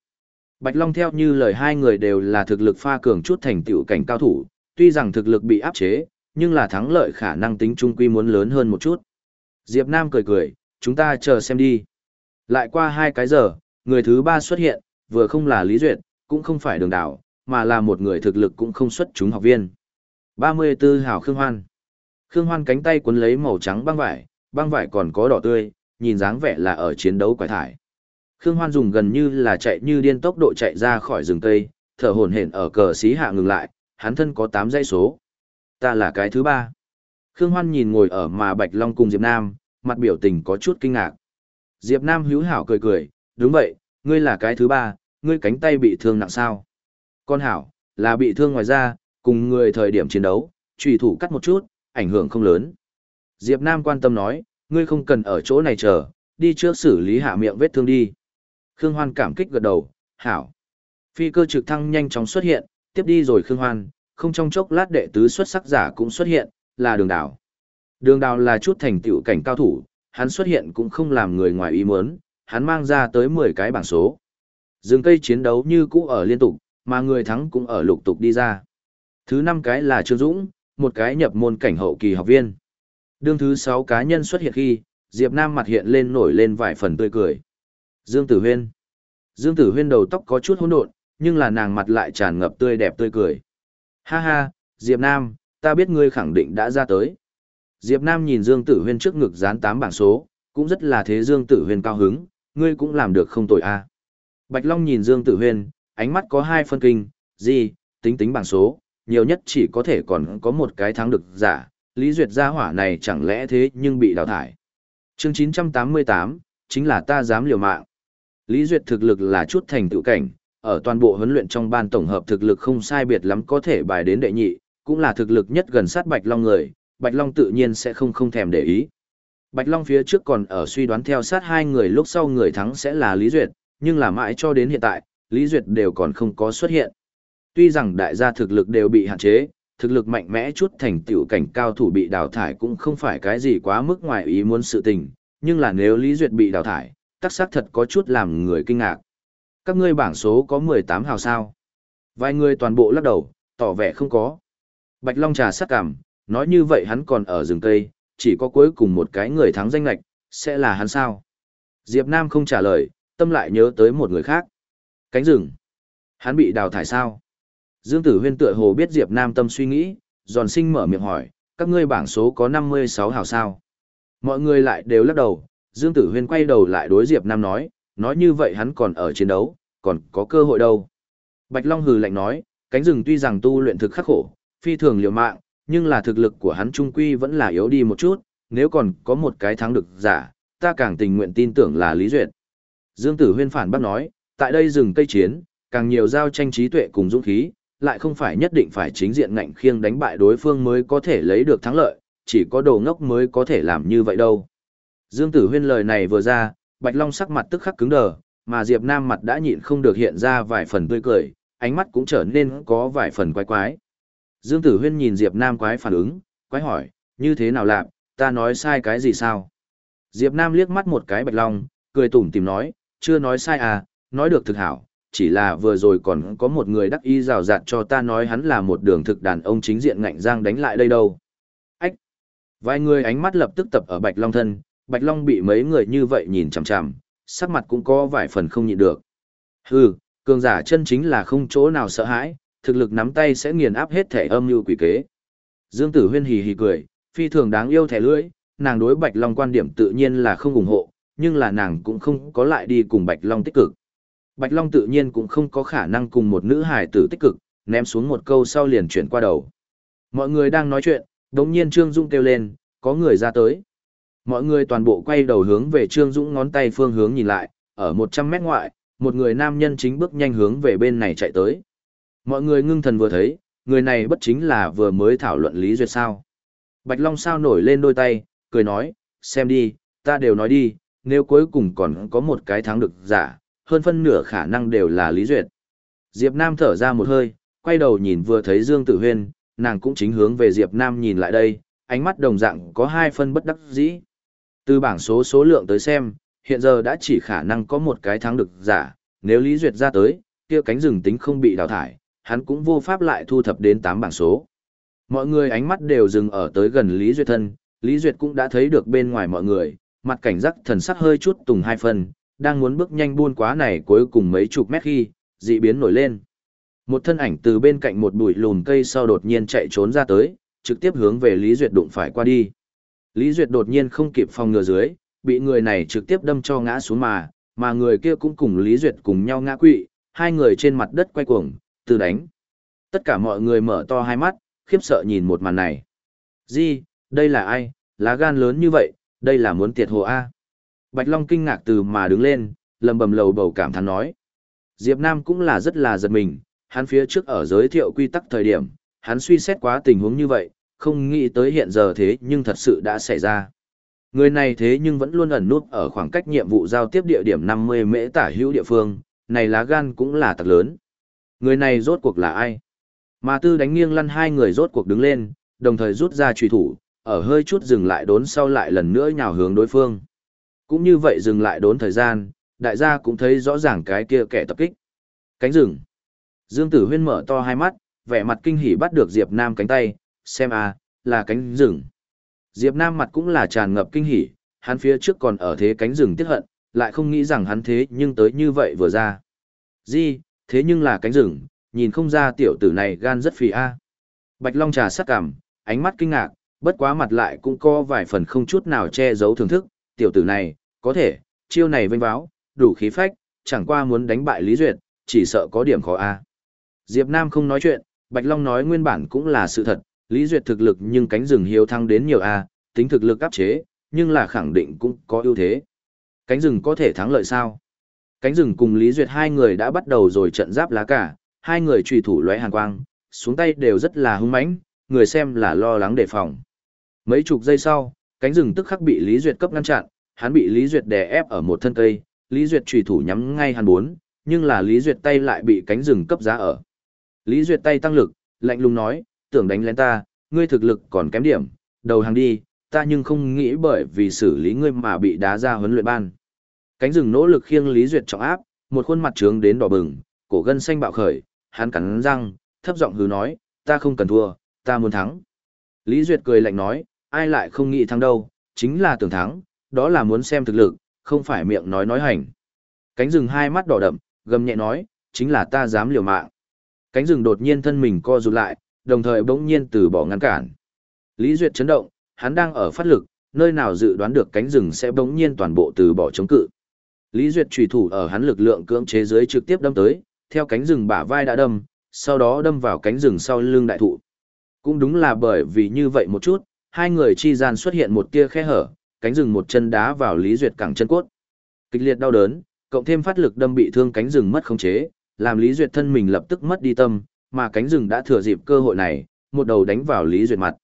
A: Bạch Long theo như lời hai người đều là thực lực pha cường chút thành tựu cảnh cao thủ, tuy rằng thực lực bị áp chế, nhưng là thắng lợi khả năng tính trung quy muốn lớn hơn một chút. Diệp Nam cười cười, chúng ta chờ xem đi. Lại qua hai cái giờ, người thứ ba xuất hiện, vừa không là Lý Duyệt, cũng không phải đường đảo, mà là một người thực lực cũng không xuất chúng học viên. 34 Hảo Khương Hoan Khương Hoan cánh tay cuốn lấy màu trắng băng vải, băng vải còn có đỏ tươi, nhìn dáng vẻ là ở chiến đấu quải thải. Khương Hoan dùng gần như là chạy như điên tốc độ chạy ra khỏi rừng cây, thở hổn hển ở cờ xí hạ ngừng lại, hắn thân có 8 dãy số. Ta là cái thứ ba. Khương Hoan nhìn ngồi ở mà Bạch Long cùng Diệp Nam, mặt biểu tình có chút kinh ngạc. Diệp Nam hữu hảo cười cười, đúng vậy, ngươi là cái thứ ba, ngươi cánh tay bị thương nặng sao? Con hảo, là bị thương ngoài ra, cùng người thời điểm chiến đấu, trùy thủ cắt một chút, ảnh hưởng không lớn. Diệp Nam quan tâm nói, ngươi không cần ở chỗ này chờ, đi trước xử lý hạ miệng vết thương đi. Khương Hoan cảm kích gật đầu, hảo. Phi cơ trực thăng nhanh chóng xuất hiện, tiếp đi rồi Khương Hoan, không trong chốc lát đệ tứ xuất sắc giả cũng xuất hiện, là đường đảo. Đường đào là chút thành tựu cảnh cao thủ, hắn xuất hiện cũng không làm người ngoài ý muốn, hắn mang ra tới 10 cái bảng số. Dừng cây chiến đấu như cũ ở liên tục, mà người thắng cũng ở lục tục đi ra. Thứ năm cái là Trương Dũng, một cái nhập môn cảnh hậu kỳ học viên. Đương thứ 6 cá nhân xuất hiện khi, Diệp Nam mặt hiện lên nổi lên vài phần tươi cười. Dương Tử Huyên. Dương Tử Huyên đầu tóc có chút hỗn độn, nhưng là nàng mặt lại tràn ngập tươi đẹp tươi cười. Ha ha, Diệp Nam, ta biết ngươi khẳng định đã ra tới. Diệp Nam nhìn Dương Tử Huyên trước ngực dán tám bảng số, cũng rất là thế Dương Tử Huyên cao hứng, ngươi cũng làm được không tồi a. À. Bạch Long nhìn Dương Tử Huyên, ánh mắt có hai phân kinh, gì, tính tính bảng số, nhiều nhất chỉ có thể còn có một cái thắng được giả, Lý Duyệt gia hỏa này chẳng lẽ thế nhưng bị đào thải. Chương 988, chính là ta dám liều mạng. Lý Duyệt thực lực là chút thành tựu cảnh, ở toàn bộ huấn luyện trong ban tổng hợp thực lực không sai biệt lắm có thể bài đến đệ nhị, cũng là thực lực nhất gần sát Bạch Long người, Bạch Long tự nhiên sẽ không không thèm để ý. Bạch Long phía trước còn ở suy đoán theo sát hai người lúc sau người thắng sẽ là Lý Duyệt, nhưng là mãi cho đến hiện tại, Lý Duyệt đều còn không có xuất hiện. Tuy rằng đại gia thực lực đều bị hạn chế, thực lực mạnh mẽ chút thành tiểu cảnh cao thủ bị đào thải cũng không phải cái gì quá mức ngoài ý muốn sự tình, nhưng là nếu Lý Duyệt bị đào thải, tắc sắc thật có chút làm người kinh ngạc. Các ngươi bảng số có 18 hào sao? Vài người toàn bộ lắc đầu, tỏ vẻ không có. Bạch Long trà sắc cảm, nói như vậy hắn còn ở rừng Tây, chỉ có cuối cùng một cái người thắng danh lạch, sẽ là hắn sao? Diệp Nam không trả lời, tâm lại nhớ tới một người khác. Cánh rừng. Hắn bị đào thải sao? Dương Tử Huyên tựa hồ biết Diệp Nam tâm suy nghĩ, giòn sinh mở miệng hỏi, các ngươi bảng số có 56 hào sao? Mọi người lại đều lắc đầu, Dương Tử Huyên quay đầu lại đối Diệp Nam nói, nói như vậy hắn còn ở chiến đấu, còn có cơ hội đâu. Bạch Long hừ lạnh nói, cánh rừng tuy rằng tu luyện thực khắc khổ, phi thường liều mạng, nhưng là thực lực của hắn trung quy vẫn là yếu đi một chút, nếu còn có một cái thắng được giả, ta càng tình nguyện tin tưởng là Lý Duyệt. Dương Tử Huyên phản bác nói, tại đây rừng cây chiến, càng nhiều giao tranh trí tuệ cùng dũng khí, lại không phải nhất định phải chính diện ngạnh khiêng đánh bại đối phương mới có thể lấy được thắng lợi, chỉ có đồ ngốc mới có thể làm như vậy đâu. Dương Tử Huyên lời này vừa ra, Bạch Long sắc mặt tức khắc cứng đờ, mà Diệp Nam mặt đã nhịn không được hiện ra vài phần tươi cười, ánh mắt cũng trở nên có vài phần quái quái. Dương Tử Huyên nhìn Diệp Nam quái phản ứng, quái hỏi, như thế nào làm, ta nói sai cái gì sao? Diệp Nam liếc mắt một cái Bạch Long, cười tủm tỉm nói, chưa nói sai à, nói được thực hảo, chỉ là vừa rồi còn có một người đắc ý rào rạt cho ta nói hắn là một đường thực đàn ông chính diện ngạnh giang đánh lại đây đâu. Ách! Vài người ánh mắt lập tức tập ở Bạch Long thân, Bạch Long bị mấy người như vậy nhìn chằm chằm, sắc mặt cũng có vài phần không nhịn được. Hừ, cường giả chân chính là không chỗ nào sợ hãi, thực lực nắm tay sẽ nghiền áp hết thể âm như quỷ kế. Dương Tử Huyên hì hì cười, phi thường đáng yêu thẻ lưỡi, nàng đối Bạch Long quan điểm tự nhiên là không ủng hộ, nhưng là nàng cũng không có lại đi cùng Bạch Long tích cực. Bạch Long tự nhiên cũng không có khả năng cùng một nữ hài tử tích cực, ném xuống một câu sau liền chuyển qua đầu. Mọi người đang nói chuyện, đống nhiên Trương Dung kêu lên, có người ra tới. Mọi người toàn bộ quay đầu hướng về Trương Dũng ngón tay phương hướng nhìn lại, ở 100 mét ngoại, một người nam nhân chính bước nhanh hướng về bên này chạy tới. Mọi người ngưng thần vừa thấy, người này bất chính là vừa mới thảo luận Lý Duyệt sao. Bạch Long sao nổi lên đôi tay, cười nói, xem đi, ta đều nói đi, nếu cuối cùng còn có một cái thắng được giả, hơn phân nửa khả năng đều là Lý Duyệt. Diệp Nam thở ra một hơi, quay đầu nhìn vừa thấy Dương Tử Huyên, nàng cũng chính hướng về Diệp Nam nhìn lại đây, ánh mắt đồng dạng có hai phân bất đắc dĩ. Từ bảng số số lượng tới xem, hiện giờ đã chỉ khả năng có một cái thắng được giả, nếu Lý Duyệt ra tới, kia cánh rừng tính không bị đào thải, hắn cũng vô pháp lại thu thập đến 8 bảng số. Mọi người ánh mắt đều dừng ở tới gần Lý Duyệt thân, Lý Duyệt cũng đã thấy được bên ngoài mọi người, mặt cảnh giác thần sắc hơi chút tùng hai phần, đang muốn bước nhanh buôn quá này cuối cùng mấy chục mét khi, dị biến nổi lên. Một thân ảnh từ bên cạnh một bụi lùn cây sau đột nhiên chạy trốn ra tới, trực tiếp hướng về Lý Duyệt đụng phải qua đi. Lý Duyệt đột nhiên không kịp phòng ngừa dưới, bị người này trực tiếp đâm cho ngã xuống mà, mà người kia cũng cùng Lý Duyệt cùng nhau ngã quỵ, hai người trên mặt đất quay cuồng, từ đánh. Tất cả mọi người mở to hai mắt, khiếp sợ nhìn một màn này. Di, đây là ai, lá gan lớn như vậy, đây là muốn tiệt hồ A. Bạch Long kinh ngạc từ mà đứng lên, lầm bầm lầu bầu cảm thán nói. Diệp Nam cũng là rất là giật mình, hắn phía trước ở giới thiệu quy tắc thời điểm, hắn suy xét quá tình huống như vậy, không nghĩ tới hiện giờ thế nhưng thật sự đã xảy ra. Người này thế nhưng vẫn luôn ẩn nút ở khoảng cách nhiệm vụ giao tiếp địa điểm 50 mễ tả hữu địa phương, này lá gan cũng là thật lớn. Người này rốt cuộc là ai? Mà tư đánh nghiêng lăn hai người rốt cuộc đứng lên, đồng thời rút ra trùy thủ, ở hơi chút dừng lại đốn sau lại lần nữa nhào hướng đối phương. Cũng như vậy dừng lại đốn thời gian, đại gia cũng thấy rõ ràng cái kia kẻ tập kích. Cánh rừng. Dương Tử Huyên mở to hai mắt, vẻ mặt kinh hỉ bắt được Diệp Nam cánh tay, xem à, là cánh rừng. Diệp Nam mặt cũng là tràn ngập kinh hỉ, hắn phía trước còn ở thế cánh rừng tiếc hận, lại không nghĩ rằng hắn thế nhưng tới như vậy vừa ra. Di, thế nhưng là cánh rừng, nhìn không ra tiểu tử này gan rất phì a. Bạch Long trà sắc cảm, ánh mắt kinh ngạc, bất quá mặt lại cũng có vài phần không chút nào che giấu thưởng thức, tiểu tử này, có thể, chiêu này vinh báo, đủ khí phách, chẳng qua muốn đánh bại Lý Duyệt, chỉ sợ có điểm khó a. Diệp Nam không nói chuyện, Bạch Long nói nguyên bản cũng là sự thật, Lý Duyệt thực lực nhưng cánh rừng hiếu thăng đến nhiều A, tính thực lực áp chế, nhưng là khẳng định cũng có ưu thế. Cánh rừng có thể thắng lợi sao? Cánh rừng cùng Lý Duyệt hai người đã bắt đầu rồi trận giáp lá cả, hai người trùy thủ lóe hàn quang, xuống tay đều rất là hung mãnh, người xem là lo lắng đề phòng. Mấy chục giây sau, cánh rừng tức khắc bị Lý Duyệt cấp ngăn chặn, hắn bị Lý Duyệt đè ép ở một thân cây, Lý Duyệt trùy thủ nhắm ngay hắn bốn, nhưng là Lý Duyệt tay lại bị cánh rừng cấp giá ở. Lý Duyệt tay tăng lực, lạnh lùng nói, tưởng đánh lên ta, ngươi thực lực còn kém điểm, đầu hàng đi, ta nhưng không nghĩ bởi vì xử lý ngươi mà bị đá ra huấn luyện ban. Cánh rừng nỗ lực khiêng Lý Duyệt trọng áp, một khuôn mặt trướng đến đỏ bừng, cổ gân xanh bạo khởi, hắn cắn răng, thấp giọng hừ nói, ta không cần thua, ta muốn thắng. Lý Duyệt cười lạnh nói, ai lại không nghĩ thắng đâu, chính là tưởng thắng, đó là muốn xem thực lực, không phải miệng nói nói hành. Cánh rừng hai mắt đỏ đậm, gầm nhẹ nói, chính là ta dám liều mạng. Cánh rừng đột nhiên thân mình co rụt lại, đồng thời bỗng nhiên từ bỏ ngăn cản. Lý Duyệt chấn động, hắn đang ở phát lực, nơi nào dự đoán được cánh rừng sẽ bỗng nhiên toàn bộ từ bỏ chống cự. Lý Duyệt chủy thủ ở hắn lực lượng cưỡng chế dưới trực tiếp đâm tới, theo cánh rừng bả vai đã đâm, sau đó đâm vào cánh rừng sau lưng đại thụ. Cũng đúng là bởi vì như vậy một chút, hai người chi gian xuất hiện một tia khe hở, cánh rừng một chân đá vào Lý Duyệt cẳng chân cốt. Kịch liệt đau đớn, cộng thêm phát lực đâm bị thương cánh rừng mất khống chế, làm Lý Duyệt thân mình lập tức mất đi tâm, mà cánh rừng đã thừa dịp cơ hội này, một đầu đánh vào Lý Duyệt mặt.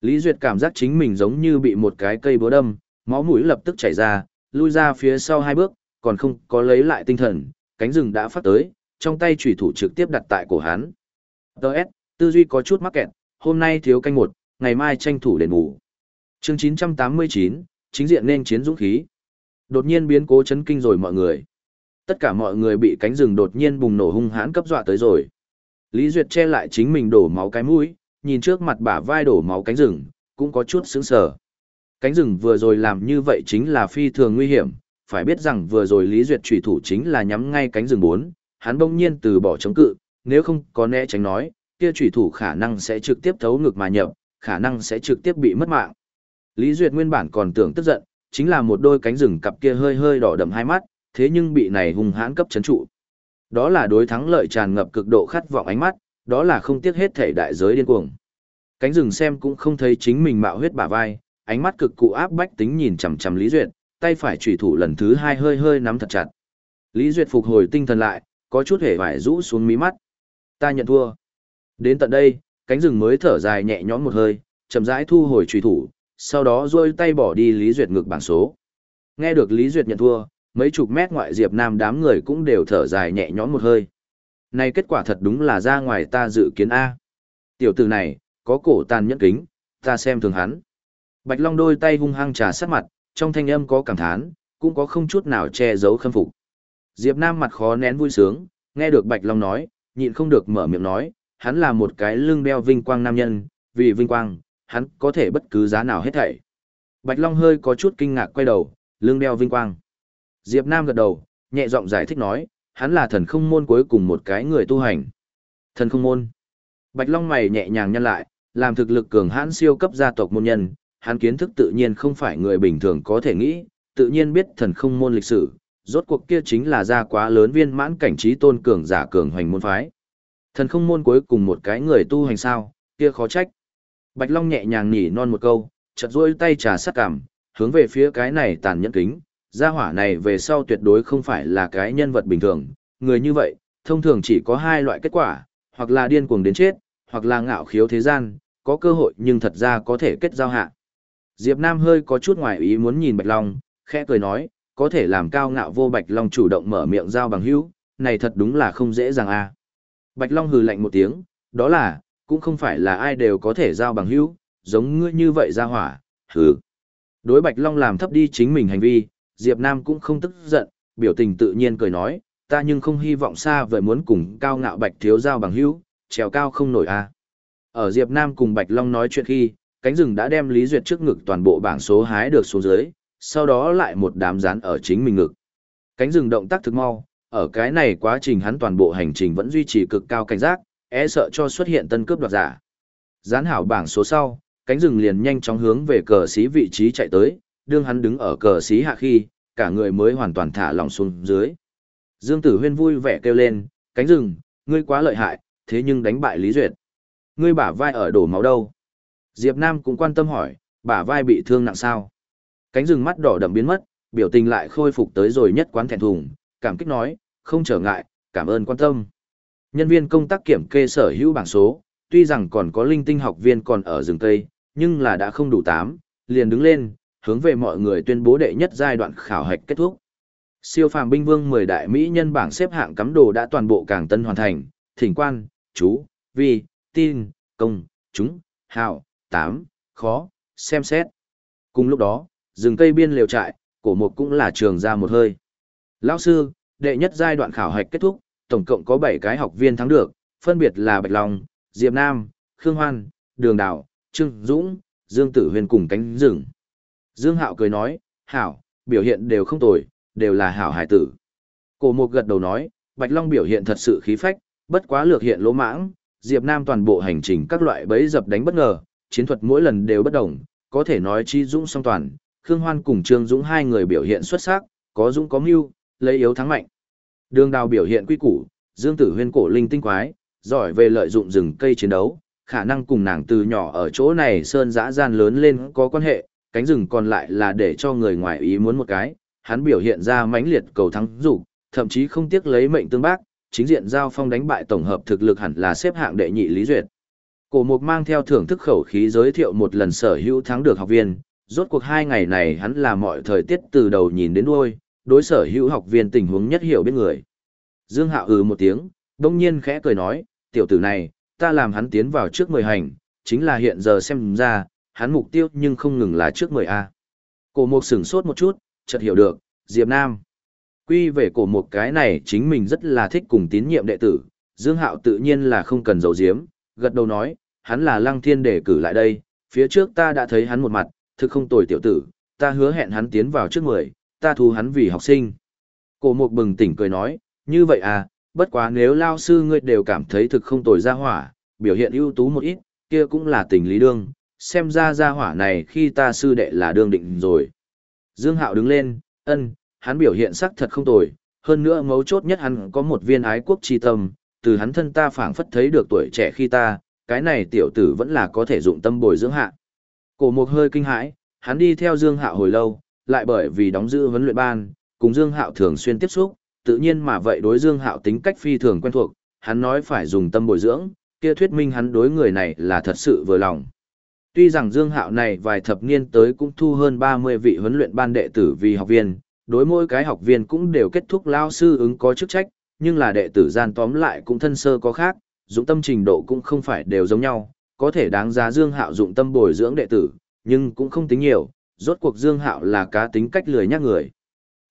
A: Lý Duyệt cảm giác chính mình giống như bị một cái cây búa đâm, máu mũi lập tức chảy ra, lui ra phía sau hai bước, còn không có lấy lại tinh thần, cánh rừng đã phát tới, trong tay chủy thủ trực tiếp đặt tại cổ hắn. Đợt, tư duy có chút mắc kẹt, hôm nay thiếu canh một, ngày mai tranh thủ đền ngủ Chương 989, chính diện nên chiến dũng khí. Đột nhiên biến cố chấn kinh rồi mọi người. Tất cả mọi người bị cánh rừng đột nhiên bùng nổ hung hãn cấp dọa tới rồi. Lý Duyệt che lại chính mình đổ máu cái mũi, nhìn trước mặt bả vai đổ máu cánh rừng, cũng có chút sững sờ. Cánh rừng vừa rồi làm như vậy chính là phi thường nguy hiểm, phải biết rằng vừa rồi Lý Duyệt chủy thủ chính là nhắm ngay cánh rừng bốn, hắn bỗng nhiên từ bỏ chống cự, nếu không có né tránh nói, kia chủy thủ khả năng sẽ trực tiếp thấu ngực mà nhập, khả năng sẽ trực tiếp bị mất mạng. Lý Duyệt nguyên bản còn tưởng tức giận, chính là một đôi cánh rừng cặp kia hơi hơi đỏ đậm hai mắt, thế nhưng bị này hung hãn cấp chấn trụ. Đó là đối thắng lợi tràn ngập cực độ khát vọng ánh mắt, đó là không tiếc hết thể đại giới điên cuồng. Cánh rừng xem cũng không thấy chính mình mạo huyết bả vai, ánh mắt cực cụ áp bách tính nhìn chằm chằm Lý Duyệt, tay phải chủy thủ lần thứ hai hơi hơi nắm thật chặt. Lý Duyệt phục hồi tinh thần lại, có chút hề vải rũ xuống mí mắt. Ta nhận thua. Đến tận đây, cánh rừng mới thở dài nhẹ nhõm một hơi, chậm rãi thu hồi chủy thủ, sau đó duỗi tay bỏ đi Lý Duyệt ngược bảng số. Nghe được Lý Duyệt nhận thua, mấy chục mét ngoại Diệp Nam đám người cũng đều thở dài nhẹ nhõm một hơi. Này kết quả thật đúng là ra ngoài ta dự kiến A. Tiểu tử này, có cổ tàn nhẫn kính, ta xem thường hắn. Bạch Long đôi tay hung hăng trà sát mặt, trong thanh âm có cảm thán, cũng có không chút nào che giấu khâm phục. Diệp Nam mặt khó nén vui sướng, nghe được Bạch Long nói, nhịn không được mở miệng nói, hắn là một cái lưng đeo vinh quang nam nhân, vì vinh quang, hắn có thể bất cứ giá nào hết thảy. Bạch Long hơi có chút kinh ngạc quay đầu, lưng đeo vinh quang. Diệp Nam gật đầu, nhẹ giọng giải thích nói, hắn là thần không môn cuối cùng một cái người tu hành. Thần không môn. Bạch Long mày nhẹ nhàng nhăn lại, làm thực lực cường hãn siêu cấp gia tộc môn nhân, hắn kiến thức tự nhiên không phải người bình thường có thể nghĩ, tự nhiên biết thần không môn lịch sử, rốt cuộc kia chính là gia quá lớn viên mãn cảnh trí tôn cường giả cường hoành môn phái. Thần không môn cuối cùng một cái người tu hành sao, kia khó trách. Bạch Long nhẹ nhàng nhỉ non một câu, chợt duỗi tay trà sát cảm, hướng về phía cái này tàn nhẫn kính, gia hỏa này về sau tuyệt đối không phải là cái nhân vật bình thường, người như vậy, thông thường chỉ có hai loại kết quả, hoặc là điên cuồng đến chết, hoặc là ngạo khiếu thế gian, có cơ hội nhưng thật ra có thể kết giao hạ. Diệp Nam hơi có chút ngoài ý muốn nhìn Bạch Long, khẽ cười nói, có thể làm cao ngạo vô Bạch Long chủ động mở miệng giao bằng hữu, này thật đúng là không dễ dàng a. Bạch Long hừ lạnh một tiếng, đó là, cũng không phải là ai đều có thể giao bằng hữu, giống ngươi như vậy ra hỏa, hừ. Đối Bạch Long làm thấp đi chính mình hành vi, Diệp Nam cũng không tức giận, biểu tình tự nhiên cười nói, ta nhưng không hy vọng xa vời muốn cùng cao ngạo Bạch thiếu giao bằng hữu, trèo cao không nổi a. Ở Diệp Nam cùng Bạch Long nói chuyện khi, cánh rừng đã đem Lý Duyệt trước ngực toàn bộ bảng số hái được xuống dưới, sau đó lại một đám dán ở chính mình ngực. Cánh rừng động tác thực mau, ở cái này quá trình hắn toàn bộ hành trình vẫn duy trì cực cao cảnh giác, e sợ cho xuất hiện tân cướp đoạt giả. Gián hảo bảng số sau, cánh rừng liền nhanh chóng hướng về cờ xí vị trí chạy tới, đương hắn đứng ở cờ xí hạ khi, cả người mới hoàn toàn thả lỏng xuống dưới. Dương Tử Huyên vui vẻ kêu lên, cánh rừng, ngươi quá lợi hại, thế nhưng đánh bại Lý Duyệt. Ngươi bả vai ở đổ máu đâu? Diệp Nam cũng quan tâm hỏi, bả vai bị thương nặng sao? Cánh rừng mắt đỏ đậm biến mất, biểu tình lại khôi phục tới rồi nhất quán thẹn thùng, cảm kích nói, không trở ngại, cảm ơn quan tâm. Nhân viên công tác kiểm kê sở hữu bảng số, tuy rằng còn có linh tinh học viên còn ở rừng Tây, nhưng là đã không đủ 8, liền đứng lên, hướng về mọi người tuyên bố đệ nhất giai đoạn khảo hạch kết thúc. Siêu phàm binh vương 10 đại mỹ nhân bảng xếp hạng cắm đồ đã toàn bộ càng tân hoàn thành, thỉnh quan, chú, vi, tin, công, chúng, hào, tám, khó, xem xét. Cùng lúc đó, rừng cây biên liều trại, cổ mục cũng là trường ra một hơi. Lão sư, đệ nhất giai đoạn khảo hạch kết thúc, tổng cộng có 7 cái học viên thắng được, phân biệt là Bạch Long, Diệp Nam, Khương Hoan, Đường Đào, Trương Dũng, Dương Tử Huyền cùng cánh rừng. Dương Hạo cười nói, hảo, biểu hiện đều không tồi, đều là hảo hải tử. Cổ mục gật đầu nói, Bạch Long biểu hiện thật sự khí phách, bất quá lược hiện lỗ mãng, Diệp Nam toàn bộ hành trình các loại bẫy dập đánh bất ngờ, chiến thuật mỗi lần đều bất đồng, có thể nói chi dũng song toàn, Khương Hoan cùng Trương Dũng hai người biểu hiện xuất sắc, có dũng có mưu, lấy yếu thắng mạnh. Đường Đào biểu hiện quy củ, Dương Tử Huyên cổ linh tinh quái, giỏi về lợi dụng rừng cây chiến đấu, khả năng cùng nàng từ nhỏ ở chỗ này sơn dã gian lớn lên có quan hệ, cánh rừng còn lại là để cho người ngoài ý muốn một cái, hắn biểu hiện ra mãnh liệt cầu thắng dục, thậm chí không tiếc lấy mệnh tương bác, chính diện giao phong đánh bại tổng hợp thực lực hẳn là xếp hạng đệ nhị lý duyệt. Cổ Mục mang theo thưởng thức khẩu khí giới thiệu một lần sở hữu thắng được học viên, rốt cuộc hai ngày này hắn là mọi thời tiết từ đầu nhìn đến đuôi, đối sở hữu học viên tình huống nhất hiểu biết người. Dương Hạo ừ một tiếng, đông nhiên khẽ cười nói, tiểu tử này, ta làm hắn tiến vào trước mười hành, chính là hiện giờ xem ra, hắn mục tiêu nhưng không ngừng là trước mười a Cổ Mục sửng sốt một chút, chợt hiểu được, Diệp Nam. Quy về cổ Mục cái này chính mình rất là thích cùng tín nhiệm đệ tử, Dương Hạo tự nhiên là không cần giấu giếm, gật đầu nói, hắn là Lăng Thiên để cử lại đây, phía trước ta đã thấy hắn một mặt, thực không tồi tiểu tử, ta hứa hẹn hắn tiến vào trước mười, ta thu hắn vì học sinh. Cổ Mục bừng tỉnh cười nói, như vậy à, bất quá nếu lao sư ngươi đều cảm thấy thực không tồi ra hỏa, biểu hiện ưu tú một ít, kia cũng là tình lý đương, xem ra ra hỏa này khi ta sư đệ là đương định rồi. Dương Hạo đứng lên, ân, hắn biểu hiện sắc thật không tồi, hơn nữa mấu chốt nhất hắn có một viên ái quốc chi tâm, từ hắn thân ta phảng phất thấy được tuổi trẻ khi ta, cái này tiểu tử vẫn là có thể dụng tâm bồi dưỡng hạ. Cổ mục hơi kinh hãi, hắn đi theo Dương Hạo hồi lâu, lại bởi vì đóng giữ huấn luyện ban, cùng Dương Hạo thường xuyên tiếp xúc, tự nhiên mà vậy đối Dương Hạo tính cách phi thường quen thuộc, hắn nói phải dùng tâm bồi dưỡng, kia thuyết minh hắn đối người này là thật sự vừa lòng. Tuy rằng Dương Hạo này vài thập niên tới cũng thu hơn 30 vị huấn luyện ban đệ tử vì học viên, đối mỗi cái học viên cũng đều kết thúc lao sư ứng có chức trách, nhưng là đệ tử gian tóm lại cũng thân sơ có khác, dụng tâm trình độ cũng không phải đều giống nhau, có thể đáng giá Dương Hạo dụng tâm bồi dưỡng đệ tử, nhưng cũng không tính nhiều, rốt cuộc Dương Hạo là cá tính cách lười nhắc người.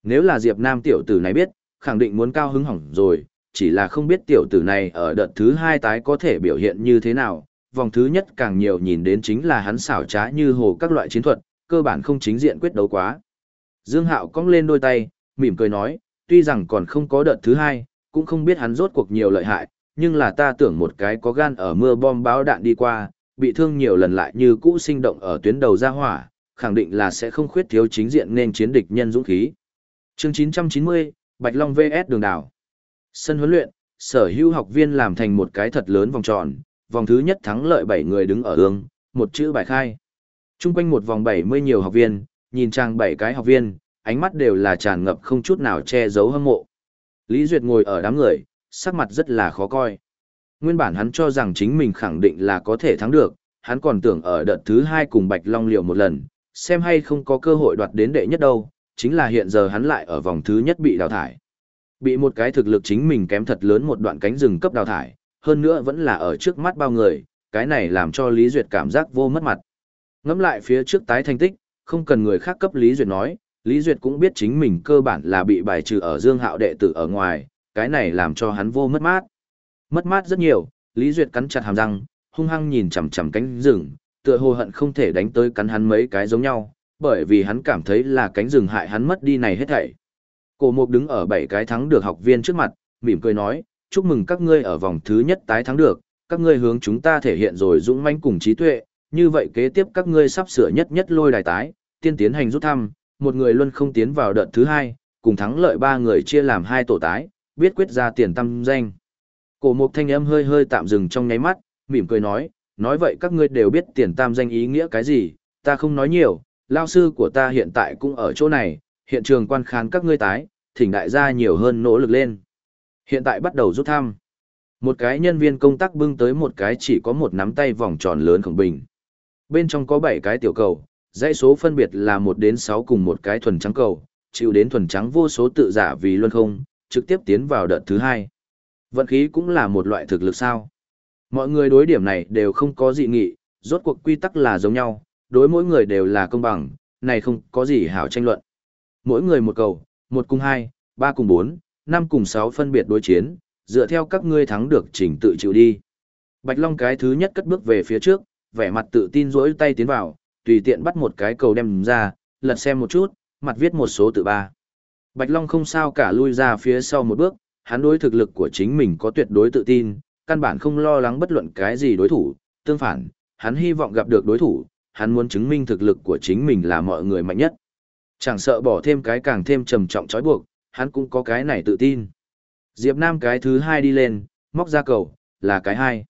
A: Nếu là Diệp Nam tiểu tử này biết, khẳng định muốn cao hứng hỏng rồi, chỉ là không biết tiểu tử này ở đợt thứ hai tái có thể biểu hiện như thế nào, vòng thứ nhất càng nhiều nhìn đến chính là hắn xảo trá như hồ các loại chiến thuật, cơ bản không chính diện quyết đấu quá. Dương Hạo cong lên đôi tay, mỉm cười nói, tuy rằng còn không có đợt thứ hai, cũng không biết hắn rốt cuộc nhiều lợi hại, nhưng là ta tưởng một cái có gan ở mưa bom báo đạn đi qua, bị thương nhiều lần lại như cũ sinh động ở tuyến đầu ra hỏa, khẳng định là sẽ không khuyết thiếu chính diện nên chiến địch nhân dũng khí. Chương 990, Bạch Long VS Đường Đảo. Sân huấn luyện, sở hữu học viên làm thành một cái thật lớn vòng tròn, vòng thứ nhất thắng lợi 7 người đứng ở ương, một chữ bài khai. Trung quanh một vòng 70 nhiều học viên, nhìn trang 7 cái học viên, ánh mắt đều là tràn ngập không chút nào che giấu hâm mộ. Lý Duyệt ngồi ở đám người, sắc mặt rất là khó coi. Nguyên bản hắn cho rằng chính mình khẳng định là có thể thắng được, hắn còn tưởng ở đợt thứ hai cùng Bạch Long liều một lần, xem hay không có cơ hội đoạt đến đệ nhất đâu, chính là hiện giờ hắn lại ở vòng thứ nhất bị đào thải. Bị một cái thực lực chính mình kém thật lớn một đoạn cánh rừng cấp đào thải, hơn nữa vẫn là ở trước mắt bao người, cái này làm cho Lý Duyệt cảm giác vô mất mặt. Ngắm lại phía trước tái thành tích, không cần người khác cấp Lý Duyệt nói, Lý Duyệt cũng biết chính mình cơ bản là bị bài trừ ở Dương Hạo đệ tử ở ngoài, cái này làm cho hắn vô mất mát. Mất mát rất nhiều, Lý Duyệt cắn chặt hàm răng, hung hăng nhìn chằm chằm cánh rừng, tựa hồ hận không thể đánh tới cắn hắn mấy cái giống nhau, bởi vì hắn cảm thấy là cánh rừng hại hắn mất đi này hết thảy. Cổ Mục đứng ở bảy cái thắng được học viên trước mặt, mỉm cười nói, chúc mừng các ngươi ở vòng thứ nhất tái thắng được, các ngươi hướng chúng ta thể hiện rồi dũng mãnh cùng trí tuệ, như vậy kế tiếp các ngươi sắp sửa nhất nhất lôi đài tái, tiên tiến hành rút thăm, một người luôn không tiến vào đợt thứ hai, cùng thắng lợi ba người chia làm hai tổ tái, biết quyết ra tiền tâm danh. Cổ mục thanh âm hơi hơi tạm dừng trong nháy mắt, mỉm cười nói, nói vậy các ngươi đều biết tiền tam danh ý nghĩa cái gì, ta không nói nhiều, lao sư của ta hiện tại cũng ở chỗ này, hiện trường quan khán các ngươi tái, thỉnh đại gia nhiều hơn nỗ lực lên. Hiện tại bắt đầu rút thăm. Một cái nhân viên công tác bưng tới một cái chỉ có một nắm tay vòng tròn lớn khổng bình. Bên trong có 7 cái tiểu cầu, dãy số phân biệt là 1 đến 6 cùng một cái thuần trắng cầu, chịu đến thuần trắng vô số tự giả vì luân không, trực tiếp tiến vào đợt thứ hai. Vận khí cũng là một loại thực lực sao. Mọi người đối điểm này đều không có dị nghị, rốt cuộc quy tắc là giống nhau, đối mỗi người đều là công bằng, này không có gì hảo tranh luận. Mỗi người một cầu, một cùng hai, ba cùng bốn, năm cùng sáu phân biệt đối chiến, dựa theo các ngươi thắng được chỉnh tự chịu đi. Bạch Long cái thứ nhất cất bước về phía trước, vẻ mặt tự tin rỗi tay tiến vào, tùy tiện bắt một cái cầu đem ra, lật xem một chút, mặt viết một số tự ba. Bạch Long không sao cả lui ra phía sau một bước, hắn đối thực lực của chính mình có tuyệt đối tự tin, căn bản không lo lắng bất luận cái gì đối thủ, tương phản, hắn hy vọng gặp được đối thủ, hắn muốn chứng minh thực lực của chính mình là mọi người mạnh nhất. Chẳng sợ bỏ thêm cái càng thêm trầm trọng trói buộc, hắn cũng có cái này tự tin. Diệp Nam cái thứ hai đi lên, móc ra cầu, là cái hai.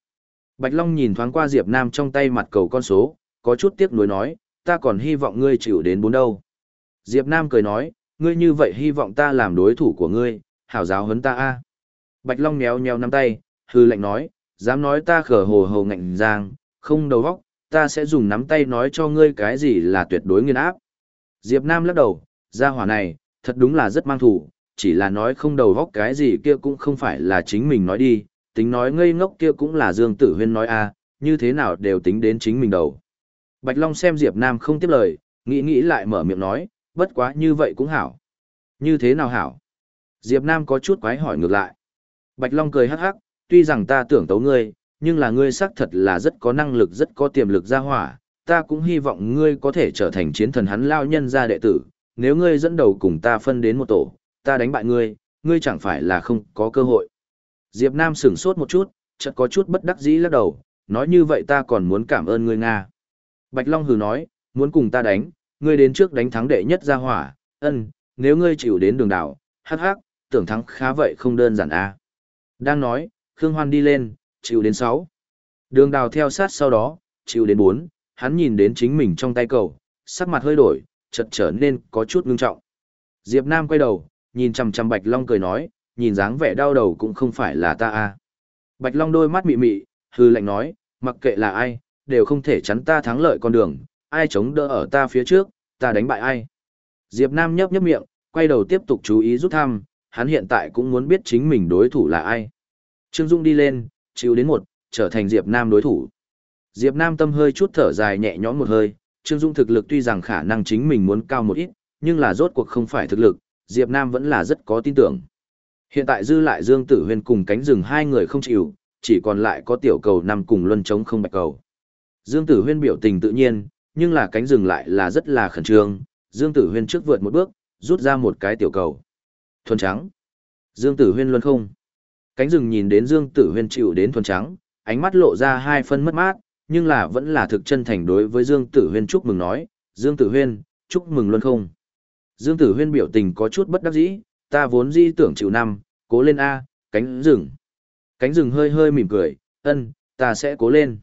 A: Bạch Long nhìn thoáng qua Diệp Nam trong tay mặt cầu con số, có chút tiếc nuối nói, ta còn hy vọng ngươi chịu đến bốn đâu. Diệp Nam cười nói, ngươi như vậy hy vọng ta làm đối thủ của ngươi, hảo giáo huấn ta a. Bạch Long méo méo nắm tay, hư lệnh nói, dám nói ta khở hồ hồ ngạnh giang, không đầu óc, ta sẽ dùng nắm tay nói cho ngươi cái gì là tuyệt đối nghiên áp. Diệp Nam lắc đầu, gia hỏa này, thật đúng là rất mang thủ, chỉ là nói không đầu óc cái gì kia cũng không phải là chính mình nói đi, tính nói ngây ngốc kia cũng là Dương Tử Huyên nói a, như thế nào đều tính đến chính mình đầu. Bạch Long xem Diệp Nam không tiếp lời, nghĩ nghĩ lại mở miệng nói, bất quá như vậy cũng hảo. Như thế nào hảo? Diệp Nam có chút quái hỏi ngược lại. Bạch Long cười hắc hắc, tuy rằng ta tưởng tấu ngươi, nhưng là ngươi xác thật là rất có năng lực rất có tiềm lực ra hỏa, ta cũng hy vọng ngươi có thể trở thành chiến thần hắn lao nhân gia đệ tử, nếu ngươi dẫn đầu cùng ta phân đến một tổ, ta đánh bại ngươi, ngươi chẳng phải là không có cơ hội. Diệp Nam sửng sốt một chút, chợt có chút bất đắc dĩ lắc đầu, nói như vậy ta còn muốn cảm ơn ngươi Nga. Bạch Long hừ nói, muốn cùng ta đánh, ngươi đến trước đánh thắng đệ nhất ra hỏa, ân, nếu ngươi chịu đến đường đảo, hắc hắc, tưởng thắng khá vậy không đơn giản à. Đang nói, Khương Hoan đi lên, chịu đến 6. Đường đào theo sát sau đó, chịu đến 4, hắn nhìn đến chính mình trong tay cầu, sắc mặt hơi đổi, chợt trở nên có chút ngưng trọng. Diệp Nam quay đầu, nhìn chằm chằm Bạch Long cười nói, nhìn dáng vẻ đau đầu cũng không phải là ta à. Bạch Long đôi mắt mị mị, hư lạnh nói, mặc kệ là ai, đều không thể chắn ta thắng lợi con đường, ai chống đỡ ở ta phía trước, ta đánh bại ai. Diệp Nam nhấp nhấp miệng, quay đầu tiếp tục chú ý rút thăm, hắn hiện tại cũng muốn biết chính mình đối thủ là ai. Trương Dung đi lên, chịu đến một, trở thành Diệp Nam đối thủ. Diệp Nam tâm hơi chút thở dài nhẹ nhõm một hơi, Trương Dung thực lực tuy rằng khả năng chính mình muốn cao một ít, nhưng là rốt cuộc không phải thực lực, Diệp Nam vẫn là rất có tin tưởng. Hiện tại dư lại Dương Tử Huyên cùng cánh rừng hai người không chịu, chỉ còn lại có tiểu cầu nằm cùng luân chống không bạch cầu. Dương Tử Huyên biểu tình tự nhiên, nhưng là cánh rừng lại là rất là khẩn trương, Dương Tử Huyên trước vượt một bước, rút ra một cái tiểu cầu. Thuần trắng. Dương Tử Huyên luân không. Cánh rừng nhìn đến Dương Tử Huyên chịu đến thuần trắng, ánh mắt lộ ra hai phân mất mát, nhưng là vẫn là thực chân thành đối với Dương Tử Huyên chúc mừng nói, Dương Tử Huyên, chúc mừng luân không. Dương Tử Huyên biểu tình có chút bất đắc dĩ, ta vốn di tưởng chịu năm, cố lên A, cánh rừng. Cánh rừng hơi hơi mỉm cười, ân, ta sẽ cố lên.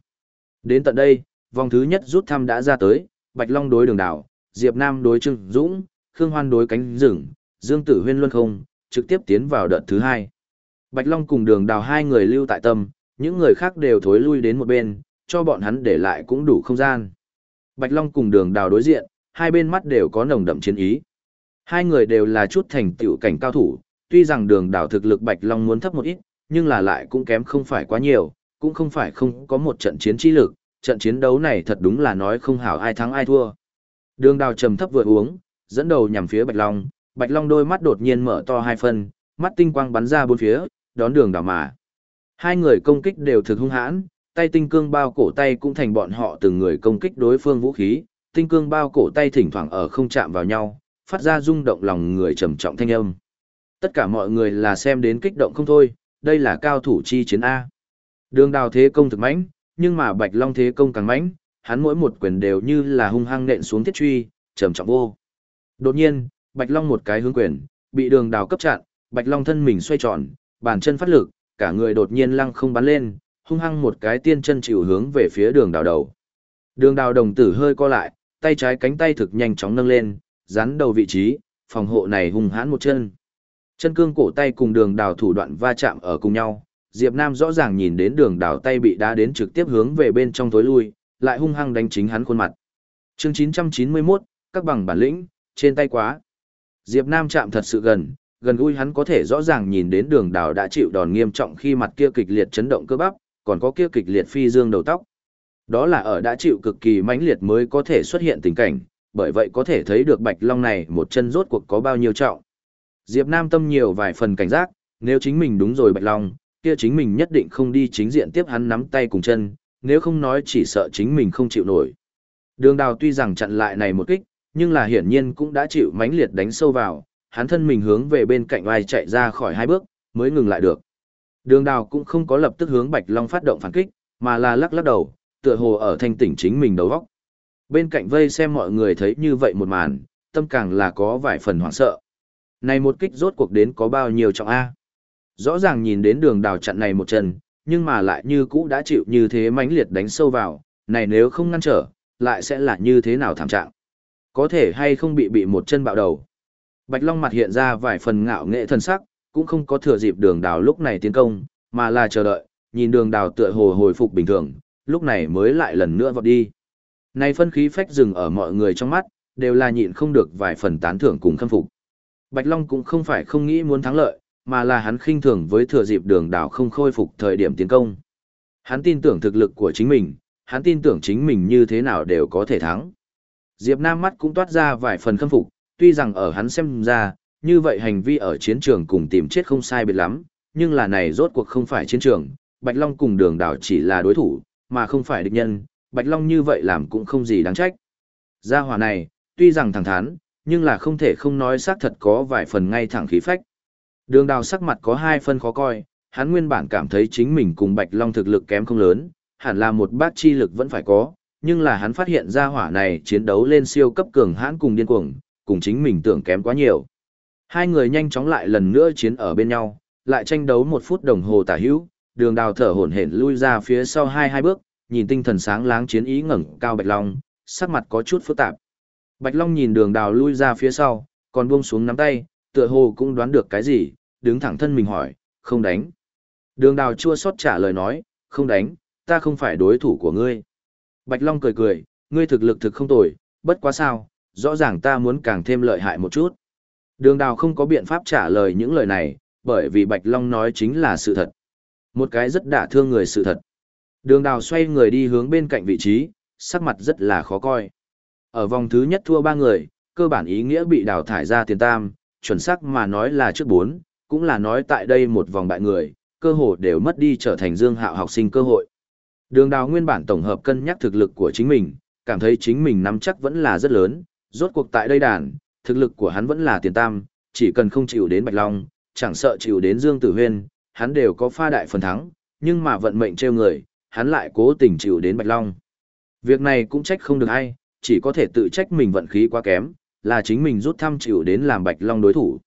A: Đến tận đây, vòng thứ nhất rút thăm đã ra tới, Bạch Long đối đường đảo, Diệp Nam đối Trương Dũng, Khương Hoan đối cánh rừng, Dương Tử Huyên luân không, trực tiếp tiến vào đợt thứ hai. Bạch Long cùng đường đào hai người lưu tại tâm, những người khác đều thối lui đến một bên, cho bọn hắn để lại cũng đủ không gian. Bạch Long cùng đường đào đối diện, hai bên mắt đều có nồng đậm chiến ý. Hai người đều là chút thành tựu cảnh cao thủ, tuy rằng đường đào thực lực Bạch Long muốn thấp một ít, nhưng là lại cũng kém không phải quá nhiều, cũng không phải không có một trận chiến trí lực, trận chiến đấu này thật đúng là nói không hảo ai thắng ai thua. Đường đào trầm thấp vừa uống, dẫn đầu nhằm phía Bạch Long, Bạch Long đôi mắt đột nhiên mở to hai phân, mắt tinh quang bắn ra bốn phía, đón đường đảo mà. Hai người công kích đều thực hung hãn, tay tinh cương bao cổ tay cũng thành bọn họ từng người công kích đối phương vũ khí, tinh cương bao cổ tay thỉnh thoảng ở không chạm vào nhau, phát ra rung động lòng người trầm trọng thanh âm. Tất cả mọi người là xem đến kích động không thôi, đây là cao thủ chi chiến A. Đường đào thế công thực mãnh, nhưng mà bạch long thế công càng mãnh, hắn mỗi một quyền đều như là hung hăng nện xuống thiết truy, trầm trọng vô. Đột nhiên, bạch long một cái hướng quyền, bị đường đào cấp chặn, bạch long thân mình xoay tròn, bàn chân phát lực, cả người đột nhiên lăng không bắn lên, hung hăng một cái tiên chân chịu hướng về phía đường đào đầu. Đường đào đồng tử hơi co lại, tay trái cánh tay thực nhanh chóng nâng lên, rắn đầu vị trí, phòng hộ này hung hãn một chân. Chân cương cổ tay cùng đường đào thủ đoạn va chạm ở cùng nhau, Diệp Nam rõ ràng nhìn đến đường đào tay bị đá đến trực tiếp hướng về bên trong tối lui, lại hung hăng đánh chính hắn khuôn mặt. Chương 991, các bằng bản lĩnh, trên tay quá. Diệp Nam chạm thật sự gần, gần gũi hắn có thể rõ ràng nhìn đến đường đào đã chịu đòn nghiêm trọng khi mặt kia kịch liệt chấn động cơ bắp, còn có kia kịch liệt phi dương đầu tóc. Đó là ở đã chịu cực kỳ mãnh liệt mới có thể xuất hiện tình cảnh, bởi vậy có thể thấy được Bạch Long này một chân rốt cuộc có bao nhiêu trọng. Diệp Nam tâm nhiều vài phần cảnh giác, nếu chính mình đúng rồi Bạch Long, kia chính mình nhất định không đi chính diện tiếp hắn nắm tay cùng chân, nếu không nói chỉ sợ chính mình không chịu nổi. Đường đào tuy rằng chặn lại này một kích, nhưng là hiển nhiên cũng đã chịu mãnh liệt đánh sâu vào, hắn thân mình hướng về bên cạnh vai chạy ra khỏi hai bước, mới ngừng lại được. Đường đào cũng không có lập tức hướng Bạch Long phát động phản kích, mà là lắc lắc đầu, tựa hồ ở thanh tỉnh chính mình đầu óc. Bên cạnh vây xem mọi người thấy như vậy một màn, tâm càng là có vài phần hoảng sợ. Này một kích rốt cuộc đến có bao nhiêu trọng A. Rõ ràng nhìn đến đường đào chặn này một chân, nhưng mà lại như cũ đã chịu như thế mãnh liệt đánh sâu vào, này nếu không ngăn trở, lại sẽ là như thế nào thảm trạng. Có thể hay không bị bị một chân bạo đầu. Bạch Long mặt hiện ra vài phần ngạo nghệ thân sắc, cũng không có thừa dịp đường đào lúc này tiến công, mà là chờ đợi, nhìn đường đào tựa hồ hồi phục bình thường, lúc này mới lại lần nữa vọt đi. Này phân khí phách rừng ở mọi người trong mắt, đều là nhịn không được vài phần tán thưởng cùng khâm phục. Bạch Long cũng không phải không nghĩ muốn thắng lợi, mà là hắn khinh thường với thừa dịp đường đảo không khôi phục thời điểm tiến công. Hắn tin tưởng thực lực của chính mình, hắn tin tưởng chính mình như thế nào đều có thể thắng. Diệp Nam mắt cũng toát ra vài phần khâm phục, tuy rằng ở hắn xem ra, như vậy hành vi ở chiến trường cùng tìm chết không sai biệt lắm, nhưng là này rốt cuộc không phải chiến trường, Bạch Long cùng đường đảo chỉ là đối thủ, mà không phải địch nhân, Bạch Long như vậy làm cũng không gì đáng trách. Gia hỏa này, tuy rằng thẳng thắn, nhưng là không thể không nói xác thật có vài phần ngay thẳng khí phách. Đường đào sắc mặt có hai phân khó coi, hắn nguyên bản cảm thấy chính mình cùng Bạch Long thực lực kém không lớn, hẳn là một bát chi lực vẫn phải có, nhưng là hắn phát hiện ra hỏa này chiến đấu lên siêu cấp cường hãn cùng điên cuồng, cùng chính mình tưởng kém quá nhiều. Hai người nhanh chóng lại lần nữa chiến ở bên nhau, lại tranh đấu một phút đồng hồ tả hữu, đường đào thở hổn hển lui ra phía sau hai hai bước, nhìn tinh thần sáng láng chiến ý ngẩng cao Bạch Long, sắc mặt có chút phức tạp. Bạch Long nhìn đường đào lui ra phía sau, còn buông xuống nắm tay, tựa hồ cũng đoán được cái gì, đứng thẳng thân mình hỏi, không đánh. Đường đào chua xót trả lời nói, không đánh, ta không phải đối thủ của ngươi. Bạch Long cười cười, ngươi thực lực thực không tồi, bất quá sao, rõ ràng ta muốn càng thêm lợi hại một chút. Đường đào không có biện pháp trả lời những lời này, bởi vì Bạch Long nói chính là sự thật. Một cái rất đả thương người sự thật. Đường đào xoay người đi hướng bên cạnh vị trí, sắc mặt rất là khó coi. Ở vòng thứ nhất thua ba người, cơ bản ý nghĩa bị đào thải ra tiền tam, chuẩn xác mà nói là trước bốn, cũng là nói tại đây một vòng bại người, cơ hội đều mất đi trở thành dương hạo học sinh cơ hội. Đường đào nguyên bản tổng hợp cân nhắc thực lực của chính mình, cảm thấy chính mình nắm chắc vẫn là rất lớn, rốt cuộc tại đây đàn, thực lực của hắn vẫn là tiền tam, chỉ cần không chịu đến Bạch Long, chẳng sợ chịu đến Dương Tử Huyên, hắn đều có pha đại phần thắng, nhưng mà vận mệnh trêu người, hắn lại cố tình chịu đến Bạch Long. Việc này cũng trách không được ai, chỉ có thể tự trách mình vận khí quá kém, là chính mình rút thăm chịu đến làm Bạch Long đối thủ.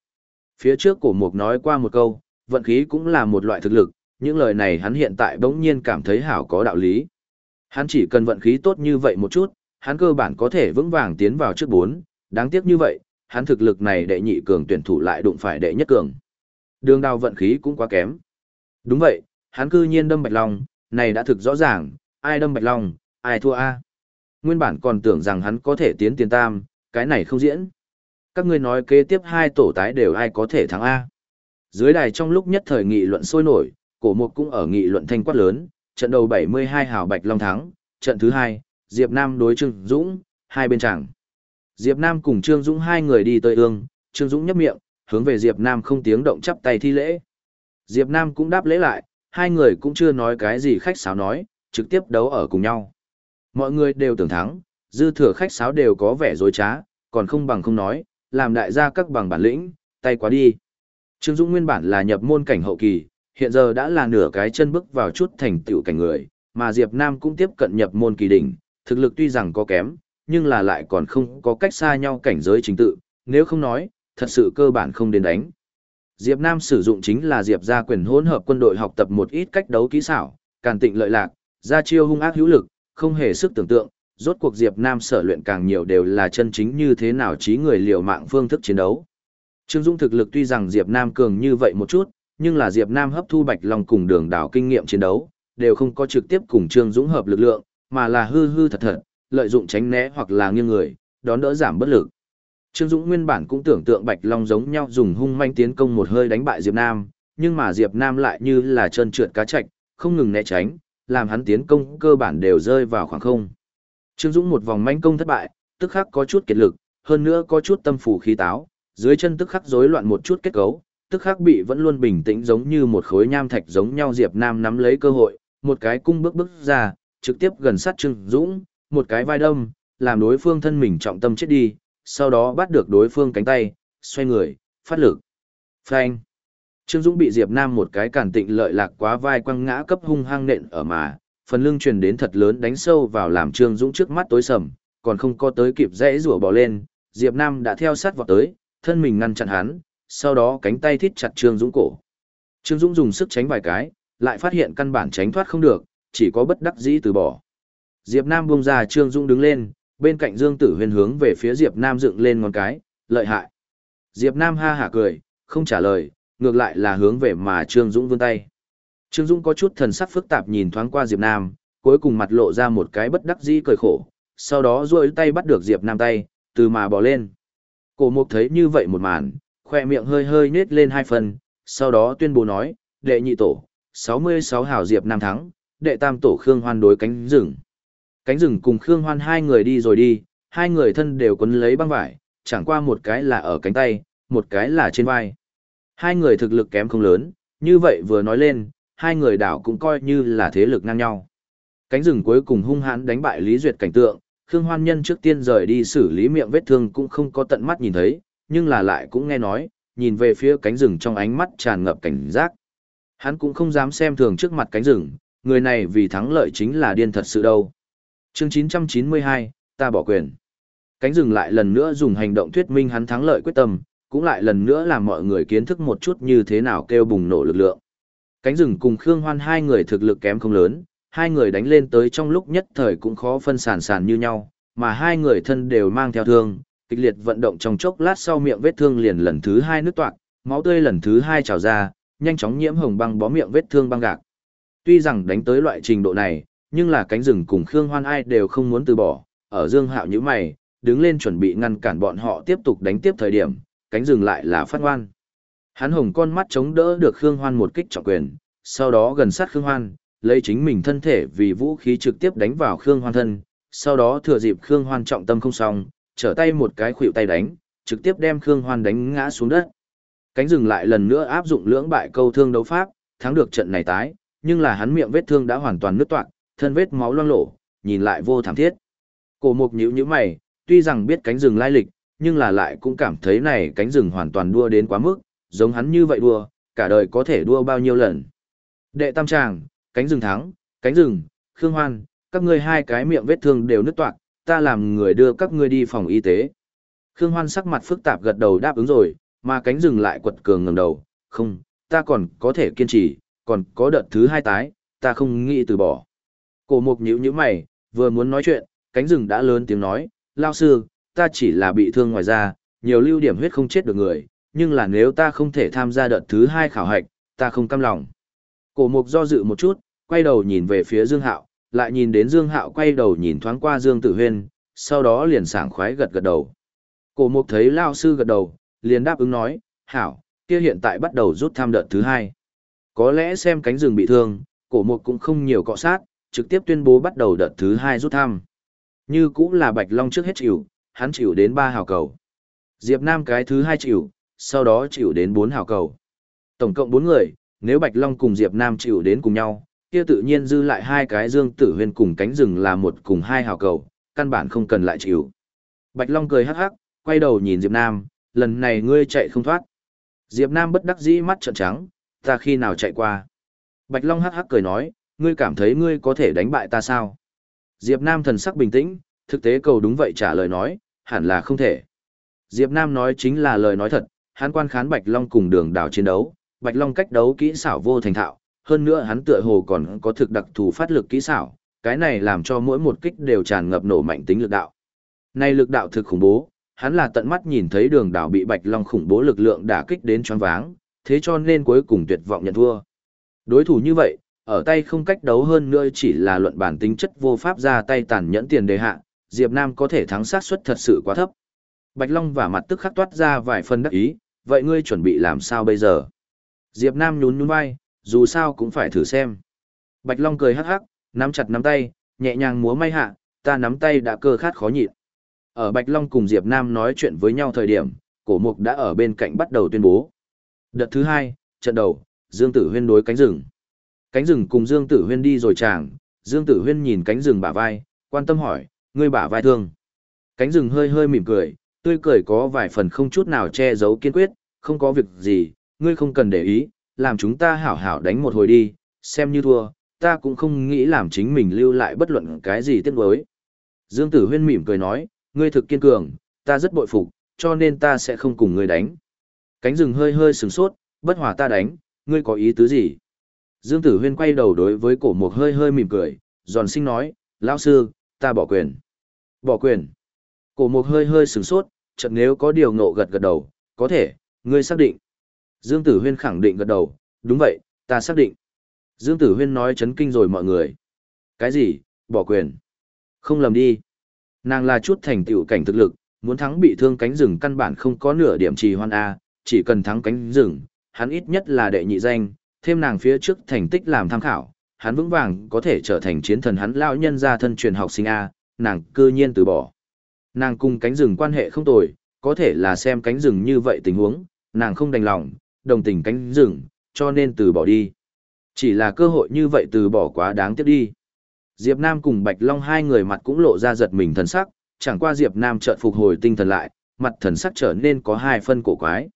A: Phía trước cổ mục nói qua một câu, vận khí cũng là một loại thực lực, những lời này hắn hiện tại bỗng nhiên cảm thấy hảo có đạo lý. Hắn chỉ cần vận khí tốt như vậy một chút, hắn cơ bản có thể vững vàng tiến vào trước bốn, đáng tiếc như vậy, hắn thực lực này đệ nhị cường tuyển thủ lại đụng phải đệ nhất cường. Đường đào vận khí cũng quá kém. Đúng vậy, hắn cư nhiên đâm Bạch Long, này đã thực rõ ràng, ai đâm Bạch Long, ai thua A. Nguyên bản còn tưởng rằng hắn có thể tiến tiền tam, cái này không diễn. Các ngươi nói kế tiếp hai tổ tái đều ai có thể thắng A. Dưới đài trong lúc nhất thời nghị luận sôi nổi, cổ mục cũng ở nghị luận thanh quát lớn, trận đầu 72 hào Bạch Long thắng, trận thứ hai, Diệp Nam đối Trương Dũng, hai bên chẳng. Diệp Nam cùng Trương Dũng hai người đi tới ương, Trương Dũng nhấp miệng, hướng về Diệp Nam không tiếng động chắp tay thi lễ. Diệp Nam cũng đáp lễ lại, hai người cũng chưa nói cái gì khách sáo nói, trực tiếp đấu ở cùng nhau. Mọi người đều tưởng thắng, dư thừa khách sáo đều có vẻ dối trá, còn không bằng không nói, làm đại gia các bằng bản lĩnh, tay quá đi. Trương Dũng nguyên bản là nhập môn cảnh hậu kỳ, hiện giờ đã là nửa cái chân bước vào chút thành tựu cảnh người, mà Diệp Nam cũng tiếp cận nhập môn kỳ đỉnh, thực lực tuy rằng có kém, nhưng là lại còn không có cách xa nhau cảnh giới chính tự, nếu không nói, thật sự cơ bản không đến đánh. Diệp Nam sử dụng chính là Diệp gia quyền hỗn hợp quân đội học tập một ít cách đấu kỹ xảo, càn tịnh lợi lạc, ra chiêu hung ác hữu lực, không hề sức tưởng tượng, rốt cuộc Diệp Nam sở luyện càng nhiều đều là chân chính như thế nào trí người liều mạng phương thức chiến đấu. Trương Dung thực lực tuy rằng Diệp Nam cường như vậy một chút, nhưng là Diệp Nam hấp thu Bạch Long cùng đường đảo kinh nghiệm chiến đấu, đều không có trực tiếp cùng Trương Dũng hợp lực lượng, mà là hư hư thật thật, lợi dụng tránh né hoặc là nghiêng người, đón đỡ giảm bất lực. Trương Dũng nguyên bản cũng tưởng tượng Bạch Long giống nhau dùng hung manh tiến công một hơi đánh bại Diệp Nam, nhưng mà Diệp Nam lại như là trơn trượt cá trạch, không ngừng né tránh, làm hắn tiến công cơ bản đều rơi vào khoảng không. Trương Dũng một vòng manh công thất bại, tức khắc có chút kiệt lực, hơn nữa có chút tâm phủ khí táo, dưới chân tức khắc rối loạn một chút kết cấu, tức khắc bị vẫn luôn bình tĩnh giống như một khối nham thạch giống nhau Diệp Nam nắm lấy cơ hội, một cái cung bước bước ra, trực tiếp gần sát Trương Dũng, một cái vai đâm, làm đối phương thân mình trọng tâm chết đi, sau đó bắt được đối phương cánh tay, xoay người, phát lực. Phanh. Trương Dũng bị Diệp Nam một cái cản tịnh lợi lạc quá vai quăng ngã cấp hung hăng nện ở mà, phần lưng truyền đến thật lớn đánh sâu vào làm Trương Dũng trước mắt tối sầm, còn không có tới kịp dãy rủa bỏ lên, Diệp Nam đã theo sát vào tới, thân mình ngăn chặn hắn, sau đó cánh tay thít chặt Trương Dũng cổ. Trương Dũng dùng sức tránh vài cái, lại phát hiện căn bản tránh thoát không được, chỉ có bất đắc dĩ từ bỏ. Diệp Nam buông ra Trương Dũng đứng lên, bên cạnh Dương Tử Huyền hướng về phía Diệp Nam dựng lên ngón cái, lợi hại. Diệp Nam ha hả cười, không trả lời, ngược lại là hướng về mà Trương Dũng vươn tay. Trương Dũng có chút thần sắc phức tạp nhìn thoáng qua Diệp Nam, cuối cùng mặt lộ ra một cái bất đắc dĩ cười khổ, sau đó duỗi tay bắt được Diệp Nam tay, từ mà bỏ lên. Cổ Mục thấy như vậy một màn, khoe miệng hơi hơi nết lên hai phần, sau đó tuyên bố nói, đệ nhị tổ, 66 hảo Diệp Nam thắng, đệ tam tổ Khương Hoan đối cánh rừng. Cánh rừng cùng Khương Hoan hai người đi rồi đi, hai người thân đều quấn lấy băng vải, chẳng qua một cái là ở cánh tay, một cái là trên vai. Hai người thực lực kém không lớn, như vậy vừa nói lên, hai người đảo cũng coi như là thế lực ngang nhau. Cánh rừng cuối cùng hung hãn đánh bại Lý Duyệt cảnh tượng, Khương Hoan Nhân trước tiên rời đi xử lý miệng vết thương cũng không có tận mắt nhìn thấy, nhưng là lại cũng nghe nói, nhìn về phía cánh rừng trong ánh mắt tràn ngập cảnh giác. Hắn cũng không dám xem thường trước mặt cánh rừng, người này vì thắng lợi chính là điên thật sự đâu. Chương 992, ta bỏ quyền. Cánh rừng lại lần nữa dùng hành động thuyết minh hắn thắng lợi quyết tâm, cũng lại lần nữa làm mọi người kiến thức một chút như thế nào kêu bùng nổ lực lượng. Cánh rừng cùng Khương Hoan hai người thực lực kém không lớn, hai người đánh lên tới trong lúc nhất thời cũng khó phân sản sản như nhau, mà hai người thân đều mang theo thương, kịch liệt vận động trong chốc lát sau miệng vết thương liền lần thứ hai nứt toạc, máu tươi lần thứ hai trào ra, nhanh chóng nhiễm hồng băng bó miệng vết thương băng gạc. Tuy rằng đánh tới loại trình độ này, nhưng là cánh rừng cùng Khương Hoan ai đều không muốn từ bỏ, ở Dương Hạo như mày, đứng lên chuẩn bị ngăn cản bọn họ tiếp tục đánh tiếp thời điểm, cánh rừng lại là phát ngoan. Hắn hồng con mắt chống đỡ được Khương Hoan một kích trọng quyền, sau đó gần sát Khương Hoan, lấy chính mình thân thể vì vũ khí trực tiếp đánh vào Khương Hoan thân, sau đó thừa dịp Khương Hoan trọng tâm không xong, trở tay một cái khuỷu tay đánh, trực tiếp đem Khương Hoan đánh ngã xuống đất. Cánh rừng lại lần nữa áp dụng lưỡng bại câu thương đấu pháp, thắng được trận này tái, nhưng là hắn miệng vết thương đã hoàn toàn nứt toạc, thân vết máu loang lổ, nhìn lại vô thảm thiết. Cổ mục nhíu nhíu mày, tuy rằng biết cánh rừng lai lịch, nhưng là lại cũng cảm thấy này cánh rừng hoàn toàn đua đến quá mức, giống hắn như vậy đua, cả đời có thể đua bao nhiêu lần. Đệ tam tràng, cánh rừng thắng, cánh rừng, khương hoan, các ngươi hai cái miệng vết thương đều nứt toạc, ta làm người đưa các ngươi đi phòng y tế. Khương hoan sắc mặt phức tạp gật đầu đáp ứng rồi, mà cánh rừng lại quật cường ngẩng đầu, không, ta còn có thể kiên trì, còn có đợt thứ hai tái, ta không nghĩ từ bỏ. Cổ mục nhíu nhíu mày, vừa muốn nói chuyện, cánh rừng đã lớn tiếng nói, lao sư, ta chỉ là bị thương ngoài da, nhiều lưu điểm huyết không chết được người, nhưng là nếu ta không thể tham gia đợt thứ hai khảo hạch, ta không cam lòng. Cổ mục do dự một chút, quay đầu nhìn về phía Dương Hạo, lại nhìn đến Dương Hạo quay đầu nhìn thoáng qua Dương Tử Huyên, sau đó liền sảng khoái gật gật đầu. Cổ mục thấy lao sư gật đầu, liền đáp ứng nói, hảo, kia hiện tại bắt đầu rút tham đợt thứ hai. Có lẽ xem cánh rừng bị thương, cổ mục cũng không nhiều cọ sát, trực tiếp tuyên bố bắt đầu đợt thứ hai rút thăm. Như cũng là Bạch Long trước hết chịu, hắn chịu đến ba hào cầu. Diệp Nam cái thứ hai chịu, sau đó chịu đến bốn hào cầu. Tổng cộng bốn người, nếu Bạch Long cùng Diệp Nam chịu đến cùng nhau, kia tự nhiên dư lại hai cái Dương Tử Huyên cùng cánh rừng là một cùng hai hào cầu, căn bản không cần lại chịu. Bạch Long cười hắc hắc, quay đầu nhìn Diệp Nam, lần này ngươi chạy không thoát. Diệp Nam bất đắc dĩ mắt trợn trắng, ta khi nào chạy qua. Bạch Long hắc hắc cười nói, ngươi cảm thấy ngươi có thể đánh bại ta sao? Diệp Nam thần sắc bình tĩnh, thực tế cầu đúng vậy trả lời nói, hẳn là không thể. Diệp Nam nói chính là lời nói thật, hắn quan khán Bạch Long cùng đường đảo chiến đấu, Bạch Long cách đấu kỹ xảo vô thành thạo, hơn nữa hắn tựa hồ còn có thực đặc thù phát lực kỹ xảo, cái này làm cho mỗi một kích đều tràn ngập nổ mạnh tính lực đạo. Này lực đạo thực khủng bố, hắn là tận mắt nhìn thấy đường đảo bị Bạch Long khủng bố lực lượng đả kích đến choáng váng, thế cho nên cuối cùng tuyệt vọng nhận thua. Đối thủ như vậy, ở tay không cách đấu hơn nữa chỉ là luận bản tính chất vô pháp ra tay tàn nhẫn tiền đề hạ, Diệp Nam có thể thắng sát suất thật sự quá thấp. Bạch Long và mặt tức khắc toát ra vài phần đắc ý, vậy ngươi chuẩn bị làm sao bây giờ? Diệp Nam nhún nhún vai, dù sao cũng phải thử xem. Bạch Long cười hắc hắc, nắm chặt nắm tay, nhẹ nhàng múa may hạ, ta nắm tay đã cơ khát khó nhịn. Ở Bạch Long cùng Diệp Nam nói chuyện với nhau thời điểm, cổ mục đã ở bên cạnh bắt đầu tuyên bố. Đợt thứ hai, trận đầu, Dương Tử Huyên đối cánh rừng. Cánh rừng cùng Dương Tử Huyên đi rồi chàng, Dương Tử Huyên nhìn cánh rừng bả vai, quan tâm hỏi, ngươi bả vai thương. Cánh rừng hơi hơi mỉm cười, tươi cười có vài phần không chút nào che giấu kiên quyết, không có việc gì, ngươi không cần để ý, làm chúng ta hảo hảo đánh một hồi đi, xem như thua, ta cũng không nghĩ làm chính mình lưu lại bất luận cái gì tiếc nuối. Dương Tử Huyên mỉm cười nói, ngươi thực kiên cường, ta rất bội phục, cho nên ta sẽ không cùng ngươi đánh. Cánh rừng hơi hơi sừng sốt, bất hòa ta đánh, ngươi có ý tứ gì? Dương Tử Huyên quay đầu đối với cổ mục hơi hơi mỉm cười, giòn sinh nói, lão sư, ta bỏ quyền. Bỏ quyền. Cổ mục hơi hơi sừng sốt, chợt nếu có điều ngộ gật gật đầu, có thể, ngươi xác định. Dương Tử Huyên khẳng định gật đầu, đúng vậy, ta xác định. Dương Tử Huyên nói chấn kinh rồi mọi người. Cái gì, bỏ quyền? Không lầm đi. Nàng là chút thành tựu cảnh thực lực, muốn thắng bị thương cánh rừng căn bản không có nửa điểm trì hoan A, chỉ cần thắng cánh rừng, hắn ít nhất là đệ nhị danh, thêm nàng phía trước thành tích làm tham khảo, hắn vững vàng có thể trở thành chiến thần hắn lão nhân gia thân truyền học sinh A, nàng cư nhiên từ bỏ. Nàng cùng cánh rừng quan hệ không tồi, có thể là xem cánh rừng như vậy tình huống, nàng không đành lòng, đồng tình cánh rừng, cho nên từ bỏ đi. Chỉ là cơ hội như vậy từ bỏ quá đáng tiếc đi. Diệp Nam cùng Bạch Long hai người mặt cũng lộ ra giật mình thần sắc, chẳng qua Diệp Nam chợt phục hồi tinh thần lại, mặt thần sắc trở nên có hai phân cổ quái.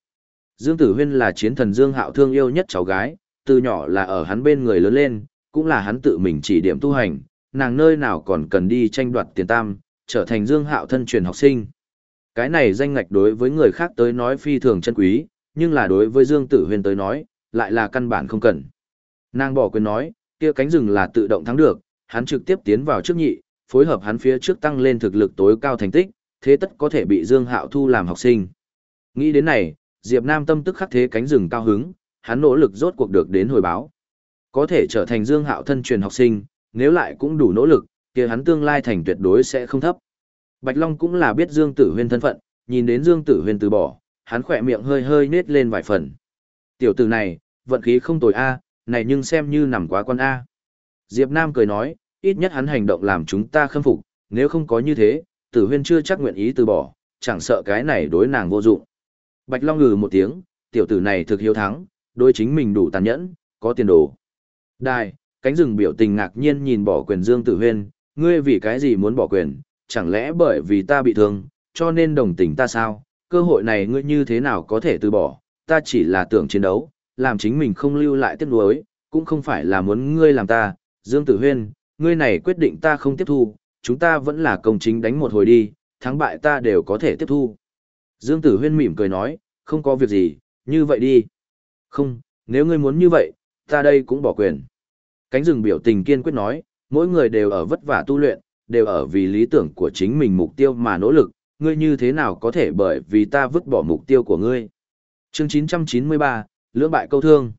A: Dương Tử Huyên là chiến thần Dương Hạo thương yêu nhất cháu gái, từ nhỏ là ở hắn bên người lớn lên, cũng là hắn tự mình chỉ điểm tu hành, nàng nơi nào còn cần đi tranh đoạt tiền tam, trở thành Dương Hạo thân truyền học sinh. Cái này danh ngạch đối với người khác tới nói phi thường chân quý, nhưng là đối với Dương Tử Huyên tới nói, lại là căn bản không cần. Nàng bỏ quyền nói, kia cánh rừng là tự động thắng được, hắn trực tiếp tiến vào trước nhị, phối hợp hắn phía trước tăng lên thực lực tối cao thành tích, thế tất có thể bị Dương Hạo thu làm học sinh. Nghĩ đến này, Diệp Nam tâm tức khắc thế cánh rừng cao hứng, hắn nỗ lực rốt cuộc được đến hồi báo. Có thể trở thành Dương Hạo thân truyền học sinh, nếu lại cũng đủ nỗ lực, kia hắn tương lai thành tuyệt đối sẽ không thấp. Bạch Long cũng là biết Dương Tử Huyên thân phận, nhìn đến Dương Tử Huyên từ bỏ, hắn khỏe miệng hơi hơi nết lên vài phần. Tiểu tử này, vận khí không tồi a, này nhưng xem như nằm quá con a. Diệp Nam cười nói, ít nhất hắn hành động làm chúng ta khâm phục, nếu không có như thế, Tử Huyên chưa chắc nguyện ý từ bỏ, chẳng sợ cái này đối nàng vô dụng. Bạch Long ngừ một tiếng, tiểu tử này thực hiếu thắng, đối chính mình đủ tàn nhẫn, có tiền đồ. Đài, cánh rừng biểu tình ngạc nhiên nhìn bỏ quyền Dương Tử Huyên, ngươi vì cái gì muốn bỏ quyền, chẳng lẽ bởi vì ta bị thương, cho nên đồng tình ta sao, cơ hội này ngươi như thế nào có thể từ bỏ, ta chỉ là tưởng chiến đấu, làm chính mình không lưu lại tiếc nuối, cũng không phải là muốn ngươi làm ta, Dương Tử Huyên, ngươi này quyết định ta không tiếp thu, chúng ta vẫn là công chính đánh một hồi đi, thắng bại ta đều có thể tiếp thu. Dương Tử Huyên mỉm cười nói, không có việc gì, như vậy đi. Không, nếu ngươi muốn như vậy, ta đây cũng bỏ quyền. Cánh rừng biểu tình kiên quyết nói, mỗi người đều ở vất vả tu luyện, đều ở vì lý tưởng của chính mình mục tiêu mà nỗ lực, ngươi như thế nào có thể bởi vì ta vứt bỏ mục tiêu của ngươi. Chương 993, lưỡng bại câu thương.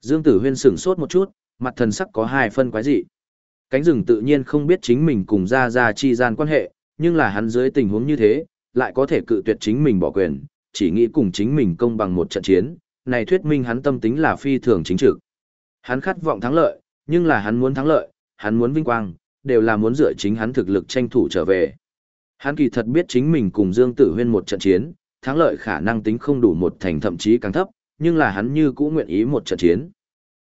A: Dương Tử Huyên sửng sốt một chút, mặt thần sắc có hai phân quái dị. Cánh rừng tự nhiên không biết chính mình cùng Gia Gia chi gian quan hệ, nhưng là hắn dưới tình huống như thế, lại có thể cự tuyệt chính mình bỏ quyền, chỉ nghĩ cùng chính mình công bằng một trận chiến, này thuyết minh hắn tâm tính là phi thường chính trực. Hắn khát vọng thắng lợi, nhưng là hắn muốn thắng lợi, hắn muốn vinh quang, đều là muốn dựa chính hắn thực lực tranh thủ trở về. Hắn kỳ thật biết chính mình cùng Dương Tử Huyên một trận chiến, thắng lợi khả năng tính không đủ một thành thậm chí càng thấp, nhưng là hắn như cũ nguyện ý một trận chiến.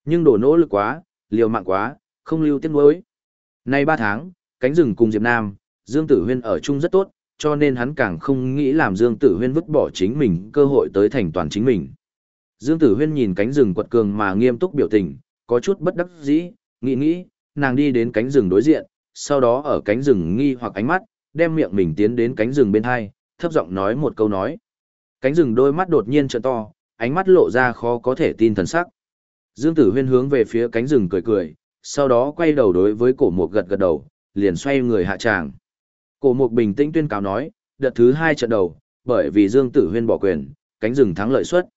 A: Nhưng đổ nỗ lực quá, liều mạng quá, không lưu tiếc nuối. Nay 3 tháng, cánh rừng cùng Diệp Nam, Dương Tử Huyên ở chung rất tốt, cho nên hắn càng không nghĩ làm Dương Tử Huyên vứt bỏ chính mình cơ hội tới thành toàn chính mình. Dương Tử Huyên nhìn cánh rừng quật cường mà nghiêm túc biểu tình, có chút bất đắc dĩ, nghĩ nghĩ, nàng đi đến cánh rừng đối diện, sau đó ở cánh rừng nghi hoặc ánh mắt, đem miệng mình tiến đến cánh rừng bên hai, thấp giọng nói một câu nói. Cánh rừng đôi mắt đột nhiên trợn to, ánh mắt lộ ra khó có thể tin thần sắc. Dương Tử Huyên hướng về phía cánh rừng cười cười, sau đó quay đầu đối với cổ mục gật gật đầu, liền xoay người hạ tràng. Cổ mục bình tĩnh tuyên cáo nói, đợt thứ hai trận đầu, bởi vì Dương Tử Huyên bỏ quyền, cánh rừng thắng lợi suất.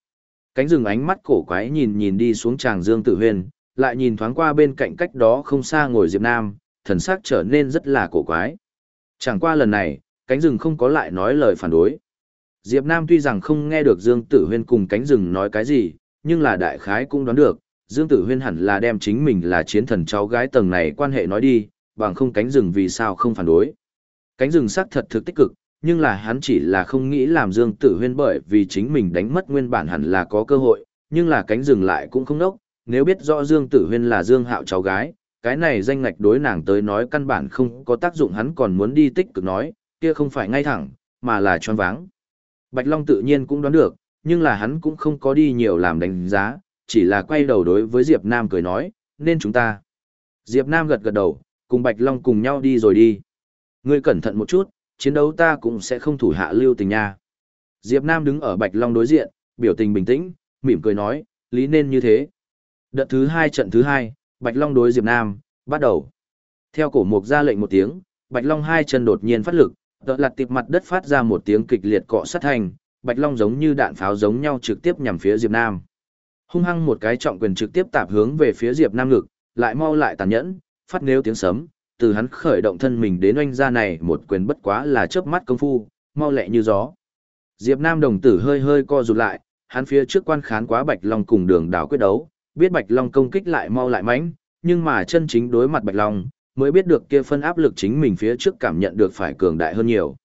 A: Cánh rừng ánh mắt cổ quái nhìn nhìn đi xuống tràng Dương Tử Huyên, lại nhìn thoáng qua bên cạnh cách đó không xa ngồi Diệp Nam, thần sắc trở nên rất là cổ quái. Chẳng qua lần này, cánh rừng không có lại nói lời phản đối. Diệp Nam tuy rằng không nghe được Dương Tử Huyên cùng cánh rừng nói cái gì, nhưng là đại khái cũng đoán được, Dương Tử Huyên hẳn là đem chính mình là chiến thần cháu gái tầng này quan hệ nói đi, bằng không cánh rừng vì sao không phản đối. Cánh rừng sắc thật thực tích cực, nhưng là hắn chỉ là không nghĩ làm Dương Tử Huyên bởi vì chính mình đánh mất nguyên bản hẳn là có cơ hội, nhưng là cánh rừng lại cũng không đốc, nếu biết rõ Dương Tử Huyên là Dương Hạo cháu gái, cái này danh ngạch đối nàng tới nói căn bản không có tác dụng hắn còn muốn đi tích cực nói, kia không phải ngay thẳng, mà là choáng váng. Bạch Long tự nhiên cũng đoán được, nhưng là hắn cũng không có đi nhiều làm đánh giá, chỉ là quay đầu đối với Diệp Nam cười nói, nên chúng ta. Diệp Nam gật gật đầu, cùng Bạch Long cùng nhau đi rồi đi. Ngươi cẩn thận một chút, chiến đấu ta cũng sẽ không thủ hạ lưu tình nha. Diệp Nam đứng ở Bạch Long đối diện, biểu tình bình tĩnh, mỉm cười nói, lý nên như thế. Đợt thứ hai trận thứ hai, Bạch Long đối Diệp Nam, bắt đầu. Theo cổ mục ra lệnh một tiếng, Bạch Long hai chân đột nhiên phát lực, đợt lặt tiệp mặt đất phát ra một tiếng kịch liệt cọ sát thành, Bạch Long giống như đạn pháo giống nhau trực tiếp nhằm phía Diệp Nam. Hung hăng một cái trọng quyền trực tiếp tạp hướng về phía Diệp Nam ngực, lại mau lại tàn nhẫn, phát nêu tiếng sấm, từ hắn khởi động thân mình đến oanh ra này một quyền bất quá là chớp mắt công phu, mau lẹ như gió. Diệp Nam đồng tử hơi hơi co rụt lại, hắn phía trước quan khán quá Bạch Long cùng đường đảo quyết đấu, biết Bạch Long công kích lại mau lại mãnh, nhưng mà chân chính đối mặt Bạch Long, mới biết được kia phân áp lực chính mình phía trước cảm nhận được phải cường đại hơn nhiều.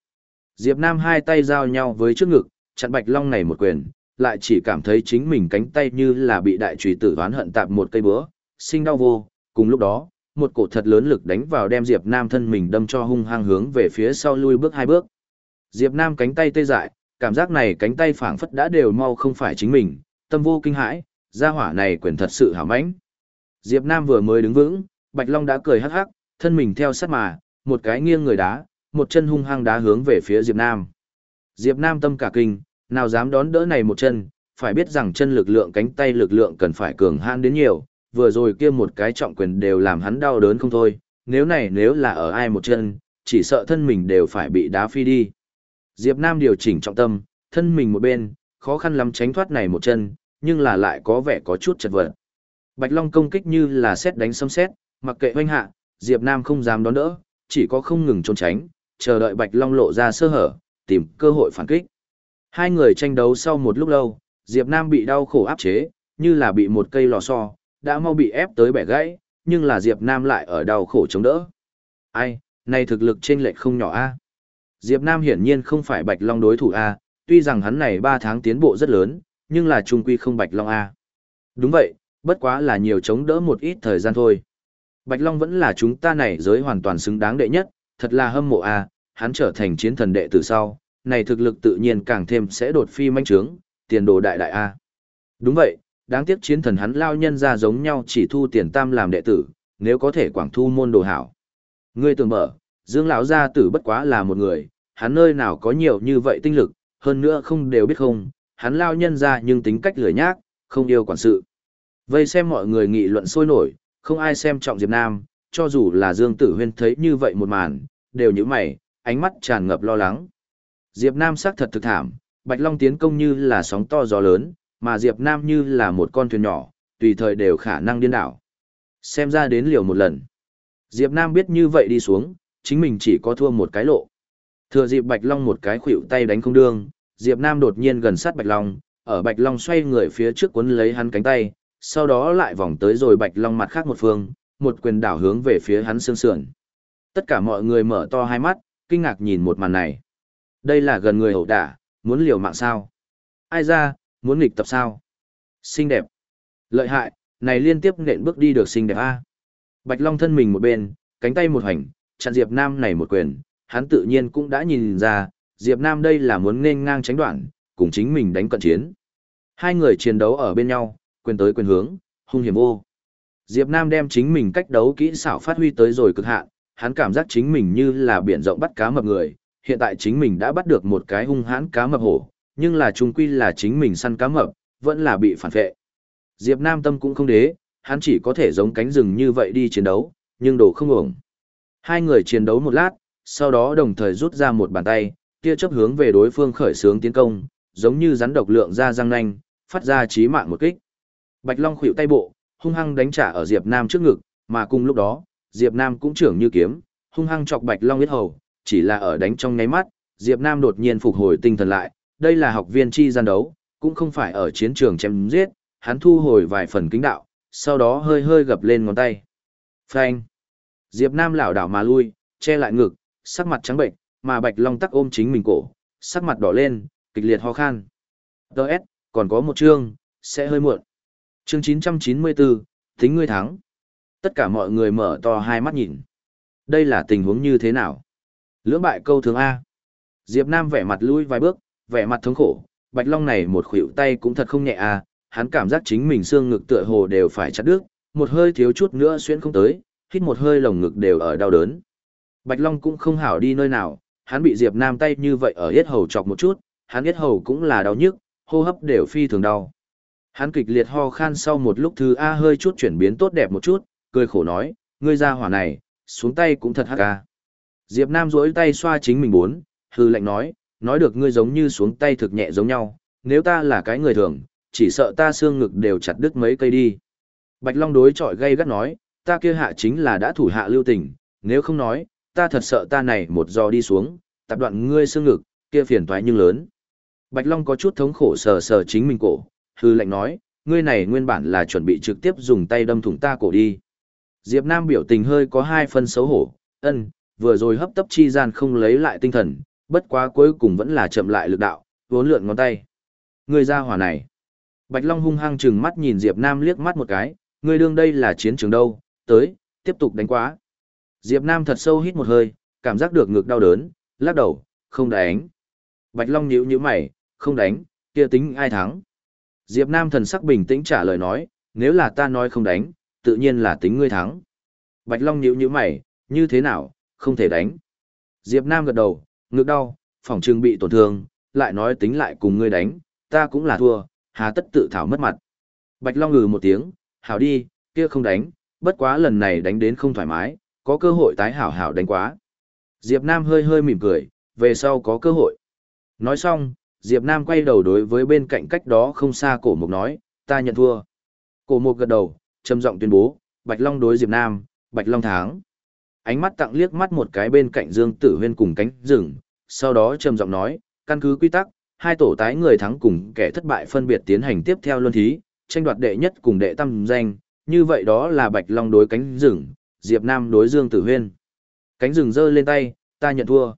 A: Diệp Nam hai tay giao nhau với trước ngực, chặn Bạch Long này một quyền, lại chỉ cảm thấy chính mình cánh tay như là bị đại trùy tử oán hận tạp một cây búa, sinh đau vô, cùng lúc đó, một cổ thật lớn lực đánh vào đem Diệp Nam thân mình đâm cho hung hăng hướng về phía sau lui bước hai bước. Diệp Nam cánh tay tê dại, cảm giác này cánh tay phảng phất đã đều mau không phải chính mình, tâm vô kinh hãi, gia hỏa này quyền thật sự hảo mãnh. Diệp Nam vừa mới đứng vững, Bạch Long đã cười hắc hắc, thân mình theo sát mà, một cái nghiêng người đá, một chân hung hăng đá hướng về phía Diệp Nam. Diệp Nam tâm cả kinh, nào dám đón đỡ này một chân, phải biết rằng chân lực lượng cánh tay lực lượng cần phải cường hãn đến nhiều, vừa rồi kia một cái trọng quyền đều làm hắn đau đớn không thôi, nếu này nếu là ở ai một chân, chỉ sợ thân mình đều phải bị đá phi đi. Diệp Nam điều chỉnh trọng tâm, thân mình một bên, khó khăn lắm tránh thoát này một chân, nhưng là lại có vẻ có chút chật vật. Bạch Long công kích như là xét đánh xâm xét, mặc kệ hoanh hạ, Diệp Nam không dám đón đỡ, chỉ có không ngừng trốn tránh, chờ đợi Bạch Long lộ ra sơ hở, tìm cơ hội phản kích. Hai người tranh đấu sau một lúc lâu, Diệp Nam bị đau khổ áp chế, như là bị một cây lò xo, đã mau bị ép tới bẻ gãy, nhưng là Diệp Nam lại ở đau khổ chống đỡ. Ai, này thực lực trên lệch không nhỏ a. Diệp Nam hiển nhiên không phải Bạch Long đối thủ a, tuy rằng hắn này 3 tháng tiến bộ rất lớn, nhưng là trung quy không Bạch Long a. Đúng vậy, bất quá là nhiều chống đỡ một ít thời gian thôi. Bạch Long vẫn là chúng ta này giới hoàn toàn xứng đáng đệ nhất, thật là hâm mộ a, hắn trở thành chiến thần đệ từ sau, này thực lực tự nhiên càng thêm sẽ đột phi manh trướng, tiền đồ đại đại a. Đúng vậy, đáng tiếc chiến thần hắn lao nhân ra giống nhau chỉ thu tiền tam làm đệ tử, nếu có thể quảng thu môn đồ hảo. Ngươi tưởng mở, Dương lão gia tử bất quá là một người, hắn nơi nào có nhiều như vậy tinh lực, hơn nữa không đều biết không, hắn lao nhân ra nhưng tính cách lười nhác, không yêu quản sự. Vây xem mọi người nghị luận sôi nổi, không ai xem trọng Diệp Nam, cho dù là Dương Tử Huyên thấy như vậy một màn, đều như mày, ánh mắt tràn ngập lo lắng. Diệp Nam sắc thật thực thảm, Bạch Long tiến công như là sóng to gió lớn, mà Diệp Nam như là một con thuyền nhỏ, tùy thời đều khả năng điên đảo. Xem ra đến liều một lần. Diệp Nam biết như vậy đi xuống, chính mình chỉ có thua một cái lộ. Thừa dịp Bạch Long một cái khuỷu tay đánh không đương, Diệp Nam đột nhiên gần sát Bạch Long, ở Bạch Long xoay người phía trước cuốn lấy hắn cánh tay, sau đó lại vòng tới rồi Bạch Long mặt khác một phương, một quyền đảo hướng về phía hắn xương sườn. Tất cả mọi người mở to hai mắt, kinh ngạc nhìn một màn này. Đây là gần người hậu đả, muốn liều mạng sao? Ai ra, muốn nghịch tập sao? Xinh đẹp. Lợi hại, này liên tiếp nện bước đi được xinh đẹp a. Bạch Long thân mình một bên, cánh tay một hành, chặn Diệp Nam này một quyền, hắn tự nhiên cũng đã nhìn ra, Diệp Nam đây là muốn nên ngang tránh đoạn, cùng chính mình đánh cận chiến. Hai người chiến đấu ở bên nhau, quyền tới quyền hướng, hung hiểm vô. Diệp Nam đem chính mình cách đấu kỹ xảo phát huy tới rồi cực hạn, hắn cảm giác chính mình như là biển rộng bắt cá mập người, hiện tại chính mình đã bắt được một cái hung hãn cá mập hổ, nhưng là trung quy là chính mình săn cá mập, vẫn là bị phản vệ. Diệp Nam tâm cũng không đế, hắn chỉ có thể giống cánh rừng như vậy đi chiến đấu, nhưng đồ không ổng. Hai người chiến đấu một lát, sau đó đồng thời rút ra một bàn tay, tia chấp hướng về đối phương khởi sướng tiến công, giống như rắn độc lượng ra răng nanh, phát ra chí mạng một kích. Bạch Long khuỵu tay bộ, hung hăng đánh trả ở Diệp Nam trước ngực, mà cùng lúc đó, Diệp Nam cũng trưởng như kiếm, hung hăng chọc Bạch Long huyết hầu, chỉ là ở đánh trong nháy mắt, Diệp Nam đột nhiên phục hồi tinh thần lại, đây là học viên chi gian đấu, cũng không phải ở chiến trường chém giết, hắn thu hồi vài phần kính đạo, sau đó hơi hơi gập lên ngón tay. Phanh! Diệp Nam lảo đảo mà lui, che lại ngực, sắc mặt trắng bệnh, mà Bạch Long tắc ôm chính mình cổ, sắc mặt đỏ lên, kịch liệt ho khan. Đợt, còn có một chương, sẽ hơi muộn. Chương 994, tính ngươi thắng. Tất cả mọi người mở to hai mắt nhìn. Đây là tình huống như thế nào? Lưỡng bại câu thường A. Diệp Nam vẻ mặt lui vài bước, vẻ mặt thống khổ, Bạch Long này một khuỷu tay cũng thật không nhẹ à, hắn cảm giác chính mình xương ngực tựa hồ đều phải chặt đứt, một hơi thiếu chút nữa xuyên không tới, hít một hơi lồng ngực đều ở đau đớn. Bạch Long cũng không hảo đi nơi nào, hắn bị Diệp Nam tay như vậy ở yết hầu chọc một chút, hắn yết hầu cũng là đau nhức, hô hấp đều phi thường đau. Hắn kịch liệt ho khan sau một lúc thứ A hơi chút chuyển biến tốt đẹp một chút, cười khổ nói, ngươi ra hỏa này, xuống tay cũng thật hắc a. Diệp Nam duỗi tay xoa chính mình bốn, hừ lạnh nói, nói được ngươi giống như xuống tay thực nhẹ giống nhau, nếu ta là cái người thường, chỉ sợ ta xương ngực đều chặt đứt mấy cây đi. Bạch Long đối chọi gây gắt nói, ta kia hạ chính là đã thủ hạ lưu tình, nếu không nói, ta thật sợ ta này một giò đi xuống, tập đoạn ngươi xương ngực, kia phiền toái nhưng lớn. Bạch Long có chút thống khổ sờ sờ chính mình cổ, hư lệnh nói, ngươi này nguyên bản là chuẩn bị trực tiếp dùng tay đâm thủng ta cổ đi. Diệp Nam biểu tình hơi có hai phân xấu hổ, ân, vừa rồi hấp tấp chi gian không lấy lại tinh thần, bất quá cuối cùng vẫn là chậm lại lực đạo, vốn lượn ngón tay. người ra hỏa này. Bạch Long hung hăng chừng mắt nhìn Diệp Nam liếc mắt một cái, người đương đây là chiến trường đâu, tới, tiếp tục đánh quá. Diệp Nam thật sâu hít một hơi, cảm giác được ngực đau đớn, lắc đầu, không đánh. Bạch Long nhíu nhíu mày, không đánh, kia tính ai thắng. Diệp Nam thần sắc bình tĩnh trả lời nói, nếu là ta nói không đánh, tự nhiên là tính ngươi thắng. Bạch Long nhíu nhíu mày, như thế nào, không thể đánh. Diệp Nam gật đầu, ngực đau, phòng trường bị tổn thương, lại nói tính lại cùng ngươi đánh, ta cũng là thua, hà tất tự thảo mất mặt. Bạch Long ngừ một tiếng, hảo đi, kia không đánh, bất quá lần này đánh đến không thoải mái, có cơ hội tái hảo hảo đánh quá. Diệp Nam hơi hơi mỉm cười, về sau có cơ hội. Nói xong, Diệp Nam quay đầu đối với bên cạnh cách đó không xa cổ mục nói, ta nhận thua. Cổ mục gật đầu, trầm giọng tuyên bố, Bạch Long đối Diệp Nam, Bạch Long thắng. Ánh mắt tặng liếc mắt một cái bên cạnh Dương Tử Huyên cùng cánh rừng, sau đó trầm giọng nói, căn cứ quy tắc, hai tổ tái người thắng cùng kẻ thất bại phân biệt tiến hành tiếp theo luân thí, tranh đoạt đệ nhất cùng đệ tam danh, như vậy đó là Bạch Long đối cánh rừng, Diệp Nam đối Dương Tử Huyên. Cánh rừng giơ lên tay, ta nhận thua.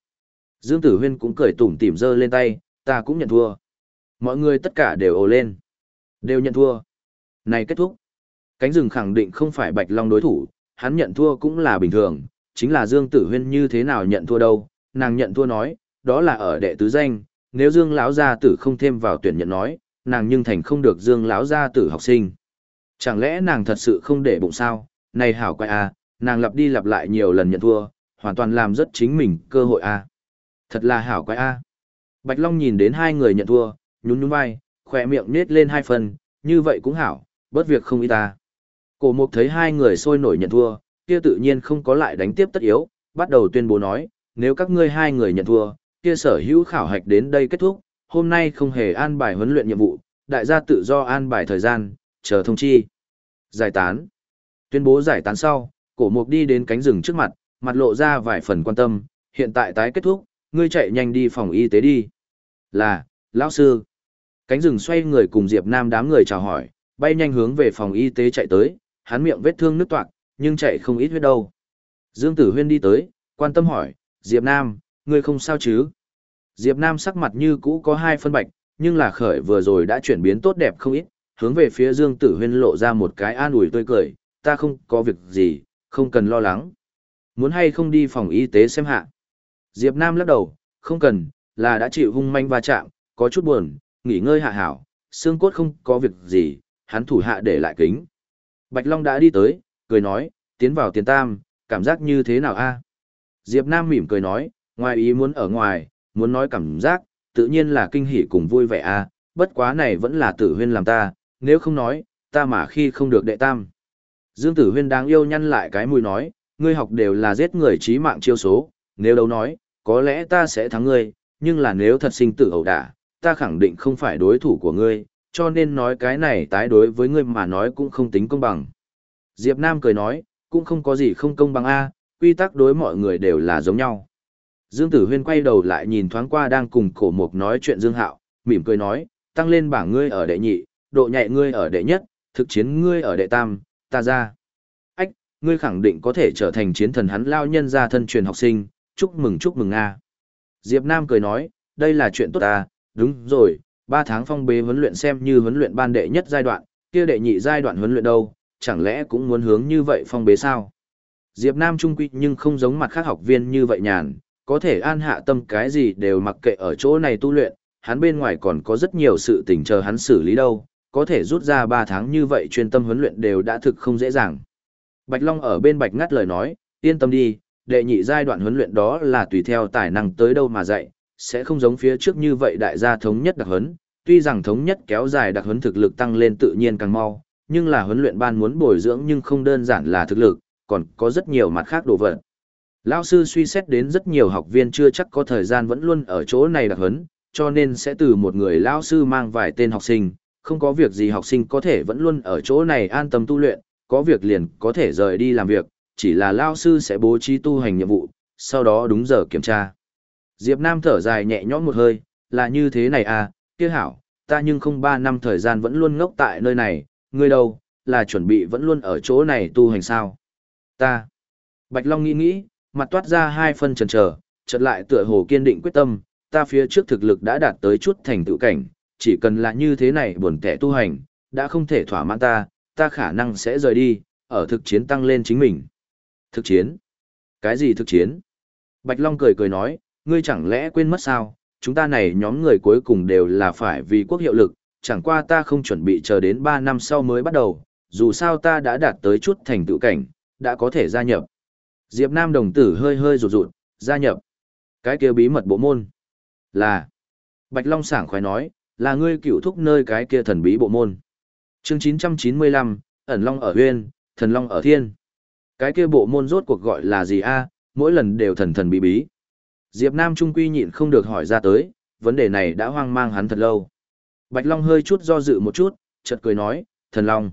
A: Dương Tử Huyên cũng cười tủm tỉm giơ lên tay, ta cũng nhận thua. Mọi người tất cả đều ồ lên. Đều nhận thua. Này kết thúc. Cánh rừng khẳng định không phải Bạch Long đối thủ, hắn nhận thua cũng là bình thường, chính là Dương Tử Huyên như thế nào nhận thua đâu, nàng nhận thua nói, đó là ở đệ tứ danh, nếu Dương lão gia tử không thêm vào tuyển nhận nói, nàng nhưng thành không được Dương lão gia tử học sinh. Chẳng lẽ nàng thật sự không để bụng sao? Này hảo quay a, à, nàng lặp đi lặp lại nhiều lần nhận thua, hoàn toàn làm rất chính mình cơ hội a. À. Thật là hảo quay a. À. Bạch Long nhìn đến hai người nhận thua, nhún nhún vai, khỏe miệng nết lên hai phần, như vậy cũng hảo, bất việc không ý ta. Cổ mục thấy hai người sôi nổi nhận thua, kia tự nhiên không có lại đánh tiếp tất yếu, bắt đầu tuyên bố nói, nếu các ngươi hai người nhận thua, kia sở hữu khảo hạch đến đây kết thúc, hôm nay không hề an bài huấn luyện nhiệm vụ, đại gia tự do an bài thời gian, chờ thông chi. Giải tán. Tuyên bố giải tán sau, cổ mục đi đến cánh rừng trước mặt, mặt lộ ra vài phần quan tâm, hiện tại tái kết thúc, ngươi chạy nhanh đi phòng y tế đi. Là, lão sư. Cánh rừng xoay người cùng Diệp Nam đám người chào hỏi, bay nhanh hướng về phòng y tế chạy tới, hắn miệng vết thương nứt toạc, nhưng chạy không ít huyết đâu. Dương Tử Huyên đi tới, quan tâm hỏi, Diệp Nam, ngươi không sao chứ? Diệp Nam sắc mặt như cũ có hai phân bạch, nhưng là khởi vừa rồi đã chuyển biến tốt đẹp không ít, hướng về phía Dương Tử Huyên lộ ra một cái an ủi tươi cười, ta không có việc gì, không cần lo lắng. Muốn hay không đi phòng y tế xem hạ. Diệp Nam lắc đầu, không cần, là đã chịu hung manh va chạm, có chút buồn, nghỉ ngơi hạ hảo, xương cốt không có việc gì, hắn thủ hạ để lại kính. Bạch Long đã đi tới, cười nói, tiến vào tiền tam, cảm giác như thế nào a? Diệp Nam mỉm cười nói, ngoài ý muốn ở ngoài, muốn nói cảm giác, tự nhiên là kinh hỉ cùng vui vẻ a, bất quá này vẫn là tử huyên làm ta, nếu không nói, ta mà khi không được đệ tam. Dương Tử Huyên đáng yêu nhăn lại cái mũi nói, ngươi học đều là giết người trí mạng chiêu số, nếu đấu nói, có lẽ ta sẽ thắng ngươi, nhưng là nếu thật sinh tử ẩu đả, ta khẳng định không phải đối thủ của ngươi, cho nên nói cái này tái đối với ngươi mà nói cũng không tính công bằng. Diệp Nam cười nói, cũng không có gì không công bằng a, quy tắc đối mọi người đều là giống nhau. Dương Tử Huyên quay đầu lại nhìn thoáng qua đang cùng cổ mục nói chuyện Dương Hạo, mỉm cười nói, tăng lên bảng ngươi ở đệ nhị, độ nhạy ngươi ở đệ nhất, thực chiến ngươi ở đệ tam, ta ra. Ách, ngươi khẳng định có thể trở thành chiến thần hắn lao nhân gia thân truyền học sinh, chúc mừng chúc mừng Nga. Diệp Nam cười nói, đây là chuyện tốt ta, đúng rồi, Ba tháng phong bế huấn luyện xem như huấn luyện ban đệ nhất giai đoạn, kia đệ nhị giai đoạn huấn luyện đâu, chẳng lẽ cũng muốn hướng như vậy phong bế sao? Diệp Nam trung quy nhưng không giống mặt khác học viên như vậy nhàn, có thể an hạ tâm cái gì đều mặc kệ ở chỗ này tu luyện, hắn bên ngoài còn có rất nhiều sự tình chờ hắn xử lý đâu, có thể rút ra 3 tháng như vậy chuyên tâm huấn luyện đều đã thực không dễ dàng. Bạch Long ở bên Bạch ngắt lời nói, yên tâm đi, đệ nhị giai đoạn huấn luyện đó là tùy theo tài năng tới đâu mà dạy, sẽ không giống phía trước như vậy đại gia thống nhất đặc huấn, tuy rằng thống nhất kéo dài đặc huấn thực lực tăng lên tự nhiên càng mau, nhưng là huấn luyện ban muốn bồi dưỡng nhưng không đơn giản là thực lực, còn có rất nhiều mặt khác đồ vật. Lão sư suy xét đến rất nhiều học viên chưa chắc có thời gian vẫn luôn ở chỗ này đặc huấn, cho nên sẽ từ một người lão sư mang vài tên học sinh, không có việc gì học sinh có thể vẫn luôn ở chỗ này an tâm tu luyện, có việc liền có thể rời đi làm việc, chỉ là lão sư sẽ bố trí tu hành nhiệm vụ, sau đó đúng giờ kiểm tra. Diệp Nam thở dài nhẹ nhõm một hơi, là như thế này à, kia hảo, ta nhưng không ba năm thời gian vẫn luôn ngốc tại nơi này, ngươi đâu, là chuẩn bị vẫn luôn ở chỗ này tu hành sao? Ta. Bạch Long nghĩ nghĩ, mặt toát ra hai phân chần chờ, chợt lại tựa hồ kiên định quyết tâm, ta phía trước thực lực đã đạt tới chút thành tựu cảnh, chỉ cần là như thế này buồn tẻ tu hành, đã không thể thỏa mãn ta, ta khả năng sẽ rời đi, ở thực chiến tăng lên chính mình. Thực chiến? Cái gì thực chiến? Bạch Long cười cười nói, ngươi chẳng lẽ quên mất sao, chúng ta này nhóm người cuối cùng đều là phải vì quốc hiệu lực, chẳng qua ta không chuẩn bị chờ đến 3 năm sau mới bắt đầu, dù sao ta đã đạt tới chút thành tựu cảnh, đã có thể gia nhập. Diệp Nam đồng tử hơi hơi rụt rụt, gia nhập. Cái kia bí mật bộ môn. Là. Bạch Long sảng khoái nói, là ngươi cựu thúc nơi cái kia thần bí bộ môn. Chương 995, ẩn Long ở huyên, thần Long ở thiên. Cái kia bộ môn rốt cuộc gọi là gì a? mỗi lần đều thần thần bí bí. Diệp Nam Trung Quy nhịn không được hỏi ra tới, vấn đề này đã hoang mang hắn thật lâu. Bạch Long hơi chút do dự một chút, chợt cười nói, thần Long.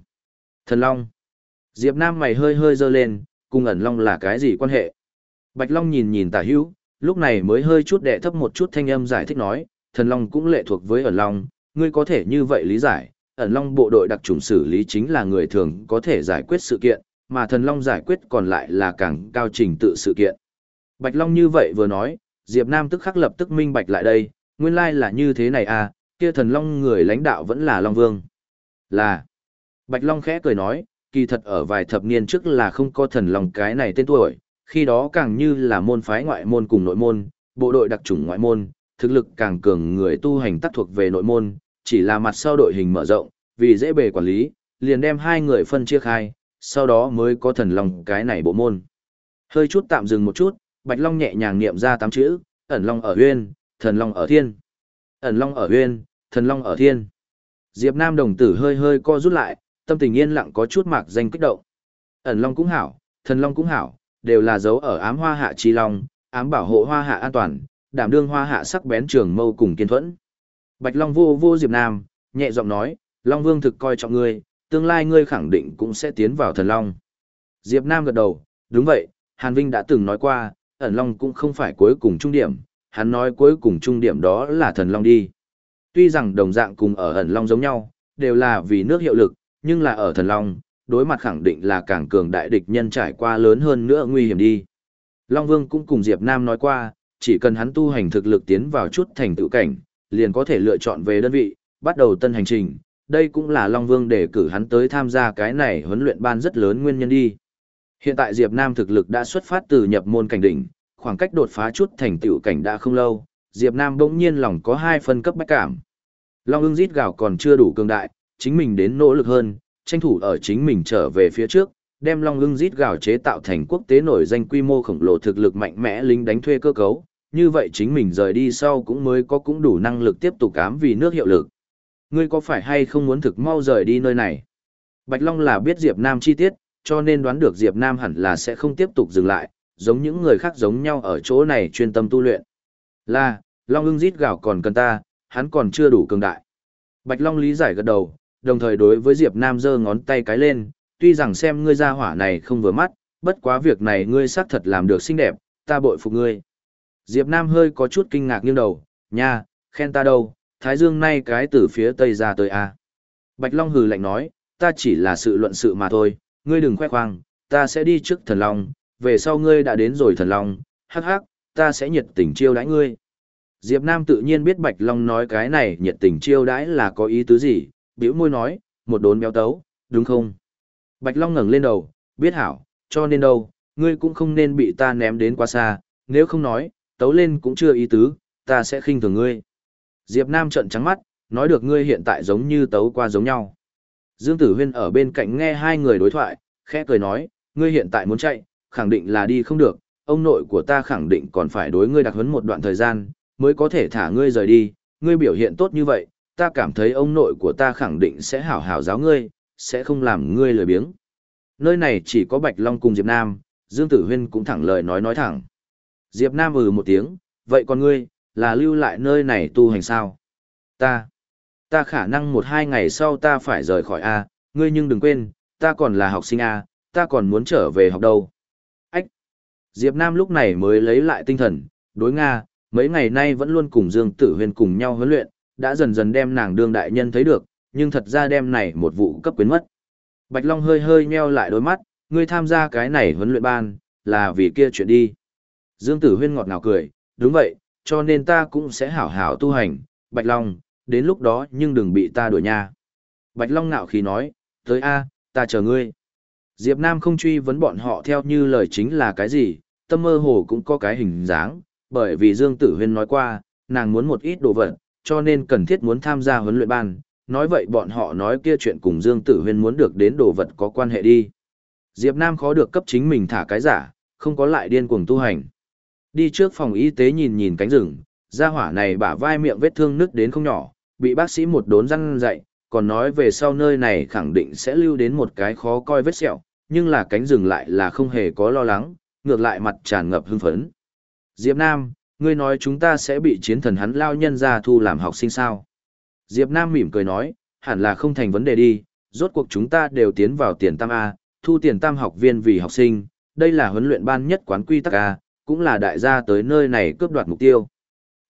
A: Thần Long. Diệp Nam mày hơi hơi dơ lên, cùng ẩn Long là cái gì quan hệ? Bạch Long nhìn nhìn tả hữu, lúc này mới hơi chút đệ thấp một chút thanh âm giải thích nói, thần Long cũng lệ thuộc với ẩn Long, ngươi có thể như vậy lý giải, ẩn Long bộ đội đặc trùng xử lý chính là người thường có thể giải quyết sự kiện, mà thần Long giải quyết còn lại là càng cao trình tự sự kiện. Bạch Long như vậy vừa nói, Diệp Nam tức khắc lập tức minh bạch lại đây, nguyên lai là như thế này à, kia thần long người lãnh đạo vẫn là Long Vương. Là. Bạch Long khẽ cười nói, kỳ thật ở vài thập niên trước là không có thần long cái này tên tuổi, khi đó càng như là môn phái ngoại môn cùng nội môn, bộ đội đặc chủng ngoại môn, thực lực càng cường người tu hành tác thuộc về nội môn, chỉ là mặt sau đội hình mở rộng, vì dễ bề quản lý, liền đem hai người phân chia khai, sau đó mới có thần long cái này bộ môn. Hơi chút tạm dừng một chút, Bạch Long nhẹ nhàng niệm ra tám chữ, ẩn long ở huyên, thần long ở thiên. Ẩn long ở huyên, thần long ở thiên. Diệp Nam đồng tử hơi hơi co rút lại, tâm tình yên lặng có chút mạc danh kích động. Ẩn long cũng hảo, thần long cũng hảo, đều là dấu ở ám hoa hạ chi long, ám bảo hộ hoa hạ an toàn, đảm đương hoa hạ sắc bén trường mâu cùng kiên thuẫn. Bạch Long vô vô Diệp Nam, nhẹ giọng nói, Long Vương thực coi trọng ngươi, tương lai ngươi khẳng định cũng sẽ tiến vào thần long. Diệp Nam gật đầu, đúng vậy, Hàn Vinh đã từng nói qua, ẩn long cũng không phải cuối cùng trung điểm, hắn nói cuối cùng trung điểm đó là thần long đi. Tuy rằng đồng dạng cùng ở ẩn long giống nhau, đều là vì nước hiệu lực, nhưng là ở thần long, đối mặt khẳng định là càng cường đại địch nhân trải qua lớn hơn nữa nguy hiểm đi. Long Vương cũng cùng Diệp Nam nói qua, chỉ cần hắn tu hành thực lực tiến vào chút thành tựu cảnh, liền có thể lựa chọn về đơn vị, bắt đầu tân hành trình. Đây cũng là Long Vương để cử hắn tới tham gia cái này huấn luyện ban rất lớn nguyên nhân đi. Hiện tại Diệp Nam thực lực đã xuất phát từ nhập môn cảnh đỉnh, khoảng cách đột phá chút thành tựu cảnh đã không lâu, Diệp Nam bỗng nhiên lòng có hai phân cấp bách cảm. Long ưng rít gào còn chưa đủ cường đại, chính mình đến nỗ lực hơn, tranh thủ ở chính mình trở về phía trước, đem Long ưng rít gào chế tạo thành quốc tế nổi danh quy mô khổng lồ thực lực mạnh mẽ lính đánh thuê cơ cấu, như vậy chính mình rời đi sau cũng mới có cũng đủ năng lực tiếp tục cám vì nước hiệu lực. Ngươi có phải hay không muốn thực mau rời đi nơi này? Bạch Long là biết Diệp Nam chi tiết, cho nên đoán được Diệp Nam hẳn là sẽ không tiếp tục dừng lại, giống những người khác giống nhau ở chỗ này chuyên tâm tu luyện. Là, Long ưng rít gào còn cần ta, hắn còn chưa đủ cường đại. Bạch Long lý giải gật đầu, đồng thời đối với Diệp Nam giơ ngón tay cái lên, tuy rằng xem ngươi ra hỏa này không vừa mắt, bất quá việc này ngươi xác thật làm được xinh đẹp, ta bội phục ngươi. Diệp Nam hơi có chút kinh ngạc nghiêng đầu, nha, khen ta đâu, Thái Dương nay cái từ phía tây ra tới a. À. Bạch Long hừ lạnh nói, ta chỉ là sự luận sự mà thôi, ngươi đừng khoe khoang, ta sẽ đi trước thần Long, về sau ngươi đã đến rồi thần Long, hắc hắc, ta sẽ nhiệt tình chiêu đãi ngươi. Diệp Nam tự nhiên biết Bạch Long nói cái này nhiệt tình chiêu đãi là có ý tứ gì, bĩu môi nói, một đốn béo tấu, đúng không? Bạch Long ngẩng lên đầu, biết hảo, cho nên đâu, ngươi cũng không nên bị ta ném đến quá xa, nếu không nói, tấu lên cũng chưa ý tứ, ta sẽ khinh thường ngươi. Diệp Nam trợn trắng mắt, nói được ngươi hiện tại giống như tấu qua giống nhau. Dương Tử Huyên ở bên cạnh nghe hai người đối thoại, khẽ cười nói, ngươi hiện tại muốn chạy, khẳng định là đi không được, ông nội của ta khẳng định còn phải đối ngươi đặc huấn một đoạn thời gian, mới có thể thả ngươi rời đi, ngươi biểu hiện tốt như vậy, ta cảm thấy ông nội của ta khẳng định sẽ hảo hảo giáo ngươi, sẽ không làm ngươi lười biếng. Nơi này chỉ có Bạch Long cùng Diệp Nam, Dương Tử Huyên cũng thẳng lời nói nói thẳng. Diệp Nam ừ một tiếng, vậy còn ngươi, là lưu lại nơi này tu hành sao? Ta, ta khả năng một hai ngày sau ta phải rời khỏi A, ngươi nhưng đừng quên, ta còn là học sinh A, ta còn muốn trở về học đâu. Ách! Diệp Nam lúc này mới lấy lại tinh thần, đối Nga, mấy ngày nay vẫn luôn cùng Dương Tử Huyên cùng nhau huấn luyện, đã dần dần đem nàng đương đại nhân thấy được, nhưng thật ra đem này một vụ cấp quyến mất. Bạch Long hơi hơi nheo lại đôi mắt, ngươi tham gia cái này huấn luyện ban, là vì kia chuyện đi. Dương Tử Huyên ngọt ngào cười, đúng vậy, cho nên ta cũng sẽ hảo hảo tu hành, Bạch Long, đến lúc đó nhưng đừng bị ta đuổi nha. Bạch Long ngạo khí nói, tới A, ta chờ ngươi. Diệp Nam không truy vấn bọn họ theo như lời chính là cái gì, tâm mơ hồ cũng có cái hình dáng, bởi vì Dương Tử Huyên nói qua, nàng muốn một ít đồ vật, cho nên cần thiết muốn tham gia huấn luyện ban, nói vậy bọn họ nói kia chuyện cùng Dương Tử Huyên muốn được đến đồ vật có quan hệ đi. Diệp Nam khó được cấp chính mình thả cái giả, không có lại điên cuồng tu hành. Đi trước phòng y tế nhìn nhìn cánh rừng, gia hỏa này bả vai miệng vết thương nứt đến không nhỏ, bị bác sĩ một đốn răng dạy còn nói về sau nơi này khẳng định sẽ lưu đến một cái khó coi vết sẹo, nhưng là cánh rừng lại là không hề có lo lắng, ngược lại mặt tràn ngập hưng phấn. Diệp Nam, ngươi nói chúng ta sẽ bị chiến thần hắn lao nhân ra thu làm học sinh sao? Diệp Nam mỉm cười nói, hẳn là không thành vấn đề đi, rốt cuộc chúng ta đều tiến vào tiền tam A, thu tiền tam học viên vì học sinh, đây là huấn luyện ban nhất quán quy tắc A, cũng là đại gia tới nơi này cướp đoạt mục tiêu.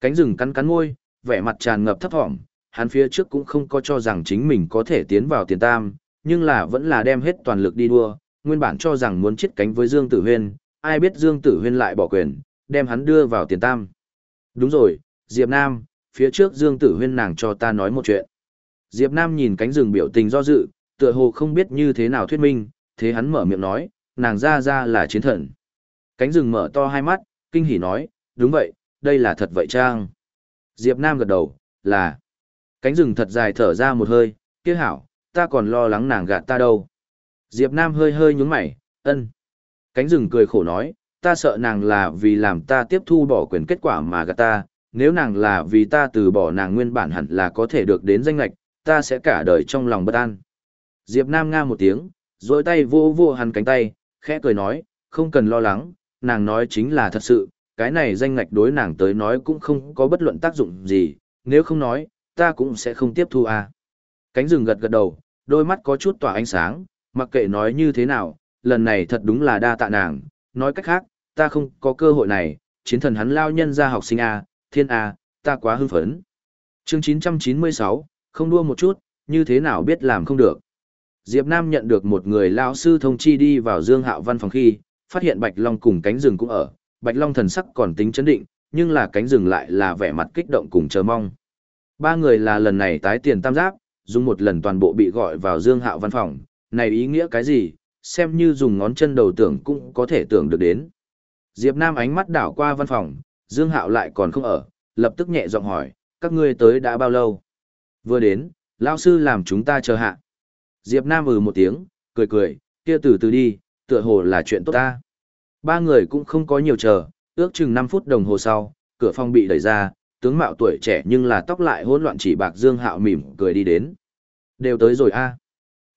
A: Cánh rừng cắn cắn môi, vẻ mặt tràn ngập thấp thỏm, hắn phía trước cũng không có cho rằng chính mình có thể tiến vào tiền tam, nhưng là vẫn là đem hết toàn lực đi đua, nguyên bản cho rằng muốn chết cánh với Dương Tử Huyên, ai biết Dương Tử Huyên lại bỏ quyền, đem hắn đưa vào tiền tam. Đúng rồi, Diệp Nam, phía trước Dương Tử Huyên nàng cho ta nói một chuyện. Diệp Nam nhìn cánh rừng biểu tình do dự, tựa hồ không biết như thế nào thuyết minh, thế hắn mở miệng nói, nàng ra ra là chiến thần. Cánh rừng mở to hai mắt, kinh hỉ nói, đúng vậy, đây là thật vậy trang. Diệp Nam gật đầu, là. Cánh rừng thật dài thở ra một hơi, kia hảo, ta còn lo lắng nàng gạt ta đâu. Diệp Nam hơi hơi nhướng mày, ân. Cánh rừng cười khổ nói, ta sợ nàng là vì làm ta tiếp thu bỏ quyền kết quả mà gạt ta, nếu nàng là vì ta từ bỏ nàng nguyên bản hẳn là có thể được đến danh lạch, ta sẽ cả đời trong lòng bất an. Diệp Nam nga một tiếng, rồi tay vô vô hắn cánh tay, khẽ cười nói, không cần lo lắng, nàng nói chính là thật sự, cái này danh ngạch đối nàng tới nói cũng không có bất luận tác dụng gì, nếu không nói, ta cũng sẽ không tiếp thu à. Cánh rừng gật gật đầu, đôi mắt có chút tỏa ánh sáng, mặc kệ nói như thế nào, lần này thật đúng là đa tạ nàng, nói cách khác, ta không có cơ hội này, chiến thần hắn lao nhân ra học sinh A, thiên A, ta quá hưng phấn. chương 996, không đua một chút, như thế nào biết làm không được. Diệp Nam nhận được một người lão sư thông chi đi vào Dương Hạo văn phòng khi, phát hiện Bạch Long cùng cánh rừng cũng ở, Bạch Long thần sắc còn tính chấn định, nhưng là cánh rừng lại là vẻ mặt kích động cùng chờ mong. Ba người là lần này tái tiền tam giáp, dùng một lần toàn bộ bị gọi vào Dương Hạo văn phòng, này ý nghĩa cái gì, xem như dùng ngón chân đầu tưởng cũng có thể tưởng được đến. Diệp Nam ánh mắt đảo qua văn phòng, Dương Hạo lại còn không ở, lập tức nhẹ giọng hỏi, các ngươi tới đã bao lâu? Vừa đến, lão sư làm chúng ta chờ hạ. Diệp Nam ừ một tiếng, cười cười, kia từ từ đi, tựa hồ là chuyện tốt ta. Ba người cũng không có nhiều chờ, ước chừng 5 phút đồng hồ sau, cửa phòng bị đẩy ra, tướng mạo tuổi trẻ nhưng là tóc lại hỗn loạn chỉ bạc Dương Hạo mỉm cười đi đến. Đều tới rồi a.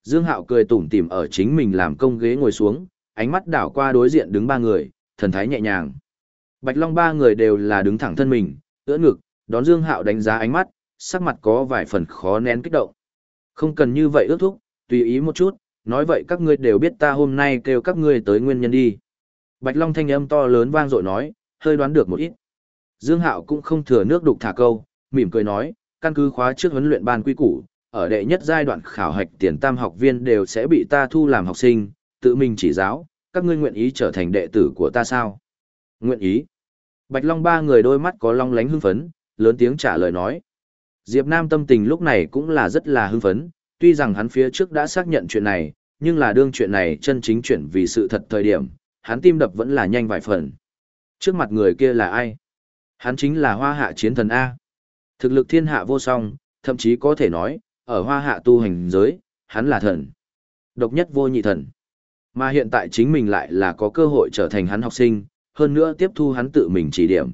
A: Dương Hạo cười tủm tỉm ở chính mình làm công ghế ngồi xuống, ánh mắt đảo qua đối diện đứng ba người, thần thái nhẹ nhàng. Bạch Long ba người đều là đứng thẳng thân mình, ưỡn ngực, đón Dương Hạo đánh giá ánh mắt, sắc mặt có vài phần khó nén kích động. Không cần như vậy ước thúc, tùy ý một chút, nói vậy các ngươi đều biết ta hôm nay kêu các ngươi tới nguyên nhân đi. Bạch Long thanh âm to lớn vang dội nói, hơi đoán được một ít. Dương Hạo cũng không thừa nước đục thả câu, mỉm cười nói, căn cứ khóa trước huấn luyện ban quy củ, ở đệ nhất giai đoạn khảo hạch tiền tam học viên đều sẽ bị ta thu làm học sinh, tự mình chỉ giáo, các ngươi nguyện ý trở thành đệ tử của ta sao? Nguyện ý. Bạch Long ba người đôi mắt có long lánh hưng phấn, lớn tiếng trả lời nói. Diệp Nam tâm tình lúc này cũng là rất là hưng phấn, tuy rằng hắn phía trước đã xác nhận chuyện này, nhưng là đương chuyện này chân chính chuyển vì sự thật thời điểm, hắn tim đập vẫn là nhanh vài phần. Trước mặt người kia là ai? Hắn chính là hoa hạ chiến thần A. Thực lực thiên hạ vô song, thậm chí có thể nói, ở hoa hạ tu hành giới, hắn là thần. Độc nhất vô nhị thần. Mà hiện tại chính mình lại là có cơ hội trở thành hắn học sinh, hơn nữa tiếp thu hắn tự mình chỉ điểm.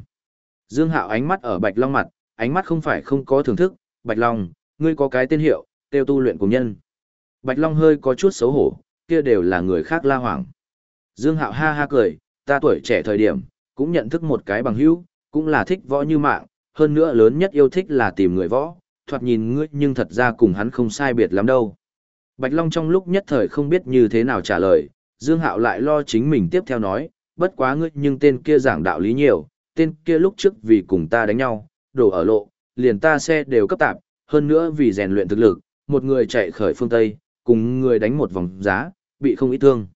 A: Dương Hạo ánh mắt ở Bạch Long mặt, ánh mắt không phải không có thưởng thức, Bạch Long, ngươi có cái tên hiệu, tiêu tu luyện cùng nhân. Bạch Long hơi có chút xấu hổ, kia đều là người khác la hoảng. Dương Hạo ha ha cười, ta tuổi trẻ thời điểm, cũng nhận thức một cái bằng hữu, cũng là thích võ như mạng, hơn nữa lớn nhất yêu thích là tìm người võ, thoạt nhìn ngươi nhưng thật ra cùng hắn không sai biệt lắm đâu. Bạch Long trong lúc nhất thời không biết như thế nào trả lời, Dương Hạo lại lo chính mình tiếp theo nói, bất quá ngươi nhưng tên kia giảng đạo lý nhiều, tên kia lúc trước vì cùng ta đánh nhau, đổ ở lộ, liền ta xe đều cấp tạp, hơn nữa vì rèn luyện thực lực, một người chạy khởi phương Tây, cùng người đánh một vòng giá, bị không ít thương.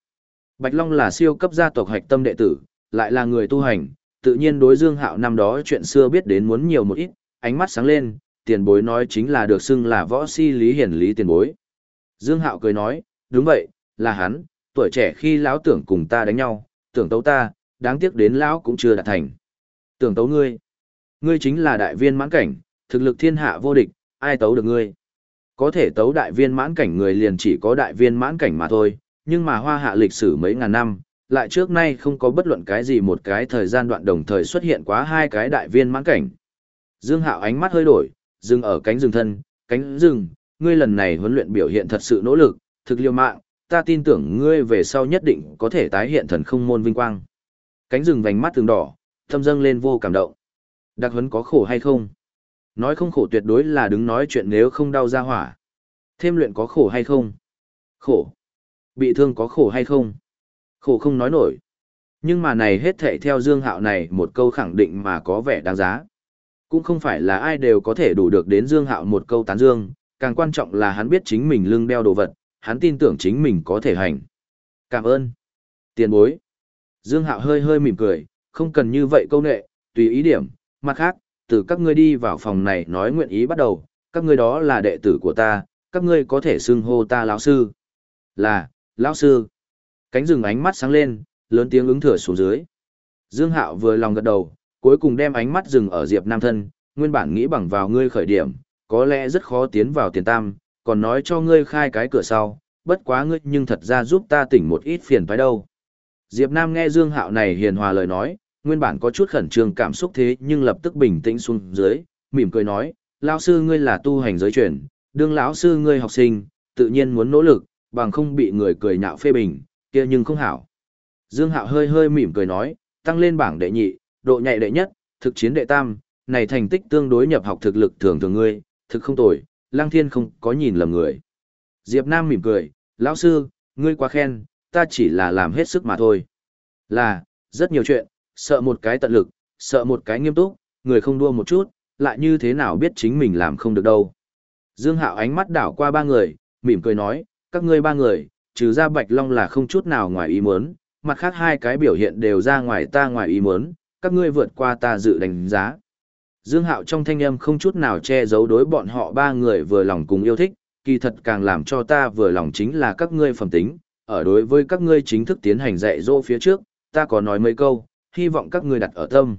A: Bạch Long là siêu cấp gia tộc hạch tâm đệ tử, lại là người tu hành, tự nhiên đối Dương Hạo năm đó chuyện xưa biết đến muốn nhiều một ít, ánh mắt sáng lên, tiền bối nói chính là được xưng là võ si lý hiển lý tiền bối. Dương Hạo cười nói, đúng vậy, là hắn, tuổi trẻ khi lão tưởng cùng ta đánh nhau, tưởng tấu ta, đáng tiếc đến lão cũng chưa đạt thành. Tưởng tấu ngươi, ngươi chính là đại viên mãn cảnh, thực lực thiên hạ vô địch, ai tấu được ngươi. Có thể tấu đại viên mãn cảnh người liền chỉ có đại viên mãn cảnh mà thôi, nhưng mà hoa hạ lịch sử mấy ngàn năm, lại trước nay không có bất luận cái gì một cái thời gian đoạn đồng thời xuất hiện quá hai cái đại viên mãn cảnh. Dương Hạo ánh mắt hơi đổi, dừng ở cánh rừng thân, cánh rừng, ngươi lần này huấn luyện biểu hiện thật sự nỗ lực, thực liều mạng, ta tin tưởng ngươi về sau nhất định có thể tái hiện thần không môn vinh quang. Cánh rừng vành mắt từng đỏ, thâm dâng lên vô cảm động. Đặc huấn có khổ hay không? Nói không khổ tuyệt đối là đứng nói chuyện nếu không đau ra hỏa. Thêm luyện có khổ hay không? Khổ. Bị thương có khổ hay không? Khổ không nói nổi. Nhưng mà này hết thệ theo Dương Hạo này một câu khẳng định mà có vẻ đáng giá. Cũng không phải là ai đều có thể đủ được đến Dương Hạo một câu tán dương, càng quan trọng là hắn biết chính mình lưng đeo đồ vật, hắn tin tưởng chính mình có thể hành. Cảm ơn. Tiền bối. Dương Hạo hơi hơi mỉm cười, không cần như vậy câu nệ, tùy ý điểm, mặt khác, từ các ngươi đi vào phòng này nói nguyện ý bắt đầu, các ngươi đó là đệ tử của ta, các ngươi có thể xưng hô ta lão sư. Là, lão sư. Cánh rừng ánh mắt sáng lên, lớn tiếng ứng thừa xuống dưới. Dương Hạo vừa lòng gật đầu, cuối cùng đem ánh mắt dừng ở Diệp Nam thân, nguyên bản nghĩ bằng vào ngươi khởi điểm, có lẽ rất khó tiến vào tiền tam, còn nói cho ngươi khai cái cửa sau, bất quá ngươi nhưng thật ra giúp ta tỉnh một ít phiền phải đâu. Diệp Nam nghe Dương Hạo này hiền hòa lời nói, nguyên bản có chút khẩn trương cảm xúc thế nhưng lập tức bình tĩnh xuống dưới, mỉm cười nói, lão sư ngươi là tu hành giới truyền, đương lão sư ngươi học sinh, tự nhiên muốn nỗ lực, bằng không bị người cười nhạo phê bình, kia nhưng không hảo. Dương Hạo hơi hơi mỉm cười nói, tăng lên bảng đệ nhị, độ nhạy đệ nhất, thực chiến đệ tam, này thành tích tương đối nhập học thực lực thường thường ngươi, thực không tồi, Lăng Thiên không có nhìn lầm người. Diệp Nam mỉm cười, lão sư, ngươi quá khen, ta chỉ là làm hết sức mà thôi. Là, rất nhiều chuyện, sợ một cái tận lực, sợ một cái nghiêm túc, người không đua một chút, lại như thế nào biết chính mình làm không được đâu. Dương Hạo ánh mắt đảo qua ba người, mỉm cười nói, các ngươi ba người, trừ ra Bạch Long là không chút nào ngoài ý muốn, mặt khác hai cái biểu hiện đều ra ngoài ta ngoài ý muốn, các ngươi vượt qua ta dự đánh giá. Dương Hạo trong thanh âm không chút nào che giấu đối bọn họ ba người vừa lòng cùng yêu thích, kỳ thật càng làm cho ta vừa lòng chính là các ngươi phẩm tính, ở đối với các ngươi chính thức tiến hành dạy dỗ phía trước, ta có nói mấy câu, hy vọng các ngươi đặt ở tâm.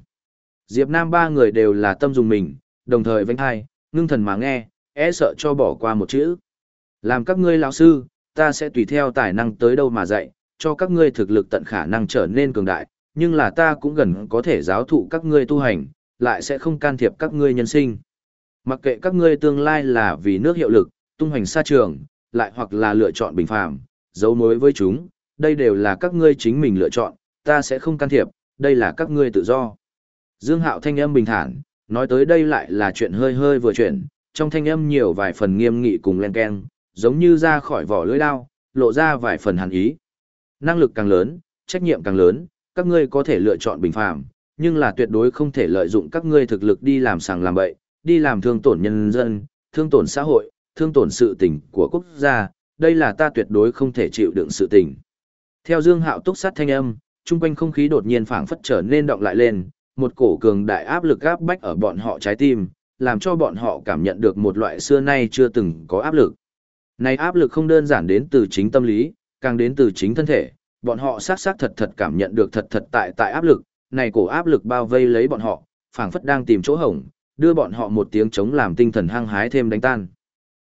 A: Diệp Nam ba người đều là tâm dùng mình, đồng thời vênh hai, ngưng thần mà nghe, e sợ cho bỏ qua một chữ. Làm các ngươi lão sư, ta sẽ tùy theo tài năng tới đâu mà dạy, cho các ngươi thực lực tận khả năng trở nên cường đại, nhưng là ta cũng gần có thể giáo thụ các ngươi tu hành, lại sẽ không can thiệp các ngươi nhân sinh. Mặc kệ các ngươi tương lai là vì nước hiệu lực, tung hành xa trường, lại hoặc là lựa chọn bình phàm, giấu mối với chúng, đây đều là các ngươi chính mình lựa chọn, ta sẽ không can thiệp, đây là các ngươi tự do. Dương Hạo thanh âm bình thản, nói tới đây lại là chuyện hơi hơi vừa chuyển, trong thanh âm nhiều vài phần nghiêm nghị cùng len keng, giống như ra khỏi vỏ lưỡi đao, lộ ra vài phần hàn ý. Năng lực càng lớn, trách nhiệm càng lớn, các ngươi có thể lựa chọn bình phàm, nhưng là tuyệt đối không thể lợi dụng các ngươi thực lực đi làm sàng làm bậy, đi làm thương tổn nhân dân, thương tổn xã hội, thương tổn sự tình của quốc gia, đây là ta tuyệt đối không thể chịu đựng sự tình. Theo Dương Hạo túc sát thanh âm, trung quanh không khí đột nhiên phảng phất trở nên động lại lên, một cổ cường đại áp lực áp bách ở bọn họ trái tim, làm cho bọn họ cảm nhận được một loại xưa nay chưa từng có áp lực. Này áp lực không đơn giản đến từ chính tâm lý, càng đến từ chính thân thể, bọn họ xác xác thật thật cảm nhận được thật thật tại tại áp lực, này cổ áp lực bao vây lấy bọn họ, phảng phất đang tìm chỗ hổng, đưa bọn họ một tiếng chống làm tinh thần hăng hái thêm đánh tan.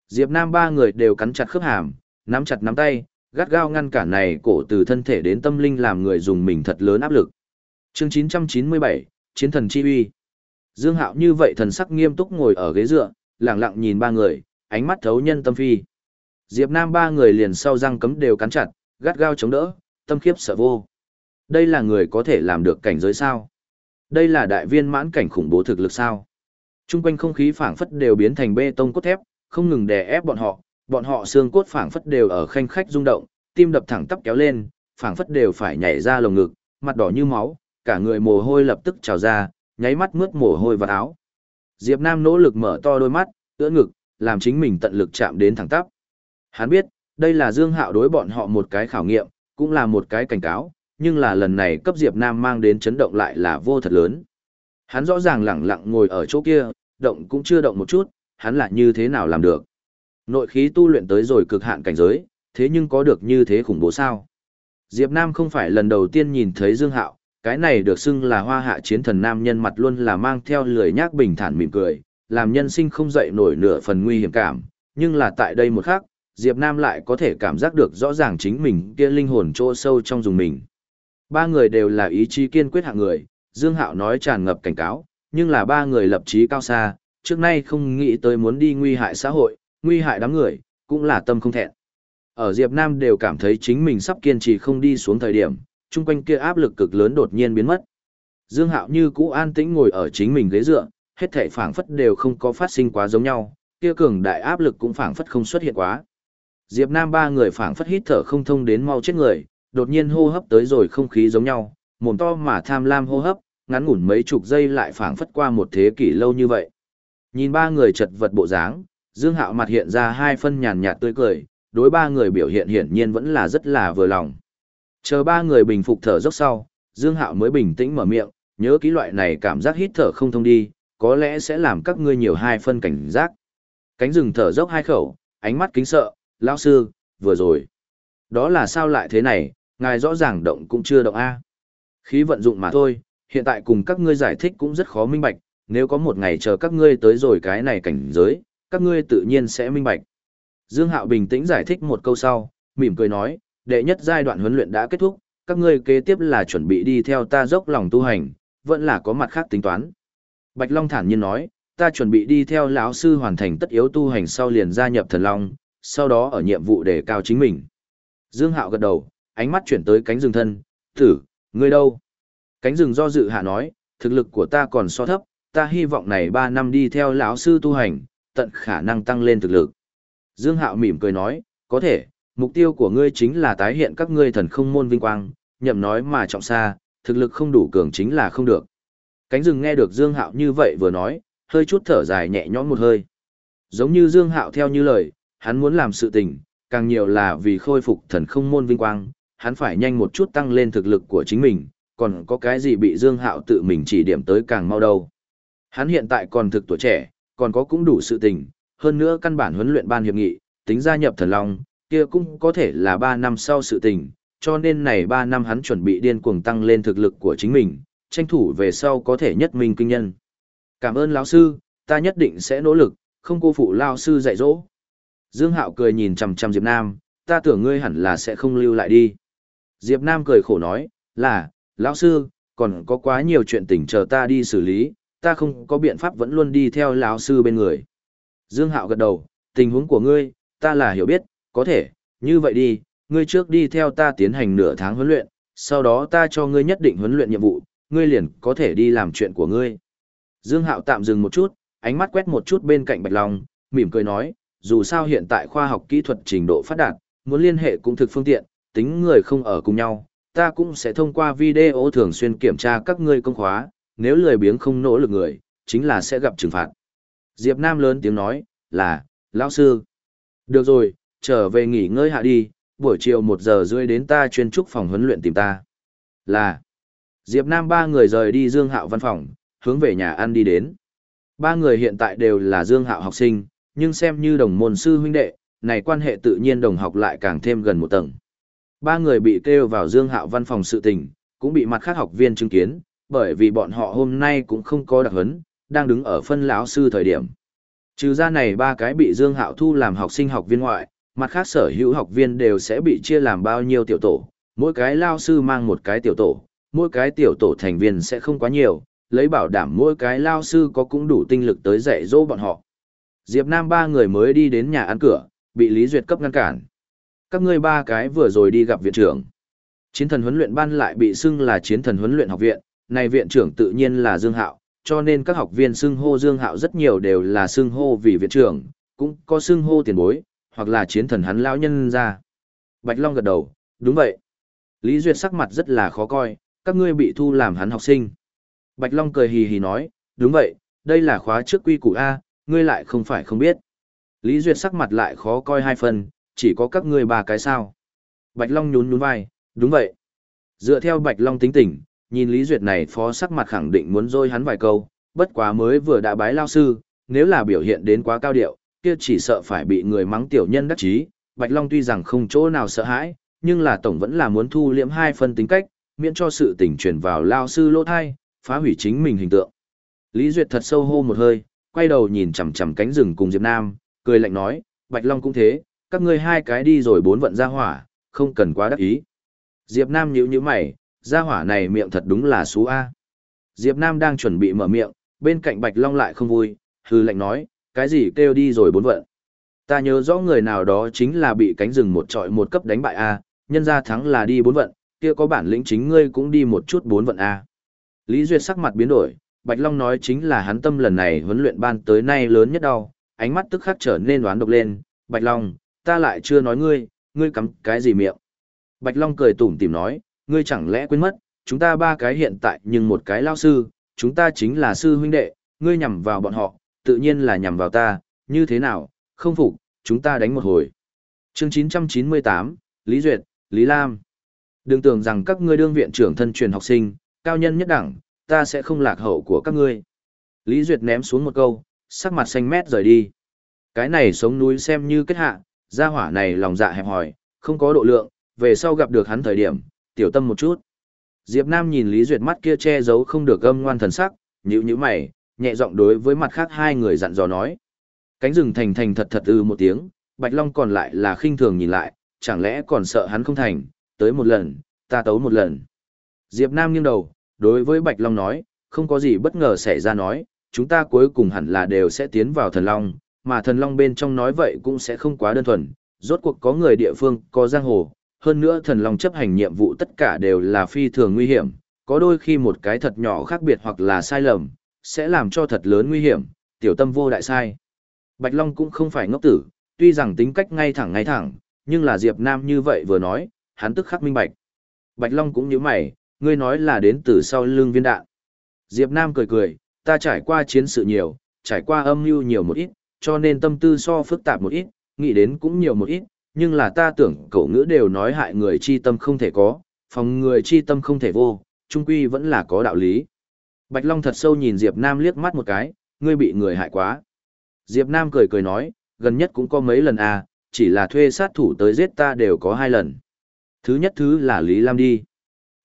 A: Diệp Nam ba người đều cắn chặt khớp hàm, nắm chặt nắm tay, gắt gao ngăn cản này cổ từ thân thể đến tâm linh làm người dùng mình thật lớn áp lực. Chương 997, Chiến thần chi uy. Dương Hạo như vậy thần sắc nghiêm túc ngồi ở ghế dựa, lặng lặng nhìn ba người, ánh mắt thấu nhân tâm phi. Diệp Nam ba người liền sau răng cấm đều cắn chặt, gắt gao chống đỡ, tâm khiếp sợ vô. Đây là người có thể làm được cảnh giới sao? Đây là đại viên mãn cảnh khủng bố thực lực sao? Trung quanh không khí phảng phất đều biến thành bê tông cốt thép, không ngừng đè ép bọn họ, bọn họ xương cốt phảng phất đều ở khanh khách rung động, tim đập thẳng tắp kéo lên, phảng phất đều phải nhảy ra lồng ngực, mặt đỏ như máu, cả người mồ hôi lập tức trào ra, nháy mắt mướt mồ hôi vào áo. Diệp Nam nỗ lực mở to đôi mắt, ưỡn ngực, làm chính mình tận lực chạm đến thẳng tắp. Hắn biết, đây là Dương Hạo đối bọn họ một cái khảo nghiệm, cũng là một cái cảnh cáo, nhưng là lần này cấp Diệp Nam mang đến chấn động lại là vô thật lớn. Hắn rõ ràng lẳng lặng ngồi ở chỗ kia, động cũng chưa động một chút, hắn lại như thế nào làm được. Nội khí tu luyện tới rồi cực hạn cảnh giới, thế nhưng có được như thế khủng bố sao? Diệp Nam không phải lần đầu tiên nhìn thấy Dương Hạo, cái này được xưng là hoa hạ chiến thần nam nhân mặt luôn là mang theo lười nhác bình thản mỉm cười, làm nhân sinh không dậy nổi nửa phần nguy hiểm cảm, nhưng là tại đây một khắc, Diệp Nam lại có thể cảm giác được rõ ràng chính mình kia linh hồn chỗ sâu trong dùng mình. Ba người đều là ý chí kiên quyết hạng người, Dương Hạo nói tràn ngập cảnh cáo, nhưng là ba người lập chí cao xa, trước nay không nghĩ tới muốn đi nguy hại xã hội, nguy hại đám người, cũng là tâm không thẹn. Ở Diệp Nam đều cảm thấy chính mình sắp kiên trì không đi xuống thời điểm, chung quanh kia áp lực cực lớn đột nhiên biến mất. Dương Hạo như cũ an tĩnh ngồi ở chính mình ghế dựa, hết thảy phảng phất đều không có phát sinh quá giống nhau, kia cường đại áp lực cũng phảng phất không xuất hiện quá. Diệp Nam ba người phảng phất hít thở không thông đến mau chết người, đột nhiên hô hấp tới rồi không khí giống nhau, mồm to mà tham lam hô hấp, ngắn ngủn mấy chục giây lại phảng phất qua một thế kỷ lâu như vậy. Nhìn ba người chật vật bộ dáng, Dương Hạo mặt hiện ra hai phân nhàn nhạt tươi cười, đối ba người biểu hiện hiển nhiên vẫn là rất là vừa lòng. Chờ ba người bình phục thở dốc sau, Dương Hạo mới bình tĩnh mở miệng, nhớ kỹ loại này cảm giác hít thở không thông đi, có lẽ sẽ làm các ngươi nhiều hai phân cảnh giác. Cánh rừng thở dốc hai khẩu, ánh mắt kính sợ, lão sư, vừa rồi. Đó là sao lại thế này, ngài rõ ràng động cũng chưa động A. Khí vận dụng mà thôi, hiện tại cùng các ngươi giải thích cũng rất khó minh bạch, nếu có một ngày chờ các ngươi tới rồi cái này cảnh giới, các ngươi tự nhiên sẽ minh bạch. Dương Hạo bình tĩnh giải thích một câu sau, mỉm cười nói, đệ nhất giai đoạn huấn luyện đã kết thúc, các ngươi kế tiếp là chuẩn bị đi theo ta dốc lòng tu hành, vẫn là có mặt khác tính toán. Bạch Long thản nhiên nói, ta chuẩn bị đi theo lão sư hoàn thành tất yếu tu hành sau liền gia nhập thần long, sau đó ở nhiệm vụ để cao chính mình. Dương Hạo gật đầu, ánh mắt chuyển tới cánh rừng thân, thử, ngươi đâu? Cánh rừng do dự hạ nói, thực lực của ta còn so thấp, ta hy vọng này 3 năm đi theo lão sư tu hành, tận khả năng tăng lên thực lực. Dương Hạo mỉm cười nói, có thể, mục tiêu của ngươi chính là tái hiện các ngươi thần không môn vinh quang, nhậm nói mà trọng xa, thực lực không đủ cường chính là không được. Cánh rừng nghe được Dương Hạo như vậy vừa nói, hơi chút thở dài nhẹ nhõm một hơi. Giống như Dương Hạo theo như lời, hắn muốn làm sự tình, càng nhiều là vì khôi phục thần không môn vinh quang, hắn phải nhanh một chút tăng lên thực lực của chính mình, còn có cái gì bị Dương Hạo tự mình chỉ điểm tới càng mau đâu. Hắn hiện tại còn thực tuổi trẻ, còn có cũng đủ sự tình, hơn nữa căn bản huấn luyện ban hiệp nghị, tính gia nhập thần long, kia cũng có thể là 3 năm sau sự tình, cho nên này 3 năm hắn chuẩn bị điên cuồng tăng lên thực lực của chính mình, tranh thủ về sau có thể nhất minh kinh nhân. Cảm ơn lão sư, ta nhất định sẽ nỗ lực, không cô phụ lão sư dạy dỗ. Dương Hạo cười nhìn chằm chằm Diệp Nam, ta tưởng ngươi hẳn là sẽ không lưu lại đi. Diệp Nam cười khổ nói, là, lão sư, còn có quá nhiều chuyện tình chờ ta đi xử lý, ta không có biện pháp vẫn luôn đi theo lão sư bên người. Dương Hạo gật đầu, tình huống của ngươi, ta là hiểu biết, Có thể, như vậy đi, ngươi trước đi theo ta tiến hành nửa tháng huấn luyện, sau đó ta cho ngươi nhất định huấn luyện nhiệm vụ, ngươi liền có thể đi làm chuyện của ngươi. Dương Hạo tạm dừng một chút, ánh mắt quét một chút bên cạnh Bạch Long, mỉm cười nói, dù sao hiện tại khoa học kỹ thuật trình độ phát đạt, muốn liên hệ cũng thực phương tiện, tính người không ở cùng nhau, ta cũng sẽ thông qua video thường xuyên kiểm tra các ngươi công khóa, nếu lười biếng không nỗ lực người, chính là sẽ gặp trừng phạt. Diệp Nam lớn tiếng nói, là, lão sư. Được rồi, trở về nghỉ ngơi hạ đi, buổi chiều một giờ rưỡi đến ta chuyên trúc phòng huấn luyện tìm ta. Là, Diệp Nam ba người rời đi Dương Hạo văn phòng, hướng về nhà ăn đi đến. Ba người hiện tại đều là Dương Hạo học sinh, nhưng xem như đồng môn sư huynh đệ, này quan hệ tự nhiên đồng học lại càng thêm gần một tầng. Ba người bị kêu vào Dương Hạo văn phòng sự tình, cũng bị mặt khác học viên chứng kiến, bởi vì bọn họ hôm nay cũng không có đặc huấn, đang đứng ở phân lão sư thời điểm. Trừ ra này ba cái bị Dương Hạo thu làm học sinh học viên ngoại, mặt khác sở hữu học viên đều sẽ bị chia làm bao nhiêu tiểu tổ, mỗi cái lao sư mang một cái tiểu tổ, mỗi cái tiểu tổ thành viên sẽ không quá nhiều, lấy bảo đảm mỗi cái lao sư có cũng đủ tinh lực tới dạy dỗ bọn họ. Diệp Nam ba người mới đi đến nhà ăn cửa, bị Lý Duyệt cấp ngăn cản. Các ngươi ba cái vừa rồi đi gặp viện trưởng. Chiến thần huấn luyện ban lại bị xưng là chiến thần huấn luyện học viện, này viện trưởng tự nhiên là Dương Hạo, cho nên các học viên xưng hô Dương Hạo rất nhiều đều là xưng hô vì viện trưởng, cũng có xưng hô tiền bối, hoặc là chiến thần hắn lão nhân ra. Bạch Long gật đầu, đúng vậy. Lý Duyệt sắc mặt rất là khó coi, các ngươi bị thu làm hắn học sinh. Bạch Long cười hì hì nói, đúng vậy, đây là khóa trước quy củ A, ngươi lại không phải không biết. Lý Duyệt sắc mặt lại khó coi hai phần, chỉ có các ngươi ba cái sao. Bạch Long nhún nhún vai, đúng vậy. Dựa theo Bạch Long tính tình, nhìn Lý Duyệt này phó sắc mặt khẳng định muốn dôi hắn vài câu, bất quá mới vừa đã bái lao sư, nếu là biểu hiện đến quá cao điệu, kia chỉ sợ phải bị người mắng tiểu nhân đắc chí. Bạch Long tuy rằng không chỗ nào sợ hãi, nhưng là tổng vẫn là muốn thu liễm hai phân tính cách, miễn cho sự tình truyền vào lao sư lỗ thai, phá hủy chính mình hình tượng. Lý Duyệt thật sâu hô một hơi, quay đầu nhìn chằm chằm cánh rừng cùng Diệp Nam, cười lạnh nói, Bạch Long cũng thế, các ngươi hai cái đi rồi bốn vận ra hỏa, không cần quá đắc ý. Diệp Nam nhíu nhíu mày, ra hỏa này miệng thật đúng là xú A. Diệp Nam đang chuẩn bị mở miệng, bên cạnh Bạch Long lại không vui, hư lạnh nói, cái gì kêu đi rồi bốn vận. Ta nhớ rõ người nào đó chính là bị cánh rừng một trọi một cấp đánh bại A, nhân ra thắng là đi bốn vận, kia có bản lĩnh chính ngươi cũng đi một chút bốn vận A. Lý Duyệt sắc mặt biến đổi, Bạch Long nói chính là hắn tâm lần này huấn luyện ban tới nay lớn nhất đau, ánh mắt tức khắc trở nên đoán độc lên, Bạch Long, ta lại chưa nói ngươi, ngươi cắm cái gì miệng. Bạch Long cười tủm tỉm nói, ngươi chẳng lẽ quên mất, chúng ta ba cái hiện tại nhưng một cái lao sư, chúng ta chính là sư huynh đệ, ngươi nhằm vào bọn họ, tự nhiên là nhằm vào ta, như thế nào, không phục, chúng ta đánh một hồi. Chương 998, Lý Duyệt, Lý Lam. Đừng tưởng rằng các ngươi đương viện trưởng thân truyền học sinh, cao nhân nhất đẳng, ta sẽ không lạc hậu của các ngươi. Lý Duyệt ném xuống một câu, sắc mặt xanh mét rời đi. Cái này sống núi xem như kết hạ, gia hỏa này lòng dạ hẹp hòi, không có độ lượng, về sau gặp được hắn thời điểm, tiểu tâm một chút. Diệp Nam nhìn Lý Duyệt mắt kia che giấu không được âm ngoan thần sắc, nhíu nhíu mày, nhẹ giọng đối với mặt khác hai người dặn dò nói. Cánh rừng thành thành thật thật ư một tiếng, Bạch Long còn lại là khinh thường nhìn lại, chẳng lẽ còn sợ hắn không thành, tới một lần, ta tấu một lần. Diệp Nam nghiêng đầu, đối với Bạch Long nói, không có gì bất ngờ xảy ra nói, chúng ta cuối cùng hẳn là đều sẽ tiến vào thần Long, mà thần Long bên trong nói vậy cũng sẽ không quá đơn thuần, rốt cuộc có người địa phương, có giang hồ, hơn nữa thần Long chấp hành nhiệm vụ tất cả đều là phi thường nguy hiểm, có đôi khi một cái thật nhỏ khác biệt hoặc là sai lầm, sẽ làm cho thật lớn nguy hiểm, tiểu tâm vô đại sai. Bạch Long cũng không phải ngốc tử, tuy rằng tính cách ngay thẳng ngay thẳng, nhưng là Diệp Nam như vậy vừa nói, hắn tức khắc minh bạch. Bạch Long cũng như mày, ngươi nói là đến từ sau lưng viên đạn. Diệp Nam cười cười, ta trải qua chiến sự nhiều, trải qua âm mưu nhiều một ít, cho nên tâm tư so phức tạp một ít, nghĩ đến cũng nhiều một ít, nhưng là ta tưởng cậu ngữ đều nói hại người chi tâm không thể có, phòng người chi tâm không thể vô, trung quy vẫn là có đạo lý. Bạch Long thật sâu nhìn Diệp Nam liếc mắt một cái, ngươi bị người hại quá. Diệp Nam cười cười nói, gần nhất cũng có mấy lần à, chỉ là thuê sát thủ tới giết ta đều có hai lần. Thứ nhất thứ là Lý Lam đi.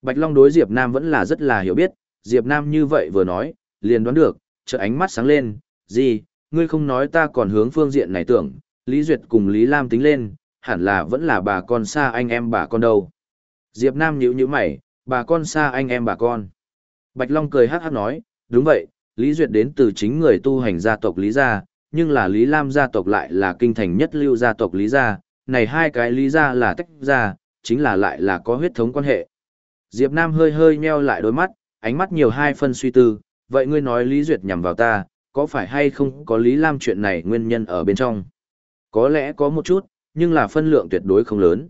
A: Bạch Long đối Diệp Nam vẫn là rất là hiểu biết, Diệp Nam như vậy vừa nói, liền đoán được, chợt ánh mắt sáng lên, gì, ngươi không nói ta còn hướng phương diện này tưởng, Lý Duyệt cùng Lý Lam tính lên, hẳn là vẫn là bà con xa anh em bà con đâu. Diệp Nam nhíu nhíu mày, bà con xa anh em bà con. Bạch Long cười hát hát nói, đúng vậy, Lý Duyệt đến từ chính người tu hành gia tộc Lý gia, nhưng là Lý Lam gia tộc lại là kinh thành nhất lưu gia tộc Lý gia, này hai cái lý gia là tách ra, chính là lại là có huyết thống quan hệ. Diệp Nam hơi hơi nheo lại đôi mắt, ánh mắt nhiều hai phân suy tư, vậy ngươi nói Lý Duyệt nhằm vào ta, có phải hay không có Lý Lam chuyện này nguyên nhân ở bên trong? Có lẽ có một chút, nhưng là phân lượng tuyệt đối không lớn.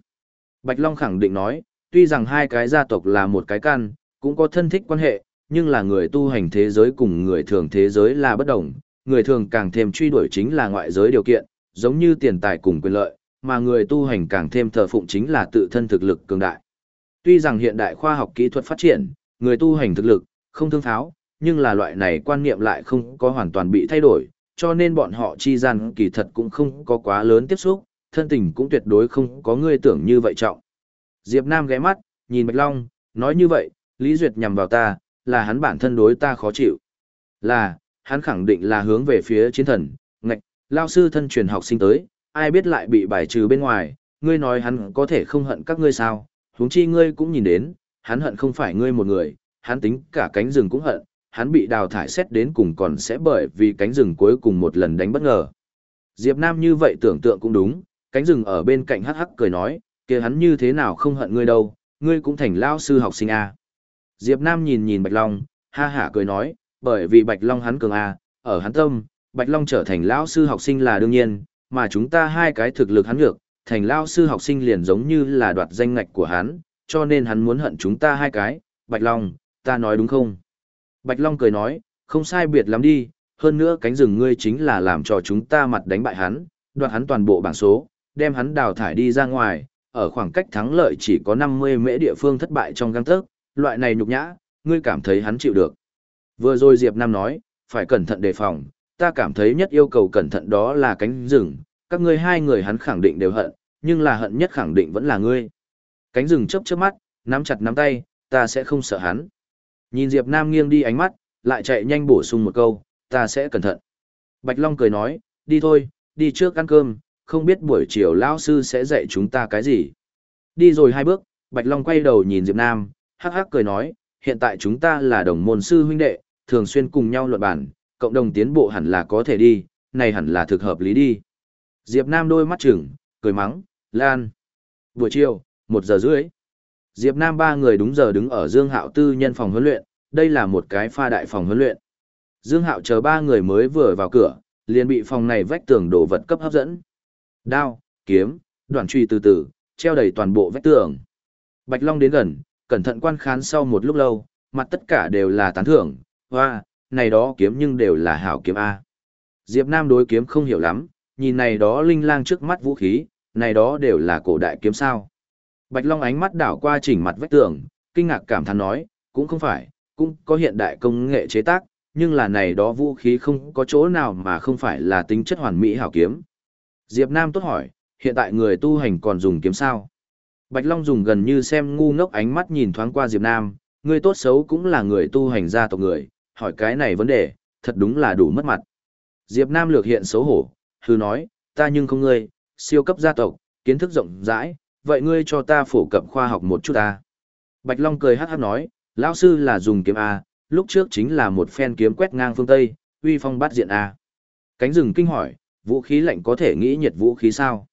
A: Bạch Long khẳng định nói, tuy rằng hai cái gia tộc là một cái căn, cũng có thân thích quan hệ, nhưng là người tu hành thế giới cùng người thường thế giới là bất đồng, người thường càng thêm truy đuổi chính là ngoại giới điều kiện, giống như tiền tài cùng quyền lợi, mà người tu hành càng thêm thờ phụng chính là tự thân thực lực cường đại. Tuy rằng hiện đại khoa học kỹ thuật phát triển, người tu hành thực lực, không thương tháo, nhưng là loại này quan niệm lại không có hoàn toàn bị thay đổi, cho nên bọn họ chi gian kỳ thật cũng không có quá lớn tiếp xúc, thân tình cũng tuyệt đối không có người tưởng như vậy trọng. Diệp Nam ghé mắt, nhìn Bạch Long, nói như vậy, Lý Duyệt nhằm vào ta, là hắn bản thân đối ta khó chịu. Là, hắn khẳng định là hướng về phía chiến thần, ngạch, lao sư thân truyền học sinh tới, ai biết lại bị bài trừ bên ngoài, ngươi nói hắn có thể không hận các ngươi sao, huống chi ngươi cũng nhìn đến, hắn hận không phải ngươi một người, hắn tính cả cánh rừng cũng hận, hắn bị đào thải xét đến cùng còn sẽ bởi vì cánh rừng cuối cùng một lần đánh bất ngờ. Diệp Nam như vậy tưởng tượng cũng đúng, cánh rừng ở bên cạnh hắc hắc cười nói, kia hắn như thế nào không hận ngươi đâu, ngươi cũng thành lao sư học sinh à. Diệp Nam nhìn nhìn Bạch Long, ha hả cười nói, bởi vì Bạch Long hắn cường à, ở hắn tâm, Bạch Long trở thành lão sư học sinh là đương nhiên, mà chúng ta hai cái thực lực hắn ngược, thành lão sư học sinh liền giống như là đoạt danh ngạch của hắn, cho nên hắn muốn hận chúng ta hai cái, Bạch Long, ta nói đúng không? Bạch Long cười nói, không sai biệt lắm đi, hơn nữa cánh rừng ngươi chính là làm cho chúng ta mặt đánh bại hắn, đoạt hắn toàn bộ bảng số, đem hắn đào thải đi ra ngoài, ở khoảng cách thắng lợi chỉ có 50 mễ địa phương thất bại trong găng tớc, loại này nhục nhã, ngươi cảm thấy hắn chịu được. Vừa rồi Diệp Nam nói, phải cẩn thận đề phòng, ta cảm thấy nhất yêu cầu cẩn thận đó là cánh rừng, các ngươi hai người hắn khẳng định đều hận, nhưng là hận nhất khẳng định vẫn là ngươi. Cánh rừng chớp chớp mắt, nắm chặt nắm tay, ta sẽ không sợ hắn. Nhìn Diệp Nam nghiêng đi ánh mắt, lại chạy nhanh bổ sung một câu, ta sẽ cẩn thận. Bạch Long cười nói, đi thôi, đi trước ăn cơm, không biết buổi chiều lão sư sẽ dạy chúng ta cái gì. Đi rồi hai bước, Bạch Long quay đầu nhìn Diệp Nam, hắc hắc cười nói, hiện tại chúng ta là đồng môn sư huynh đệ, thường xuyên cùng nhau luận bản, cộng đồng tiến bộ hẳn là có thể đi, này hẳn là thực hợp lý đi. Diệp Nam đôi mắt chừng, cười mắng, Lan. Buổi chiều, một giờ rưỡi. Diệp Nam ba người đúng giờ đứng ở Dương Hạo tư nhân phòng huấn luyện, đây là một cái pha đại phòng huấn luyện. Dương Hạo chờ ba người mới vừa vào cửa, liền bị phòng này vách tường đồ vật cấp hấp dẫn. Đao, kiếm, đoạn truy từ từ, treo đầy toàn bộ vách tường. Bạch Long đến gần, cẩn thận quan khán sau một lúc lâu, mặt tất cả đều là tán thưởng, hoa, này đó kiếm nhưng đều là hảo kiếm A. Diệp Nam đối kiếm không hiểu lắm, nhìn này đó linh lang trước mắt vũ khí, này đó đều là cổ đại kiếm sao. Bạch Long ánh mắt đảo qua chỉnh mặt vách tường, kinh ngạc cảm thán nói, cũng không phải, cũng có hiện đại công nghệ chế tác, nhưng là này đó vũ khí không có chỗ nào mà không phải là tính chất hoàn mỹ hảo kiếm. Diệp Nam tốt hỏi, hiện tại người tu hành còn dùng kiếm sao? Bạch Long dùng gần như xem ngu ngốc ánh mắt nhìn thoáng qua Diệp Nam, người tốt xấu cũng là người tu hành gia tộc người, hỏi cái này vấn đề, thật đúng là đủ mất mặt. Diệp Nam lược hiện xấu hổ, hư nói, ta nhưng không ngươi, siêu cấp gia tộc, kiến thức rộng rãi, vậy ngươi cho ta phổ cập khoa học một chút ta. Bạch Long cười hát hát nói, lão sư là dùng kiếm A, lúc trước chính là một phen kiếm quét ngang phương Tây, uy phong bát diện A. Cánh rừng kinh hỏi, vũ khí lạnh có thể nghĩ nhiệt vũ khí sao?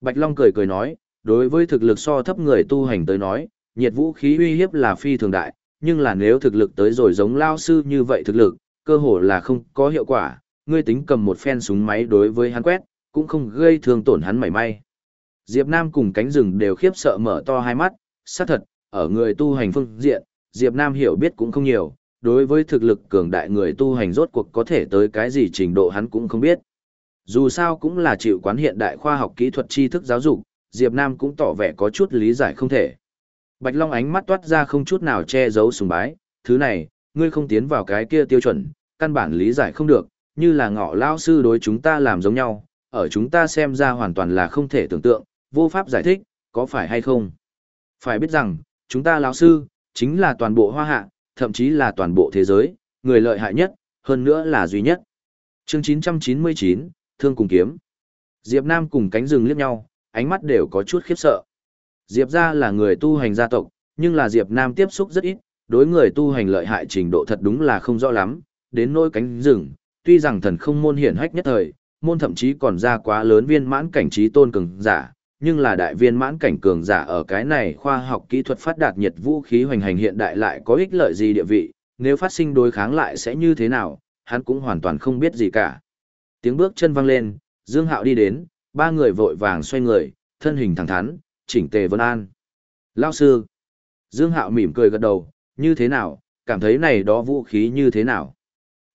A: Bạch Long cười cười nói, đối với thực lực so thấp người tu hành tới nói, nhiệt vũ khí uy hiếp là phi thường đại, nhưng là nếu thực lực tới rồi giống lao sư như vậy thực lực, cơ hồ là không có hiệu quả, ngươi tính cầm một phen súng máy đối với hắn quét, cũng không gây thương tổn hắn mảy may. Diệp Nam cùng cánh rừng đều khiếp sợ mở to hai mắt, xác thật, ở người tu hành phương diện, Diệp Nam hiểu biết cũng không nhiều, đối với thực lực cường đại người tu hành rốt cuộc có thể tới cái gì trình độ hắn cũng không biết. Dù sao cũng là chịu quán hiện đại khoa học kỹ thuật tri thức giáo dục, Diệp Nam cũng tỏ vẻ có chút lý giải không thể. Bạch Long ánh mắt toát ra không chút nào che giấu sùng bái, thứ này, ngươi không tiến vào cái kia tiêu chuẩn, căn bản lý giải không được, như là ngọ lao sư đối chúng ta làm giống nhau, ở chúng ta xem ra hoàn toàn là không thể tưởng tượng, vô pháp giải thích, có phải hay không? Phải biết rằng, chúng ta lão sư, chính là toàn bộ hoa hạ, thậm chí là toàn bộ thế giới, người lợi hại nhất, hơn nữa là duy nhất. Chương 999, Thương cùng kiếm. Diệp Nam cùng cánh rừng liếc nhau, ánh mắt đều có chút khiếp sợ. Diệp gia là người tu hành gia tộc, nhưng là Diệp Nam tiếp xúc rất ít, đối người tu hành lợi hại trình độ thật đúng là không rõ lắm, đến nỗi cánh rừng, tuy rằng thần không môn hiển hách nhất thời, môn thậm chí còn ra quá lớn viên mãn cảnh trí tôn cường giả, nhưng là đại viên mãn cảnh cường giả ở cái này khoa học kỹ thuật phát đạt nhiệt vũ khí hoành hành hiện đại lại có ích lợi gì địa vị, nếu phát sinh đối kháng lại sẽ như thế nào, hắn cũng hoàn toàn không biết gì cả. Tiếng bước chân vang lên, Dương Hạo đi đến, ba người vội vàng xoay người, thân hình thẳng thắn, chỉnh tề vân an. Lao sư. Dương Hạo mỉm cười gật đầu, như thế nào, cảm thấy này đó vũ khí như thế nào.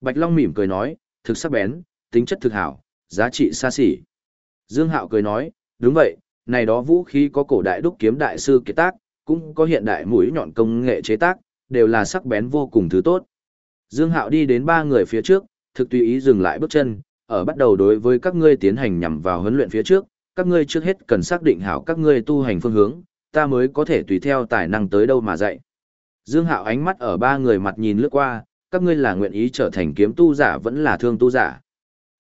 A: Bạch Long mỉm cười nói, thực sắc bén, tính chất thực hảo, giá trị xa xỉ. Dương Hạo cười nói, đúng vậy, này đó vũ khí có cổ đại đúc kiếm đại sư kế tác, cũng có hiện đại mũi nhọn công nghệ chế tác, đều là sắc bén vô cùng thứ tốt. Dương Hạo đi đến ba người phía trước, thực tùy ý dừng lại bước chân, ở bắt đầu đối với các ngươi tiến hành nhằm vào huấn luyện phía trước, các ngươi trước hết cần xác định hảo các ngươi tu hành phương hướng, ta mới có thể tùy theo tài năng tới đâu mà dạy. Dương Hạo ánh mắt ở ba người mặt nhìn lướt qua, các ngươi là nguyện ý trở thành kiếm tu giả vẫn là thương tu giả.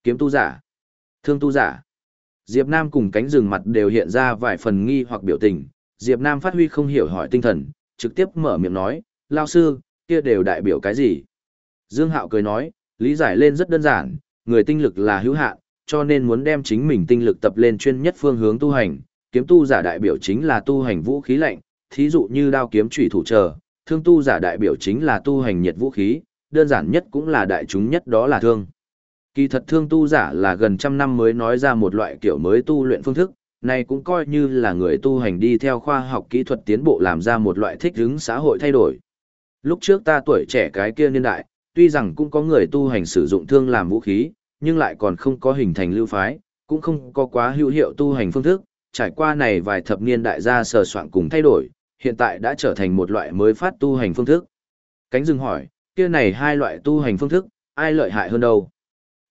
A: Kiếm tu giả, thương tu giả. Diệp Nam cùng cánh rừng mặt đều hiện ra vài phần nghi hoặc biểu tình, Diệp Nam phát huy không hiểu hỏi tinh thần, trực tiếp mở miệng nói, lao sư, kia đều đại biểu cái gì? Dương Hạo cười nói, lý giải lên rất đơn giản, người tinh lực là hữu hạn, cho nên muốn đem chính mình tinh lực tập lên chuyên nhất phương hướng tu hành, kiếm tu giả đại biểu chính là tu hành vũ khí lạnh, thí dụ như đao kiếm chủy thủ chờ, thương tu giả đại biểu chính là tu hành nhiệt vũ khí, đơn giản nhất cũng là đại chúng nhất đó là thương. Kỳ thật thương tu giả là gần trăm năm mới nói ra một loại kiểu mới tu luyện phương thức, này cũng coi như là người tu hành đi theo khoa học kỹ thuật tiến bộ làm ra một loại thích ứng xã hội thay đổi. Lúc trước ta tuổi trẻ cái kia niên đại, tuy rằng cũng có người tu hành sử dụng thương làm vũ khí, nhưng lại còn không có hình thành lưu phái, cũng không có quá hữu hiệu tu hành phương thức, trải qua này vài thập niên đại gia sờ soạn cùng thay đổi, hiện tại đã trở thành một loại mới phát tu hành phương thức. Cánh rừng hỏi, kia này hai loại tu hành phương thức, ai lợi hại hơn đâu?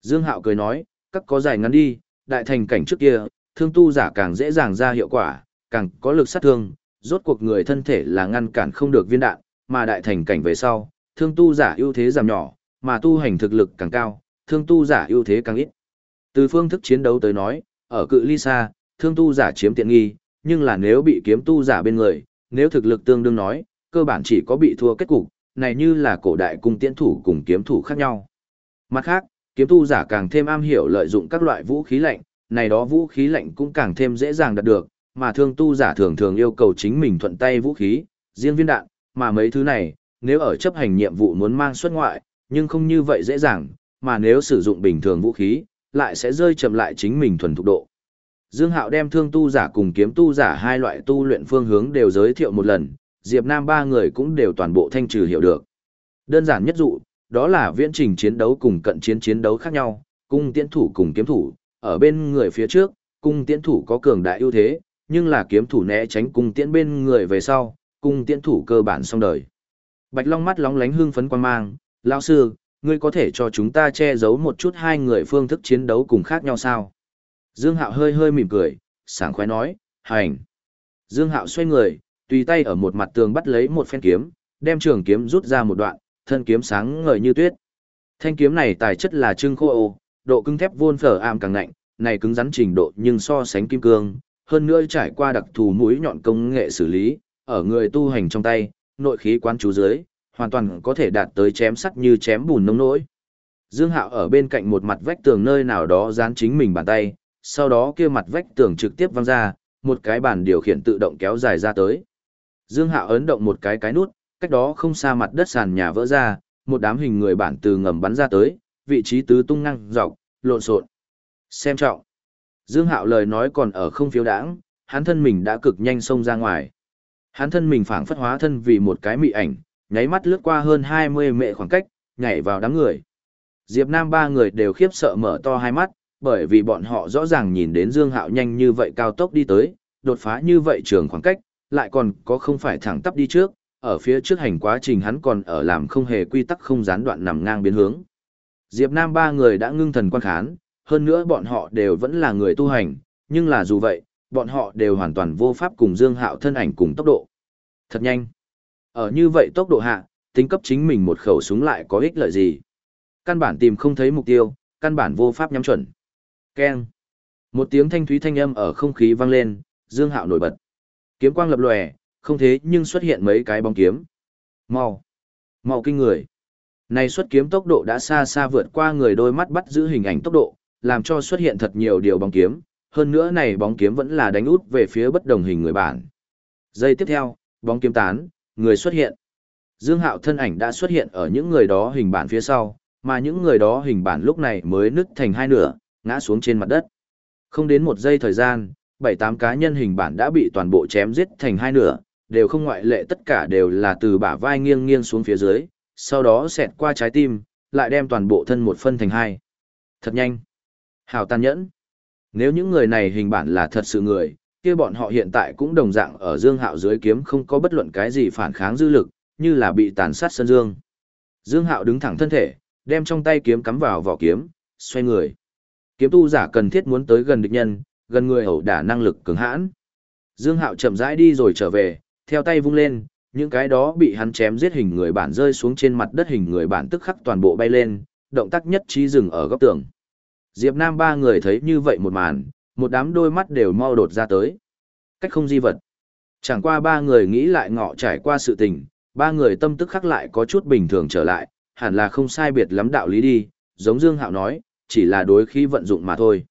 A: Dương Hạo cười nói, các có dài ngắn đi, đại thành cảnh trước kia, thương tu giả càng dễ dàng ra hiệu quả, càng có lực sát thương, rốt cuộc người thân thể là ngăn cản không được viên đạn, mà đại thành cảnh về sau, thương tu giả ưu thế giảm nhỏ, mà tu hành thực lực càng cao, thương tu giả ưu thế càng ít. Từ phương thức chiến đấu tới nói, ở cự ly xa, thương tu giả chiếm tiện nghi, nhưng là nếu bị kiếm tu giả bên người, nếu thực lực tương đương nói, cơ bản chỉ có bị thua kết cục, này như là cổ đại cung tiễn thủ cùng kiếm thủ khác nhau. Mặt khác, kiếm tu giả càng thêm am hiểu lợi dụng các loại vũ khí lạnh, này đó vũ khí lạnh cũng càng thêm dễ dàng đạt được, mà thương tu giả thường thường yêu cầu chính mình thuận tay vũ khí, riêng viên đạn, mà mấy thứ này, nếu ở chấp hành nhiệm vụ muốn mang xuất ngoại, nhưng không như vậy dễ dàng, mà nếu sử dụng bình thường vũ khí, lại sẽ rơi chậm lại chính mình thuần thục độ. Dương Hạo đem thương tu giả cùng kiếm tu giả hai loại tu luyện phương hướng đều giới thiệu một lần, Diệp Nam ba người cũng đều toàn bộ thanh trừ hiểu được. Đơn giản nhất dụ, đó là viễn trình chiến đấu cùng cận chiến chiến đấu khác nhau, cung tiễn thủ cùng kiếm thủ, ở bên người phía trước, cung tiễn thủ có cường đại ưu thế, nhưng là kiếm thủ né tránh cung tiễn bên người về sau, cung tiễn thủ cơ bản xong đời. Bạch Long mắt lóng lánh hương phấn quan mang, lão sư, ngươi có thể cho chúng ta che giấu một chút hai người phương thức chiến đấu cùng khác nhau sao? Dương Hạo hơi hơi mỉm cười, sảng khoái nói, hành. Dương Hạo xoay người, tùy tay ở một mặt tường bắt lấy một phen kiếm, đem trường kiếm rút ra một đoạn, thân kiếm sáng ngời như tuyết. Thanh kiếm này tài chất là trưng khô ô, độ cứng thép vôn phở am càng nạnh, này cứng rắn trình độ nhưng so sánh kim cương, hơn nữa trải qua đặc thù mũi nhọn công nghệ xử lý, ở người tu hành trong tay, nội khí quán chú dưới, hoàn toàn có thể đạt tới chém sắt như chém bùn nông nỗi. Dương Hạo ở bên cạnh một mặt vách tường nơi nào đó dán chính mình bàn tay, sau đó kia mặt vách tường trực tiếp văng ra, một cái bàn điều khiển tự động kéo dài ra tới. Dương Hạo ấn động một cái cái nút, cách đó không xa mặt đất sàn nhà vỡ ra, một đám hình người bản từ ngầm bắn ra tới, vị trí tứ tung ngang dọc, lộn xộn. Xem trọng. Dương Hạo lời nói còn ở không phiếu đãng, hắn thân mình đã cực nhanh xông ra ngoài. Hắn thân mình phảng phất hóa thân vì một cái mị ảnh, nháy mắt lướt qua hơn 20 mệ khoảng cách, nhảy vào đám người. Diệp Nam ba người đều khiếp sợ mở to hai mắt, bởi vì bọn họ rõ ràng nhìn đến Dương Hạo nhanh như vậy cao tốc đi tới, đột phá như vậy trường khoảng cách, lại còn có không phải thẳng tắp đi trước, ở phía trước hành quá trình hắn còn ở làm không hề quy tắc không gián đoạn nằm ngang biến hướng. Diệp Nam ba người đã ngưng thần quan khán, hơn nữa bọn họ đều vẫn là người tu hành, nhưng là dù vậy, bọn họ đều hoàn toàn vô pháp cùng Dương Hạo thân ảnh cùng tốc độ. Thật nhanh. Ở như vậy tốc độ hạ, tính cấp chính mình một khẩu súng lại có ích lợi gì? Căn bản tìm không thấy mục tiêu, căn bản vô pháp nhắm chuẩn. Keng. Một tiếng thanh thúy thanh âm ở không khí vang lên, Dương Hạo nổi bật. Kiếm quang lập lòe, không thế nhưng xuất hiện mấy cái bóng kiếm. Mau. Mau kinh người. Này xuất kiếm tốc độ đã xa xa vượt qua người đôi mắt bắt giữ hình ảnh tốc độ, làm cho xuất hiện thật nhiều điều bóng kiếm, hơn nữa này bóng kiếm vẫn là đánh út về phía bất đồng hình người bản. Giây tiếp theo, bóng kiếm tán, người xuất hiện. Dương Hạo thân ảnh đã xuất hiện ở những người đó hình bản phía sau, mà những người đó hình bản lúc này mới nứt thành hai nửa, ngã xuống trên mặt đất. Không đến một giây thời gian, bảy tám cá nhân hình bản đã bị toàn bộ chém giết thành hai nửa, đều không ngoại lệ tất cả đều là từ bả vai nghiêng nghiêng xuống phía dưới, sau đó xẹt qua trái tim, lại đem toàn bộ thân một phân thành hai. Thật nhanh. Hào tàn nhẫn. Nếu những người này hình bản là thật sự người, kia bọn họ hiện tại cũng đồng dạng ở Dương Hạo dưới kiếm không có bất luận cái gì phản kháng dư lực, như là bị tàn sát sân dương. Dương Hạo đứng thẳng thân thể, đem trong tay kiếm cắm vào vỏ kiếm, xoay người. Kiếm tu giả cần thiết muốn tới gần địch nhân, gần người ẩu đả năng lực cứng hãn. Dương Hạo chậm rãi đi rồi trở về, theo tay vung lên, những cái đó bị hắn chém giết hình người bản rơi xuống trên mặt đất hình người bản tức khắc toàn bộ bay lên, động tác nhất trí dừng ở góc tường. Diệp Nam ba người thấy như vậy một màn, một đám đôi mắt đều mau đột ra tới. Cách không di vật. Chẳng qua ba người nghĩ lại ngọ trải qua sự tình, ba người tâm tức khắc lại có chút bình thường trở lại, hẳn là không sai biệt lắm đạo lý đi, giống Dương Hạo nói, chỉ là đối khí vận dụng mà thôi.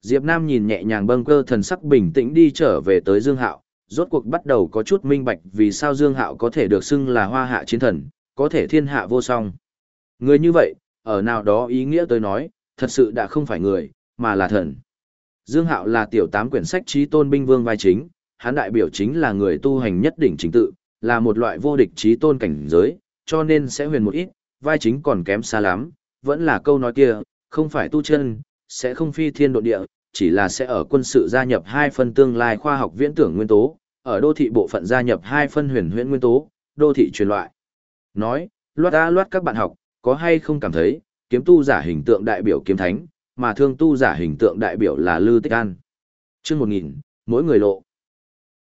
A: Diệp Nam nhìn nhẹ nhàng bâng cơ thần sắc bình tĩnh đi trở về tới Dương Hạo, rốt cuộc bắt đầu có chút minh bạch vì sao Dương Hạo có thể được xưng là hoa hạ chiến thần, có thể thiên hạ vô song. Người như vậy, ở nào đó ý nghĩa tôi nói, thật sự đã không phải người, mà là thần. Dương Hạo là tiểu tám quyển sách trí tôn binh vương vai chính, hắn đại biểu chính là người tu hành nhất đỉnh chính tự, là một loại vô địch trí tôn cảnh giới, cho nên sẽ huyền một ít, vai chính còn kém xa lắm, vẫn là câu nói kia, không phải tu chân, sẽ không phi thiên độ địa, chỉ là sẽ ở quân sự gia nhập hai phân tương lai khoa học viễn tưởng nguyên tố, ở đô thị bộ phận gia nhập hai phân huyền huyễn nguyên tố, đô thị truyền loại. Nói, loát a loát các bạn học, có hay không cảm thấy, kiếm tu giả hình tượng đại biểu kiếm thánh, mà thương tu giả hình tượng đại biểu là Lư Tích An. Chương 1000, mỗi người lộ.